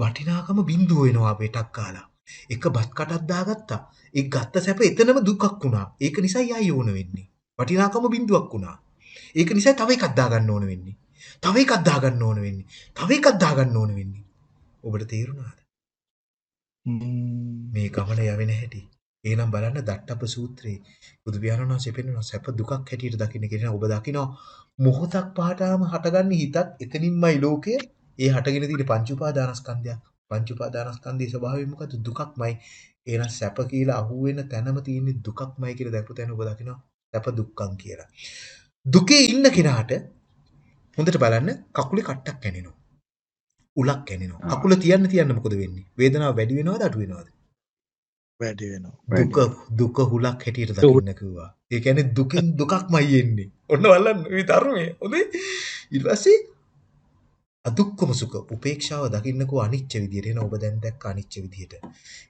වටිනාකම බිඳුව වෙනවා අපේටක් කාලා. එක බත් කටක් දාගත්තා. ඒ ගත්ත සැප එතනම දුකක් වුණා. ඒක නිසා යයි ඕන වෙන්නේ. වටිනාකම බිඳුවක් වුණා. ඒක නිසා තව එකක් දාගන්න ඕන වෙන්නේ. තව එකක් දාගන්න ඕන වෙන්නේ. තව එකක් දාගන්න ඕන වෙන්නේ. ඔබට තේරුණාද? මේ ගමන යවෙන හැටි. එහෙනම් බලන්න දට්ටප සූත්‍රයේ බුදු පියාණන් වහන්සේ පෙන්වනවා සැප දුකක් හැටියට දකින්න කියන ඔබ දකිනවා. මොහොතක් පාටාම හටගන්නේ හිතත් එතනින්මයි ලෝකය. ඒ හටගෙන තියෙන පංච උපාදානස්කන්ධයක් පංච උපාදානස්කන්ධයේ ස්වභාවය මොකද්ද? දුකක්මයි. එහෙනම් සැප කියලා අහුවෙන තැනම තියෙන දුකක්මයි කියලා දැක්පු තැන ඔබ දකිනවා. සැප දුක්ඛං කියලා. දුකේ ඉන්න කෙනාට හොඳට බලන්න කකුලේ කට්ටක් කැනෙනවා උලක් කැනෙනවා ආ. කකුල තියන්න තියන්න මොකද වෙන්නේ? වේදනාව වැඩි වෙනවද අඩු වෙනවද වැඩි වෙනවා. දුක දුක හුලක් හැටියට දකින්න කිව්වා. ඒ කියන්නේ දුකෙන් දුකක්මයි එන්නේ. ඔන්න බලන්න මේ ධර්මයේ. හොඳේ. ඊට පස්සේ අදුක්කම සුඛ උපේක්ෂාව දකින්නකෝ අනිච්ච විදියට. එන ඔබ දැන් දැක්ක අනිච්ච විදියට.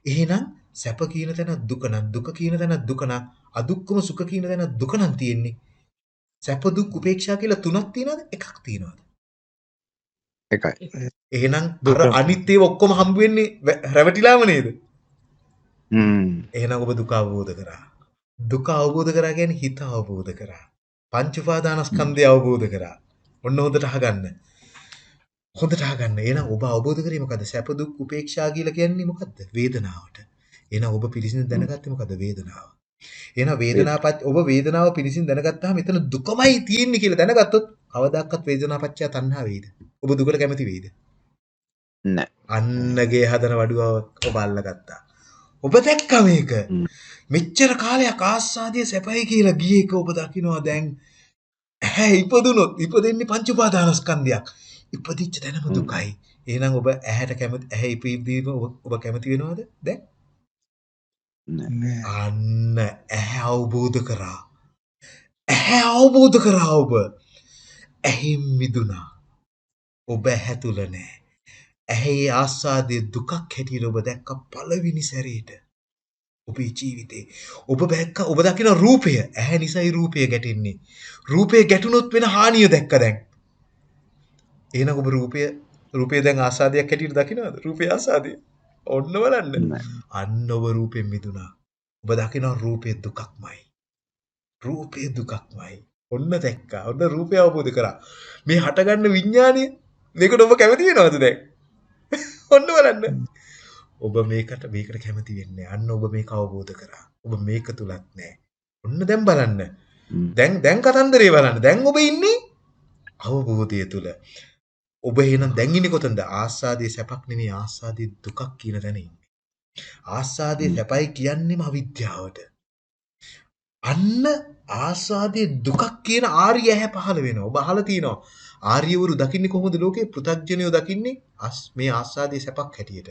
එහෙනම් සැප කියන තැන දුක නම් දුක කියන තැන දුක නම් අදුක්කම සුඛ කියන තැන දුක නම් තියෙන්නේ. සැප දුක් උපේක්ෂා කියලා තුනක් තියෙනවද? එකක් තියෙනවද? එකයි. එහෙනම් අර. අනිත් ඒවා ඔක්කොම හම්බ වෙන්නේ රැවටිලාම නේද? එහෙනම් ඔබ දුක අවබෝධ කරා. දුක අවබෝධ කරා කියන්නේ හිත අවබෝධ කරා. පංච උපාදානස්කන්ධය අවබෝධ කරා. ඔන්න හොඳට අහගන්න. හොඳට අහගන්න. එහෙනම් ඔබ අවබෝධ කරේ මොකද්ද? සැප දුක් උපේක්ෂා කියලා කියන්නේ මොකද්ද? වේදනාවට. එහෙනම් ඔබ පිළිසිඳ දැනගත්තේ මොකද්ද? වේදනාව. එහෙනම් වේදනාපත් ඔබ වේදනාව පිළිසිඳ දැනගත්තාම එතන දුකමයි තියෙන්නේ කියලා දැනගත්තොත් කවදාකවත් වේදනාපච්චය තණ්හා වෙයිද? ඔබ දුකට කැමති වෙයිද? නෑ. අන්නගේ හදන වඩුව ඔබ අල්ලගත්තා. ඔබ දැක්කා මේක. මෙච්චර කාලයක් ආස්වාදයේ සැපයි කියලා ගියේ එක ඔබ දකිනවා දැන් ඇහැ ඉපදුනොත් ඉපදෙන්නේ පංච උපාදානස්කන්ධයක්. ඉපදිච්ච තැනම. දුකයි. එහෙනම් ඔබ ඇහැට කැමති ඇහැ ඉපදීම ඔබ ඔබ කැමති වෙනවද? දැන්. අන්න ඇහැ අවබෝධ කරා. ඇහැ අවබෝධ කරා ඔබ. ඇහින් මිදුණා. ඔබ ඇහැ තුල නෑ. ඇහි ආස්වාදයේ දුකක් හැටියට ඔබ දැක්ක පළවෙනි සැරේට. ඔබේ ජීවිතේ ඔබ දැක්ක ඔබ දකින රූපය ඇහැ නිසයි රූපය ගැටෙන්නේ. රූපය ගැටුනොත් වෙන හානිය දැක්ක දැන්. එහෙනම් ඔබ රූපය රූපය දැන් ආස්වාදයක් හැටියට දකිනවද? රූපය ආස්වාදය. ඔන්න බලන්න. අන්න ඔබ රූපෙන් මිදුණා. ඔබ දකින රූපේ දුකක්මයි. රූපේ දුකක්මයි. ඔන්න දැක්කා. ඔන්න රූපය අවබෝධ කරා. මේ හටගන්න විඥානය මේකට ඔබ කැමති වෙනවද දැන්? ඔන්න බලන්න. ඔබ මේකට මේකට කැමති වෙන්නේ. අන්න ඔබ මේක අවබෝධ කරා. ඔබ මේක තුලත් නෑ. ඔන්න දැන් බලන්න. දැන් දැන් කතන්දරේ බලන්න. දැන් ඔබ ඉන්නේ අවබෝධය තුල. ඔබ එහෙනම් දැන් ඉන්නේ කොතනද? ආස්වාදයේ සැපක් නෙමෙයි ආස්වාදයේ දුකක් කියන තැන ඉන්නේ. ආස්වාදයේ. සැපයි කියන්නේම අවිද්‍යාවට. අන්න ආස්වාදයේ දුකක් කියන ආර්ය ඇහැ පහළ වෙනවා. ඔබ අහලා තියෙනවා. ආර්යවරු දකින්නේ කොහොමද ලෝකේ? පෘථග්ජනයෝ දකින්නේ අස් මේ ආස්වාදයේ සැපක් හැටියට.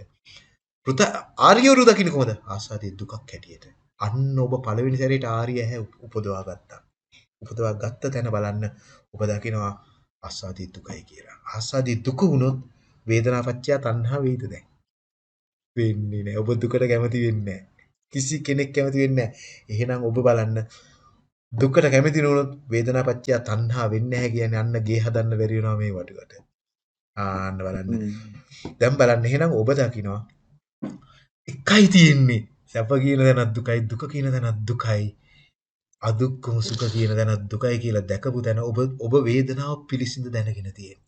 පෘත ආර්යවරු දකින්නේ කොහොමද? ආස්වාදයේ දුකක් හැටියට. අන්න ඔබ පළවෙනි සැරේට ආර්ය ඇහැ උප- උපදවා ගත්තා. උපදවා ගත්ත තැන බලන්න ඔබ දකිනවා ආස්වාදී දුකයි කියලා. ආස්වාදී දුක වුණොත් වේදනාපච්චය තණ්හා වේද දැන්. වෙන්නේ නැහැ. ඔබ දුකට කැමති වෙන්නේ නැහැ. කිසි කෙනෙක් කැමති වෙන්නේ නැහැ. එහෙනම් ඔබ බලන්න දුකට කැමති නොවුනොත් වේදනාපච්චය තණ්හා වෙන්නේ නැහැ කියන්නේ අන්න ගේ හදන්න බැරි වෙනවා මේ වටුවට. ආන්න බලන්න. දැන් බලන්න එහෙනම් ඔබ දකිනවා එකයි තියෙන්නේ. සැප කියන තැනත් දුකයි දුක කියන තැනත් දුකයි. අදුක්කම සුඛ කියන තැනත් දුකයි කියලා දැකපු තැන ඔබ ඔබ වේදනාව පිළිසිඳ දැනගෙන තියෙන්නේ.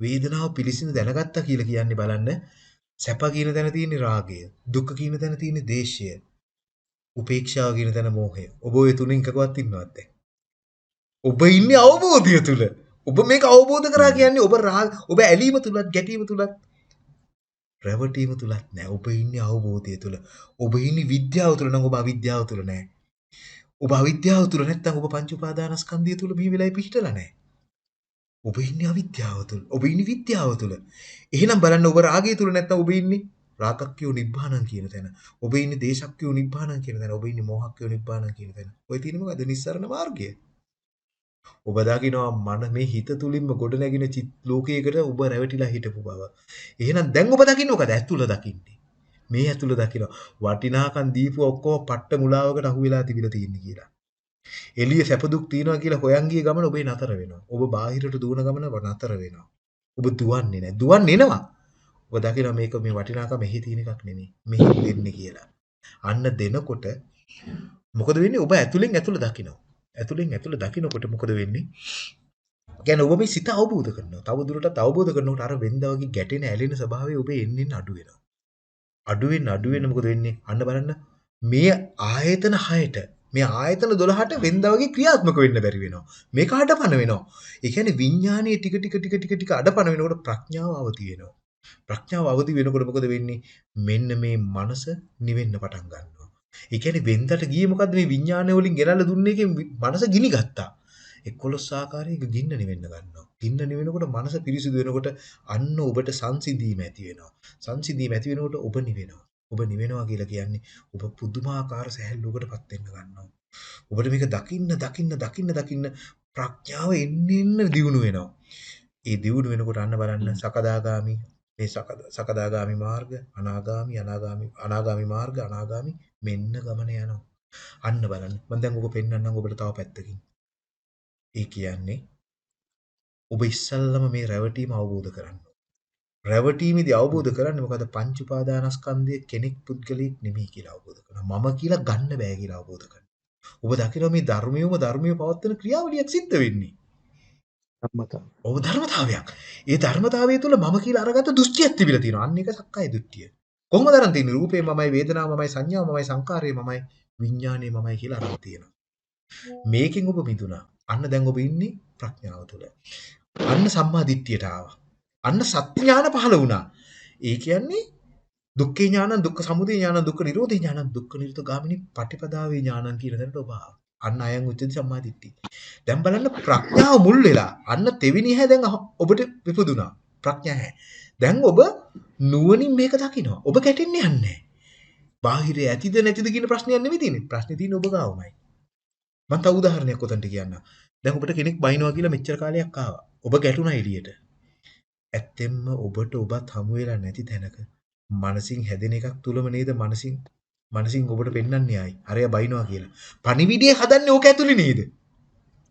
වේදනාව පිළිසිඳ දැනගත්තා කියලා කියන්නේ බලන්න සැප කියන තැන තියෙන්නේ රාගය, දුක කියන තැන තියෙන්නේ දේශය, උපේක්ෂාව කියන තැන මෝහය. ඔබ ඔය තුනෙන් එකකවත් ඉන්නවද දැන්? ඔබ ඉන්නේ අවබෝධය තුල. ඔබ මේක අවබෝධ කරා හ්ම්. කියන්නේ ඔබ රාග ඔබ ඇලීම තුලත් ගැටීම තුලත් රැවටීම තුලත් නෑ. ඔබ ඉන්නේ අවබෝධය තුල. ඔබ ඉන්නේ විද්‍යාව තුල නම් ඔබ අවිද්‍යාව තුල නෑ. ඔබ අවිද්‍යාව තුල නැත්නම් ඔබ පංච උපාදානස්කන්ධය තුල මේ වෙලාවේ පිහිටලා නෑ. ඔබ ඉන්නේ අවිද්‍යාව තුල. ඔබ ඉන්නේ විද්‍යාව තුල. එහෙනම් බලන්න ඔබ රාගය තුල නැත්නම් ඔබ ඉන්නේ රාගක්ඛයෝ නිබ්බාණං කියන තැන. ඔබ ඉන්නේ දේශක්ඛයෝ නිබ්බාණං කියන තැන. ඔබ ඉන්නේ මෝහක්ඛයෝ නිබ්බාණං කියන තැන. ඔය තියෙන්නේ මොකද්ද? නිස්සරණ මාර්ගය. ඔබ දකිනවා මන මේ හිත තුලින්ම ගොඩ නැගින චිත් ලෝකයකට ඔබ රැවටිලා හිටපු බව. එහෙනම් දැන් ඔබ දකින්නේ මොකද? ඇතුළ දකින්නේ. මේ ඇතුළ දකිනවා. වටිනාකම් දීපු ඔක්කොම පට්ට මුලාවකට අහු වෙලා තිබිලා තියෙන්නේ කියලා. එළිය සැප දුක් තියනවා කියලා හොයන් ගිය ගමන ඔබේ නතර වෙනවා. ඔබ බාහිරට දුවන ගමන නතර වෙනවා. ඔබ දුවන්නේ නැහැ. දුවන්නේ එනවා. ඔබ දකිනවා මේක මේ වටිනාකම එහි තියෙන එකක් නෙමෙයි. මෙහි දෙන්නේ කියලා. අන්න දෙනකොට මොකද වෙන්නේ? ඔබ ඇතුලෙන් ඇතුළ දකිනවා. ඇතුලෙන් ඇතුළ දකිනකොට මොකද වෙන්නේ? කියන්නේ ඔබ මේ සිත අවබෝධ කරනවා. තව දුරටත් අවබෝධ කරනකොට අර වෙන්දා වගේ ගැටෙන ඇලෙන ස්වභාවය ඔබේ එන්නින් අඩු වෙනවා. අඩු වෙන්න අඩු වෙන්න මොකද වෙන්නේ? අන්න බලන්න මේ ආයතන 6ට මේ ආයතන 12ට වෙන්දා වගේ ක්‍රියාත්මක වෙන්න බැරි වෙනවා. මේක අඩපණ වෙනවා. ඒ කියන්නේ විඥානයේ ටික ටික ටික ටික ටික අඩපණ වෙනකොට ප්‍රඥාව අවදි වෙනවා. ප්‍රඥාව අවදි වෙනකොට මොකද වෙන්නේ? මෙන්න මේ මනස නිවෙන්න පටන් ගන්නවා. ඒ කියන්නේ වෙන්දට ගියේ මොකද්ද මේ විඥානය වලින් ගෙනල්ලා දුන්නේ එකෙන් වි- මනස ගිනි ගත්තා. 11 ආකාරයක ගින්න නිවෙන්න ගන්නවා. ගින්න නිවෙනකොට මනස පිරිසිදු වෙනකොට අන්න ඔබට සංසිඳීම ඇති වෙනවා. සංසිඳීම ඇති වෙනකොට ඔබ නිවෙනවා. ඔබ නිවෙනවා කියලා කියන්නේ ඔබ පුදුමාකාර සැහැල්ලුවකටපත් වෙන්න ගන්නවා. ඔබට මේක දකින්න දකින්න දකින්න දකින්න ප්‍රඥාව එන්න එන්න දියුණු වෙනවා. ඒ දියුණු වෙනකොට අන්න බලන්න සකදාගාමි මේ සකද සකදාගාමි මාර්ග අනාගාමි අනාගාමි අනාගාමි මාර්ග අනාගාමි මෙන්න ගමන යනවා. අන්න බලන්න. මම දැන් ඔබ පෙන්වන්නම් ඔබට තව පැත්තකින්. ඒ කියන්නේ ඔබ ඉස්සල්ලාම මේ රැවටීම අවබෝධ කරන්න. රැවටීමේදී අවබෝධ කරන්නේ මොකද පංච උපාදානස්කන්ධය කෙනෙක් පුද්ගලෙක් නෙමෙයි කියලා අවබෝධ කරනවා. මම කියලා ගන්න බෑ කියලා අවබෝධ කරනවා. ඔබ දකිනවා මේ ධර්මියම ධර්මිය පවත්වන ක්‍රියාවලියක් සිද්ධ වෙන්නේ. ධර්මතාව. ඔබ ධර්මතාවයක්. ඒ ධර්මතාවය තුළ මම කියලා අරගත්ත දෘෂ්ටියක් තිබිලා තියෙනවා. අන්න ඒක සක්කාය දෘෂ්ටිය. කොහොමද අරන් තියෙන්නේ? රූපේ මමයි, වේදනාව මමයි, සංඥාව මමයි, සංකාරය මමයි, විඥානය මමයි කියලා අරන් තියෙනවා. මේකෙන් ඔබ මිදුණා. අන්න දැන් ඔබ ඉන්නේ ප්‍රඥාව තුළ. අන්න සම්මා දිට්ඨියට ආවා. අන්න සත්‍ය ඥාන පහළ වුණා. ඒ කියන්නේ දුක්ඛේ ඥානං දුක්ඛ සමුදය ඥානං දුක්ඛ නිරෝධේ ඥානං දුක්ඛ නිරෝධ ගාමිනී පටිපදාවේ ඥානං කියන තැනට ඔබ ආවා. අන්න අයං උච්චති සම්මා දිට්ඨිය. දැන් බලන්න ප්‍රඥාව මුල් වෙලා අන්න තෙවෙනි හැ දැන් අහ- ඔබට විපදුනා. ප්‍රඥා හැ. දැන් ඔබ නුවණින් මේක දකිනවා. ඔබ කැටෙන්නේ නැහැ. බාහිරේ ඇතිද නැතිද කියන ප්‍රශ්නයක් නෙමෙයි තියෙන්නේ. ප්‍රශ්නේ තියෙන්නේ ඔබ ගාවමයි. මම තව උදාහරණයක් උතන්ට කියන්නම්. දැන් ඔබට කෙනෙක් බයිනවා කියලා මෙච්චර කාලයක් ආවා. ඔබ ගැටුණා එළියට. ඇත්තෙන්ම ඔබට ඔබත් හමු වෙලා නැති තැනක මනසින් හැදෙන එකක් තුලම නේද මනසින් මනසින් ඔබට පෙන්වන්නේ ආයි. අරයා බයිනවා කියලා. පණිවිඩය හදන්නේ ඕක ඇතුලේ නේද?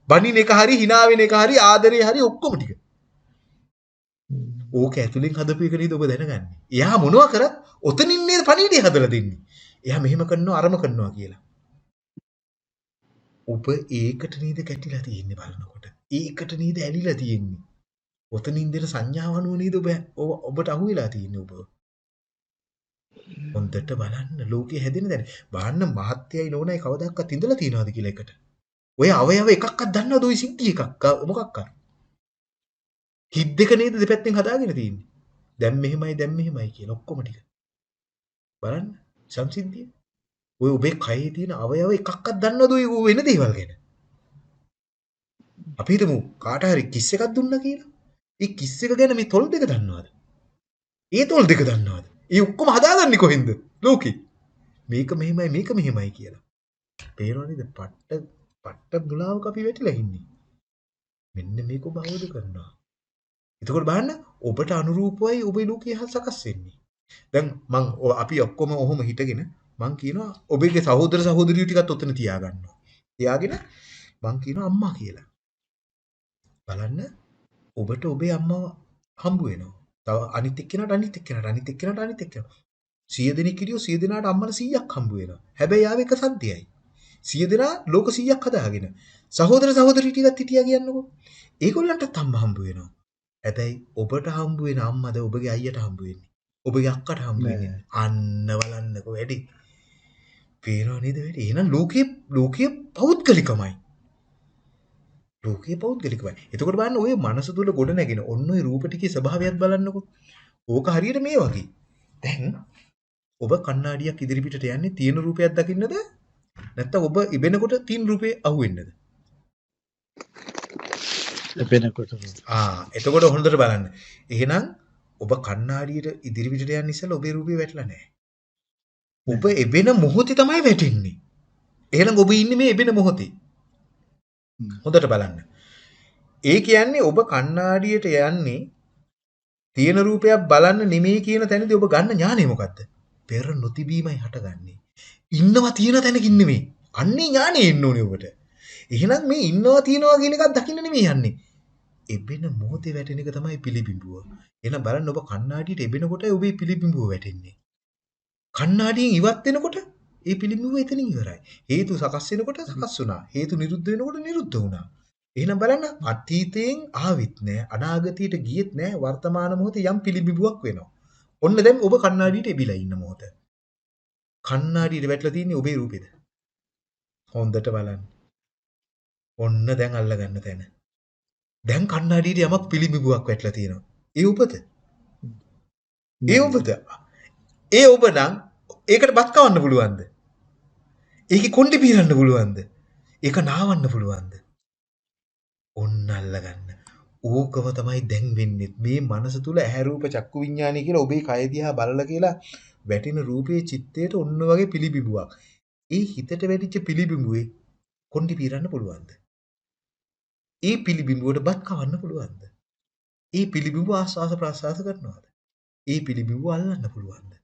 බනින එක හරි hina වෙන එක හරි ආදරේ හරි ඔක්කොම ටික. ඕක ඇතුලෙන් හදපු එක නේද ඔබ දැනගන්නේ. එයා මොනවා කරත් ඔතනින් නේද පණිවිඩය හදලා දෙන්නේ. එයා මෙහෙම කරනවා අරම කරනවා කියලා. ඔබ ඒකට නේද කැටිලා තියෙන්නේ බලනකොට. ඒකට නේද ඇලිලා තියෙන්නේ. ඔතනින් දෙන සංඥාව අනුව නේද ඔබ ඔබ- ඔබට අහු වෙලා තියෙන්නේ ඔබ. හොඳට බලන්න ලෝකේ හැදෙන දැන. බාන්න මහත්යයි නෝනයි කවදාකවත් ඉඳලා තියනවාද කියලා එකට. ඔය අවයව එකක්වත් දන්නවද ওই සිද්ධි එකක් මොකක් අර? හිත් දෙක නේද දෙපැත්තෙන් හදාගෙන තියෙන්නේ. දැන් මෙහෙමයි දැන් මෙහෙමයි කියලා ඔක්කොම ටික. බලන්න සංසිද්ධිය. ඔය ඔබේ කයේ තියෙන අවයව එකක්වත් දන්නවද ඔය වෙන දේවල් ගැන? අපි හිතමු කාට හරි කිස් එකක් දුන්නා කියලා. ඒ කිස් එක ගැන මේ තොල් දෙක දන්නවද? ඒ තොල් දෙක දන්නවද? ඒ ඔක්කොම හදාගන්නේ කොහෙන්ද? ලෝකේ. මේක මෙහෙමයි මේක මෙහෙමයි කියලා. පේනව නේද? පට්ට පට්ට මුලාවක අපි වැටිලා ඉන්නේ. මෙන්න මේක ඔබ අවබෝධ කරනවා. එතකොට බලන්න ඔබට අනුරූපවයි ඔබේ ලෝකය සකස් වෙන්නේ. දැන් මං ඔ- අපි ඔක්කොම ඔහොම හිටගෙන මං කියනවා ඔබගේ සහෝදර සහෝදරියෝ ටිකත් ඔතන තියාගන්නවා. තියාගෙන මං කියනවා අම්මා කියලා. බලන්න ඔබට ඔබේ අම්මව හම්බ වෙනවා. තව අනිත් එක්කෙනාට අනිත් එක්කෙනාට අනිත් එක්කෙනාට අනිත් එක්කෙනාට. 100 දෙනෙක් හිටියෝ 100 දෙනාට අම්මලා 100ක් හම්බ වෙනවා. හැබැයි ආව එක සද්දයයි. 100 දෙනා ලෝක 100ක් හදාගෙන. සහෝදර සහෝදරි ටිකක් හිටියා කියන්නකෝ. ඒගොල්ලන්ටත් අම්මා හම්බ වෙනවා. හැබැයි ඔබට හම්බ වෙන අම්මද ඔබගේ අයියට හම්බ වෙන්නේ. ඔබගේ අක්කට හම්බ වෙන්නේ. අන්න බලන්නකෝ වැඩි. පේනව නේද වැඩි? එහෙනම් ලෝකයේ ලෝකයේ පෞද්ගලිකමයි. ලෝකයේ පෞද්ගලිකමයි. එතකොට බලන්න ඔය මනස තුල ගොඩ නැගෙන ඔන්න ඔය රූප ටිකේ ස්වභාවයත් බලන්නකෝ. ඕක හරියට මේ වගේ. දැන් ඔබ කණ්ණාඩියක් ඉදිරිපිටට යන්නේ තියෙන රූපයක් දකින්නද? නැත්නම් ඔබ ඉබෙනකොට තියෙන රූපේ අහුවෙන්නද? ලැබෙනකොට ආ එතකොට හොඳට බලන්න. එහෙනම් ඔබ කණ්ණාඩියට ඉදිරිපිටට යන්න ඉස්සෙල්ලා ඔබේ රූපේ වැටලා නැහැ. ඔබ එබෙන මොහොතේ තමයි වැටෙන්නේ. එහෙනම් ඔබ ඉන්නේ මේ එබෙන මොහොතේ. හ්ම්. හොඳට බලන්න. ඒ කියන්නේ ඔබ කණ්ණාඩියට යන්නේ තියෙන රූපයක් බලන්න නෙමෙයි කියන තැනදී ඔබ ගන්න ඥානය මොකද්ද? පෙර නොතිබීමයි හටගන්නේ. ඉන්නවා තියෙන තැනකින් නෙමෙයි. අන්නේ ඥානෙ එන්න ඕනේ ඔබට. එහෙනම් මේ ඉන්නවා තියනවා කියන එකක් දකින්න නෙමෙයි යන්නේ. එබෙන මොහොතේ වැටෙන එක තමයි පිළිබිඹුව. එහෙනම් බලන්න ඔබ කණ්ණාඩියට එබෙනකොට ඔබේ පිළිබිඹුව වැටෙන්නේ. කණ්ණාඩියෙන් ඉවත් වෙනකොට ඒ පිළිබිඹුව එතනින් ඉවරයි. හේතු සකස් වෙනකොට සකස් වුණා. හේතු නිරුද්ධ වෙනකොට නිරුද්ධ වුණා. එහෙනම් බලන්න අතීතයෙන් ආවිත් නෑ අනාගතයට ගියෙත් නෑ වර්තමාන මොහොතේ යම් පිළිබිඹුවක් වෙනවා. ඔන්න දැන් ඔබ කණ්ණාඩියට එබිලා ඉන්න මොහොත. කණ්ණාඩියට වැටලා තියෙන්නේ ඔබේ රූපෙද? හොඳට බලන්න. ඔන්න දැන් අල්ලගන්න තැන. දැන් කණ්ණාඩියට යමක් පිළිබිඹුවක් වැටලා තියෙනවා. ඒ ඔබද? ඒ ඔබද? ඒ ඔබ නම් ඒකට බත් කවන්න පුළුවන්ද? ඒකේ කොණ්ඩේ පීරන්න පුළුවන්ද? ඒක නාවන්න පුළුවන්ද? ඔන්න අල්ලගන්න. ඕකම තමයි දැන් වෙන්නේ. මේ මනස තුල ඇහැ රූප චක්කු විඥානය කියලා ඔබේ කය දිහා බලලා කියලා වැටෙන රූපයේ චිත්තයට ඔන්න වගේ පිළිබිඹුවක්. ඒ හිතට වැටිච්ච පිළිබිඹුවේ කොණ්ඩේ පීරන්න පුළුවන්ද? ඒ පිළිබිඹුවට බත් කවන්න පුළුවන්ද? ඒ පිළිබිඹුව ආස්වාස ප්‍රාසාස කරනවද? ඒ පිළිබිඹුව අල්ලන්න පුළුවන්ද?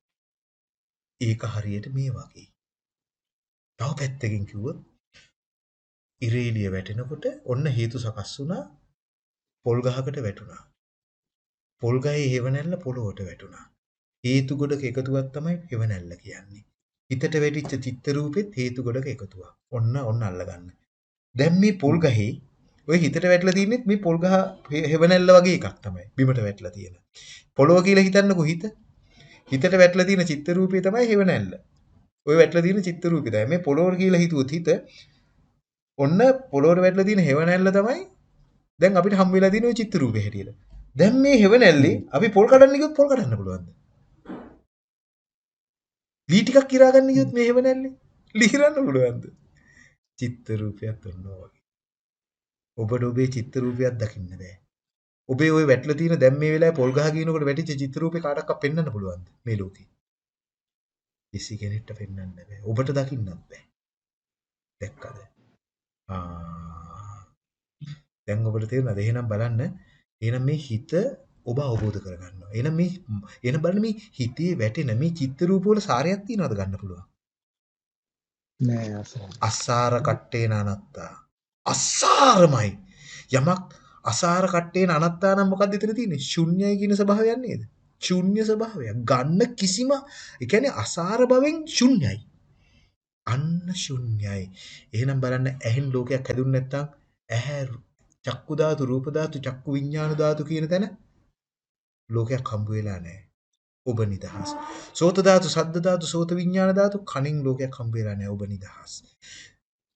ඒක හරියට මේ වගේ. තව පැත්තකින් කිව්වොත් ඉරේලිය වැටෙනකොට ඔන්න හේතු සකස් වුණා පොල් ගහකට වැටුණා. පොල් ගහේ හේවණැල්ල පොළොවට වැටුණා. හේතු ගොඩක එකතුවක් තමයි හේවණැල්ල කියන්නේ. හිතට වැටිච්ච චිත්ත රූපෙත් හේතු ගොඩක එකතුවක්. ඔන්න ඔන්න අල්ලගන්න. දැන් මේ පොල් ගහේ ඔය හිතට වැටලා තින්නේ මේ පොල් ගහ හෙවණැල්ල වගේ එකක් තමයි. බිමට වැටලා තියෙන. පොළොව කියලා හිතන්නකෝ හිත. හිතට වැටලා තියෙන චිත්ත රූපේ තමයි හෙවණැල්ල. ඔය වැටලා තියෙන චිත්ත රූපේ තමයි. මේ පොළොව කියලා හිතුවොත් හිත ඔන්න පොළොවට වැටලා තියෙන හෙවණැල්ල තමයි දැන් අපිට හම් වෙලා තියෙන ওই චිත්ත රූපේ හැටියට. දැන් මේ හෙවණැල්ලේ අපි පොල් කඩන්න ගියොත් පොල් කඩන්න පුළුවන්ද? ලී ටිකක් කිරා ගන්න ගියොත් මේ හෙවණැල්ලේ ලී කිරන්න පුළුවන්ද? චිත්ත රූපයක් ඔන්නවා වගේ. ඔබට ඔබේ චිත්ත රූපයක් දකින්න බෑ. ඔබේ ওই වැටලා තියෙන දැන් මේ වෙලාවේ පොල් ගහ ගිනකොට වැටිච්ච චිත්ත රූපේ කාටවත් පෙන්වන්න පුළුවන්ද මේ ලෝකේ? කිසි කෙනෙක්ට පෙන්වන්න බෑ. ඔබට දකින්නත් බෑ. දැක්කද? ආ දැන් ඔබට තේරුණාද? එහෙනම් බලන්න එහෙනම් මේ හිත ඔබ අවබෝධ කරගන්නවා. එහෙනම් මේ එහෙනම් බලන්න මේ හිතේ වැටෙන මේ චිත්ත රූප වල සාරයක් තියනවද ගන්න පුළුවන්? නෑ අසරණ. අසාර කට්ටේන අනත්තා. අසාරමයි. යමක් අසාර කට්ටේන අනත්තා නම් මොකක්ද එතන තියෙන්නේ? ශුන්‍යයි කියන ස්වභාවයක් නේද? ශුන්‍ය ස්වභාවයක්. ගන්න කිසිම ඒ කියන්නේ අසාර බවෙන් ශුන්‍යයි. අන්න ශුන්‍යයි. එහෙනම් බලන්න ඇහෙන් ලෝකයක් හැදුන්නේ නැත්නම් ඇහැ චක්කු ධාතු, රූප ධාතු, චක්කු විඥාන ධාතු කියන තැන ලෝකයක් හම්බ වෙලා නැහැ. ඔබ නිදහස්. සෝත ධාතු, සද්ද ධාතු, සෝත විඥාන ධාතු කණින් ලෝකයක් හම්බ වෙලා නැහැ. ඔබ නිදහස්.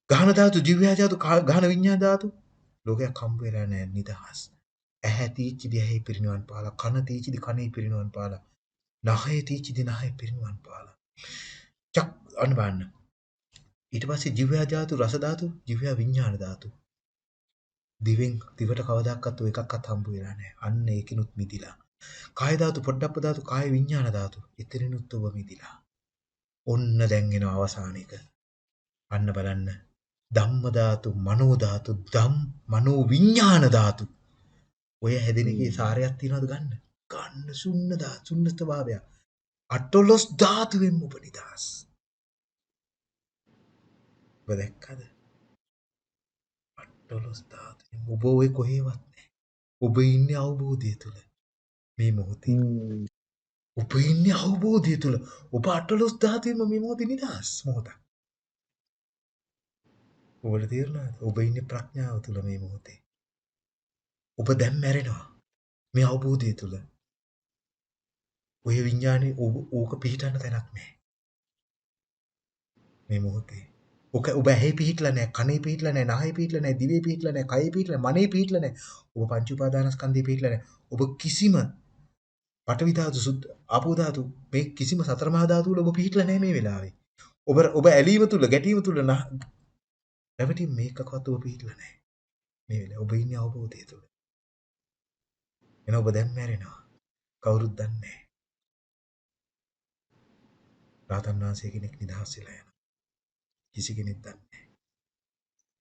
ගහන ධාතු, ජීවය ධාතු, ගහන විඥාන ධාතු ලෝකයක් හම්බ වෙලා නැහැ. නිදහස්. ඇහැ තීච්චිදි ඇහි පිරිනවන් පාලා, කන තීච්චිදි කනේ පිරිනවන් පාලා, නහය තීච්චිදි නහය පිරිනවන් පාලා. චක් අන්න බලන්න. ඊට පස්සේ ජීවය ධාතු, රස ධාතු, ජීවය විඥාන ධාතු. දිවෙන් දිවට කවදාකවත් ඔය එකක්වත් හම්බ වෙලා නැහැ. අන්න ඒකිනුත් මිදිලා. කාය ධාතු, පොඩ්ඩප්ප ධාතු, කාය විඥාන ධාතු. එතනිනුත් ඔබ මිදිලා. ඔන්න දැන් එනවා අවසාන එක. අන්න බලන්න. ධම්ම ධාතු, මනෝ ධාතු, ධම් මනෝ විඥාන ධාතු. ඔය හැදෙන එකේ සාරයක් තියනවද ගන්න? ගන්න ශුන්‍ය ධාතු, ශුන්‍ය ස්වභාවය. අටලොස් ධාතුවෙන් ඔබ නිදහස්. ඔබ දැක්කද? අටලොස් ධාතුවෙන් ඔබ ඔය කොහෙවත් නැහැ. ඔබ ඉන්නේ අවබෝධය තුල. මේ මොහොතේ. ඔබ ඉන්නේ අවබෝධය තුල. ඔබ අටලොස් ධාතුවෙන්ම මේ මොහොතේ නිදහස් මොහොතක්. ඔබට තේරුණාද? ඔබ ඉන්නේ ප්‍රඥාව තුල මේ මොහොතේ. ඔබ දැන් මැරෙනවා. මේ අවබෝධය තුල. ඔය විඥානේ ඔබ ඕක පිහිටන්න තැනක් නැහැ. මේ මොහොතේ. ඔක ඔබ ඇහි පිහිටලා නැහැ, කනේ පිහිටලා නැහැ, නහේ පිහිටලා නැහැ, දිවේ පිහිටලා නැහැ, කයේ පිහිටලා නැහැ, මනේ පිහිටලා නැහැ. ඔබ පංච උපාදානස්කන්ධේ පිහිටලා නැහැ. ඔබ කිසිම පඨවි ධාතු, සුද්ධ ආපෝ ධාතු මේ කිසිම සතර මහා ධාතු වල ඔබ පිහිටලා නැහැ මේ වෙලාවේ. ඔබ ඔබ ඇලීම තුල, ගැටීම තුල නැවතින් මේකකවත් ඔබ පිහිටලා නැහැ. මේ වෙලාවේ ඔබ ඉන්නේ අවබෝධය තුල. එන ඔබ දැන් මැරෙනවා. කවුරුත් දන්නේ නැහැ. රාතන් වහන්සේ කෙනෙක් නිදහස් වෙලා යනවා. කිසි කෙනෙක් දන්නේ නැහැ.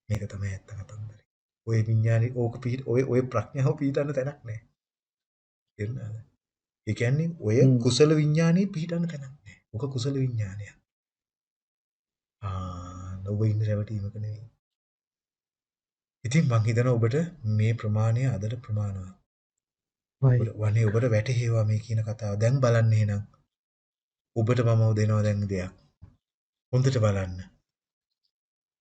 මේක තමයි ඇත්ත කතන්දරේ. ඔය විඥානේ ඕක පිට ඔය ඔය ප්‍රඥාව පිටන්න තැනක් නැහැ. තේරුණාද? ඒ කියන්නේ ඔය. කුසල විඥානේ පිටන්න තැනක් නැහැ. ඔක කුසල විඥානයක්. ආ ඔබ ඉන්න රැවටීමක නෙවෙයි. ඉතින් මං හිතනවා ඔබට මේ ප්‍රමාණය අදට ප්‍රමාණවත්. වනේ ඔබට වැටහෙවා මේ කියන කතාව. දැන් බලන්න එහෙනම්. ඔබට මම දෙනවා දැන් දෙයක්. හොඳට බලන්න.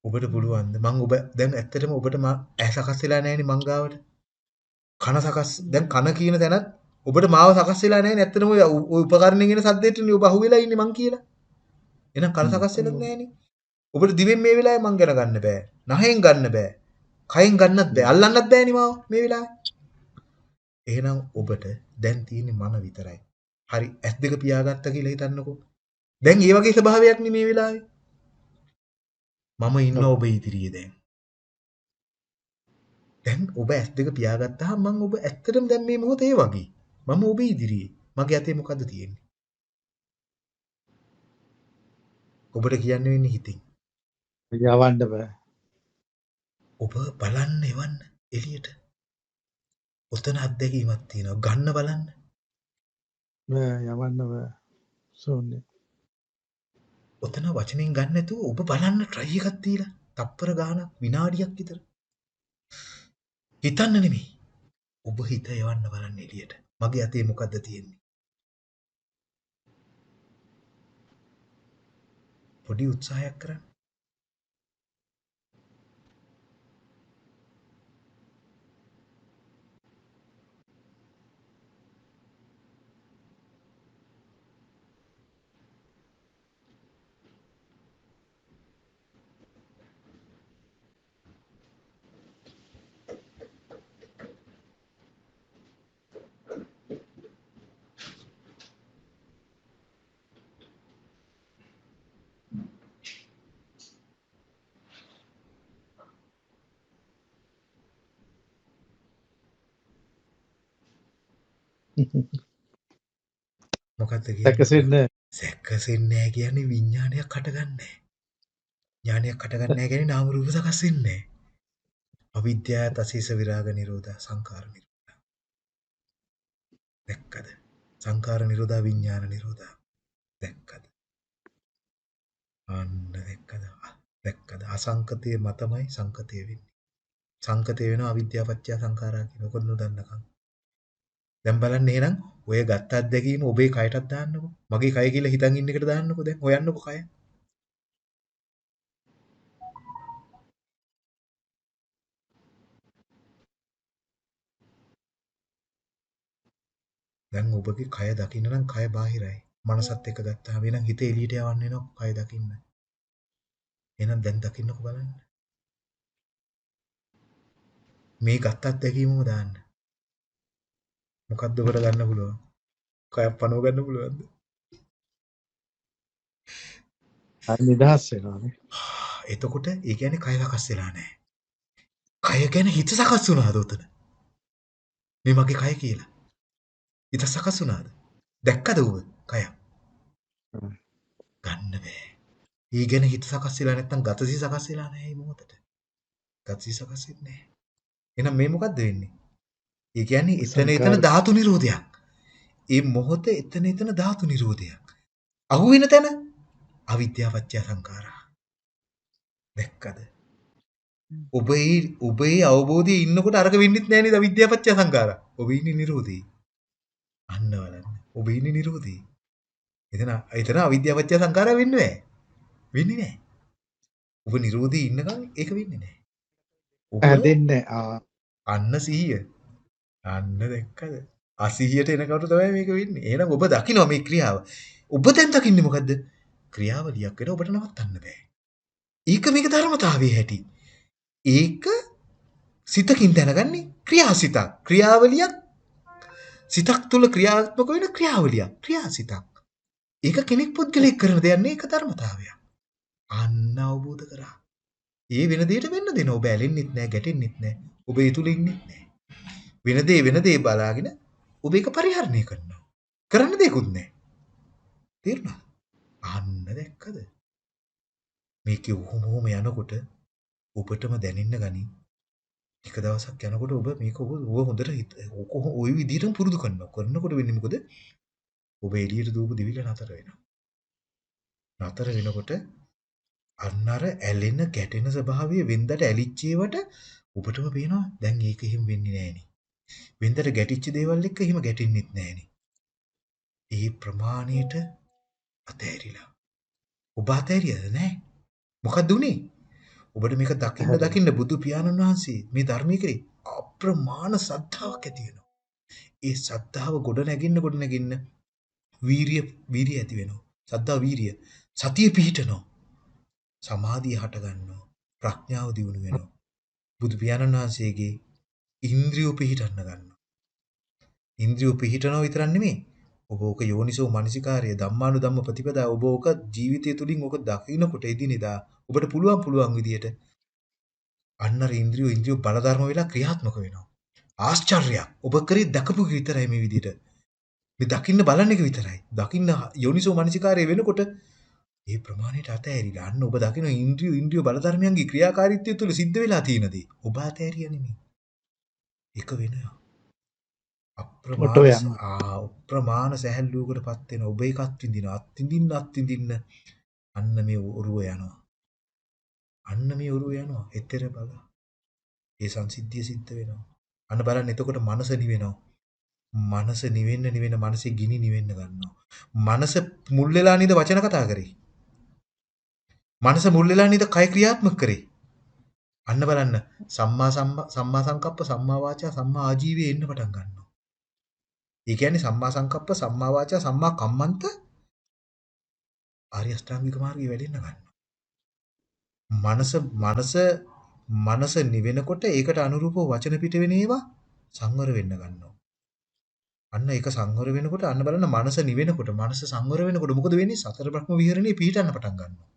ඔබට පුළුවන්ද? මං ඔබ දැන් ඇත්තටම ඔබට මා ඇහ සකස් වෙලා නැහැනේ මං ගාවට. කන සකස් දැන් කන කියන තැනත් ඔබට මාව සකස් වෙලා නැහැනේ. ඇත්තටම ඔය උපකරණයෙන් එන සද්දෙටනේ ඔබ අහුවෙලා ඉන්නේ මං කියලා. එහෙනම් කන සකස් වෙලත් නැහැනේ. ඔබට දිවෙන් මේ වෙලාවේ මං ගැන ගන්න බෑ. නහයෙන් ගන්න බෑ. කයෙන් ගන්නත් බෑ. අල්ලන්නත් බෑනේ මාව මේ වෙලාවේ. එහෙනම් ඔබට දැන් තියෙන්නේ මන විතරයි. හරි ඇස් දෙක පියාගත්ත කියලා හිතන්නකෝ. දැන් ඒ වගේ ස්වභාවයක් නේ මේ වෙලාවේ. මම ඉන්න ඔබ ඉදිරියේ දැන්. දැන් ඔබ ඇස් දෙක පියාගත්තාම මම ඔබ ඇත්තටම දැන් මේ මොහොතේ ඒ වගේ. මම ඔබ ඉදිරියේ. මගේ අතේ මොකද්ද තියෙන්නේ? ඔබට කියන්න වෙන්නේ හිතින්. යවන්න බෑ. ඔබ බලන්න එවන්න එළියට. ඔතන අත්දැකීමක් තියෙනවා. ගන්න බලන්න. බෑ යවන්න බෑ. ශූන්‍ය. ඔතන වචනෙන් ගන්න නැතුව ඔබ බලන්න try එකක් දීලා. තප්පර ගානක් විනාඩියක් විතර. හිතන්න නෙමෙයි. ඔබ හිත යවන්න බලන්න එළියට. මගේ අතේ මොකද්ද තියෙන්නේ? පොඩි උත්සාහයක් කරන්න. කියන්නේ? සැකසෙන්න නැහැ කියන්නේ විඥානයක් හටගන්නේ නැහැ. ඥානයක් හටගන්නේ නැහැ කියන්නේ නාම රූප සකස් වෙන්නේ නැහැ. අවිද්‍යාව තසීස විරාග නිරෝධ සංකාර නිරෝධ. දැක්කද? සංකාර නිරෝධ විඥාන නිරෝධ. දැක්කද? අන්න දැක්කද? දැක්කද? අසංකතයේ මතමයි සංකතය වෙන්නේ. සංකතය වෙනවා අවිද්‍යාව පත්‍ය සංඛාරා කියන ඔක නොදන්නකම්. දැන් බලන්න එහෙනම් ඔය ගත්ත අත්දැකීම ඔබේ කයටත් දාන්නකෝ. මගේ කය කියලා හිතන් ඉන්න එකට දාන්නකෝ දැන්. හොයන්නකෝ කය. දැන් ඔබගේ කය දකින්න නම් කය බාහිරයි. මනසත් එක්ක ගත්තාම එහෙනම් හිත එළියට යවන්න වෙනවා කය දකින්න. එහෙනම් දැන් දකින්නකෝ බලන්න. මේ ගත්ත අත්දැකීමම දාන්න. මොකද්ද ඔබට ගන්න පුළුවන්? කයක් පනව ගන්න පුළුවන්ද? හරි නිදහස් වෙනවානේ එතකොට ඒ කියන්නේ කය සකස් වෙලා නැහැ. කය ගැන හිත සකස් වුණාද උතන? මේ මගේ කය කියලා. හිත සකස් වුණාද? දැක්කද ඔබ කය? ගන්න බෑ. ඊ ගැන හිත සකස් වෙලා නැත්නම් ගතසි සකස් වෙලා නැහැ මේ මොහොතට. ගතසි සකස් වෙන්නේ නැහැ. එහෙනම් මේ මොකද්ද වෙන්නේ? ඒ කියන්නේ එතන එතන. ධාතු නිරෝධයක්. ඒ මොහොත එතන එතන ධාතු නිරෝධයක්. අහු වෙන තැන අවිද්‍යාව පත්‍ය සංඛාරා. දැක්කද? ඔබේ ඔබේ අවබෝධයේ ඉන්නකොට අරක වෙන්නෙත් නෑ නේද අවිද්‍යාව පත්‍ය සංඛාරා. ඔබ ඉන්නේ නිරෝධී. අන්න බලන්න. ඔබ ඉන්නේ නිරෝධී. එතන එතන අවිද්‍යාව පත්‍ය සංඛාරා වෙන්නේ නෑ. වෙන්නේ නෑ. ඔබ නිරෝධී ඉන්නකම් ඒක වෙන්නේ නෑ. ඔබ හැදෙන්නේ ආ අන්න සිහිය. අන්න දැක්කද? අසිහියට එනකොට තමයි මේක වෙන්නේ. එහෙනම් ඔබ දකිනවා මේ ක්‍රියාව. ඔබ දැන් දකින්නේ මොකද්ද? ක්‍රියාවලියක් වෙන ඔබට නවත්තන්න බෑ. ඒක මේක ධර්මතාවයේ හැටි. ඒක සිතකින් දැනගන්නේ ක්‍රියාසිතක්. ක්‍රියාවලියක් සිතක් තුළ ක්‍රියාත්මක වෙන ක්‍රියාවලියක්. ක්‍රියාසිතක්. ඒක කෙනෙක් පුද්ගලෙක් කරන දෙයක් නෙවෙයි ඒක ධර්මතාවයක්. අන්න අවබෝධ කරා. ඒ වෙන දෙයට වෙන්න දෙන ඔබ ඇලෙන්නෙත් නෑ ගැටෙන්නෙත් නෑ. ඔබ ඒ තුල ඉන්නෙත් නෑ. වෙන දේ වෙන දේ බලාගෙන ඔබ ඒක පරිහරණය කරනවා. කරන්න දෙයක්වත් නෑ. තේරුණාද? අන්න දැක්කද? මේකේ ඔහොම ඔහොම යනකොට ඔබටම දැනෙන්න ගනි. එක දවසක් යනකොට ඔබ මේක ඔබ ඔබ හොඳට හිත ඔක ওই විදිහටම පුරුදු කරනවා. කරනකොට වෙන්නේ මොකද? ඔබ එළියට දූපු දිවිල නතර වෙනවා. නතර වෙනකොට අන්න අර ඇලෙන ගැටෙන ස්වභාවය වෙන්දට ඇලිච්ච ඒවට ඔබටම පේනවා දැන් ඒක එහෙම වෙන්නේ නෑනේ. වෙන්දට ගැටිච්ච දේවල් එක්ක එහෙම ගැටෙන්නෙත් නෑනේ. ඒ ප්‍රමාණයට අතෑරිලා. ඔබ අතෑරියද නෑ? මොකක්ද උනේ? ඔබට මේක දකින්න දකින්න බුදු පියාණන් වහන්සේ මේ ධර්මයේ කරේ අප්‍රමාණ සද්ධාාවක් ඇති වෙනවා. ඒ සද්ධාව ගොඩ නැගින්න ගොඩ නැගින්න වීරිය වීරිය ඇති වෙනවා. සද්ධා වීරිය. සතිය පිහිටනවා. සමාධිය හට ගන්නවා. ප්‍රඥාව දියුණු වෙනවා. බුදු පියාණන් වහන්සේගේ ඉන්ද්‍රියෝ පිහිටන්න ගන්නවා. ඉන්ද්‍රියෝ පිහිටනවා විතරක් නෙමෙයි. ඔබ ඕක යෝනිසෝ මනසිකාර්ය ධම්මානුධම්ම ප්‍රතිපදා ඔබ ඕක ජීවිතය තුලින් ඕක දකින්නකොට එදිනෙදා ඔබට පුළුවන් පුළුවන් විදියට අන්නර ඉන්ද්‍රියෝ ඉන්ද්‍රියෝ බලධර්ම වෙලා ක්‍රියාත්මක වෙනවා. ආශ්චර්යයක්. ඔබ කරේ දකපු එක විතරයි මේ විදියට. මේ දකින්න බලන එක විතරයි. දකින්න යෝනිසෝ මනසිකාර්ය වෙනකොට ඒ ප්‍රමාණයට අතෑරිලා අන්න ඔබ දකින ඉන්ද්‍රිය ඉන්ද්‍රිය බලධර්මයන්ගේ ක්‍රියාකාරීත්වය තුළ සිද්ධ වෙලා තියෙනදී ඔබ අතෑරිය නෙමෙයි. ඒක වෙනවා. අප්‍රමාණ අප්‍රමාණ සැහැල්ලුවකටපත් වෙන ඔබ ඒකත් විඳිනවා. අත් විඳින්න අත් විඳින්න අන්න මේ උරුව යනවා. අන්න මේ උරුව යනවා. එතර බල. ඒ සංසිද්ධිය සිද්ධ වෙනවා. අන්න බලන්න එතකොට මනස නිවෙනවා. මනස නිවෙන්න නිවෙන්න මනසේ ගිනි නිවෙන්න ගන්නවා. මනස මුල් වෙලා නේද වචන කතා කරේ. මනස මුල් වෙලා නේද කය ක්‍රියාත්මක කරේ. අන්න බලන්න සම්මා සම්මා සම්මා සංකප්ප සම්මා වාචා සම්මා ආජීවයේ එන්න පටන් ගන්නවා. ඒ කියන්නේ සම්මා සංකප්ප සම්මා වාචා සම්මා කම්මන්ත ආර්ය අෂ්ටාංගික මාර්ගය වැඩෙන්න ගන්නවා. මනස මනස මනස නිවෙනකොට ඒකට අනුරූපව වචන පිට වෙන ඒවා සංවර වෙන්න ගන්නවා. අන්න ඒක සංවර වෙනකොට අන්න බලන්න මනස නිවෙනකොට මනස සංවර වෙනකොට මොකද වෙන්නේ? සතර බ්‍රහ්ම විහරණේ පිහිටන්න පටන් ගන්නවා.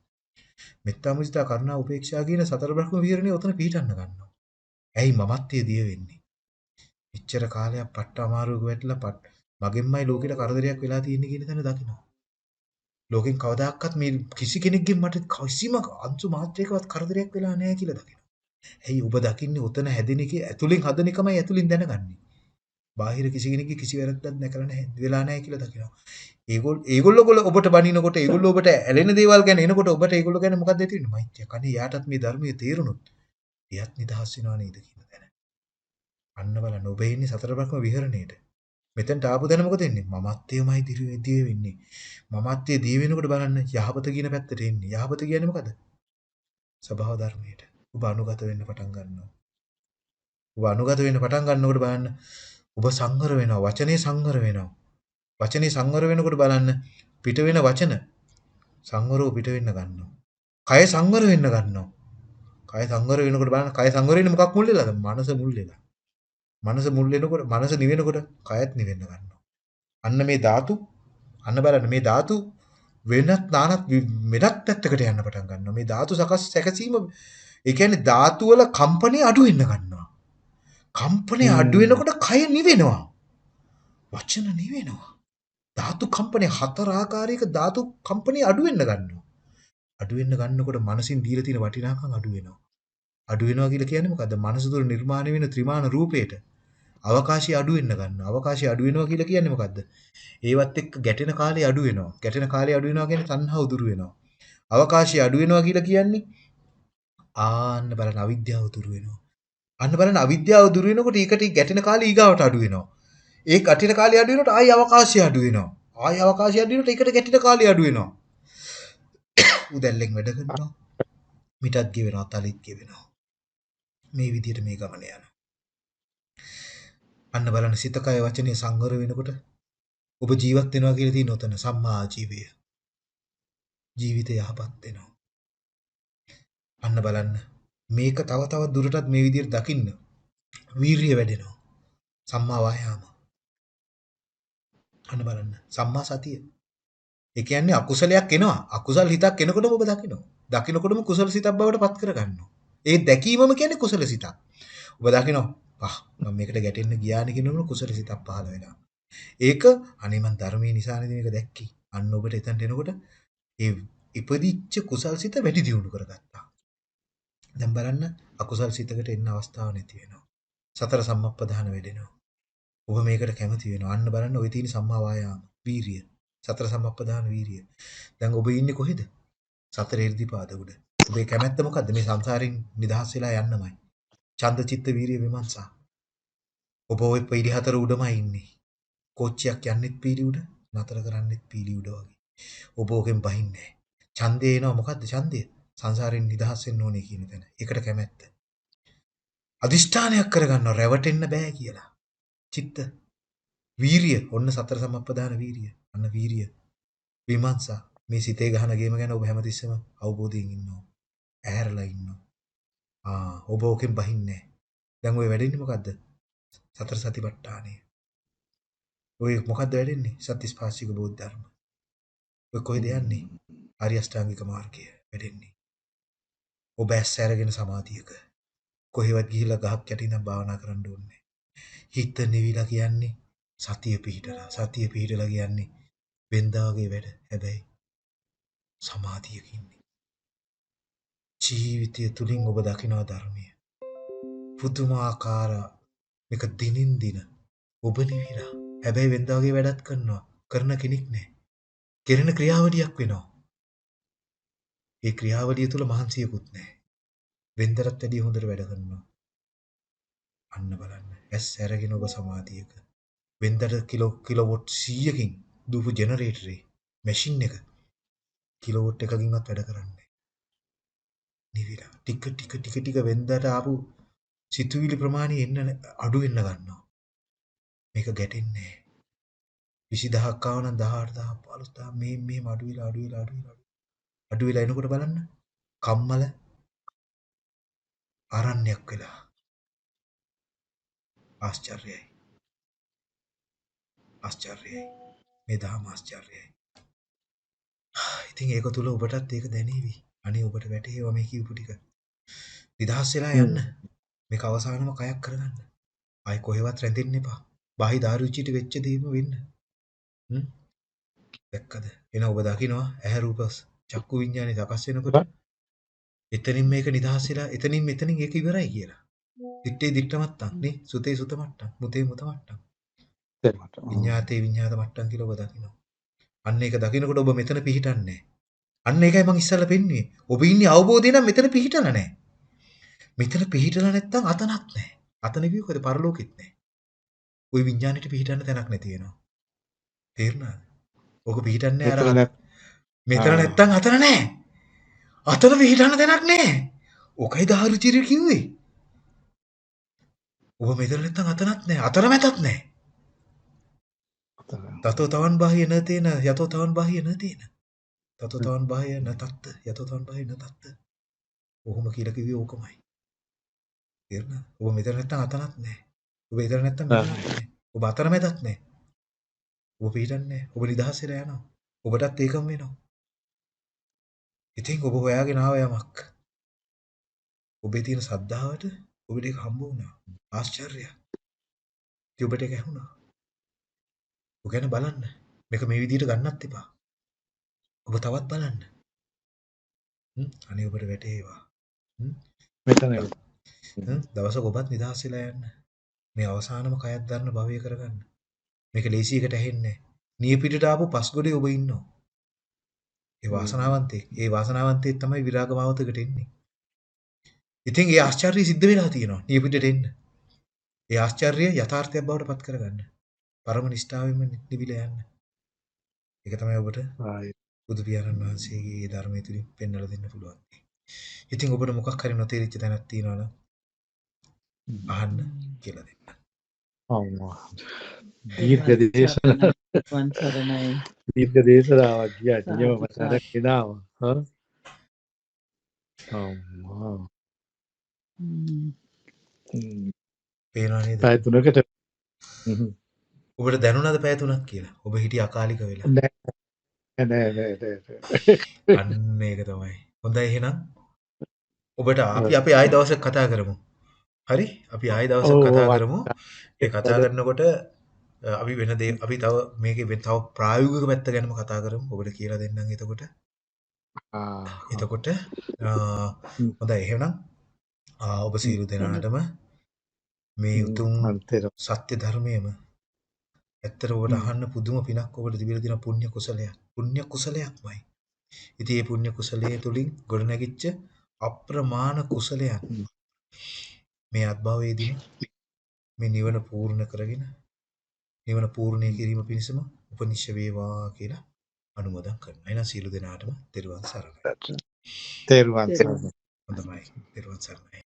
මෙත්තා මුදිතා කරුණා උපේක්ෂා කියන සතර බ්‍රහ්ම විහරණේ උතන පිහිටන්න ගන්නවා. ඇයි මමත්වයේ දිය වෙන්නේ? එච්චර කාලයක් පට්ට අමාරුවක වැටලා පට් මගෙන්මයි ලෝකෙට කරදරයක් වෙලා තියෙන්නේ කියන තැන දකිනවා. ලෝකෙන් කවදාකවත් මේ කිසි කෙනෙක්ගෙන් මට කිසිම අංශු මාත්‍රයකවත් කරදරයක් වෙලා නැහැ කියලා දකිනවා. ඇයි ඔබ දකින්නේ උතන හැදෙන එක ඇතුලෙන් හදන එකමයි ඇතුලින් දැනගන්නේ. බාහිර කිසි කෙනෙක්ගේ කිසි වැරද්දක් නැකලා නැහැ වෙලා නැහැ කියලා දකිනවා. ඒගොල්ල ඒගොල්ලෝ ඔබට බනිනකොට ඒගොල්ලෝ ඔබට ඇලෙන දේවල් ගැන එනකොට ඔබට ඒගොල්ලෝ ගැන මොකක්ද හිතෙන්නේ? මයිත්‍ය කනේ යාටත් මේ ධර්මයේ තේරුණොත් එයත් නිදහස් වෙනවා නේද කියන තැන. අන්න බලන්න ඔබ ඉන්නේ සතර බ්‍රහ්ම විහරණයේට. මෙතෙන්ට ආපු දැන මොකද වෙන්නේ? මමත්වයමයි දිවිදී වෙන්නේ. මමත්වයේ දී වෙනකොට බලන්න යහපත කියන පැත්තට එන්නේ. යහපත කියන්නේ මොකද? ස්වභාව ධර්මයට. ඔබ අනුගත වෙන්න පටන් ගන්නවා. ඔබ අනුගත වෙන්න පටන් ගන්නකොට බලන්න ඔබ සංවර වෙනවා. වචනේ සංවර වෙනවා. වචනේ සංවර වෙනකොට බලන්න පිට වෙන වචන සංවරව පිට වෙන්න ගන්නවා. කය සංවර වෙන්න ගන්නවා. කය සංවර වෙනකොට බලන්න කය සංවර වෙන්නේ මොකක් මුල් වෙලාද? මනස මුල් වෙලා. මනස මුල් වෙනකොට මනස නිවෙනකොට කයත් නිවෙන්න ගන්නවා. අන්න මේ ධාතු අන්න බලන්න මේ ධාතු වෙනත් නානත් වෙනත් පැත්තකට යන්න පටන් ගන්නවා. මේ ධාතු සකස් සැකසීම ඒ කියන්නේ ධාතු වල කම්පණය අඩු වෙන්න ගන්නවා. කම්පණය අඩු වෙනකොට කය නිවෙනවා. වචන නිවෙනවා. ධාතු කම්පණය හතර ආකාරයක ධාතු කම්පණය අඩු වෙන්න ගන්නවා. අඩු වෙන්න ගන්නකොට මනසින් දීලා තියෙන වටිනාකම් අඩු වෙනවා. අඩු වෙනවා කියලා කියන්නේ මොකද්ද? මනස තුළ නිර්මාණය වෙන ත්‍රිමාන රූපේට අවකාශය අඩු වෙන්න ගන්නවා. අවකාශය අඩු වෙනවා කියලා කියන්නේ මොකද්ද? ඒවත් එක්ක ගැටෙන කාලය අඩු වෙනවා. ගැටෙන කාලය අඩු වෙනවා කියන්නේ තණ්හාව දුරු වෙනවා. අවකාශය අඩු වෙනවා කියලා කියන්නේ ආන්න බලන්න අවිද්‍යාව දුරු වෙනවා. අන්න බලන්න අවිද්‍යාව දුරු වෙනකොට ඒකට ගැටෙන කාලය ඊගාවට අඩු වෙනවා. ඒ ගැටෙන කාලය අඩු වෙනකොට ආයි අවකාශය අඩු වෙනවා. ආයි අවකාශය අඩු වෙනකොට ඒකට ගැටෙන කාලය අඩු වෙනවා. උදැල්ලෙන් වැඩ කරනවා. මිටත් ගෙවෙනවා, තලිත් ගෙවෙනවා. මේ විදිහට මේ ගමන යනවා. අන්න බලන්න සිත කය වචනේ සංවර වෙනකොට ඔබ ජීවත් වෙනවා කියලා තියෙන උතන සම්මා ආජීවය. ජීවිතය යහපත් වෙනවා. අන්න බලන්න මේක තව තවත් දුරටත් මේ විදිහට දකින්න වීරිය වැඩෙනවා. සම්මා වායාම. අන්න බලන්න සම්මා සතිය. ඒ කියන්නේ අකුසලයක් එනවා. අකුසල් හිතක් එනකොටම ඔබ දකිනවා. දකින්නකොටම කුසල සිතක් බවට පත් කරගන්නවා. ඒ දැකීමම කියන්නේ කුසල සිතක්. ඔබ දකිනවා පහ මම මේකට ගැටෙන්න ගියානේ කියනම කුසල සිතක් පහළ වෙනවා. ඒක අනේ මං ධර්මයේ නිසා නේද මේක දැක්කේ. අන්න ඔබට එතනට එනකොට ඒ ඉපදිච්ච කුසල් සිත වැඩි දියුණු කරගත්තා. දැන් බලන්න අකුසල් සිතකට එන්න අවස්ථාවක් නැති වෙනවා. සතර සම්මප්පදාන වැඩෙනවා. ඔබ මේකට කැමති වෙනවා. අන්න බලන්න ওই තියෙන සම්මා වායාම, වීරිය. සතර සම්මප්පදාන වීරිය. දැන් ඔබ ඉන්නේ කොහෙද? සතර ඉර්ධිපාද උඩ. ඔබේ කැමැත්ත මොකද්ද? මේ සංසාරයෙන් නිදහස් වෙලා යන්නමයි. ඡන්ද චිත්ත වීරිය විමර්ශා. ඔබ ওই පීඩි හතර උඩමයි ඉන්නේ. කෝච්චියක් යන්නෙත් පීඩි උඩ, නතර කරන්නෙත් පීඩි උඩ වගේ. ඔබ ඕකෙන් බහින්නේ නැහැ. ඡන්දේ එනවා මොකද්ද ඡන්දය? සංසාරයෙන් නිදහස් වෙන්න ඕනේ කියන තැන. ඒකට කැමැත්ත. අදිෂ්ඨානයක් කරගන්නවා රැවටෙන්න බෑ කියලා. චිත්ත වීරිය ඔන්න සතර සමප්පදාන වීරිය. අන්න වීරිය. විමර්ශා මේ සිතේ ගහන ගේම ගැන ඔබ හැමතිස්සෙම අවබෝධයෙන් ඉන්නවා. ඇහැරලා ඉන්නවා. ආ ඔබ ඕකෙන් බහින්නේ දැන් ඔය වැඩෙන්නේ මොකද්ද? සතර සතිපට්ඨානය. ඔය මොකද්ද වැඩෙන්නේ? සත්‍තිස්පාසික බෝධ ධර්ම. ඔය කොහෙද යන්නේ? ආර්ය අෂ්ටාංගික මාර්ගය වැඩෙන්නේ. ඔබ ඇස් ඇරගෙන සමාධියක. කොහෙවත් ගිහිල්ලා ගහක් යට ඉඳන් භාවනා කරන්න ඕනේ. හිත නිවිලා කියන්නේ සතිය පිහිටලා. සතිය පිහිටලා කියන්නේ වෙන්දා වගේ වැඩ. හැබැයි සමාධියක ඉන්නේ. ජීවිතය තුලින් ඔබ දකිනවා ධර්මය. පුදුමාකාර මේක දිනින් දින ඔබ නිවිලා. හැබැයි වෙන්දා වගේ වැඩක් කරනවා. කරන කෙනෙක් නෑ. කෙරෙන ක්‍රියාවලියක් වෙනවා. ඒ ක්‍රියාවලිය තුල මහන්සියකුත් නෑ. වෙන්දරත් වැඩිය හොඳට වැඩ කරනවා. අන්න බලන්න. ඇස් ඇරගෙන ඔබ සමාධියක. වෙන්දට කිලෝ කිලෝවොට් 100කින් දුපු ජෙනරේටරේ මැෂින් එක කිලෝවොට් එකකින්වත් වැඩ කරන්නේ නිවිලා. ටික ටික ටික ටික වෙන්දට ආපු සිතුවිලි ප්‍රමාණය එන්න නෑ- අඩු වෙන්න ගන්නවා. මේක ගැටෙන්නේ නෑ. 20000ක් ආව නම් 18000 15000 මේ මේ අඩු වෙලා අඩු වෙලා අඩු වෙලා අඩු වෙලා එනකොට බලන්න. කම්මල අරණ්‍යයක් වෙලා. ආශ්චර්යයි. ආශ්චර්යයි. මේ දහම ආශ්චර්යයි. ඉතින් ඒක තුල ඔබටත් ඒක දැනේවි. අනේ ඔබට වැටේවා මේ කියපු ටික. නිදහස් වෙලා යන්න. මේක අවසානම කයක් කරගන්න. ආයි කොහෙවත් රැඳෙන්න එපා. බාහි දාරුචිට වෙච්ච දේම වෙන්න. හ්ම්. දැක්කද? එන ඔබ දකිනවා ඇහැ රූප චක්කු විඤ්ඤාණය සකස් වෙනකොට එතනින් මේක නිදහස් වෙලා එතනින් මෙතනින් ඒක ඉවරයි කියලා. දිත්තේ දිත්ත මට්ටම් නේ සුතේ සුත මට්ටම් මුතේ මුත මට්ටම් විඤ්ඤාතේ විඤ්ඤාත මට්ටම් කියලා ඔබ දකිනවා. අන්න ඒක දකිනකොට ඔබ මෙතන පිහිටන්නේ අන්න ඒකයි මං ඉස්සල්ලා පෙන්නුවේ. ඔබ ඉන්නේ අවබෝධය නම් මෙතන පිහිටලා නැහැ. මෙතන පිහිටලා නැත්තම් අතනක් නැහැ. අතන කිව්වකද පරලෝකෙත් නැහැ. ওই විඤ්ඤාණයට පිහිටන්න තැනක් නැති වෙනවා. තේරුණාද? ඔක පිහිටන්නේ අර මෙතන. නැත්තම් අතන නැහැ. අතන පිහිටන්න තැනක් නැහැ. ඔකයි දහරුචිර කිව්වේ. ඔබ මෙතන නැත්තම් අතනක් නැහැ. අතන මැතත් නැහැ. තතෝ තවන් බාහිය නතේන යතෝ තවන් බාහිය නතේන. තතෝ තවන් බාහිය නතත්ත යතෝ තවන් බාහිය නතත්ත. ඔහොම කියලා කිව්වේ ඕකමයි. තේරුණාද? ඔබ මෙතන නැත්තම් අතනක් නැහැ. ඔබ මෙතන නැත්තම්. ඔබ අතන මැදත් නැහැ. ඔබ පිටින්නේ නැහැ. ඔබ නිදහස් වෙලා යනවා. ඔබටත් ඒකම වෙනවා. ඉතින් ඔබ හොයාගෙන ආව යමක්. ඔබේ තියෙන සද්ධාවට ඔබට ඒක හම්බ වුණා. ආශ්චර්යයක්. ඉතින් ඔබට ඒක ඇහුණා. ඔබ ගැන බලන්න. මේක මේ විදිහට ගන්නත් එපා. ඔබ තවත් බලන්න. හ්ම් අනේ ඔබට වැටේවා. හ්ම් මෙතන දවසක ඔබත් නිදහස් වෙලා යන්න. මේ අවසානම කයත් දරන භවය කරගන්න. මේක ලේසියකට ඇහෙන්නේ නැහැ. නියපිටට ආපු පස්ගොඩේ ඔබ ඉන්නවා. ඒ වාසනාවන්තයෙක්. ඒ වාසනාවන්තයෙක් තමයි විරාග මාවතකට එන්නේ. ඉතින් ඒ ආශ්චර්යය සිද්ධ වෙලා තියෙනවා නියපිටට එන්න. ඒ ආශ්චර්යය යථාර්ථයක් බවට පත් කරගන්න. පරම නිෂ්ඨාවෙන්ම නිවිලා යන්න. ඒක තමයි ඔබට බුදු පියාණන් වහන්සේගේ ධර්මයේ තුලින් පෙන්වලා දෙන්න පුළුවන්. ඉතින් ඔබට මොකක් හරි නොතේරිච්ච තැනක් තියෙනවා නම් අහන්න කියලා දෙන්න. දීර්ඝ දේශනා. දීර්ඝ දේශනාවක් ගියා නියම මතක එනවා හා අම්මා හ්ම්. පේනවා නේද? පැය තුනකට ඔබට දැනුණාද පැය තුනක් කියලා? ඔබ හිටිය අකාලික වෙලා. නෑ නෑ නෑ නෑ අන්න ඒක තමයි. හොඳයි එහෙනම් ඔබට අපි අපි ආයෙ දවසක් කතා කරමු. හරි? අපි ආයෙ දවසක් කතා. කරමු. ඒ කතා කරනකොට අපි වෙන දේ අපි තව මේකේ වෙන තව ප්‍රායෝගික පැත්ත ගැනම කතා කරමු. ඔබට කියලා දෙන්නම් එතකොට. එතකොට හොඳයි එහෙනම් ඔබ සියලු දෙනාටම මේ උතුම් සත්‍ය ධර්මයේම ඇත්තට ඔබට අහන්න පුදුම පිනක් ඔබට තිබිලා තියෙන පුණ්‍ය කුසලයක්. පුණ්‍ය කුසලයක්මයි. ඉතින් මේ පුණ්‍ය කුසලයේ තුලින් ගොඩනැගිච්ච අප්‍රමාණ කුසලයන් හ්ම්. මේ අත්භවයේදී මේ නිවන පූර්ණ කරගෙන නිවන පූර්ණය කිරීම පිණිසම උපනිශ්‍ය වේවා කියලා අනුමෝදන් කරනවා. එහෙනම් සියලු දෙනාටම තෙරුවන් සරණයි. තේරුවන් සරණයි හොඳයි. තෙරුවන් සරණයි.